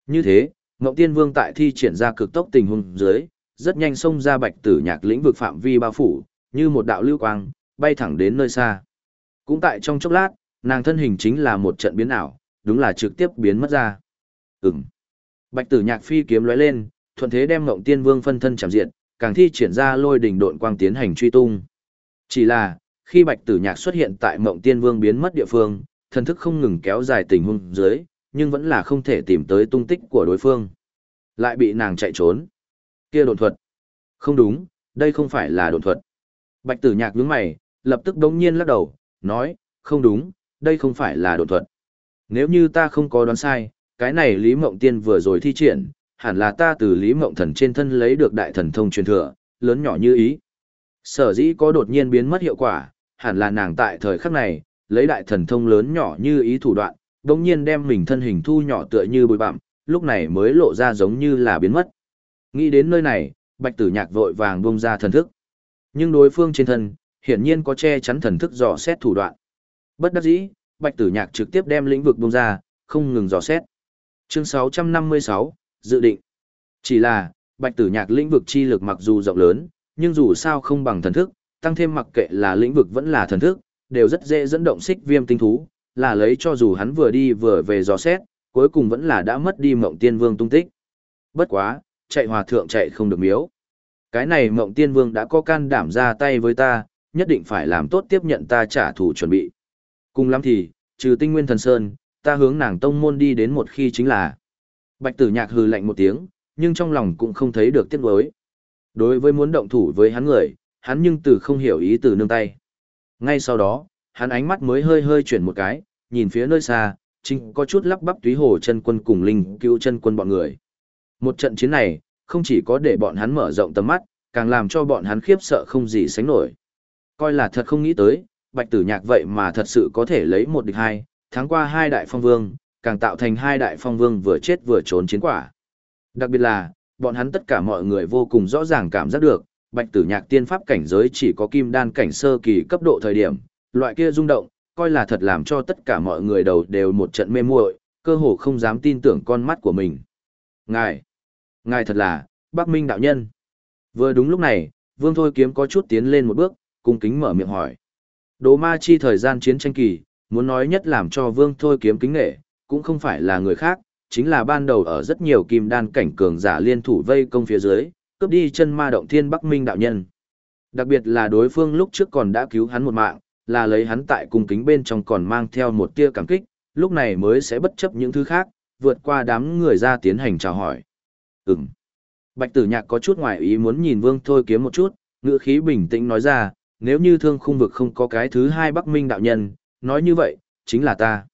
Như thế, Ngộng Tiên Vương tại thi triển ra cực tốc tình huống dưới, rất nhanh xông ra Bạch Tử Nhạc lĩnh vực phạm vi bao phủ, như một đạo lưu quang, bay thẳng đến nơi xa. Cũng tại trong chốc lát, nàng thân hình chính là một trận biến ảo, đúng là trực tiếp biến mất ra. Ừm. Bạch Tử Nhạc phi kiếm lóe lên, thuận thế đem Ngộng Tiên Vương phân thân chạm diện, càng thi triển ra lôi đỉnh độn quang tiến hành truy tung. Chỉ là, khi Bạch Tử Nhạc xuất hiện tại Ngộng Tiên Vương biến mất địa phương, thần thức không ngừng kéo dài tình huống dưới, nhưng vẫn là không thể tìm tới tung tích của đối phương. Lại bị nàng chạy trốn. Kia độn thuật. Không đúng, đây không phải là độn thuật. Bạch Tử Nhạc nhướng mày, lập tức đống nhiên lắc đầu, nói, không đúng, đây không phải là độn thuật. Nếu như ta không có đoán sai, cái này Lý Mộng Tiên vừa rồi thi triển, hẳn là ta từ Lý Mộng Thần trên thân lấy được đại thần thông truyền thừa, lớn nhỏ như ý. Sở dĩ có đột nhiên biến mất hiệu quả, hẳn là nàng tại thời khắc này, lấy đại thần thông lớn nhỏ như ý thủ đoạn, đồng nhiên đem mình thân hình thu nhỏ tựa như bụi bặm, lúc này mới lộ ra giống như là biến mất. Nghĩ đến nơi này, bạch tử nhạc vội vàng bung ra thần thức. Nhưng đối phương trên thân, hiển nhiên có che chắn thần thức dò xét thủ đoạn. Bất đắc dĩ, bạch tử nhạc trực tiếp đem lĩnh vực bung ra, không ngừng dò xét. Chương 656, dự định. Chỉ là, bạch tử nhạc lĩnh vực chi lực mặc dù rộng lớn, nhưng dù sao không bằng thần thức, tăng thêm mặc kệ là lĩnh vực vẫn là thần thức, đều rất dễ dẫn động xích viêm tinh thú, là lấy cho dù hắn vừa đi vừa về dò xét, cuối cùng vẫn là đã mất đi mộng tiên vương tung tích. Bất quá, chạy hòa thượng chạy không được miếu. Cái này mộng tiên vương đã có can đảm ra tay với ta, nhất định phải làm tốt tiếp nhận ta trả thù chuẩn bị. Cùng lắm thì, trừ tinh nguyên thần sơn, ta hướng nàng tông môn đi đến một khi chính là Bạch tử nhạc hừ lạnh một tiếng, nhưng trong lòng cũng không thấy được tiếc đối Đối với muốn động thủ với hắn người, hắn nhưng từ không hiểu ý từ nương tay. Ngay sau đó, hắn ánh mắt mới hơi hơi chuyển một cái, nhìn phía nơi xa, chính có chút lắp bắp túy hồ chân quân cùng linh cứu chân quân bọn người. Một trận chiến này, không chỉ có để bọn hắn mở rộng tầm mắt, càng làm cho bọn hắn khiếp sợ không gì sánh nổi. Coi là thật không nghĩ tới, bạch tử nhạc vậy mà thật sự có thể lấy một địch hai, tháng qua hai đại phong vương, càng tạo thành hai đại phong vương vừa chết vừa trốn chiến quả. Đặc biệt là, bọn hắn tất cả mọi người vô cùng rõ ràng cảm giác được, bạch tử nhạc tiên pháp cảnh giới chỉ có kim đan cảnh sơ kỳ cấp độ thời điểm, loại kia rung động, coi là thật làm cho tất cả mọi người đầu đều một trận mê muội, cơ hồ không dám tin tưởng con mắt của mình. Ngài, Ngài thật là, Bắc Minh đạo nhân. Vừa đúng lúc này, Vương Thôi Kiếm có chút tiến lên một bước, cung kính mở miệng hỏi. Đố ma chi thời gian chiến tranh kỳ, muốn nói nhất làm cho Vương Thôi Kiếm kính nghệ, cũng không phải là người khác, chính là ban đầu ở rất nhiều kim đan cảnh cường giả liên thủ vây công phía dưới, cướp đi chân ma động thiên Bắc Minh đạo nhân. Đặc biệt là đối phương lúc trước còn đã cứu hắn một mạng, là lấy hắn tại cung kính bên trong còn mang theo một tia cảm kích, lúc này mới sẽ bất chấp những thứ khác, vượt qua đám người ra tiến hành chào hỏi. Ừm. Bạch tử nhạc có chút ngoài ý muốn nhìn vương thôi kiếm một chút, ngữ khí bình tĩnh nói ra, nếu như thương khung vực không có cái thứ hai Bắc Minh đạo nhân, nói như vậy, chính là ta.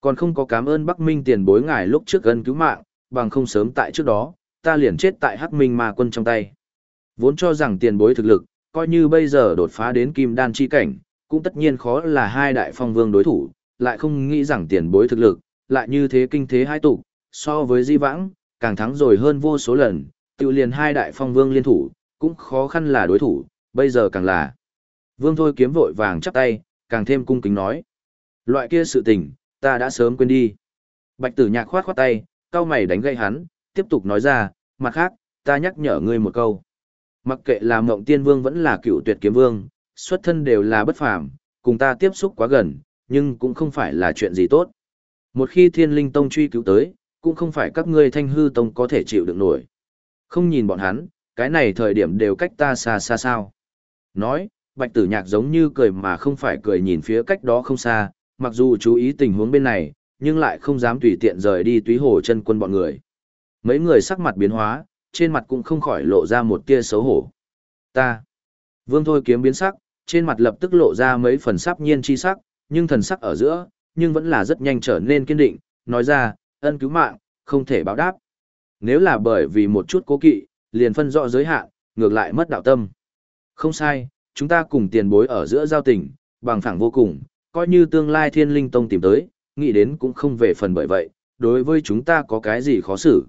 Còn không có cảm ơn Bắc Minh tiền bối ngài lúc trước gần cứu mạng, bằng không sớm tại trước đó, ta liền chết tại Hắc Minh ma quân trong tay. Vốn cho rằng tiền bối thực lực, coi như bây giờ đột phá đến kim đan chi cảnh, cũng tất nhiên khó là hai đại phong vương đối thủ, lại không nghĩ rằng tiền bối thực lực, lại như thế kinh thế hai tụ, so với di vãng, càng thắng rồi hơn vô số lần, tự liền hai đại phong vương liên thủ, cũng khó khăn là đối thủ, bây giờ càng là. Vương thôi kiếm vội vàng chắp tay, càng thêm cung kính nói. Loại kia sự tình, ta đã sớm quên đi. Bạch tử nhạc khoát khoát tay, cao mày đánh gây hắn, tiếp tục nói ra, mặt khác, ta nhắc nhở ngươi một câu. Mặc kệ là mộng tiên vương vẫn là cựu tuyệt kiếm vương, xuất thân đều là bất phàm, cùng ta tiếp xúc quá gần, nhưng cũng không phải là chuyện gì tốt. Một khi thiên linh tông truy cứu tới, cũng không phải các ngươi thanh hư tông có thể chịu được nổi. Không nhìn bọn hắn, cái này thời điểm đều cách ta xa xa sao. Nói, bạch tử nhạc giống như cười mà không phải cười nhìn phía cách đó không xa, mặc dù chú ý tình huống bên này, nhưng lại không dám tùy tiện rời đi túy hồ chân quân bọn người. Mấy người sắc mặt biến hóa, trên mặt cũng không khỏi lộ ra một tia xấu hổ. Ta. Vương Thôi kiếm biến sắc, trên mặt lập tức lộ ra mấy phần sắp nhiên chi sắc, nhưng thần sắc ở giữa, nhưng vẫn là rất nhanh trở nên kiên định, nói ra, ân cứu mạng, không thể báo đáp. Nếu là bởi vì một chút cố kỵ, liền phân rõ giới hạn, ngược lại mất đạo tâm. Không sai, chúng ta cùng tiền bối ở giữa giao tình, bằng phẳng vô cùng, coi như tương lai thiên linh tông tìm tới, nghĩ đến cũng không về phần bởi vậy, đối với chúng ta có cái gì khó xử.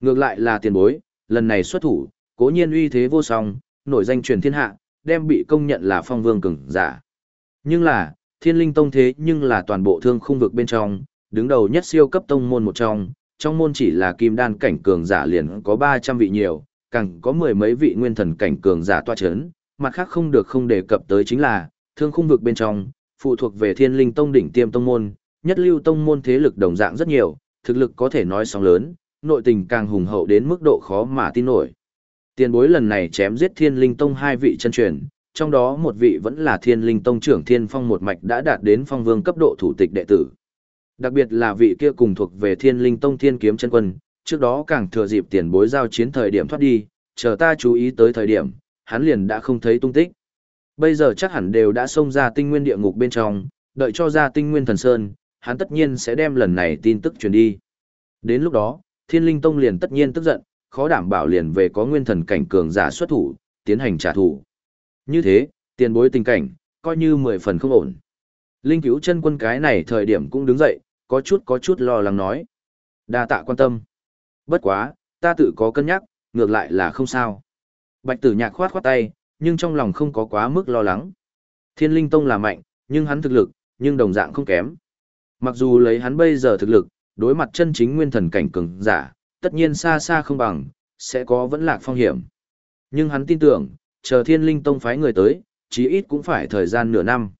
Ngược lại là tiền bối, lần này xuất thủ, cố nhiên uy thế vô song, nổi danh truyền thiên hạ, đem bị công nhận là phong vương cường giả. Nhưng là, thiên linh tông thế nhưng là toàn bộ thương khung vực bên trong, đứng đầu nhất siêu cấp tông môn một trong, trong môn chỉ là kim đan cảnh cường giả liền có 300 vị nhiều, càng có mười mấy vị nguyên thần cảnh cường giả toa chấn, mặt khác không được không đề cập tới chính là, thương khung vực bên trong, phụ thuộc về thiên linh tông đỉnh tiêm tông môn, nhất lưu tông môn thế lực đồng dạng rất nhiều, thực lực có thể nói sóng lớn, nội tình càng hùng hậu đến mức độ khó mà tin nổi. Tiền bối lần này chém giết thiên linh tông hai vị chân truyền, trong đó một vị vẫn là thiên linh tông trưởng thiên phong một mạch đã đạt đến phong vương cấp độ thủ tịch đệ tử. Đặc biệt là vị kia cùng thuộc về thiên linh tông thiên kiếm chân quân, trước đó càng thừa dịp tiền bối giao chiến thời điểm thoát đi, chờ ta chú ý tới thời điểm, hắn liền đã không thấy tung tích. Bây giờ chắc hẳn đều đã xông ra tinh nguyên địa ngục bên trong, đợi cho ra tinh nguyên thần sơn, hắn tất nhiên sẽ đem lần này tin tức truyền đi. Đến lúc đó, thiên linh tông liền tất nhiên tức giận, khó đảm bảo liền về có nguyên thần cảnh cường giả xuất thủ, tiến hành trả thù. Như thế, tiền bối tình cảnh, coi như mười phần không ổn. Linh cứu chân quân cái này thời điểm cũng đứng dậy, có chút có chút lo lắng nói. đa tạ quan tâm. Bất quá, ta tự có cân nhắc, ngược lại là không sao. Bạch tử nhạc khoát khoát tay, nhưng trong lòng không có quá mức lo lắng. Thiên linh tông là mạnh, nhưng hắn thực lực, nhưng đồng dạng không kém. Mặc dù lấy hắn bây giờ thực lực, đối mặt chân chính nguyên thần cảnh cường giả, tất nhiên xa xa không bằng, sẽ có vẫn lạc phong hiểm. Nhưng hắn tin tưởng, chờ thiên linh tông phái người tới, chí ít cũng phải thời gian nửa năm.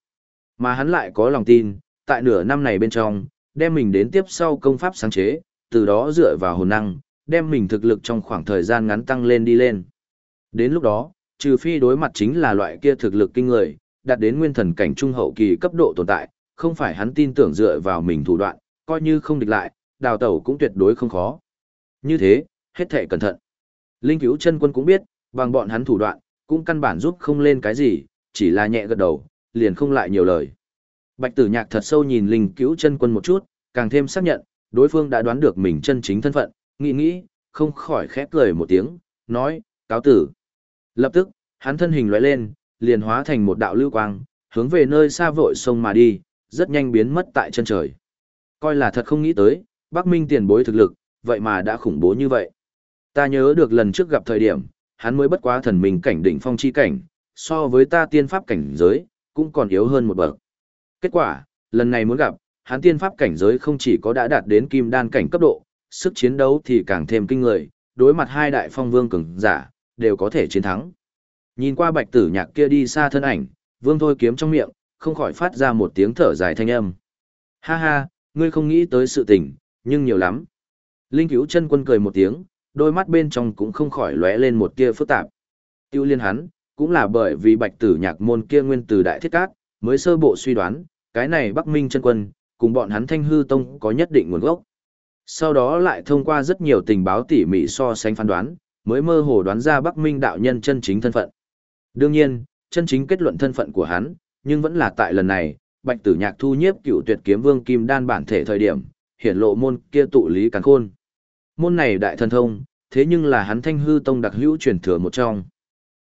Mà hắn lại có lòng tin, tại nửa năm này bên trong, đem mình đến tiếp sau công pháp sáng chế, từ đó dựa vào hồn năng, đem mình thực lực trong khoảng thời gian ngắn tăng lên đi lên. Đến lúc đó, trừ phi đối mặt chính là loại kia thực lực kinh người, đạt đến nguyên thần cảnh trung hậu kỳ cấp độ tồn tại, không phải hắn tin tưởng dựa vào mình thủ đoạn, coi như không địch lại, đào tẩu cũng tuyệt đối không khó. Như thế, hết thệ cẩn thận. Linh cứu chân quân cũng biết, bằng bọn hắn thủ đoạn, cũng căn bản giúp không lên cái gì, chỉ là nhẹ gật đầu, liền không lại nhiều lời. Bạch tử nhạc thật sâu nhìn linh cứu chân quân một chút, càng thêm xác nhận, đối phương đã đoán được mình chân chính thân phận, nghĩ nghĩ, không khỏi khép cười một tiếng, nói, cáo tử. Lập tức, hắn thân hình lóe lên, liền hóa thành một đạo lưu quang, hướng về nơi xa vội sông mà đi, rất nhanh biến mất tại chân trời. Coi là thật không nghĩ tới, Bắc Minh tiền bối thực lực, vậy mà đã khủng bố như vậy. Ta nhớ được lần trước gặp thời điểm, hắn mới bất quá thần mình cảnh đỉnh phong chi cảnh, so với ta tiên pháp cảnh giới, cũng còn yếu hơn một bậc. Kết quả, lần này muốn gặp, hắn tiên pháp cảnh giới không chỉ có đã đạt đến kim đan cảnh cấp độ, sức chiến đấu thì càng thêm kinh người, đối mặt hai đại phong vương cường giả, đều có thể chiến thắng. Nhìn qua bạch tử nhạc kia đi xa thân ảnh, vương thôi kiếm trong miệng, không khỏi phát ra một tiếng thở dài thanh âm. Ha ha, ngươi không nghĩ tới sự tình, nhưng nhiều lắm. Linh cứu chân quân cười một tiếng, đôi mắt bên trong cũng không khỏi lóe lên một kia phức tạp. Tiêu liên hắn, cũng là bởi vì bạch tử nhạc môn kia nguyên từ đại thiết cát, mới sơ bộ suy đoán, cái này Bắc Minh chân quân, cùng bọn hắn thanh hư tông có nhất định nguồn gốc. Sau đó lại thông qua rất nhiều tình báo tỉ mỉ so sánh phán đoán, mới mơ hồ đoán ra Bắc Minh đạo nhân chân chính thân phận. Đương nhiên, chân chính kết luận thân phận của hắn, nhưng vẫn là tại lần này, Bạch Tử Nhạc thu nhiếp cựu tuyệt kiếm vương kim đan bản thể thời điểm, hiển lộ môn kia tụ lý càn khôn. Môn này đại thần thông, thế nhưng là hắn Thanh hư tông đặc hữu truyền thừa một trong.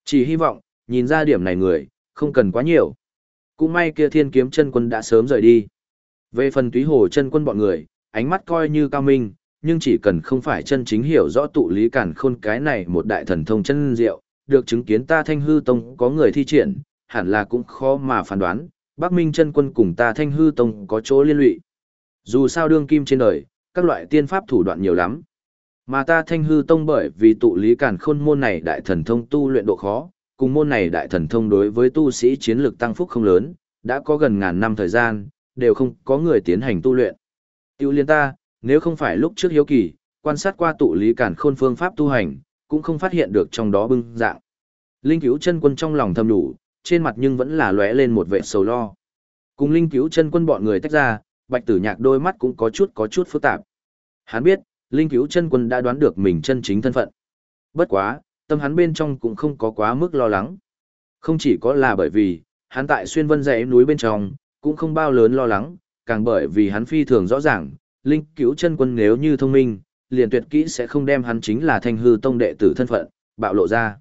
Chỉ hy vọng, nhìn ra điểm này người, không cần quá nhiều. Cũng may kia thiên kiếm chân quân đã sớm rời đi. Về phần túy hồ chân quân bọn người, ánh mắt coi như cao minh, nhưng chỉ cần không phải chân chính hiểu rõ tụ lý cản khôn cái này một đại thần thông chân diệu, được chứng kiến ta thanh hư tông có người thi triển, hẳn là cũng khó mà phán đoán, Bắc Minh chân quân cùng ta thanh hư tông có chỗ liên lụy. Dù sao đương kim trên đời, các loại tiên pháp thủ đoạn nhiều lắm. Mà ta thanh hư tông bởi vì tụ lý cản khôn môn này đại thần thông tu luyện độ khó, cùng môn này đại thần thông đối với tu sĩ chiến lược tăng phúc không lớn, đã có gần ngàn năm thời gian, đều không có người tiến hành tu luyện. Tiêu liên ta, nếu không phải lúc trước hiếu kỳ, quan sát qua tụ lý cản khôn phương pháp tu hành, cũng không phát hiện được trong đó bưng dạng. Linh cứu chân quân trong lòng thầm đủ, trên mặt nhưng vẫn là lóe lên một vẻ sầu lo. Cùng linh cứu chân quân bọn người tách ra, bạch tử nhạc đôi mắt cũng có chút có chút phức tạp. Hắn biết, linh cứu chân quân đã đoán được mình chân chính thân phận. Bất quá, tâm hắn bên trong cũng không có quá mức lo lắng. Không chỉ có là bởi vì, hắn tại xuyên vân dãy núi bên trong, cũng không bao lớn lo lắng, càng bởi vì hắn phi thường rõ ràng, linh cứu chân quân nếu như thông minh, liền tuyệt kỹ sẽ không đem hắn chính là thanh hư tông đệ tử thân phận, bạo lộ ra.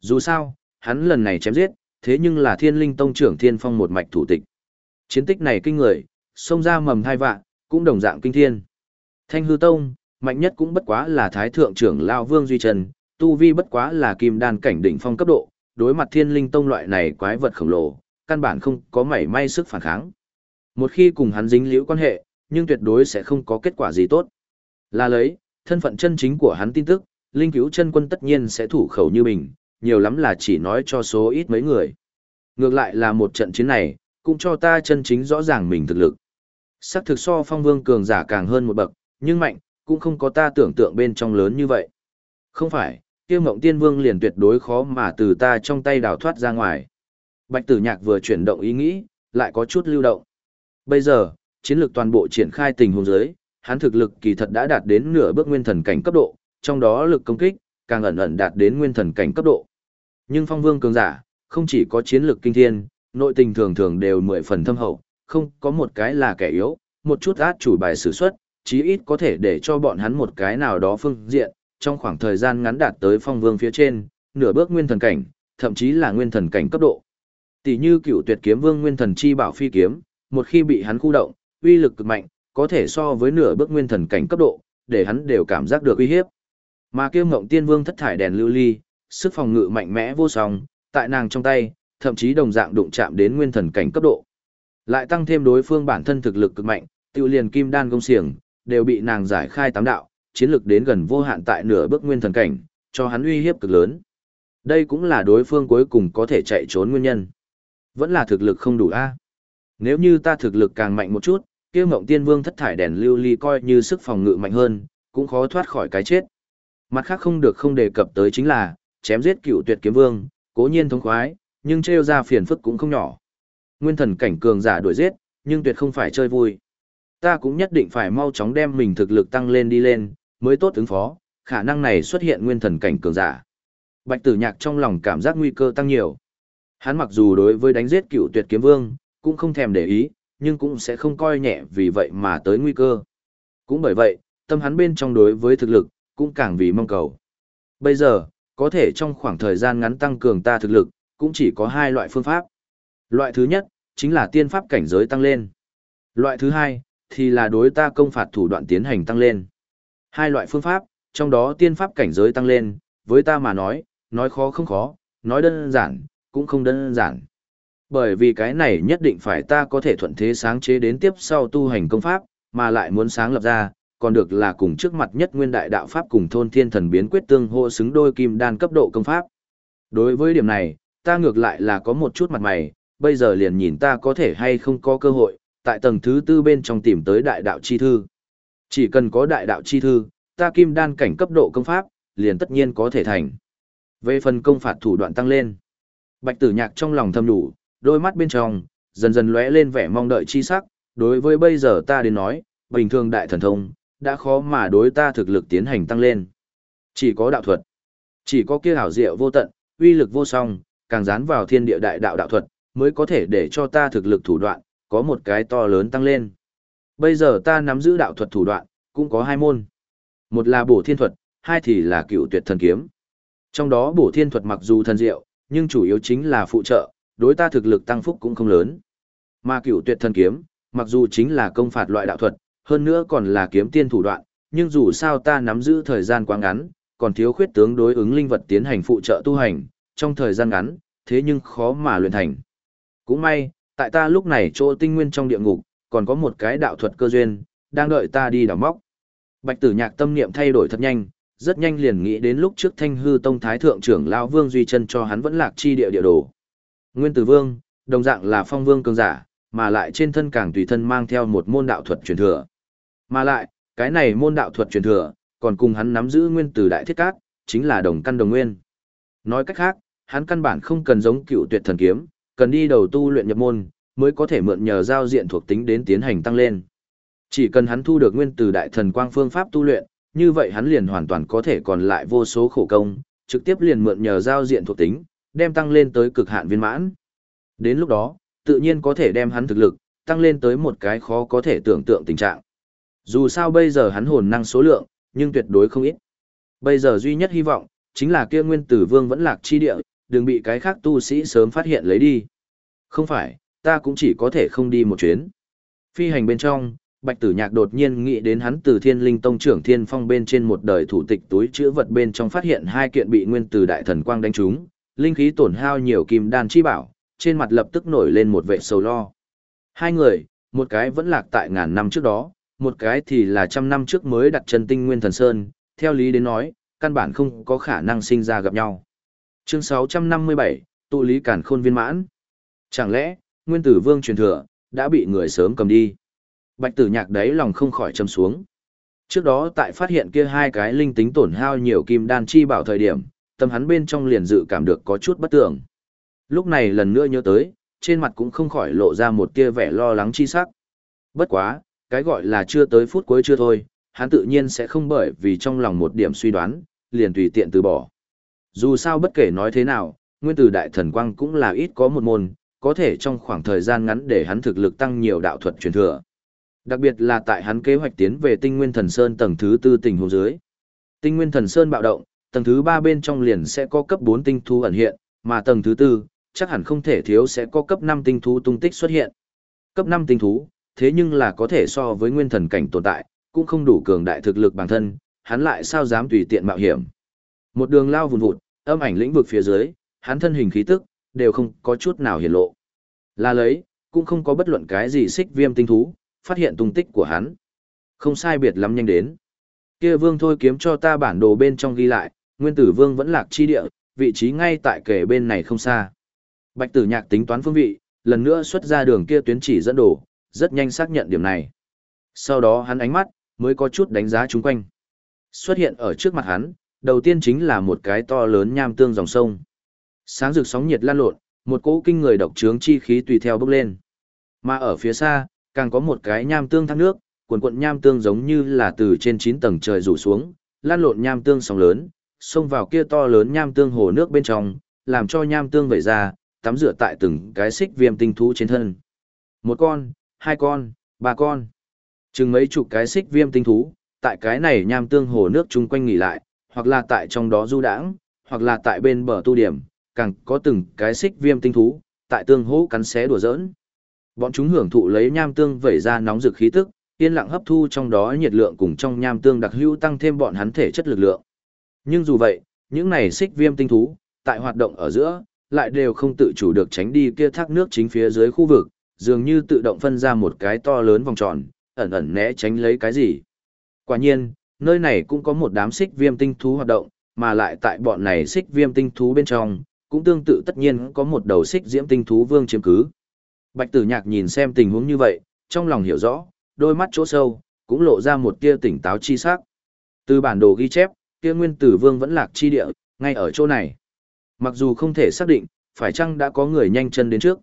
Dù sao, hắn lần này chém giết, thế nhưng là thiên linh tông trưởng thiên phong một mạch thủ tịch. Chiến tích này kinh người, xông ra mầm hai vạn, cũng đồng dạng kinh thiên. Thanh hư tông, mạnh nhất cũng bất quá là thái thượng trưởng lao vương duy trần, tu vi bất quá là kim đan cảnh đỉnh phong cấp độ, đối mặt thiên linh tông loại này quái vật khổng lồ, căn bản không có mảy may sức phản kháng. Một khi cùng hắn dính liễu quan hệ, nhưng tuyệt đối sẽ không có kết quả gì tốt. Là lấy, thân phận chân chính của hắn tin tức, linh cứu chân quân tất nhiên sẽ thủ khẩu như mình, nhiều lắm là chỉ nói cho số ít mấy người. Ngược lại là một trận chiến này, cũng cho ta chân chính rõ ràng mình thực lực. Sắc thực so phong vương cường giả càng hơn một bậc, nhưng mạnh, cũng không có ta tưởng tượng bên trong lớn như vậy. Không phải, tiêu mộng tiên vương liền tuyệt đối khó mà từ ta trong tay đào thoát ra ngoài. Bạch tử nhạc vừa chuyển động ý nghĩ, lại có chút lưu động. Bây giờ, chiến lược toàn bộ triển khai tình huống giới, hắn thực lực kỳ thật đã đạt đến nửa bước nguyên thần cảnh cấp độ, trong đó lực công kích càng ẩn ẩn đạt đến nguyên thần cảnh cấp độ. Nhưng phong vương cường giả, không chỉ có chiến lược kinh thiên, nội tình thường thường đều mười phần thâm hậu, không có một cái là kẻ yếu, một chút át chủ bài sử xuất, chí ít có thể để cho bọn hắn một cái nào đó phương diện, trong khoảng thời gian ngắn đạt tới phong vương phía trên, nửa bước nguyên thần cảnh, thậm chí là nguyên thần cảnh cấp độ. Tỷ như cựu tuyệt kiếm vương nguyên thần chi bảo phi kiếm, một khi bị hắn khu động, uy lực cực mạnh, có thể so với nửa bước nguyên thần cảnh cấp độ, để hắn đều cảm giác được uy hiếp. Mà kiêu ngộng tiên vương thất thải đèn lưu ly, sức phòng ngự mạnh mẽ vô song, tại nàng trong tay, thậm chí đồng dạng đụng chạm đến nguyên thần cảnh cấp độ. Lại tăng thêm đối phương bản thân thực lực cực mạnh, tiêu liền kim đan công xiềng, đều bị nàng giải khai tám đạo, chiến lực đến gần vô hạn tại nửa bước nguyên thần cảnh, cho hắn uy hiếp cực lớn. Đây cũng là đối phương cuối cùng có thể chạy trốn nguyên nhân. Vẫn là thực lực không đủ a. Nếu như ta thực lực càng mạnh một chút, kia mộng tiên vương thất thải đèn lưu ly coi như sức phòng ngự mạnh hơn, cũng khó thoát khỏi cái chết. Mặt khác không được không đề cập tới chính là, chém giết cựu tuyệt kiếm vương, cố nhiên thống khoái, nhưng trêu ra phiền phức cũng không nhỏ. Nguyên thần cảnh cường giả đuổi giết, nhưng tuyệt không phải chơi vui. Ta cũng nhất định phải mau chóng đem mình thực lực tăng lên đi lên, mới tốt ứng phó, khả năng này xuất hiện nguyên thần cảnh cường giả. Bạch tử nhạc trong lòng cảm giác nguy cơ tăng nhiều. Hắn mặc dù đối với đánh giết cựu tuyệt kiếm vương, cũng không thèm để ý, nhưng cũng sẽ không coi nhẹ vì vậy mà tới nguy cơ. Cũng bởi vậy, tâm hắn bên trong đối với thực lực, cũng càng vì mong cầu. Bây giờ, có thể trong khoảng thời gian ngắn tăng cường ta thực lực, cũng chỉ có hai loại phương pháp. Loại thứ nhất, chính là tiên pháp cảnh giới tăng lên. Loại thứ hai, thì là đối ta công phạt thủ đoạn tiến hành tăng lên. Hai loại phương pháp, trong đó tiên pháp cảnh giới tăng lên, với ta mà nói, nói khó không khó, nói đơn giản, cũng không đơn giản. Bởi vì cái này nhất định phải ta có thể thuận thế sáng chế đến tiếp sau tu hành công pháp, mà lại muốn sáng lập ra, còn được là cùng trước mặt nhất nguyên đại đạo pháp cùng thôn thiên thần biến quyết tương hô xứng đôi kim đan cấp độ công pháp. Đối với điểm này, ta ngược lại là có một chút mặt mày, bây giờ liền nhìn ta có thể hay không có cơ hội, tại tầng thứ tư bên trong tìm tới đại đạo chi thư. Chỉ cần có đại đạo chi thư, ta kim đan cảnh cấp độ công pháp, liền tất nhiên có thể thành. Về phần công phạt thủ đoạn tăng lên, Bạch Tử Nhạc trong lòng thầm đủ, đôi mắt bên trong dần dần lóe lên vẻ mong đợi chi sắc, đối với bây giờ ta đến nói, bình thường đại thần thông đã khó mà đối ta thực lực tiến hành tăng lên. Chỉ có đạo thuật, chỉ có kia hảo diệu vô tận, uy lực vô song, càng dán vào thiên địa đại đạo đạo thuật, mới có thể để cho ta thực lực thủ đoạn có một cái to lớn tăng lên. Bây giờ ta nắm giữ đạo thuật thủ đoạn, cũng có hai môn. Một là bổ thiên thuật, hai thì là cựu tuyệt thần kiếm. Trong đó bổ thiên thuật mặc dù thần diệu, nhưng chủ yếu chính là phụ trợ, đối ta thực lực tăng phúc cũng không lớn. Mà cửu tuyệt thần kiếm, mặc dù chính là công phạt loại đạo thuật, hơn nữa còn là kiếm tiên thủ đoạn, nhưng dù sao ta nắm giữ thời gian quá ngắn, còn thiếu khuyết tướng đối ứng linh vật tiến hành phụ trợ tu hành, trong thời gian ngắn, thế nhưng khó mà luyện thành. Cũng may, tại ta lúc này chỗ tinh nguyên trong địa ngục, còn có một cái đạo thuật cơ duyên, đang đợi ta đi đào móc. Bạch tử nhạc tâm niệm thay đổi thật nhanh, rất nhanh liền nghĩ đến lúc trước thanh hư tông thái thượng trưởng lão vương duy chân cho hắn vẫn lạc chi địa địa đồ. Nguyên tử vương, đồng dạng là phong vương cường giả, mà lại trên thân càng tùy thân mang theo một môn đạo thuật truyền thừa. Mà lại, cái này môn đạo thuật truyền thừa, còn cùng hắn nắm giữ nguyên tử đại thiết cát, chính là đồng căn đồng nguyên. Nói cách khác, hắn căn bản không cần giống cựu tuyệt thần kiếm, cần đi đầu tu luyện nhập môn, mới có thể mượn nhờ giao diện thuộc tính đến tiến hành tăng lên. Chỉ cần hắn thu được nguyên tử đại thần quang phương pháp tu luyện, như vậy hắn liền hoàn toàn có thể còn lại vô số khổ công, trực tiếp liền mượn nhờ giao diện thuộc tính, đem tăng lên tới cực hạn viên mãn. Đến lúc đó, tự nhiên có thể đem hắn thực lực, tăng lên tới một cái khó có thể tưởng tượng tình trạng. Dù sao bây giờ hắn hồn năng số lượng, nhưng tuyệt đối không ít. Bây giờ duy nhất hy vọng, chính là kia nguyên tử vương vẫn lạc chi địa, đừng bị cái khác tu sĩ sớm phát hiện lấy đi. Không phải, ta cũng chỉ có thể không đi một chuyến. Phi hành bên trong, Bạch Tử Nhạc đột nhiên nghĩ đến hắn từ Thiên Linh Tông trưởng Thiên Phong bên trên một đời thủ tịch túi chữa vật bên trong phát hiện hai kiện bị nguyên tử đại thần quang đánh trúng, linh khí tổn hao nhiều kim đan chi bảo, trên mặt lập tức nổi lên một vẻ sầu lo. Hai người, một cái vẫn lạc tại ngàn năm trước đó, một cái thì là trăm năm trước mới đặt chân tinh nguyên thần sơn, theo lý đến nói, căn bản không có khả năng sinh ra gặp nhau. Chương 657, tụ lý cản khôn viên mãn. Chẳng lẽ, nguyên tử vương truyền thừa, đã bị người sớm cầm đi. Bạch tử nhạc đấy lòng không khỏi châm xuống. Trước đó tại phát hiện kia hai cái linh tính tổn hao nhiều kim đan chi bảo thời điểm, tâm hắn bên trong liền dự cảm được có chút bất tưởng. Lúc này lần nữa nhớ tới, trên mặt cũng không khỏi lộ ra một tia vẻ lo lắng chi sắc. Bất quá, cái gọi là chưa tới phút cuối chưa thôi, hắn tự nhiên sẽ không bởi vì trong lòng một điểm suy đoán, liền tùy tiện từ bỏ. Dù sao bất kể nói thế nào, nguyên tử đại thần quang cũng là ít có một môn, có thể trong khoảng thời gian ngắn để hắn thực lực tăng nhiều đạo thuật truyền thừa. Đặc biệt là tại hắn kế hoạch tiến về Tinh Nguyên Thần Sơn tầng thứ tư tình huống dưới. Tinh Nguyên Thần Sơn bạo động, tầng thứ ba bên trong liền sẽ có cấp 4 tinh thú ẩn hiện, mà tầng thứ tư chắc hẳn không thể thiếu sẽ có cấp 5 tinh thú tung tích xuất hiện. Cấp 5 tinh thú, thế nhưng là có thể so với nguyên thần cảnh tồn tại, cũng không đủ cường đại thực lực bản thân, hắn lại sao dám tùy tiện mạo hiểm. Một đường lao vùn vụt, âm ảnh lĩnh vực phía dưới, hắn thân hình khí tức, đều không có chút nào hiển lộ. Là lấy, cũng không có bất luận cái gì xích viêm tinh thú, phát hiện tung tích của hắn. Không sai biệt lắm nhanh đến. Kia vương thôi kiếm cho ta bản đồ bên trong ghi lại, nguyên tử vương vẫn lạc chi địa, vị trí ngay tại kề bên này không xa. Bạch tử nhạc tính toán phương vị, lần nữa xuất ra đường kia tuyến chỉ dẫn đổ, rất nhanh xác nhận điểm này. Sau đó hắn ánh mắt, mới có chút đánh giá chung quanh. Xuất hiện ở trước mặt hắn, đầu tiên chính là một cái to lớn nham tương dòng sông. Sáng rực sóng nhiệt lan lộn, một cỗ kinh người độc trướng chi khí tùy theo bốc lên. Mà ở phía xa, càng có một cái nham tương thác nước, cuộn cuộn nham tương giống như là từ trên 9 tầng trời rủ xuống, lan lộn nham tương sóng lớn, xông vào kia to lớn nham tương hồ nước bên trong, làm cho nham tương vẩy ra, tắm rửa tại từng cái xích viêm tinh thú trên thân. Một con, hai con, ba con. Chừng mấy chục cái xích viêm tinh thú, tại cái này nham tương hồ nước chung quanh nghỉ lại, hoặc là tại trong đó du đãng, hoặc là tại bên bờ tu điểm, càng có từng cái xích viêm tinh thú, tại tương hỗ cắn xé đùa giỡn. Bọn chúng hưởng thụ lấy nham tương vẩy ra nóng rực khí tức, yên lặng hấp thu trong đó nhiệt lượng cùng trong nham tương đặc hữu tăng thêm bọn hắn thể chất lực lượng. Nhưng dù vậy, những này xích viêm tinh thú, tại hoạt động ở giữa, lại đều không tự chủ được tránh đi kia thác nước chính phía dưới khu vực, dường như tự động phân ra một cái to lớn vòng tròn, ẩn ẩn né tránh lấy cái gì. Quả nhiên, nơi này cũng có một đám xích viêm tinh thú hoạt động, mà lại tại bọn này xích viêm tinh thú bên trong, cũng tương tự tất nhiên có một đầu xích diễm tinh thú vương chiếm cứ. Bạch tử nhạc nhìn xem tình huống như vậy, trong lòng hiểu rõ, đôi mắt chỗ sâu, cũng lộ ra một tia tỉnh táo chi sắc. Từ bản đồ ghi chép, kia nguyên tử vương vẫn lạc chi địa, ngay ở chỗ này. Mặc dù không thể xác định, phải chăng đã có người nhanh chân đến trước.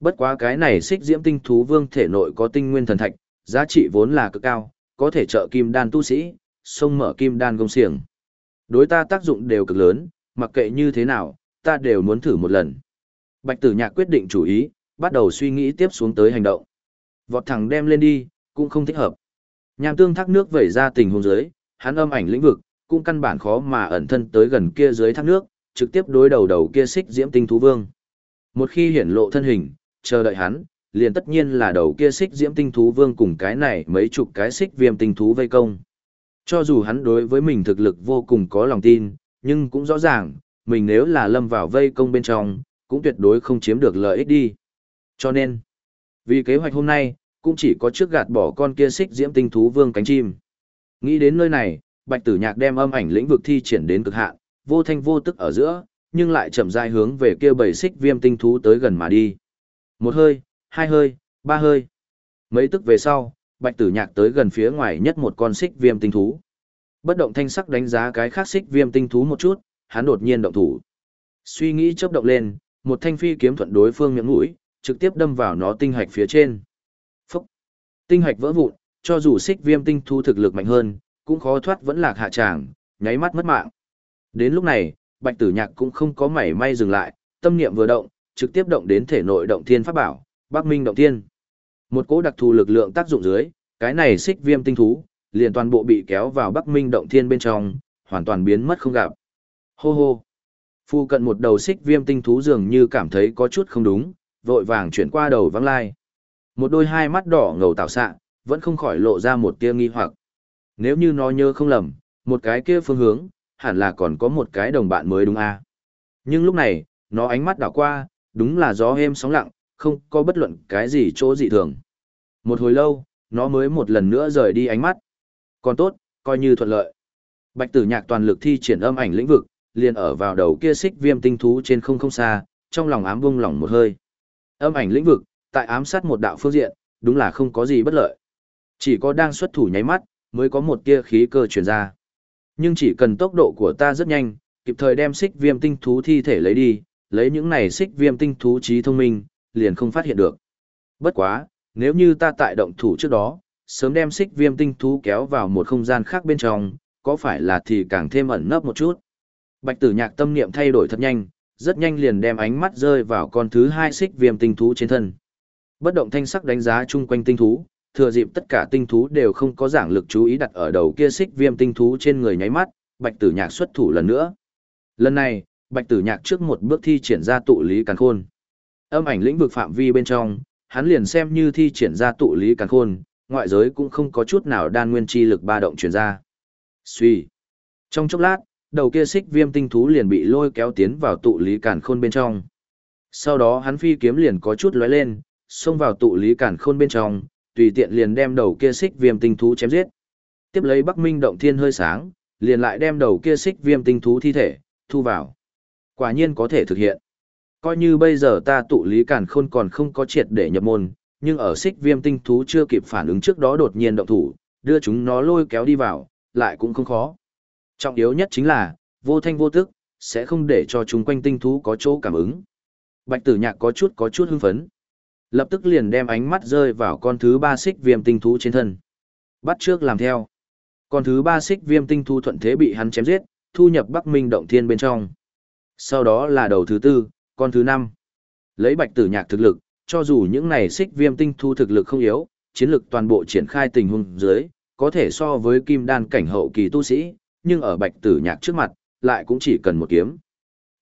Bất quá cái này xích diễm tinh thú vương thể nội có tinh nguyên thần thạch, giá trị vốn là cực cao, có thể trợ kim đan tu sĩ, sông mở kim đan công xiềng. Đối ta tác dụng đều cực lớn, mặc kệ như thế nào, ta đều muốn thử một lần. Bạch tử nhạc quyết định chủ ý, bắt đầu suy nghĩ tiếp xuống tới hành động. Vọt thẳng đem lên đi, cũng không thích hợp. Nham tương thác nước vẩy ra tình huống dưới, hắn âm ảnh lĩnh vực, cũng căn bản khó mà ẩn thân tới gần kia dưới thác nước, trực tiếp đối đầu đầu kia xích diễm tinh thú vương. Một khi hiển lộ thân hình, chờ đợi hắn, liền tất nhiên là đầu kia xích diễm tinh thú vương cùng cái này mấy chục cái xích viêm tinh thú vây công. Cho dù hắn đối với mình thực lực vô cùng có lòng tin, nhưng cũng rõ ràng, mình nếu là lâm vào vây công bên trong, cũng tuyệt đối không chiếm được lợi ích đi. Cho nên, vì kế hoạch hôm nay, cũng chỉ có trước gạt bỏ con kia xích diễm tinh thú vương cánh chim. Nghĩ đến nơi này, Bạch Tử Nhạc đem âm ảnh lĩnh vực thi triển đến cực hạn, vô thanh vô tức ở giữa, nhưng lại chậm rãi hướng về kia bầy xích viêm tinh thú tới gần mà đi. Một hơi, hai hơi, ba hơi. Mấy tức về sau, Bạch Tử Nhạc tới gần phía ngoài nhất một con xích viêm tinh thú. Bất động thanh sắc đánh giá cái khác xích viêm tinh thú một chút, hắn đột nhiên động thủ. Suy nghĩ chớp động lên, một thanh phi kiếm thuận đối phương miệng mũi, trực tiếp đâm vào nó tinh hạch phía trên. Phúc! Tinh hạch vỡ vụn, cho dù xích viêm tinh thú thực lực mạnh hơn, cũng khó thoát vẫn lạc hạ tràng, nháy mắt mất mạng. Đến lúc này, Bạch Tử Nhạc cũng không có mảy may dừng lại, tâm niệm vừa động, trực tiếp động đến thể nội động thiên pháp bảo, Bắc Minh động thiên. Một cỗ đặc thù lực lượng tác dụng dưới, cái này xích viêm tinh thú, liền toàn bộ bị kéo vào Bắc Minh động thiên bên trong, hoàn toàn biến mất không gặp. Hô hô. Phu cận một đầu xích viêm tinh thú dường như cảm thấy có chút không đúng, vội vàng chuyển qua đầu vắng lai. Một đôi hai mắt đỏ ngầu tạo xạ, vẫn không khỏi lộ ra một tia nghi hoặc. Nếu như nó nhớ không lầm, một cái kia phương hướng, hẳn là còn có một cái đồng bạn mới đúng à. Nhưng lúc này, nó ánh mắt đảo qua, đúng là gió êm sóng lặng, không có bất luận cái gì chỗ dị thường. Một hồi lâu, nó mới một lần nữa rời đi ánh mắt. Còn tốt, coi như thuận lợi. Bạch tử nhạc toàn lực thi triển âm ảnh lĩnh vực, liền ở vào đầu kia xích viêm tinh thú trên không không xa, trong lòng ám vung lỏng một hơi. Âm ảnh lĩnh vực, tại ám sát một đạo phương diện, đúng là không có gì bất lợi. Chỉ có đang xuất thủ nháy mắt, mới có một tia khí cơ truyền ra. Nhưng chỉ cần tốc độ của ta rất nhanh, kịp thời đem xích viêm tinh thú thi thể lấy đi, lấy những này xích viêm tinh thú trí thông minh, liền không phát hiện được. Bất quá, nếu như ta tại động thủ trước đó, sớm đem xích viêm tinh thú kéo vào một không gian khác bên trong, có phải là thì càng thêm ẩn nấp một chút. Bạch tử nhạc tâm niệm thay đổi thật nhanh, rất nhanh liền đem ánh mắt rơi vào con thứ hai xích viêm tinh thú trên thân. Bất động thanh sắc đánh giá chung quanh tinh thú, thừa dịp tất cả tinh thú đều không có giảng lực chú ý đặt ở đầu kia xích viêm tinh thú trên người nháy mắt, bạch tử nhạc xuất thủ lần nữa. Lần này, bạch tử nhạc trước một bước thi triển ra tụ lý càn khôn. Âm ảnh lĩnh vực phạm vi bên trong, hắn liền xem như thi triển ra tụ lý càn khôn, ngoại giới cũng không có chút nào đan nguyên chi lực ba động truyền ra. Suy. Trong chốc lát, đầu kia xích viêm tinh thú liền bị lôi kéo tiến vào tụ lý càn khôn bên trong. Sau đó hắn phi kiếm liền có chút lóe lên, xông vào tụ lý càn khôn bên trong, tùy tiện liền đem đầu kia xích viêm tinh thú chém giết. Tiếp lấy Bắc Minh động thiên hơi sáng, liền lại đem đầu kia xích viêm tinh thú thi thể thu vào. Quả nhiên có thể thực hiện. Coi như bây giờ ta tụ lý càn khôn còn không có triệt để nhập môn, nhưng ở xích viêm tinh thú chưa kịp phản ứng trước đó đột nhiên động thủ, đưa chúng nó lôi kéo đi vào, lại cũng không khó. Trọng yếu nhất chính là, vô thanh vô tức, sẽ không để cho chúng quanh tinh thú có chỗ cảm ứng. Bạch tử nhạc có chút có chút hưng phấn. Lập tức liền đem ánh mắt rơi vào con thứ ba xích viêm tinh thú trên thân. Bắt trước làm theo. Con thứ ba xích viêm tinh thú thuận thế bị hắn chém giết, thu nhập Bắc Minh động thiên bên trong. Sau đó là đầu thứ tư, con thứ năm. Lấy bạch tử nhạc thực lực, cho dù những này xích viêm tinh thú thực lực không yếu, chiến lực toàn bộ triển khai tình huống dưới, có thể so với kim đan cảnh hậu kỳ tu sĩ, nhưng ở bạch tử nhạc trước mặt, lại cũng chỉ cần một kiếm.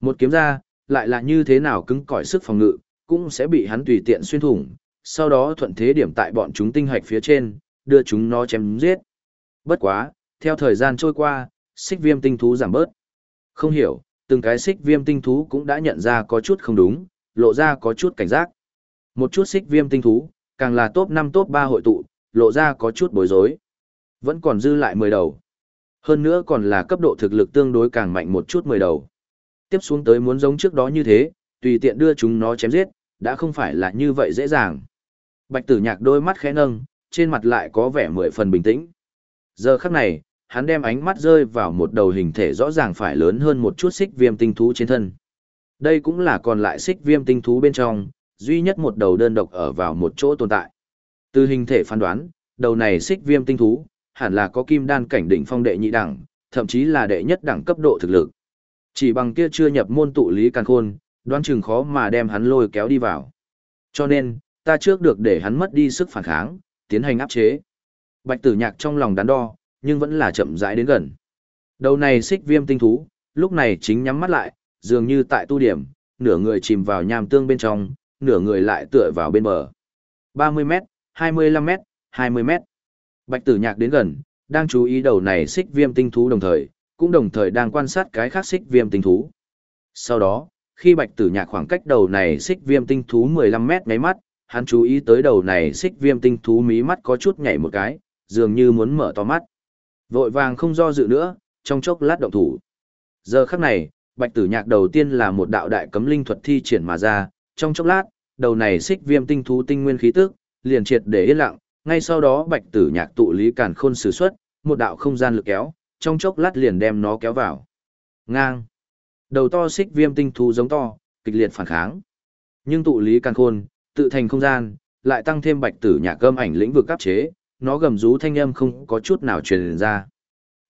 Một kiếm ra, lại là như thế nào cứng cỏi sức phòng ngự, cũng sẽ bị hắn tùy tiện xuyên thủng, sau đó thuận thế điểm tại bọn chúng tinh hạch phía trên, đưa chúng nó chém giết. Bất quá, theo thời gian trôi qua, xích viêm tinh thú giảm bớt. Không hiểu, từng cái xích viêm tinh thú cũng đã nhận ra có chút không đúng, lộ ra có chút cảnh giác. Một chút xích viêm tinh thú, càng là top 5 top 3 hội tụ, lộ ra có chút bối rối. Vẫn còn dư lại 10 đầu. Hơn nữa còn là cấp độ thực lực tương đối càng mạnh một chút 10 đầu. Tiếp xuống tới muốn giống trước đó như thế, tùy tiện đưa chúng nó chém giết, đã không phải là như vậy dễ dàng. Bạch tử nhạc đôi mắt khẽ nâng, trên mặt lại có vẻ mười phần bình tĩnh. Giờ khắc này, hắn đem ánh mắt rơi vào một đầu hình thể rõ ràng phải lớn hơn một chút xích viêm tinh thú trên thân. Đây cũng là còn lại xích viêm tinh thú bên trong, duy nhất một đầu đơn độc ở vào một chỗ tồn tại. Từ hình thể phán đoán, đầu này xích viêm tinh thú, hẳn là có kim đan cảnh đỉnh phong đệ nhị đẳng, thậm chí là đệ nhất đẳng cấp độ thực lực. Chỉ bằng kia chưa nhập môn tụ lý càn khôn, đoán chừng khó mà đem hắn lôi kéo đi vào. Cho nên, ta trước được để hắn mất đi sức phản kháng, tiến hành áp chế. Bạch tử nhạc trong lòng đắn đo, nhưng vẫn là chậm rãi đến gần. Đầu này xích viêm tinh thú, lúc này chính nhắm mắt lại, dường như tại tu điểm, nửa người chìm vào nham tương bên trong, nửa người lại tựa vào bên bờ. 30m, 25m, 20m. Bạch tử nhạc đến gần, đang chú ý đầu này xích viêm tinh thú đồng thời, cũng đồng thời đang quan sát cái khác xích viêm tinh thú. Sau đó, khi bạch tử nhạc khoảng cách đầu này xích viêm tinh thú 15 mét ngáy mắt, hắn chú ý tới đầu này xích viêm tinh thú mí mắt có chút nhảy một cái, dường như muốn mở to mắt. Vội vàng không do dự nữa, trong chốc lát động thủ. Giờ khắc này, bạch tử nhạc đầu tiên là một đạo đại cấm linh thuật thi triển mà ra, trong chốc lát, đầu này xích viêm tinh thú tinh nguyên khí tức, liền triệt để yên lặng, ngay sau đó bạch tử nhạc tụ lý càn khôn sử xuất, một đạo không gian lực kéo, trong chốc lát liền đem nó kéo vào. Ngang. Đầu to xích viêm tinh thú giống to, kịch liệt phản kháng. Nhưng tụ lý càng khôn, tự thành không gian, lại tăng thêm bạch tử nhạc cơm ảnh lĩnh vực cấp chế, nó gầm rú thanh âm không có chút nào truyền ra.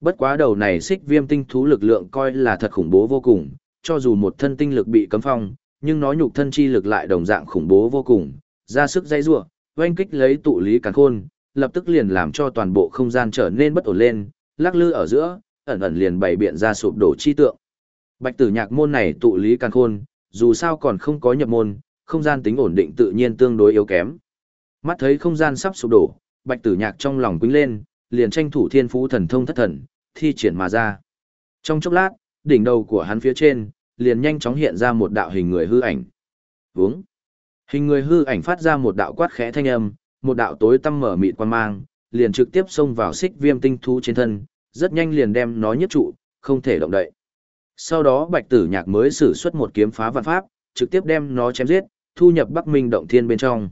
Bất quá đầu này xích viêm tinh thú lực lượng coi là thật khủng bố vô cùng, cho dù một thân tinh lực bị cấm phong, nhưng nó nhục thân chi lực lại đồng dạng khủng bố vô cùng, ra sức dây rủa, oanh kích lấy tụ lý càn khôn, lập tức liền làm cho toàn bộ không gian trở nên bất ổn lên, lắc lư ở giữa, ẩn ẩn liền bày biện ra sụp đổ chi tượng. Bạch tử nhạc môn này tụ lý càng khôn, dù sao còn không có nhập môn, không gian tính ổn định tự nhiên tương đối yếu kém. Mắt thấy không gian sắp sụp đổ, bạch tử nhạc trong lòng quýnh lên, liền tranh thủ thiên phú thần thông thất thần, thi triển mà ra. Trong chốc lát, đỉnh đầu của hắn phía trên, liền nhanh chóng hiện ra một đạo hình người hư ảnh. Vướng. Hình người hư ảnh phát ra một đạo quát khẽ thanh âm, một đạo tối tăm mở mịt quan mang, liền trực tiếp xông vào xích viêm tinh thú trên thân, rất nhanh liền đem nó nhất trụ, không thể động đậy. Sau đó bạch tử nhạc mới sử xuất một kiếm phá vạn pháp, trực tiếp đem nó chém giết, thu nhập Bắc Minh động thiên bên trong.